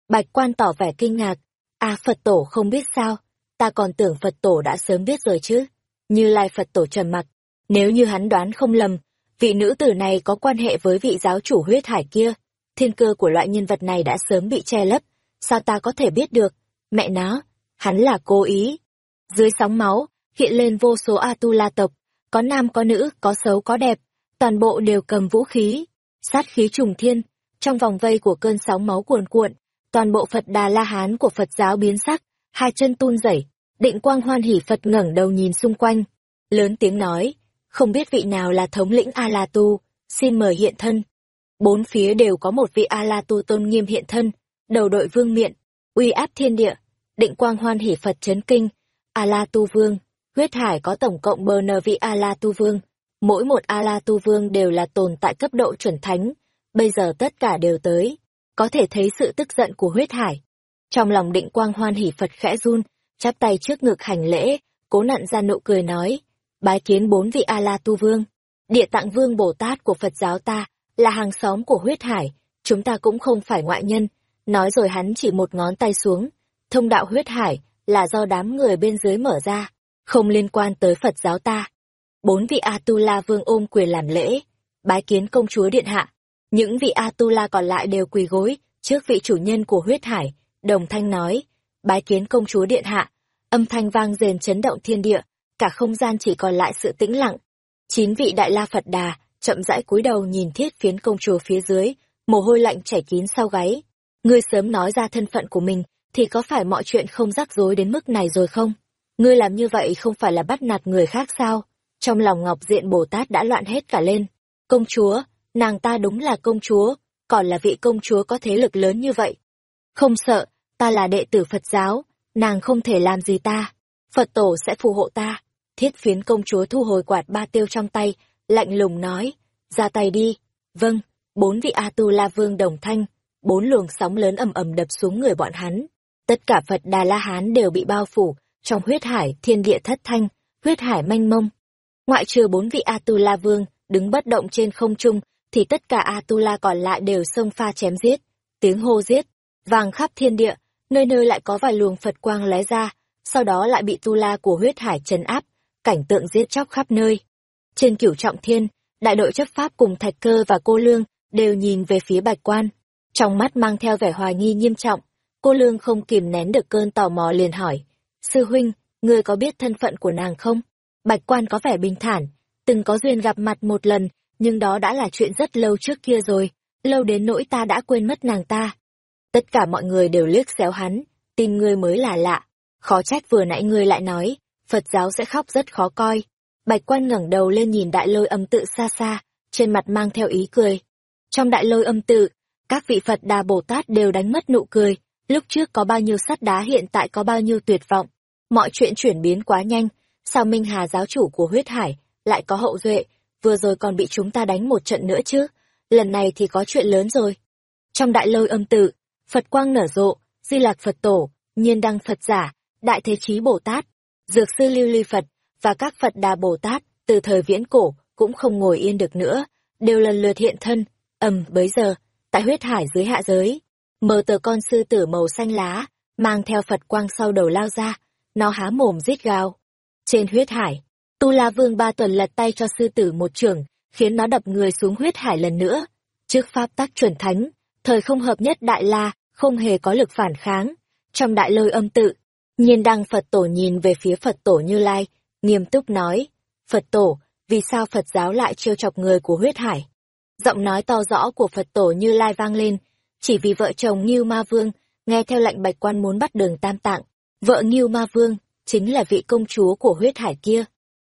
Speaker 1: Bạch Quan tỏ vẻ kinh ngạc, à Phật tổ không biết sao, ta còn tưởng Phật tổ đã sớm biết rồi chứ. Như Lai Phật tổ trầm mặc, nếu như hắn đoán không lầm, vị nữ tử này có quan hệ với vị giáo chủ huyết hải kia, thiên cơ của loại nhân vật này đã sớm bị che lấp, sao ta có thể biết được? Mẹ nó, hắn là cố ý. Dưới sóng máu, hiện lên vô số Atula tộc, có nam có nữ, có xấu có đẹp, toàn bộ đều cầm vũ khí, sát khí trùng thiên, trong vòng vây của cơn sóng máu cuồn cuộn, toàn bộ Phật Đà La Hán của Phật giáo biến sắc, hai chân tun rẩy, Định Quang hoan hỉ Phật ngẩng đầu nhìn xung quanh, lớn tiếng nói, không biết vị nào là thống lĩnh A-la-tu, xin mời hiện thân. Bốn phía đều có một vị A-la-tu tôn nghiêm hiện thân, đầu đội vương miện, uy áp thiên địa, định quang hoan hỉ Phật chấn kinh, A-la-tu vương, huyết hải có tổng cộng bờ nờ vị A-la-tu vương, mỗi một A-la-tu vương đều là tồn tại cấp độ chuẩn thánh, bây giờ tất cả đều tới, có thể thấy sự tức giận của huyết hải. Trong lòng định quang hoan hỉ Phật khẽ run, chắp tay trước ngực hành lễ, cố nặn ra nụ cười nói, bái kiến bốn vị A-la-tu vương. Địa tạng vương Bồ Tát của Phật giáo ta, là hàng xóm của huyết hải, chúng ta cũng không phải ngoại nhân. Nói rồi hắn chỉ một ngón tay xuống, thông đạo huyết hải là do đám người bên dưới mở ra, không liên quan tới Phật giáo ta. Bốn vị A-tu-la vương ôm quyền làm lễ, bái kiến công chúa điện hạ. Những vị A-tu-la còn lại đều quỳ gối trước vị chủ nhân của huyết hải, đồng thanh nói, bái kiến công chúa điện hạ. Âm thanh vang rền chấn động thiên địa, cả không gian chỉ còn lại sự tĩnh lặng. Chín vị đại la Phật đà, chậm rãi cúi đầu nhìn thiết phiến công chùa phía dưới, mồ hôi lạnh chảy kín sau gáy. Ngươi sớm nói ra thân phận của mình, thì có phải mọi chuyện không rắc rối đến mức này rồi không? Ngươi làm như vậy không phải là bắt nạt người khác sao? Trong lòng Ngọc Diện Bồ Tát đã loạn hết cả lên. Công chúa, nàng ta đúng là công chúa, còn là vị công chúa có thế lực lớn như vậy. Không sợ, ta là đệ tử Phật giáo, nàng không thể làm gì ta. Phật tổ sẽ phù hộ ta. Thiết phiến công chúa thu hồi quạt ba tiêu trong tay, lạnh lùng nói, ra tay đi. Vâng, bốn vị A-tu-la vương đồng thanh, bốn luồng sóng lớn ầm ầm đập xuống người bọn hắn. Tất cả Phật Đà La Hán đều bị bao phủ, trong huyết hải, thiên địa thất thanh, huyết hải manh mông. Ngoại trừ bốn vị A-tu-la vương, đứng bất động trên không trung, thì tất cả A-tu-la còn lại đều xông pha chém giết. Tiếng hô giết, vàng khắp thiên địa, nơi nơi lại có vài luồng Phật quang lóe ra, sau đó lại bị tu-la của huyết hải trấn áp, cảnh tượng giết chóc khắp nơi. Trên cửu trọng thiên, đại đội chấp pháp cùng thạch cơ và cô lương đều nhìn về phía bạch quan, trong mắt mang theo vẻ hoài nghi nghiêm trọng. Cô lương không kìm nén được cơn tò mò liền hỏi, sư huynh, ngươi có biết thân phận của nàng không? Bạch quan có vẻ bình thản, từng có duyên gặp mặt một lần, nhưng đó đã là chuyện rất lâu trước kia rồi, lâu đến nỗi ta đã quên mất nàng ta. Tất cả mọi người đều liếc xéo hắn, tin ngươi mới là lạ, khó trách vừa nãy ngươi lại nói, Phật giáo sẽ khóc rất khó coi. Bạch quan ngẩng đầu lên nhìn đại lôi âm tự xa xa, trên mặt mang theo ý cười. Trong đại lôi âm tự, các vị Phật đà Bồ Tát đều đánh mất nụ cười, lúc trước có bao nhiêu sắt đá hiện tại có bao nhiêu tuyệt vọng. Mọi chuyện chuyển biến quá nhanh, sao Minh Hà giáo chủ của huyết hải, lại có hậu duệ, vừa rồi còn bị chúng ta đánh một trận nữa chứ, lần này thì có chuyện lớn rồi. Trong đại lôi âm tự, Phật quang nở rộ, di lạc Phật tổ, nhiên đăng Phật giả, đại thế chí Bồ Tát, Dược sư Lưu Ly Phật và các Phật Đà Bồ Tát từ thời viễn cổ cũng không ngồi yên được nữa, đều lần lượt hiện thân, ầm bấy giờ, tại huyết hải dưới hạ giới, mờ tờ con sư tử màu xanh lá, mang theo Phật quang sau đầu lao ra, nó há mồm rít gào. Trên huyết hải, Tu La Vương ba tuần lật tay cho sư tử một trường, khiến nó đập người xuống huyết hải lần nữa. Trước pháp tắc chuẩn thánh, thời không hợp nhất đại la, không hề có lực phản kháng. Trong đại lôi âm tự, nhiên đăng Phật tổ nhìn về phía Phật tổ Như Lai, nghiêm túc nói, Phật tổ, vì sao Phật giáo lại trêu chọc người của huyết hải? Giọng nói to rõ của Phật tổ Như Lai vang lên, chỉ vì vợ chồng Ngưu Ma Vương, nghe theo lệnh bạch quan muốn bắt đường tam tạng. Vợ Ngưu Ma Vương, chính là vị công chúa của huyết hải kia.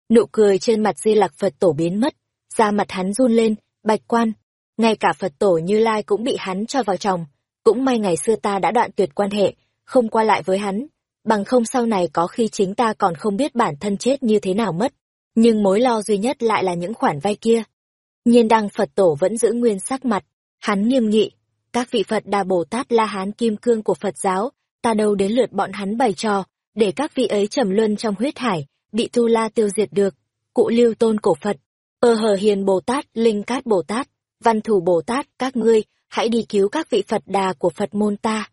Speaker 1: Nụ cười trên mặt Di Lặc Phật tổ biến mất, da mặt hắn run lên, bạch quan. Ngay cả Phật tổ Như Lai cũng bị hắn cho vào chồng. Cũng may ngày xưa ta đã đoạn tuyệt quan hệ, không qua lại với hắn. Bằng không sau này có khi chính ta còn không biết bản thân chết như thế nào mất. Nhưng mối lo duy nhất lại là những khoản vay kia. Nhiên đăng Phật tổ vẫn giữ nguyên sắc mặt. Hắn nghiêm nghị. Các vị Phật Đà Bồ Tát La Hán Kim Cương của Phật giáo, ta đâu đến lượt bọn hắn bày trò, để các vị ấy trầm luân trong huyết hải, bị Tu La tiêu diệt được. Cụ lưu tôn cổ Phật, ơ hờ hiền Bồ Tát, Linh Cát Bồ Tát, Văn Thủ Bồ Tát, các ngươi, hãy đi cứu các vị Phật Đà của Phật môn ta.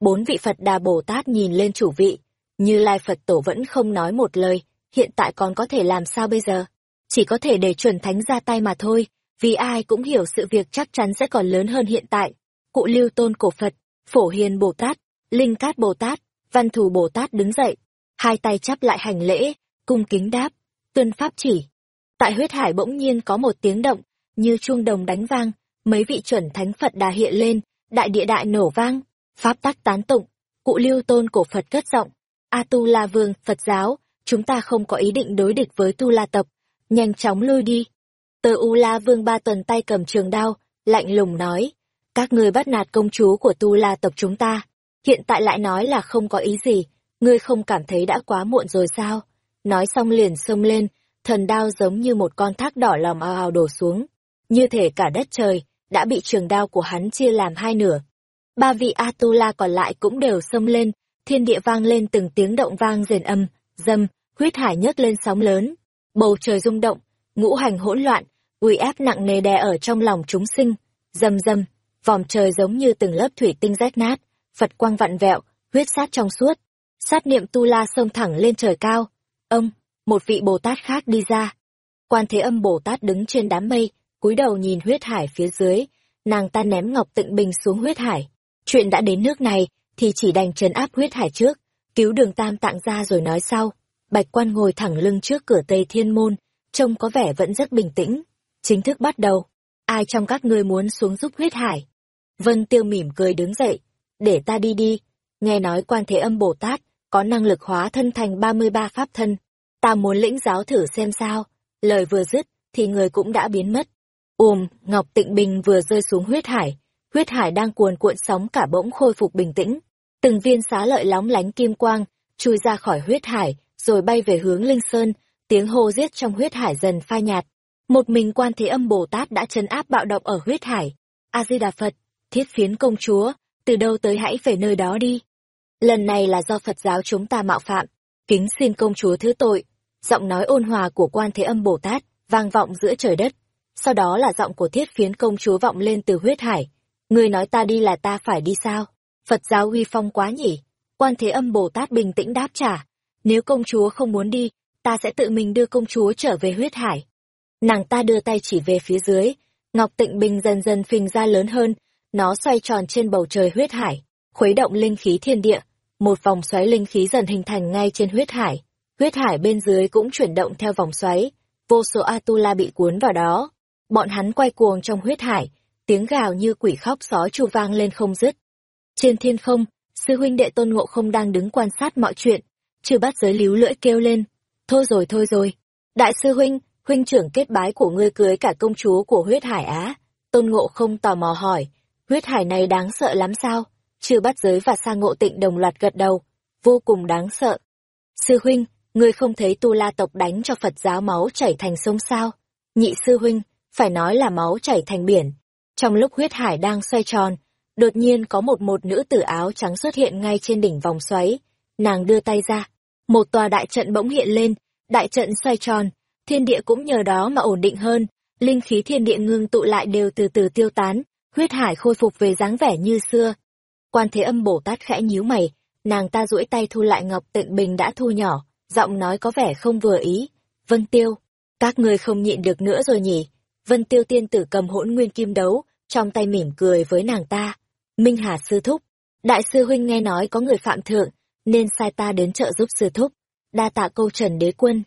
Speaker 1: Bốn vị Phật Đà Bồ Tát nhìn lên chủ vị, như Lai Phật Tổ vẫn không nói một lời, hiện tại còn có thể làm sao bây giờ? Chỉ có thể để chuẩn thánh ra tay mà thôi, vì ai cũng hiểu sự việc chắc chắn sẽ còn lớn hơn hiện tại. Cụ lưu tôn cổ Phật, Phổ Hiền Bồ Tát, Linh Cát Bồ Tát, Văn Thù Bồ Tát đứng dậy, hai tay chắp lại hành lễ, cung kính đáp, tuân pháp chỉ. Tại huyết hải bỗng nhiên có một tiếng động, như chuông đồng đánh vang, mấy vị chuẩn thánh Phật đà hiện lên, đại địa đại nổ vang, pháp tắc tán tụng, cụ lưu tôn cổ Phật cất giọng, A Tu La Vương, Phật giáo, chúng ta không có ý định đối địch với Tu La Tập, nhanh chóng lui đi. Tờ U La Vương ba tuần tay cầm trường đao, lạnh lùng nói, các ngươi bắt nạt công chúa của Tu La Tập chúng ta, hiện tại lại nói là không có ý gì, ngươi không cảm thấy đã quá muộn rồi sao? Nói xong liền xông lên, thần đao giống như một con thác đỏ lòng ào ào đổ xuống, như thể cả đất trời đã bị trường đao của hắn chia làm hai nửa. Ba vị Atula còn lại cũng đều xông lên, thiên địa vang lên từng tiếng động vang rền âm, dâm, huyết hải nhấc lên sóng lớn, bầu trời rung động, ngũ hành hỗn loạn, uy áp nặng nề đè ở trong lòng chúng sinh, dâm dâm, vòm trời giống như từng lớp thủy tinh rách nát, Phật quang vặn vẹo, huyết sát trong suốt. Sát niệm tu la xông thẳng lên trời cao. Ông, một vị Bồ Tát khác đi ra. Quan Thế Âm Bồ Tát đứng trên đám mây, cúi đầu nhìn huyết hải phía dưới, nàng ta ném Ngọc Tịnh Bình xuống huyết hải. Chuyện đã đến nước này, thì chỉ đành trấn áp huyết hải trước, cứu đường tam tạng ra rồi nói sau. Bạch quan ngồi thẳng lưng trước cửa Tây Thiên Môn, trông có vẻ vẫn rất bình tĩnh. Chính thức bắt đầu. Ai trong các ngươi muốn xuống giúp huyết hải? Vân Tiêu mỉm cười đứng dậy. Để ta đi đi. Nghe nói quan thế âm Bồ Tát có năng lực hóa thân thành 33 pháp thân. Ta muốn lĩnh giáo thử xem sao. Lời vừa dứt, thì người cũng đã biến mất. Ùm, Ngọc Tịnh Bình vừa rơi xuống huyết hải, huyết hải đang cuồn cuộn sóng cả bỗng khôi phục bình tĩnh. Từng viên xá lợi lóng lánh kim quang, chui ra khỏi huyết hải, rồi bay về hướng Linh Sơn, tiếng hô giết trong huyết hải dần phai nhạt. Một mình quan thế âm Bồ Tát đã chấn áp bạo động ở huyết hải. A-di-đà Phật, thiết phiến công chúa, từ đâu tới hãy về nơi đó đi. Lần này là do Phật giáo chúng ta mạo phạm, kính xin công chúa thứ tội. Giọng nói ôn hòa của quan thế âm Bồ Tát, vang vọng giữa trời đất. Sau đó là giọng của thiết phiến công chúa vọng lên từ huyết hải. Người nói ta đi là ta phải đi sao? Phật giáo uy phong quá nhỉ? Quan Thế Âm Bồ Tát bình tĩnh đáp trả. Nếu công chúa không muốn đi, ta sẽ tự mình đưa công chúa trở về huyết hải. Nàng ta đưa tay chỉ về phía dưới, Ngọc Tịnh Bình dần dần phình ra lớn hơn, nó xoay tròn trên bầu trời huyết hải, khuấy động linh khí thiên địa, một vòng xoáy linh khí dần hình thành ngay trên huyết hải. Huyết hải bên dưới cũng chuyển động theo vòng xoáy, vô số Atula bị cuốn vào đó. Bọn hắn quay cuồng trong huyết hải, tiếng gào như quỷ khóc sói chu vang lên không dứt. Trên thiên không, sư huynh đệ tôn ngộ không đang đứng quan sát mọi chuyện, trừ bắt giới líu lưỡi kêu lên. Thôi rồi thôi rồi, đại sư huynh, huynh trưởng kết bái của ngươi cưới cả công chúa của huyết hải á. Tôn ngộ không tò mò hỏi, huyết hải này đáng sợ lắm sao? trừ bắt giới và sa ngộ tịnh đồng loạt gật đầu, vô cùng đáng sợ. Sư huynh, ngươi không thấy tu la tộc đánh cho Phật giáo máu chảy thành sông sao? Nhị sư huynh, phải nói là máu chảy thành biển. Trong lúc huyết hải đang xoay tròn, đột nhiên có một một nữ tử áo trắng xuất hiện ngay trên đỉnh vòng xoáy. Nàng đưa tay ra, một tòa đại trận bỗng hiện lên, đại trận xoay tròn, thiên địa cũng nhờ đó mà ổn định hơn, linh khí thiên địa ngưng tụ lại đều từ từ tiêu tán, huyết hải khôi phục về dáng vẻ như xưa. Quan Thế Âm Bồ Tát khẽ nhíu mày, nàng ta duỗi tay thu lại ngọc tịnh bình đã thu nhỏ, giọng nói có vẻ không vừa ý. Vân Tiêu, các ngươi không nhịn được nữa rồi nhỉ? Vân Tiêu tiên tử cầm hỗn nguyên kim đấu, trong tay mỉm cười với nàng ta. Minh Hà sư thúc, đại sư huynh nghe nói có người phạm thượng, nên sai ta đến trợ giúp sư thúc. Đa tạ câu trần đế quân.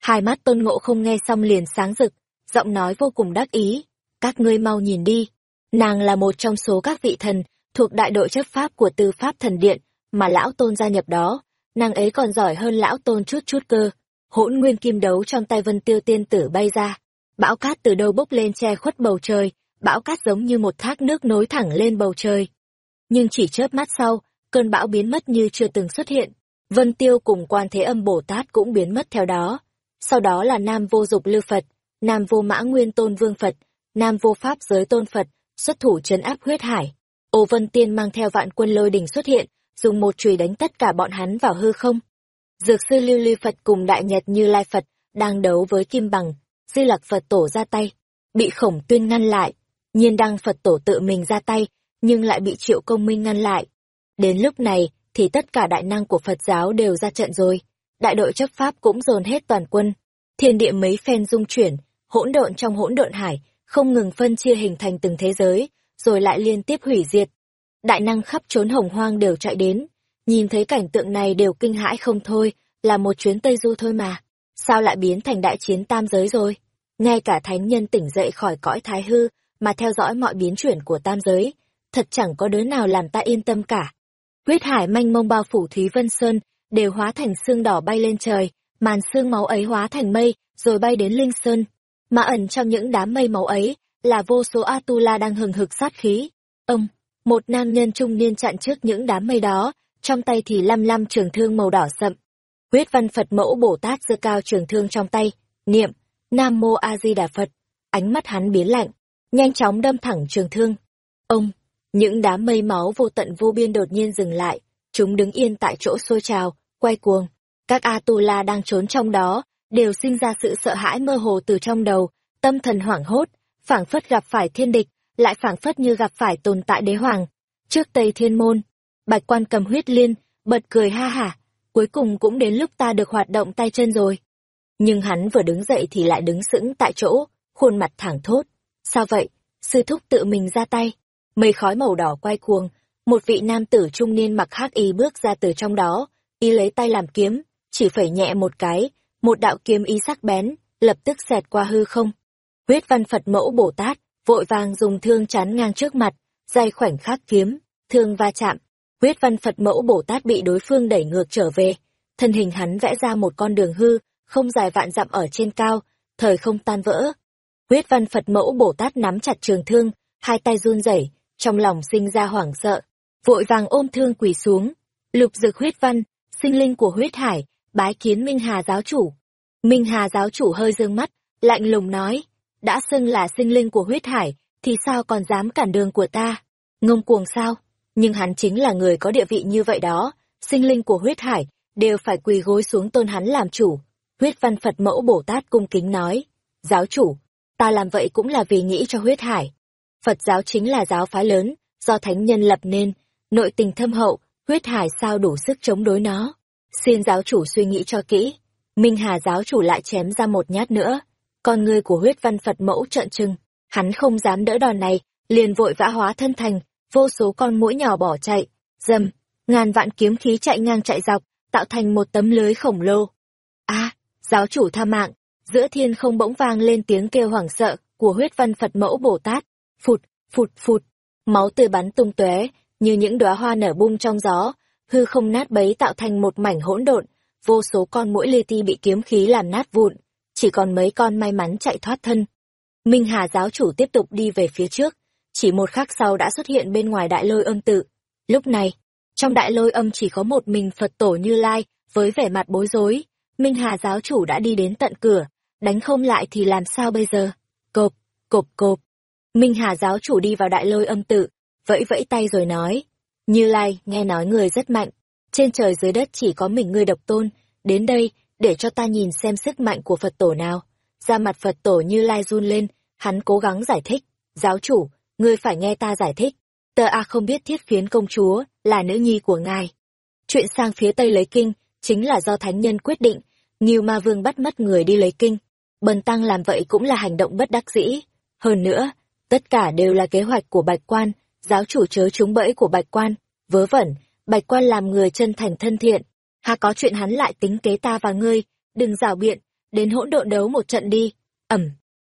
Speaker 1: Hai mắt tôn ngộ không nghe xong liền sáng rực, giọng nói vô cùng đắc ý. Các ngươi mau nhìn đi. Nàng là một trong số các vị thần thuộc đại đội chấp pháp của tư pháp thần điện mà lão tôn gia nhập đó. Nàng ấy còn giỏi hơn lão tôn chút chút cơ. Hỗn nguyên kim đấu trong tay vân tiêu tiên tử bay ra. Bão cát từ đâu bốc lên che khuất bầu trời, bão cát giống như một thác nước nối thẳng lên bầu trời. Nhưng chỉ chớp mắt sau, cơn bão biến mất như chưa từng xuất hiện. Vân Tiêu cùng quan thế âm Bồ Tát cũng biến mất theo đó. Sau đó là Nam Vô Dục Lưu Phật, Nam Vô Mã Nguyên Tôn Vương Phật, Nam Vô Pháp Giới Tôn Phật, xuất thủ trấn áp huyết hải. Ô Vân Tiên mang theo vạn quân lôi đỉnh xuất hiện, dùng một chùy đánh tất cả bọn hắn vào hư không. Dược sư Lưu Ly Phật cùng Đại Nhật Như Lai Phật đang đấu với Kim Bằng, Di Lặc Phật tổ ra tay, bị Khổng Tuyên ngăn lại. Nhiên Đăng Phật tổ tự mình ra tay, nhưng lại bị Triệu Công Minh ngăn lại. Đến lúc này, thì tất cả đại năng của Phật giáo đều ra trận rồi. Đại đội chấp pháp cũng dồn hết toàn quân. Thiên địa mấy phen dung chuyển, hỗn độn trong hỗn độn hải, không ngừng phân chia hình thành từng thế giới, rồi lại liên tiếp hủy diệt. Đại năng khắp trốn hồng hoang đều chạy đến, nhìn thấy cảnh tượng này đều kinh hãi không thôi, là một chuyến Tây Du thôi mà. Sao lại biến thành đại chiến tam giới rồi? Ngay cả thánh nhân tỉnh dậy khỏi cõi thái hư, mà theo dõi mọi biến chuyển của tam giới, thật chẳng có đứa nào làm ta yên tâm cả. Huyết hải manh mông bao phủ Thúy Vân Sơn, đều hóa thành xương đỏ bay lên trời, màn xương máu ấy hóa thành mây, rồi bay đến Linh Sơn. Mà ẩn trong những đám mây máu ấy, là vô số Atula đang hừng hực sát khí. Ông, một nam nhân trung niên chặn trước những đám mây đó, trong tay thì lăm lăm trường thương màu đỏ sậm. Huyết văn Phật mẫu Bồ Tát giơ cao trường thương trong tay, niệm, Nam Mô A Di Đà Phật. Ánh mắt hắn biến lạnh, nhanh chóng đâm thẳng trường thương. Ông, những đám mây máu vô tận vô biên đột nhiên dừng lại, chúng đứng yên tại chỗ sôi trào, quay cuồng. Các a tu la đang trốn trong đó, đều sinh ra sự sợ hãi mơ hồ từ trong đầu, tâm thần hoảng hốt, phảng phất gặp phải thiên địch, lại phảng phất như gặp phải tồn tại đế hoàng. Trước Tây Thiên Môn, Bạch Quan cầm huyết liên, bật cười ha hả, cuối cùng cũng đến lúc ta được hoạt động tay chân rồi. Nhưng hắn vừa đứng dậy thì lại đứng sững tại chỗ, khuôn mặt thẳng thốt. Sao vậy? Sư thúc tự mình ra tay. Mây khói màu đỏ quay cuồng, một vị nam tử trung niên mặc hắc y bước ra từ trong đó, y lấy tay làm kiếm, chỉ phẩy nhẹ một cái, một đạo kiếm ý sắc bén, lập tức xẹt qua hư không. Huyết văn Phật mẫu Bồ Tát, vội vàng dùng thương chắn ngang trước mặt, dây khoảnh khắc kiếm, thương va chạm. Huyết văn Phật mẫu Bồ Tát bị đối phương đẩy ngược trở về, thân hình hắn vẽ ra một con đường hư, không dài vạn dặm ở trên cao, thời không tan vỡ. Huyết văn Phật mẫu Bồ Tát nắm chặt trường thương, hai tay run rẩy, trong lòng sinh ra hoảng sợ, vội vàng ôm thương quỳ xuống. Lục dực huyết văn, sinh linh của huyết hải, bái kiến Minh Hà giáo chủ. Minh Hà giáo chủ hơi dương mắt, lạnh lùng nói, đã xưng là sinh linh của huyết hải, thì sao còn dám cản đường của ta? Ngông cuồng sao? Nhưng hắn chính là người có địa vị như vậy đó, sinh linh của huyết hải, đều phải quỳ gối xuống tôn hắn làm chủ. Huyết văn Phật mẫu Bồ Tát cung kính nói, giáo chủ, ta làm vậy cũng là vì nghĩ cho huyết hải. Phật giáo chính là giáo phái lớn, do thánh nhân lập nên, nội tình thâm hậu, huyết hải sao đủ sức chống đối nó. Xin giáo chủ suy nghĩ cho kỹ. Minh Hà giáo chủ lại chém ra một nhát nữa. Con người của huyết văn Phật mẫu trợn trừng, hắn không dám đỡ đòn này, liền vội vã hóa thân thành, vô số con mũi nhỏ bỏ chạy, dầm, ngàn vạn kiếm khí chạy ngang chạy dọc, tạo thành một tấm lưới khổng lồ. A, giáo chủ tha mạng, giữa thiên không bỗng vang lên tiếng kêu hoảng sợ của huyết văn Phật mẫu Bồ Tát, phụt, phụt phụt, máu tươi bắn tung tóe như những đóa hoa nở bung trong gió, hư không nát bấy tạo thành một mảnh hỗn độn, vô số con mũi li ti bị kiếm khí làm nát vụn, chỉ còn mấy con may mắn chạy thoát thân. Minh Hà giáo chủ tiếp tục đi về phía trước, chỉ một khắc sau đã xuất hiện bên ngoài đại lôi âm tự. Lúc này, trong đại lôi âm chỉ có một mình Phật tổ Như Lai, với vẻ mặt bối rối, Minh Hà giáo chủ đã đi đến tận cửa, đánh không lại thì làm sao bây giờ? Cộp, cộp cộp. Minh Hà giáo chủ đi vào đại lôi âm tự, vẫy vẫy tay rồi nói, Như Lai, nghe nói người rất mạnh, trên trời dưới đất chỉ có mình ngươi độc tôn, đến đây, để cho ta nhìn xem sức mạnh của Phật tổ nào. Ra mặt Phật tổ Như Lai run lên, hắn cố gắng giải thích. Giáo chủ, ngươi phải nghe ta giải thích. Tờ A không biết thiết phiến công chúa là nữ nhi của ngài. Chuyện sang phía Tây lấy kinh chính là do thánh nhân quyết định, nhiều Ma Vương bắt mất người đi lấy kinh. Bần tăng làm vậy cũng là hành động bất đắc dĩ. Hơn nữa, tất cả đều là kế hoạch của Bạch Quan, giáo chủ chớ trúng bẫy của Bạch Quan. Vớ vẩn, Bạch Quan làm người chân thành thân thiện. Hà có chuyện hắn lại tính kế ta và ngươi, đừng rào biện, đến hỗn độn đấu một trận đi. Ẩm.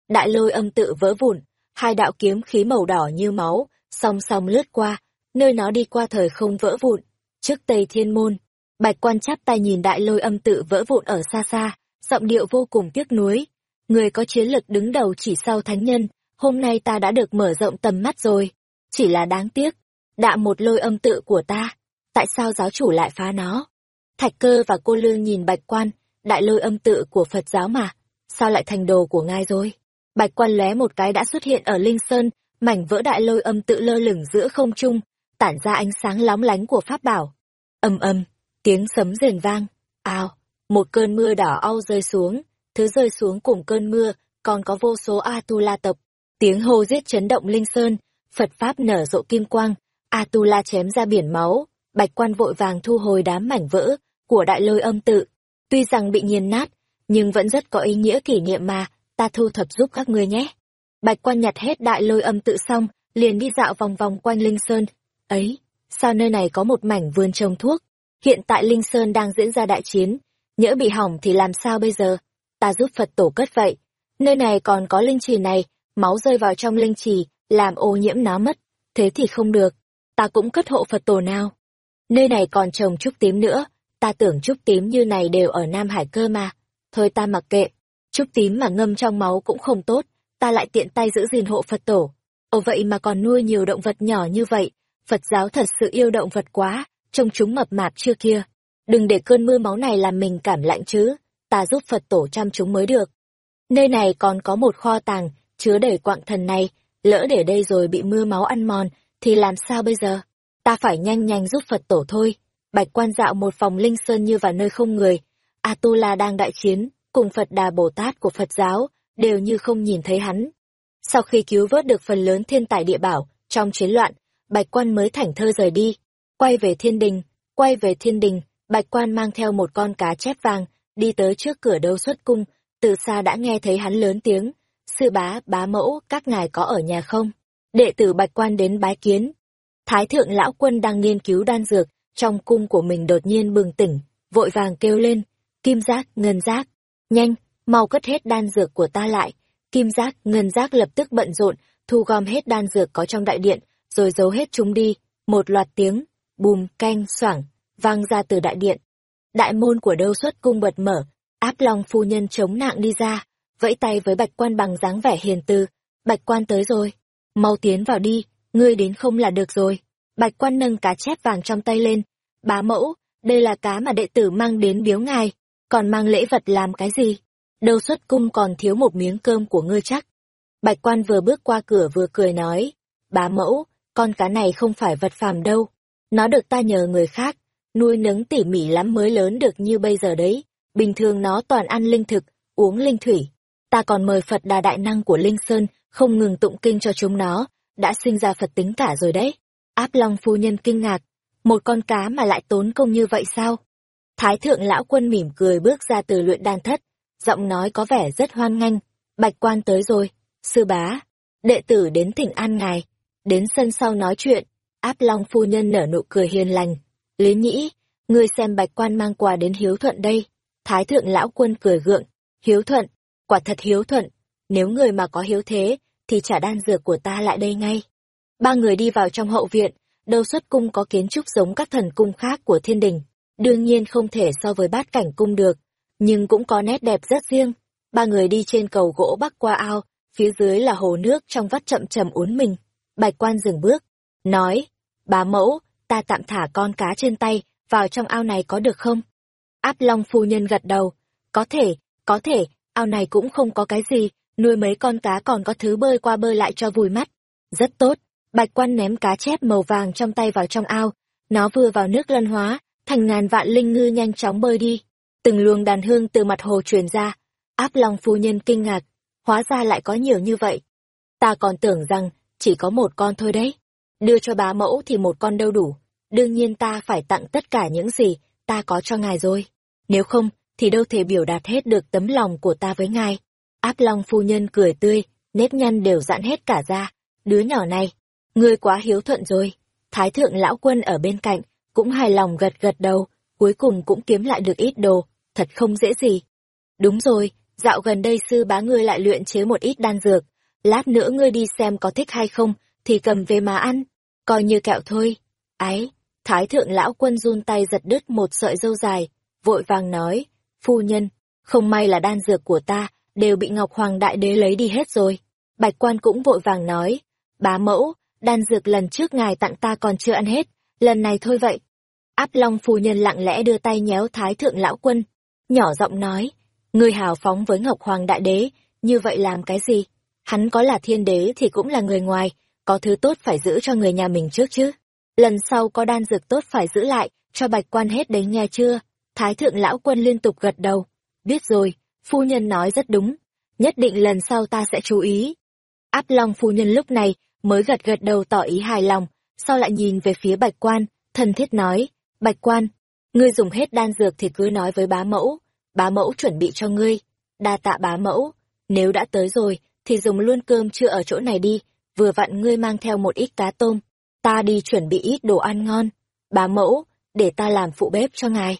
Speaker 1: Đại lôi âm tự vỡ vụn, hai đạo kiếm khí màu đỏ như máu, song song lướt qua, nơi nó đi qua thời không vỡ vụn. Trước Tây Thiên Môn, Bạch Quan chắp tay nhìn đại lôi âm tự vỡ vụn ở xa xa, giọng điệu vô cùng tiếc nuối. Người có chiến lực đứng đầu chỉ sau thánh nhân, hôm nay ta đã được mở rộng tầm mắt rồi. Chỉ là đáng tiếc, đạ một lôi âm tự của ta, tại sao giáo chủ lại phá nó? Thạch cơ và cô lương nhìn bạch quan, đại lôi âm tự của Phật giáo mà, sao lại thành đồ của ngài rồi? Bạch quan lóe một cái đã xuất hiện ở Linh Sơn, mảnh vỡ đại lôi âm tự lơ lửng giữa không trung, tản ra ánh sáng lóng lánh của pháp bảo. ầm ầm, tiếng sấm rền vang, ào, một cơn mưa đỏ au rơi xuống, thứ rơi xuống cùng cơn mưa, còn có vô số A-tu-la tộc. Tiếng hô giết chấn động Linh Sơn, Phật Pháp nở rộ kim quang, A-tu-la chém ra biển máu, bạch quan vội vàng thu hồi đám mảnh vỡ của đại lôi âm tự. Tuy rằng bị nghiền nát, nhưng vẫn rất có ý nghĩa kỷ niệm mà, ta thu thập giúp các ngươi nhé. Bạch quan nhặt hết đại lôi âm tự xong, liền đi dạo vòng vòng quanh Linh Sơn. Ấy, sao nơi này có một mảnh vườn trồng thuốc? Hiện tại Linh Sơn đang diễn ra đại chiến, nhỡ bị hỏng thì làm sao bây giờ? Ta giúp Phật tổ cất vậy. Nơi này còn có linh trì này, máu rơi vào trong linh trì, làm ô nhiễm nó mất. Thế thì không được, ta cũng cất hộ Phật tổ nào. Nơi này còn trồng trúc tím nữa, ta tưởng trúc tím như này đều ở Nam Hải cơ mà. Thôi ta mặc kệ, trúc tím mà ngâm trong máu cũng không tốt, ta lại tiện tay giữ gìn hộ Phật tổ. Ồ vậy mà còn nuôi nhiều động vật nhỏ như vậy, Phật giáo thật sự yêu động vật quá, trông chúng mập mạp chưa kia. Đừng để cơn mưa máu này làm mình cảm lạnh chứ, ta giúp Phật tổ chăm chúng mới được. Nơi này còn có một kho tàng, chứa đầy quạng thần này, lỡ để đây rồi bị mưa máu ăn mòn, thì làm sao bây giờ? Ta phải nhanh nhanh giúp Phật tổ thôi. Bạch quan dạo một phòng linh sơn như vào nơi không người. Atula đang đại chiến, cùng Phật Đà Bồ Tát của Phật giáo, đều như không nhìn thấy hắn. Sau khi cứu vớt được phần lớn thiên tài địa bảo, trong chiến loạn, Bạch quan mới thảnh thơ rời đi. Quay về thiên đình, quay về thiên đình, Bạch quan mang theo một con cá chép vàng, đi tới trước cửa đấu xuất cung, từ xa đã nghe thấy hắn lớn tiếng. Sư bá, bá mẫu, các ngài có ở nhà không? Đệ tử Bạch quan đến bái kiến. Thái thượng lão quân đang nghiên cứu đan dược, trong cung của mình đột nhiên bừng tỉnh, vội vàng kêu lên, kim giác, ngân giác, nhanh, mau cất hết đan dược của ta lại. Kim giác, ngân giác lập tức bận rộn, thu gom hết đan dược có trong đại điện, rồi giấu hết chúng đi, một loạt tiếng, bùm, canh, xoảng, vang ra từ đại điện. Đại môn của đâu xuất cung bật mở, áp long phu nhân chống nạng đi ra, vẫy tay với bạch quan bằng dáng vẻ hiền từ, bạch quan tới rồi, mau tiến vào đi, ngươi đến không là được rồi. Bạch quan nâng cá chép vàng trong tay lên, bá mẫu, đây là cá mà đệ tử mang đến biếu ngài, còn mang lễ vật làm cái gì? Đâu xuất cung còn thiếu một miếng cơm của ngươi chắc. Bạch quan vừa bước qua cửa vừa cười nói, bá mẫu, con cá này không phải vật phàm đâu, nó được ta nhờ người khác, nuôi nấng tỉ mỉ lắm mới lớn được như bây giờ đấy, bình thường nó toàn ăn linh thực, uống linh thủy. Ta còn mời Phật đà đại năng của Linh Sơn, không ngừng tụng kinh cho chúng nó, đã sinh ra Phật tính cả rồi đấy. Áp Long phu nhân kinh ngạc, một con cá mà lại tốn công như vậy sao? Thái thượng lão quân mỉm cười bước ra từ luyện đan thất, giọng nói có vẻ rất hoan nghênh, bạch quan tới rồi, sư bá, đệ tử đến thỉnh an ngài, đến sân sau nói chuyện, áp long phu nhân nở nụ cười hiền lành, lý nhĩ, ngươi xem bạch quan mang quà đến hiếu thuận đây, thái thượng lão quân cười gượng, hiếu thuận, quả thật hiếu thuận, nếu người mà có hiếu thế, thì trả đan dược của ta lại đây ngay. Ba người đi vào trong hậu viện, đâu xuất cung có kiến trúc giống các thần cung khác của thiên đình, đương nhiên không thể so với bát cảnh cung được, nhưng cũng có nét đẹp rất riêng. Ba người đi trên cầu gỗ bắc qua ao, phía dưới là hồ nước trong vắt chậm chậm uốn mình. Bạch quan dừng bước, nói, bá mẫu, ta tạm thả con cá trên tay, vào trong ao này có được không? Áp Long phu nhân gật đầu, có thể, có thể, ao này cũng không có cái gì, nuôi mấy con cá còn có thứ bơi qua bơi lại cho vui mắt. Rất tốt, bạch quan ném cá chép màu vàng trong tay vào trong ao, nó vừa vào nước lân hóa, thành ngàn vạn linh ngư nhanh chóng bơi đi. Từng luồng đàn hương từ mặt hồ truyền ra, áp long phu nhân kinh ngạc, hóa ra lại có nhiều như vậy, ta còn tưởng rằng chỉ có một con thôi đấy. Đưa cho bá mẫu thì một con đâu đủ, đương nhiên ta phải tặng tất cả những gì ta có cho ngài rồi. Nếu không, thì đâu thể biểu đạt hết được tấm lòng của ta với ngài. Áp Long phu nhân cười tươi, nếp nhăn đều giãn hết cả ra. Đứa nhỏ này, ngươi quá hiếu thuận rồi. Thái thượng lão quân ở bên cạnh, cũng hài lòng gật gật đầu, cuối cùng cũng kiếm lại được ít đồ, thật không dễ gì. Đúng rồi, dạo gần đây sư bá ngươi lại luyện chế một ít đan dược, lát nữa ngươi đi xem có thích hay không, thì cầm về mà ăn, coi như kẹo thôi. Ái, thái thượng lão quân run tay giật đứt một sợi dâu dài, vội vàng nói, phu nhân, không may là đan dược của ta, đều bị Ngọc Hoàng Đại Đế lấy đi hết rồi. Bạch quan cũng vội vàng nói, bá mẫu, đan dược lần trước ngài tặng ta còn chưa ăn hết, lần này thôi vậy. Áp Long phu nhân lặng lẽ đưa tay nhéo thái thượng lão quân, nhỏ giọng nói, ngươi hào phóng với Ngọc Hoàng Đại Đế, như vậy làm cái gì? Hắn có là thiên đế thì cũng là người ngoài, có thứ tốt phải giữ cho người nhà mình trước chứ. Lần sau có đan dược tốt phải giữ lại, cho bạch quan hết đấy nghe chưa? Thái thượng lão quân liên tục gật đầu. Biết rồi, phu nhân nói rất đúng. Nhất định lần sau ta sẽ chú ý. Áp long phu nhân lúc này mới gật gật đầu tỏ ý hài lòng, sau lại nhìn về phía bạch quan, thân thiết nói, bạch quan, ngươi dùng hết đan dược thì cứ nói với bá mẫu, bá mẫu chuẩn bị cho ngươi, đa tạ bá mẫu, nếu đã tới rồi, thì dùng luôn cơm chưa ở chỗ này đi, vừa vặn ngươi mang theo một ít cá tôm, ta đi chuẩn bị ít đồ ăn ngon, bá mẫu, để ta làm phụ bếp cho ngài.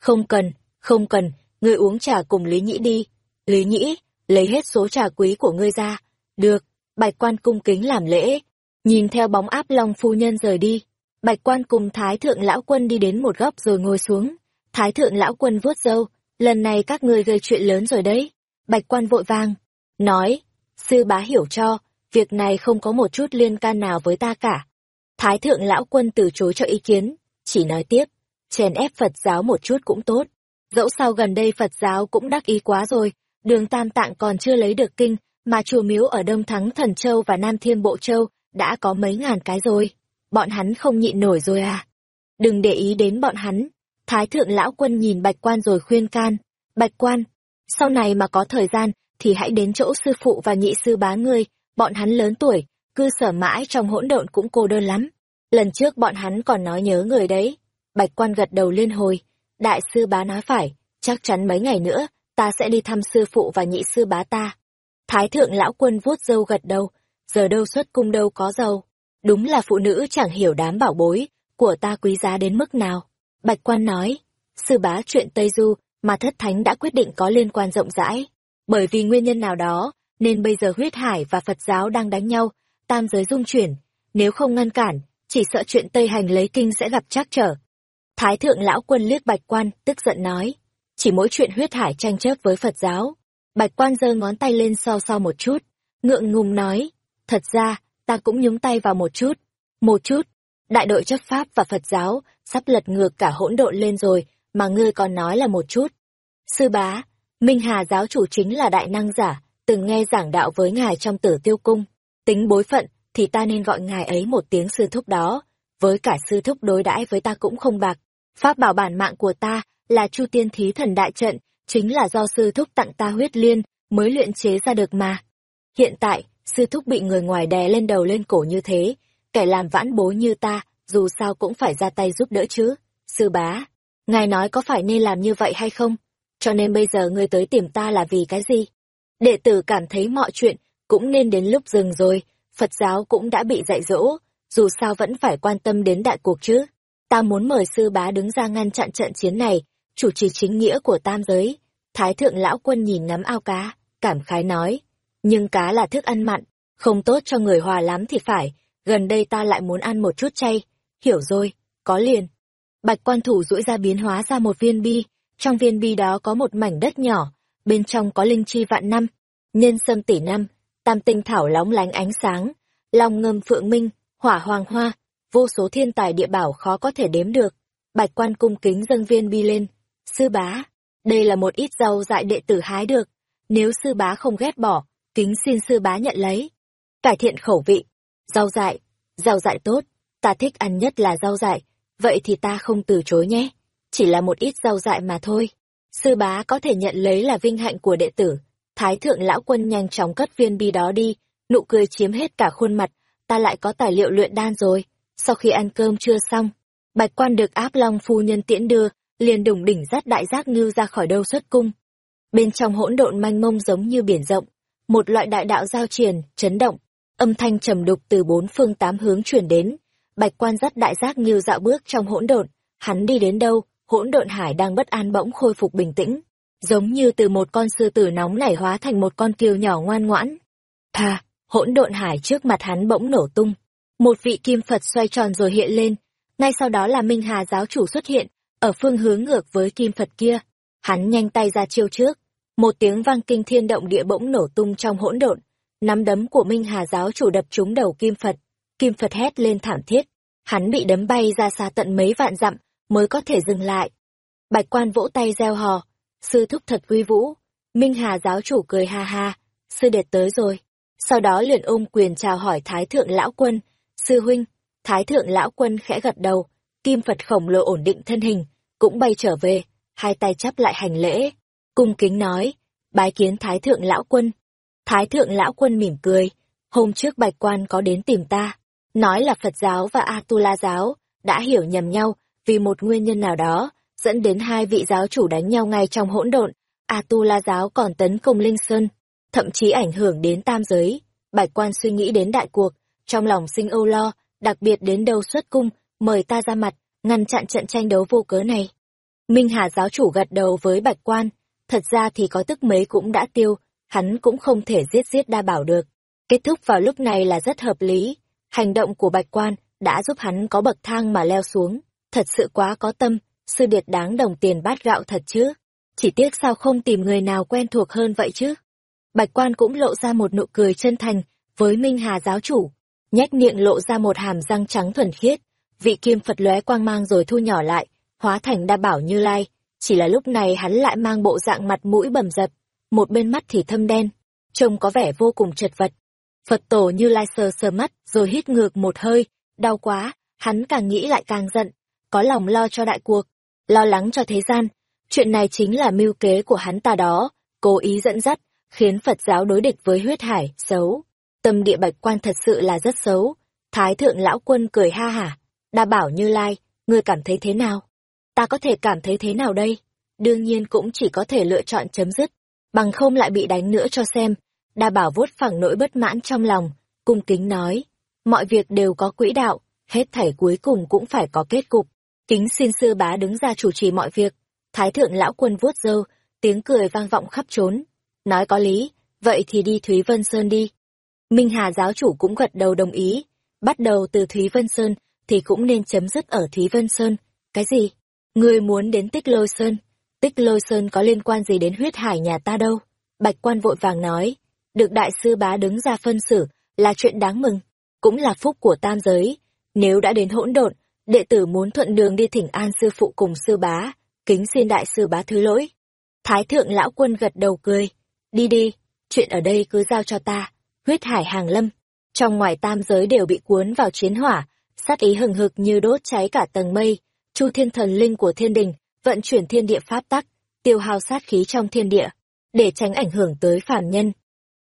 Speaker 1: Không cần, không cần, ngươi uống trà cùng Lý Nhĩ đi. Lý Nhĩ, lấy hết số trà quý của ngươi ra. Được, bạch quan cung kính làm lễ. Nhìn theo bóng áp long phu nhân rời đi. Bạch quan cùng Thái thượng lão quân đi đến một góc rồi ngồi xuống. Thái thượng lão quân vuốt râu, lần này các ngươi gây chuyện lớn rồi đấy. Bạch quan vội vàng, nói, sư bá hiểu cho, việc này không có một chút liên can nào với ta cả. Thái thượng lão quân từ chối cho ý kiến, chỉ nói tiếp, chèn ép Phật giáo một chút cũng tốt. Dẫu sao gần đây Phật giáo cũng đắc ý quá rồi, đường Tam Tạng còn chưa lấy được kinh, mà chùa miếu ở Đông Thắng Thần Châu và Nam Thiên Bộ Châu đã có mấy ngàn cái rồi. Bọn hắn không nhịn nổi rồi à. Đừng để ý đến bọn hắn. Thái thượng lão quân nhìn bạch quan rồi khuyên can. Bạch quan, sau này mà có thời gian thì hãy đến chỗ sư phụ và nhị sư bá ngươi, bọn hắn lớn tuổi, cư sở mãi trong hỗn độn cũng cô đơn lắm. Lần trước bọn hắn còn nói nhớ người đấy. Bạch quan gật đầu liên hồi. Đại sư bá nói phải, chắc chắn mấy ngày nữa, ta sẽ đi thăm sư phụ và nhị sư bá ta. Thái thượng lão quân vuốt râu gật đầu, giờ đâu xuất cung đâu có dâu. Đúng là phụ nữ chẳng hiểu đám bảo bối, của ta quý giá đến mức nào. Bạch quan nói, sư bá chuyện Tây Du mà thất thánh đã quyết định có liên quan rộng rãi. Bởi vì nguyên nhân nào đó, nên bây giờ huyết hải và Phật giáo đang đánh nhau, tam giới dung chuyển. Nếu không ngăn cản, chỉ sợ chuyện Tây Hành lấy kinh sẽ gặp trắc trở. Thái thượng lão quân liếc bạch quan, tức giận nói. Chỉ mỗi chuyện huyết hải tranh chấp với Phật giáo. Bạch quan giơ ngón tay lên so so một chút, ngượng ngùng nói. Thật ra, ta cũng nhúng tay vào một chút. Một chút. Đại đội chấp pháp và Phật giáo sắp lật ngược cả hỗn độn lên rồi, mà ngươi còn nói là một chút. Sư bá, Minh Hà giáo chủ chính là đại năng giả, từng nghe giảng đạo với ngài trong tử tiêu cung. Tính bối phận, thì ta nên gọi ngài ấy một tiếng sư thúc đó. Với cả sư thúc đối đãi với ta cũng không bạc. Pháp bảo bản mạng của ta là Chu Tiên Thí Thần Đại Trận, chính là do sư thúc tặng ta huyết liên, mới luyện chế ra được mà. Hiện tại, sư thúc bị người ngoài đè lên đầu lên cổ như thế, kẻ làm vãn bối như ta, dù sao cũng phải ra tay giúp đỡ chứ. Sư bá, ngài nói có phải nên làm như vậy hay không? Cho nên bây giờ ngươi tới tìm ta là vì cái gì? Đệ tử cảm thấy mọi chuyện cũng nên đến lúc dừng rồi, Phật giáo cũng đã bị dạy dỗ, dù sao vẫn phải quan tâm đến đại cuộc chứ. Ta muốn mời sư bá đứng ra ngăn chặn trận chiến này, chủ trì chính nghĩa của tam giới. Thái thượng lão quân nhìn ngắm ao cá, cảm khái nói. Nhưng cá là thức ăn mặn, không tốt cho người hòa lắm thì phải, gần đây ta lại muốn ăn một chút chay. Hiểu rồi, có liền. Bạch quan thủ duỗi ra biến hóa ra một viên bi, trong viên bi đó có một mảnh đất nhỏ, bên trong có linh chi vạn năm, nhân sâm tỷ năm, tam tinh thảo lóng lánh ánh sáng, long ngâm phượng minh, hỏa hoàng hoa, vô số thiên tài địa bảo khó có thể đếm được. Bạch quan cung kính dâng viên bi lên. Sư bá, đây là một ít rau dại đệ tử hái được. Nếu sư bá không ghét bỏ, kính xin sư bá nhận lấy. Cải thiện khẩu vị. Rau dại, rau dại tốt, ta thích ăn nhất là rau dại, vậy thì ta không từ chối nhé. Chỉ là một ít rau dại mà thôi. Sư bá có thể nhận lấy là vinh hạnh của đệ tử. Thái thượng lão quân nhanh chóng cất viên bi đó đi, nụ cười chiếm hết cả khuôn mặt, ta lại có tài liệu luyện đan rồi. Sau khi ăn cơm trưa xong, bạch quan được áp long phu nhân tiễn đưa, liền đủng đỉnh dắt đại giác ngưu ra khỏi đâu xuất cung. Bên trong hỗn độn manh mông giống như biển rộng, một loại đại đạo giao truyền, chấn động, âm thanh trầm đục từ bốn phương tám hướng truyền đến. Bạch quan dắt đại giác như dạo bước trong hỗn độn, hắn đi đến đâu, hỗn độn hải đang bất an bỗng khôi phục bình tĩnh, giống như từ một con sư tử nóng nảy hóa thành một con kiều nhỏ ngoan ngoãn. Thà, hỗn độn hải trước mặt hắn bỗng nổ tung, một vị kim Phật xoay tròn rồi hiện lên, ngay sau đó là Minh Hà giáo chủ xuất hiện, ở phương hướng ngược với kim Phật kia. Hắn nhanh tay ra chiêu trước, một tiếng vang kinh thiên động địa bỗng nổ tung trong hỗn độn, nắm đấm của Minh Hà giáo chủ đập trúng đầu kim Phật, kim Phật hét lên thảm thiết, hắn bị đấm bay ra xa tận mấy vạn dặm, mới có thể dừng lại. Bạch quan vỗ tay reo hò, sư thúc thật uy vũ, Minh Hà giáo chủ cười ha ha, sư đệ tới rồi. Sau đó liền ôm quyền chào hỏi Thái Thượng Lão Quân, sư huynh, Thái Thượng Lão Quân khẽ gật đầu, kim Phật khổng lồ ổn định thân hình, cũng bay trở về, hai tay chắp lại hành lễ, cung kính nói, bái kiến Thái Thượng Lão Quân. Thái Thượng Lão Quân mỉm cười, hôm trước Bạch Quan có đến tìm ta, nói là Phật giáo và Atula giáo đã hiểu nhầm nhau vì một nguyên nhân nào đó, dẫn đến hai vị giáo chủ đánh nhau ngay trong hỗn độn, Atula giáo còn tấn công Linh Sơn, thậm chí ảnh hưởng đến tam giới. Bạch Quan suy nghĩ đến đại cuộc, trong lòng sinh âu lo, đặc biệt đến đâu xuất cung, mời ta ra mặt, ngăn chặn trận tranh đấu vô cớ này. Minh Hà giáo chủ gật đầu với Bạch Quan, thật ra thì có tức mấy cũng đã tiêu, hắn cũng không thể giết giết đa bảo được. Kết thúc vào lúc này là rất hợp lý, hành động của Bạch Quan đã giúp hắn có bậc thang mà leo xuống, thật sự quá có tâm, sư điệt đáng đồng tiền bát gạo thật chứ. Chỉ tiếc sao không tìm người nào quen thuộc hơn vậy chứ. Bạch Quan cũng lộ ra một nụ cười chân thành với Minh Hà giáo chủ, nhếch miệng lộ ra một hàm răng trắng thuần khiết, vị kim Phật lóe quang mang rồi thu nhỏ lại, hóa thành đa bảo như lai, chỉ là lúc này hắn lại mang bộ dạng mặt mũi bầm dập, một bên mắt thì thâm đen, trông có vẻ vô cùng chật vật. Phật tổ như lai sờ sờ mắt rồi hít ngược một hơi, đau quá, hắn càng nghĩ lại càng giận, có lòng lo cho đại cuộc, lo lắng cho thế gian. Chuyện này chính là mưu kế của hắn ta đó, cố ý dẫn dắt, khiến Phật giáo đối địch với huyết hải, xấu. Tâm địa bạch quan thật sự là rất xấu. Thái thượng lão quân cười ha hả, đa bảo như lai, ngươi cảm thấy thế nào? Ta có thể cảm thấy thế nào đây? Đương nhiên cũng chỉ có thể lựa chọn chấm dứt, bằng không lại bị đánh nữa cho xem. Đa bảo vuốt phẳng nỗi bất mãn trong lòng, cung kính nói, mọi việc đều có quỹ đạo, hết thảy cuối cùng cũng phải có kết cục. Kính xin sư bá đứng ra chủ trì mọi việc. Thái thượng lão quân vuốt râu, tiếng cười vang vọng khắp trốn. Nói có lý, vậy thì đi Thúy Vân Sơn đi. Minh Hà giáo chủ cũng gật đầu đồng ý. Bắt đầu từ Thúy Vân Sơn, thì cũng nên chấm dứt ở Thúy Vân Sơn. Cái gì? Ngươi muốn đến Tích Lôi Sơn? Tích Lôi Sơn có liên quan gì đến huyết hải nhà ta đâu? Bạch quan vội vàng nói. Được đại sư bá đứng ra phân xử, là chuyện đáng mừng. Cũng là phúc của tam giới. Nếu đã đến hỗn độn, đệ tử muốn thuận đường đi thỉnh an sư phụ cùng sư bá, kính xin đại sư bá thứ lỗi. Thái thượng lão quân gật đầu cười, đi đi, chuyện ở đây cứ giao cho ta, huyết hải hàng lâm, trong ngoài tam giới đều bị cuốn vào chiến hỏa, sát ý hừng hực như đốt cháy cả tầng mây, chu thiên thần linh của thiên đình, vận chuyển thiên địa pháp tắc, tiêu hao sát khí trong thiên địa, để tránh ảnh hưởng tới phản nhân.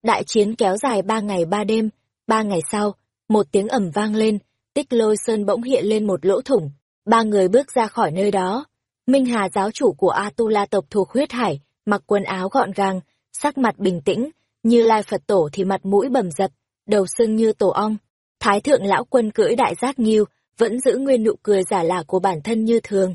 Speaker 1: Đại chiến kéo dài ba ngày ba đêm, ba ngày sau, một tiếng ầm vang lên, tích lôi sơn bỗng hiện lên một lỗ thủng, ba người bước ra khỏi nơi đó. Minh Hà giáo chủ của Atula tộc thuộc huyết hải, mặc quần áo gọn gàng, sắc mặt bình tĩnh, như lai Phật tổ thì mặt mũi bầm dập, đầu sưng như tổ ong. Thái thượng lão quân cưỡi đại giác nghiêu, vẫn giữ nguyên nụ cười giả lả của bản thân như thường.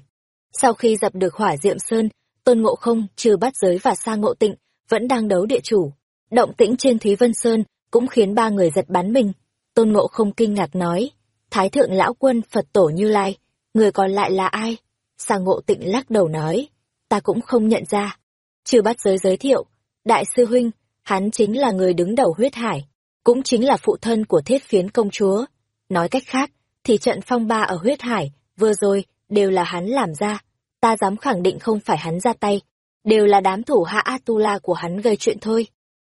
Speaker 1: Sau khi dập được hỏa diệm sơn, tôn ngộ không, trừ bắt giới và sa ngộ tịnh, vẫn đang đấu địa chủ. Động tĩnh trên Thúy Vân Sơn cũng khiến ba người giật bắn mình. Tôn ngộ không kinh ngạc nói, Thái thượng lão quân Phật tổ Như Lai, người còn lại là ai? Sa ngộ tịnh lắc đầu nói, ta cũng không nhận ra. Trừ bắt giới giới thiệu, đại sư huynh, hắn chính là người đứng đầu huyết hải, cũng chính là phụ thân của thiết phiến công chúa. Nói cách khác, thì trận phong ba ở huyết hải, vừa rồi, đều là hắn làm ra. Ta dám khẳng định không phải hắn ra tay, đều là đám thủ hạ Atula của hắn gây chuyện thôi.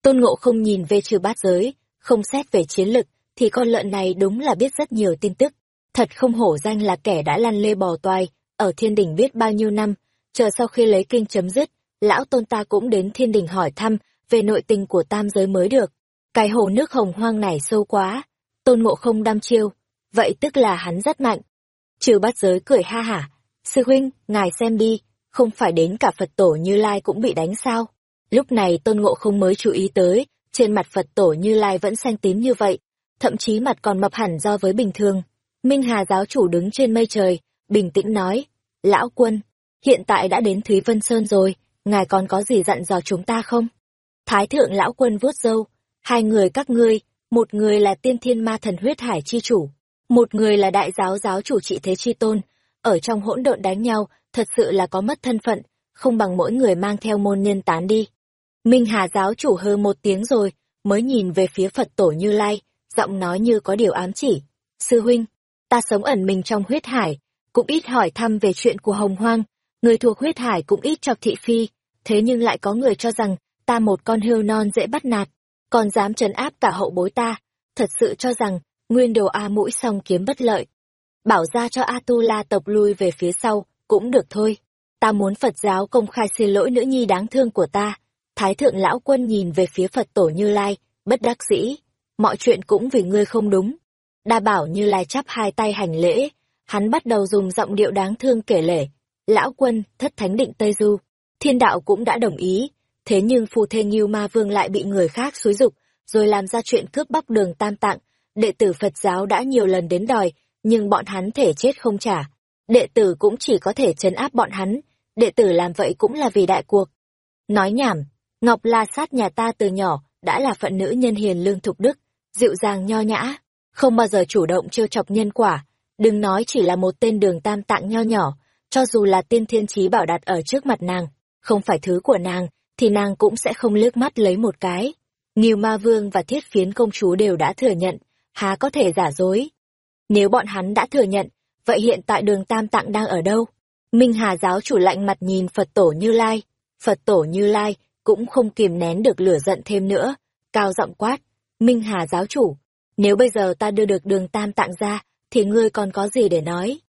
Speaker 1: Tôn Ngộ không nhìn về trừ bát giới, không xét về chiến lực, thì con lợn này đúng là biết rất nhiều tin tức. Thật không hổ danh là kẻ đã lăn lê bò toài, ở thiên đình biết bao nhiêu năm, chờ sau khi lấy kinh chấm dứt, lão tôn ta cũng đến thiên đình hỏi thăm về nội tình của tam giới mới được. Cái hồ nước hồng hoang này sâu quá, tôn ngộ không đăm chiêu, vậy tức là hắn rất mạnh. Trừ bát giới cười ha hả, sư huynh, ngài xem đi, không phải đến cả Phật tổ Như Lai cũng bị đánh sao. Lúc này tôn ngộ không mới chú ý tới, trên mặt Phật tổ Như Lai vẫn xanh tím như vậy, thậm chí mặt còn mập hẳn do với bình thường. Minh Hà giáo chủ đứng trên mây trời, bình tĩnh nói, Lão quân, hiện tại đã đến Thúy Vân Sơn rồi, ngài còn có gì dặn dò chúng ta không? Thái thượng lão quân vuốt râu, hai người các ngươi, một người là tiên thiên ma thần huyết hải chi chủ, một người là đại giáo giáo chủ trị thế chi tôn, ở trong hỗn độn đánh nhau, thật sự là có mất thân phận, không bằng mỗi người mang theo môn nhân tán đi. Minh Hà giáo chủ hơ một tiếng rồi, mới nhìn về phía Phật tổ Như Lai, giọng nói như có điều ám chỉ. Sư huynh, ta sống ẩn mình trong huyết hải, cũng ít hỏi thăm về chuyện của hồng hoang, người thuộc huyết hải cũng ít chọc thị phi, thế nhưng lại có người cho rằng ta một con hươu non dễ bắt nạt, còn dám trấn áp cả hậu bối ta, thật sự cho rằng nguyên đồ A mũi song kiếm bất lợi. Bảo ra cho A Tu La tộc lui về phía sau, cũng được thôi. Ta muốn Phật giáo công khai xin lỗi nữ nhi đáng thương của ta. Thái thượng lão quân nhìn về phía Phật tổ Như Lai, bất đắc dĩ. Mọi chuyện cũng vì ngươi không đúng. Đa bảo Như Lai chắp hai tay hành lễ, hắn bắt đầu dùng giọng điệu đáng thương kể lể. Lão quân, thất thánh định Tây Du, thiên đạo cũng đã đồng ý, thế nhưng phù thê Nghiêu Ma Vương lại bị người khác xúi dục, rồi làm ra chuyện cướp bóc đường tam tạng. Đệ tử Phật giáo đã nhiều lần đến đòi, nhưng bọn hắn thể chết không trả. Đệ tử cũng chỉ có thể chấn áp bọn hắn, đệ tử làm vậy cũng là vì đại cuộc. Nói nhảm, Ngọc La sát nhà ta từ nhỏ đã là phận nữ nhân hiền lương thục đức, dịu dàng nho nhã, không bao giờ chủ động trêu chọc nhân quả, đừng nói chỉ là một tên đường tam tạng nho nhỏ, cho dù là tiên thiên trí bảo đặt ở trước mặt nàng, không phải thứ của nàng, thì nàng cũng sẽ không lướt mắt lấy một cái. Nghiêu Ma Vương và Thiết Phiến công chúa đều đã thừa nhận, há có thể giả dối. Nếu bọn hắn đã thừa nhận, vậy hiện tại đường Tam Tạng đang ở đâu? Minh Hà giáo chủ lạnh mặt nhìn Phật tổ Như Lai. Phật tổ Như Lai cũng không kìm nén được lửa giận thêm nữa, cao giọng quát. Minh Hà giáo chủ, nếu bây giờ ta đưa được đường Tam Tạng ra, thì ngươi còn có gì để nói?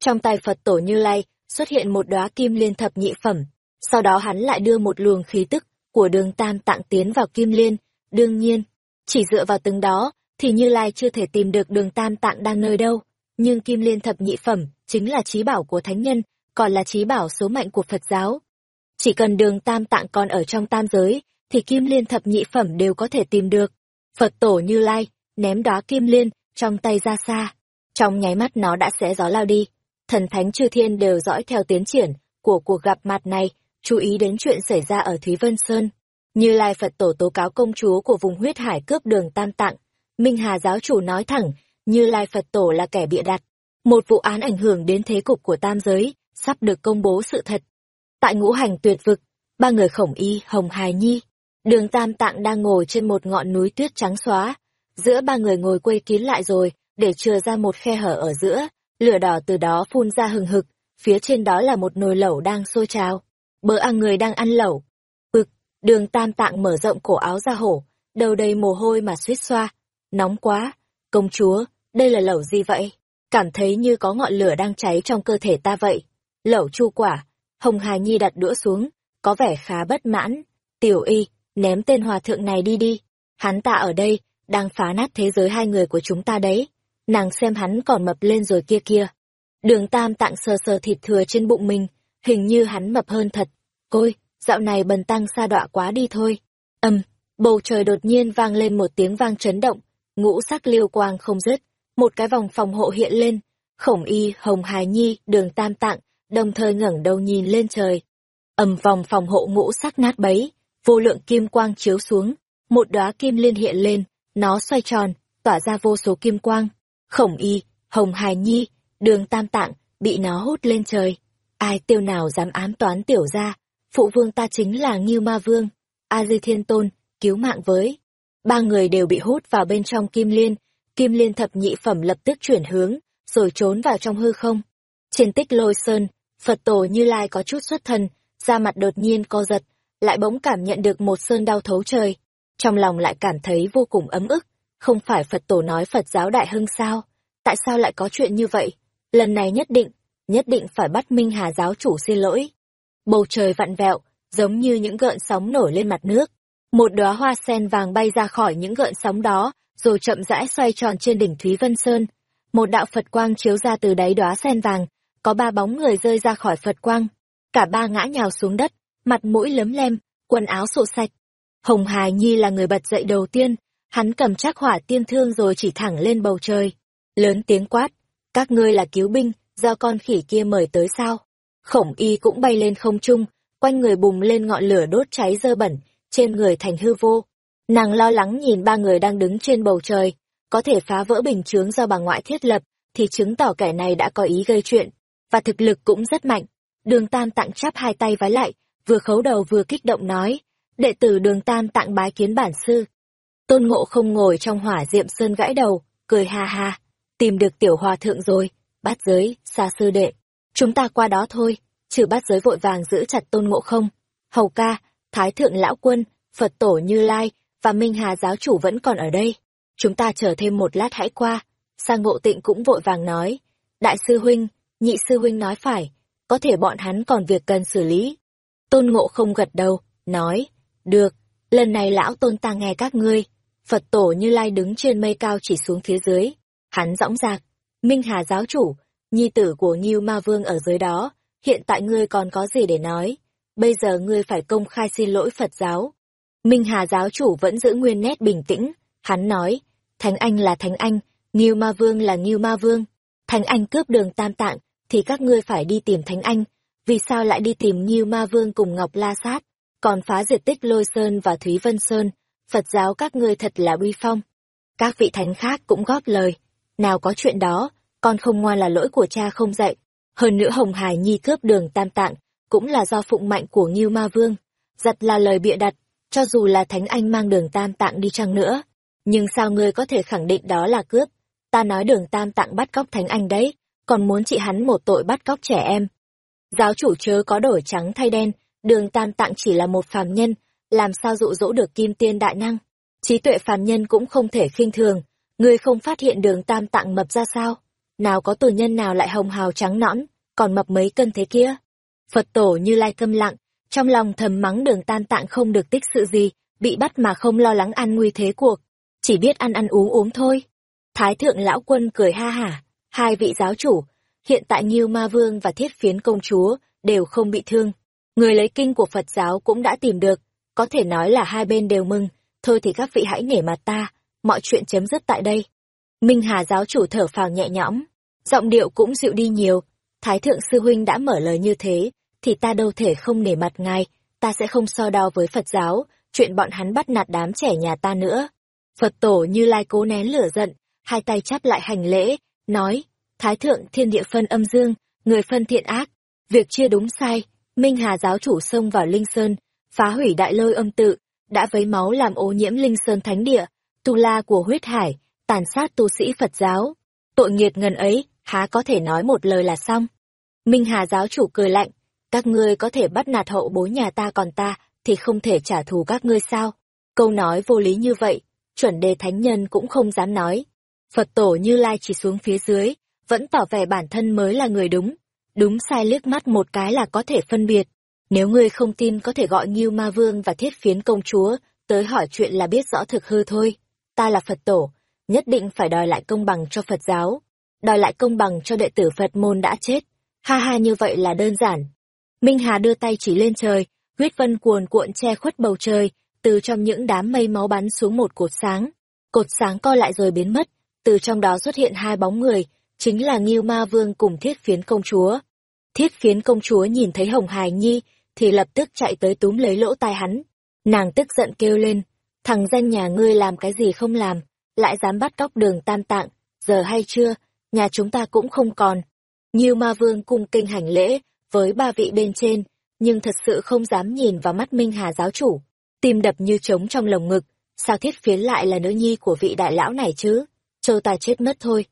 Speaker 1: Trong tay Phật tổ Như Lai xuất hiện một đóa kim liên thập nhị phẩm, sau đó hắn lại đưa một luồng khí tức của đường Tam Tạng tiến vào kim liên, đương nhiên, chỉ dựa vào từng đó, thì Như Lai chưa thể tìm được đường Tam Tạng đang nơi đâu, nhưng kim liên thập nhị phẩm chính là trí bảo của thánh nhân, còn là trí bảo số mệnh của Phật giáo. Chỉ cần đường Tam Tạng còn ở trong tam giới, thì kim liên thập nhị phẩm đều có thể tìm được. Phật tổ Như Lai, ném đóa kim liên, trong tay ra xa. Trong nháy mắt nó đã xé gió lao đi. Thần thánh chư thiên đều dõi theo tiến triển của cuộc gặp mặt này, chú ý đến chuyện xảy ra ở Thúy Vân Sơn. Như Lai Phật tổ tố cáo công chúa của vùng huyết hải cướp đường Tam Tạng. Minh Hà giáo chủ nói thẳng, Như Lai Phật tổ là kẻ bịa đặt. Một vụ án ảnh hưởng đến thế cục của tam giới, sắp được công bố sự thật. Tại ngũ hành tuyệt vực, ba người khổng y, hồng hài nhi, đường Tam Tạng đang ngồi trên một ngọn núi tuyết trắng xóa. Giữa ba người ngồi quây kín lại rồi, để chừa ra một khe hở ở giữa, lửa đỏ từ đó phun ra hừng hực, phía trên đó là một nồi lẩu đang sôi trào. Bữa ăn người đang ăn lẩu. Ực, đường tam tạng mở rộng cổ áo ra hổ, đầu đầy mồ hôi mà suýt xoa. Nóng quá, công chúa, đây là lẩu gì vậy? Cảm thấy như có ngọn lửa đang cháy trong cơ thể ta vậy. Lẩu chu quả, Hồng Hà Nhi đặt đũa xuống, có vẻ khá bất mãn. Tiểu y, ném tên hòa thượng này đi đi. Hắn ta ở đây, đang phá nát thế giới hai người của chúng ta đấy. Nàng xem hắn còn mập lên rồi kia kia. Đường tam tặng sờ sờ thịt thừa trên bụng mình, hình như hắn mập hơn thật. Ôi, dạo này bần tăng xa đọa quá đi thôi. Âm, bầu trời đột nhiên vang lên một tiếng vang chấn động, ngũ sắc liêu quang không dứt, một cái vòng phòng hộ hiện lên, khổng y, hồng hài nhi, đường tam tạng, đồng thời ngẩng đầu nhìn lên trời. Ầm vòng phòng hộ ngũ sắc nát bấy, vô lượng kim quang chiếu xuống, một đóa kim liên hiện lên, nó xoay tròn, tỏa ra vô số kim quang. Khổng y, hồng hài nhi, đường tam tạng, bị nó hút lên trời. Ai tiêu nào dám ám toán tiểu ra, phụ vương ta chính là Ngưu Ma Vương, A Di Thiên Tôn, cứu mạng với. Ba người đều bị hút vào bên trong kim liên, kim liên thập nhị phẩm lập tức chuyển hướng, rồi trốn vào trong hư không. Trên tích lôi sơn, Phật tổ Như Lai có chút xuất thần, da mặt đột nhiên co giật, lại bỗng cảm nhận được một sơn đau thấu trời. Trong lòng lại cảm thấy vô cùng ấm ức, không phải Phật tổ nói Phật giáo đại hưng sao? Tại sao lại có chuyện như vậy? Lần này nhất định, nhất định phải bắt Minh Hà giáo chủ xin lỗi. Bầu trời vặn vẹo, giống như những gợn sóng nổi lên mặt nước. Một đóa hoa sen vàng bay ra khỏi những gợn sóng đó, rồi chậm rãi xoay tròn trên đỉnh Thúy Vân Sơn. Một đạo Phật quang chiếu ra từ đáy đóa sen vàng, có ba bóng người rơi ra khỏi Phật quang. Cả ba ngã nhào xuống đất, mặt mũi lấm lem, quần áo sộ sạch. Hồng Hà Nhi là người bật dậy đầu tiên, hắn cầm chắc hỏa tiên thương rồi chỉ thẳng lên bầu trời. Lớn tiếng quát, các ngươi là cứu binh, do con khỉ kia mời tới sao? Khổng y cũng bay lên không trung, quanh người bùng lên ngọn lửa đốt cháy dơ bẩn, trên người thành hư vô. Nàng lo lắng nhìn ba người đang đứng trên bầu trời, có thể phá vỡ bình chướng do bà ngoại thiết lập, thì chứng tỏ kẻ này đã có ý gây chuyện, và thực lực cũng rất mạnh. Đường Tam tặng chắp hai tay vái lại, vừa khấu đầu vừa kích động nói, đệ tử đường Tam tặng bái kiến bản sư. Tôn ngộ không ngồi trong hỏa diệm sơn gãi đầu, cười ha ha, tìm được tiểu hòa thượng rồi, bát giới, xa sư đệ. Chúng ta qua đó thôi, trừ bát giới vội vàng giữ chặt tôn ngộ không. Hầu ca, Thái thượng lão quân, Phật tổ Như Lai, và Minh Hà giáo chủ vẫn còn ở đây. Chúng ta chờ thêm một lát hãy qua. Sang ngộ tịnh cũng vội vàng nói. Đại sư huynh, nhị sư huynh nói phải, có thể bọn hắn còn việc cần xử lý. Tôn ngộ không gật đầu, nói, được, lần này lão tôn ta nghe các ngươi. Phật tổ Như Lai đứng trên mây cao chỉ xuống phía dưới. Hắn dõng dạc, Minh Hà giáo chủ, nhi tử của Nghiêu Ma Vương ở dưới đó, hiện tại ngươi còn có gì để nói? Bây giờ ngươi phải công khai xin lỗi Phật giáo. Minh Hà giáo chủ vẫn giữ nguyên nét bình tĩnh, hắn nói, Thánh Anh là Thánh Anh, Nghiêu Ma Vương là Nghiêu Ma Vương. Thánh Anh cướp đường Tam Tạng, thì các ngươi phải đi tìm Thánh Anh, vì sao lại đi tìm Nghiêu Ma Vương cùng Ngọc La Sát, còn phá diệt tích Lôi Sơn và Thúy Vân Sơn, Phật giáo các ngươi thật là uy phong. Các vị thánh khác cũng góp lời, nào có chuyện đó, con không ngoan là lỗi của cha không dạy. Hơn nữa Hồng Hải Nhi cướp đường Tam Tạng, cũng là do phụng mạnh của Ngưu Ma Vương. Giật là lời bịa đặt, cho dù là Thánh Anh mang đường Tam Tạng đi chăng nữa. Nhưng sao ngươi có thể khẳng định đó là cướp? Ta nói đường Tam Tạng bắt cóc Thánh Anh đấy, còn muốn trị hắn một tội bắt cóc trẻ em. Giáo chủ chớ có đổi trắng thay đen, đường Tam Tạng chỉ là một phàm nhân, làm sao dụ dỗ được kim tiên đại năng. Trí tuệ phàm nhân cũng không thể khinh thường, ngươi không phát hiện đường Tam Tạng mập ra sao? Nào có tù nhân nào lại hồng hào trắng nõn, còn mập mấy cân thế kia? Phật tổ như lai câm lặng, trong lòng thầm mắng đường tan tạng không được tích sự gì, bị bắt mà không lo lắng an nguy thế cuộc, chỉ biết ăn ăn uống uống thôi. Thái thượng lão quân cười ha hả, hai vị giáo chủ, hiện tại Nhiêu Ma Vương và Thiết Phiến Công Chúa đều không bị thương. Người lấy kinh của Phật giáo cũng đã tìm được, có thể nói là hai bên đều mừng, thôi thì các vị hãy nể mặt ta, mọi chuyện chấm dứt tại đây. Minh Hà giáo chủ thở phào nhẹ nhõm, giọng điệu cũng dịu đi nhiều, Thái thượng sư huynh đã mở lời như thế, thì ta đâu thể không nể mặt ngài, ta sẽ không so đo với Phật giáo, chuyện bọn hắn bắt nạt đám trẻ nhà ta nữa. Phật tổ như lai cố nén lửa giận, hai tay chắp lại hành lễ, nói, Thái thượng thiên địa phân âm dương, người phân thiện ác, việc chia đúng sai, Minh Hà giáo chủ xông vào Linh Sơn, phá hủy đại lôi âm tự, đã vấy máu làm ô nhiễm Linh Sơn thánh địa, tu la của huyết hải, tàn sát tu sĩ Phật giáo. Tội nghiệt ngần ấy, há có thể nói một lời là xong. Minh Hà giáo chủ cười lạnh, các ngươi có thể bắt nạt hậu bối nhà ta còn ta, thì không thể trả thù các ngươi sao? Câu nói vô lý như vậy, chuẩn đề thánh nhân cũng không dám nói. Phật tổ như lai chỉ xuống phía dưới, vẫn tỏ vẻ bản thân mới là người đúng. Đúng sai liếc mắt một cái là có thể phân biệt. Nếu ngươi không tin có thể gọi Nghiêu Ma Vương và Thiết Phiến Công Chúa, tới hỏi chuyện là biết rõ thực hư thôi. Ta là Phật tổ, nhất định phải đòi lại công bằng cho Phật giáo, đòi lại công bằng cho đệ tử Phật môn đã chết. Ha ha như vậy là đơn giản. Minh Hà đưa tay chỉ lên trời, huyết vân cuồn cuộn che khuất bầu trời, từ trong những đám mây máu bắn xuống một cột sáng. Cột sáng co lại rồi biến mất, từ trong đó xuất hiện hai bóng người, chính là Nghiêu Ma Vương cùng Thiết Phiến Công Chúa. Thiết Phiến Công Chúa nhìn thấy Hồng Hải Nhi, thì lập tức chạy tới túm lấy lỗ tai hắn. Nàng tức giận kêu lên, thằng danh nhà ngươi làm cái gì không làm, lại dám bắt cóc đường tam tạng, giờ hay chưa, nhà chúng ta cũng không còn. Như ma vương cung kinh hành lễ với ba vị bên trên, nhưng thật sự không dám nhìn vào mắt Minh Hà giáo chủ. Tim đập như trống trong lồng ngực, sao thiết phiến lại là nữ nhi của vị đại lão này chứ? Châu ta chết mất thôi.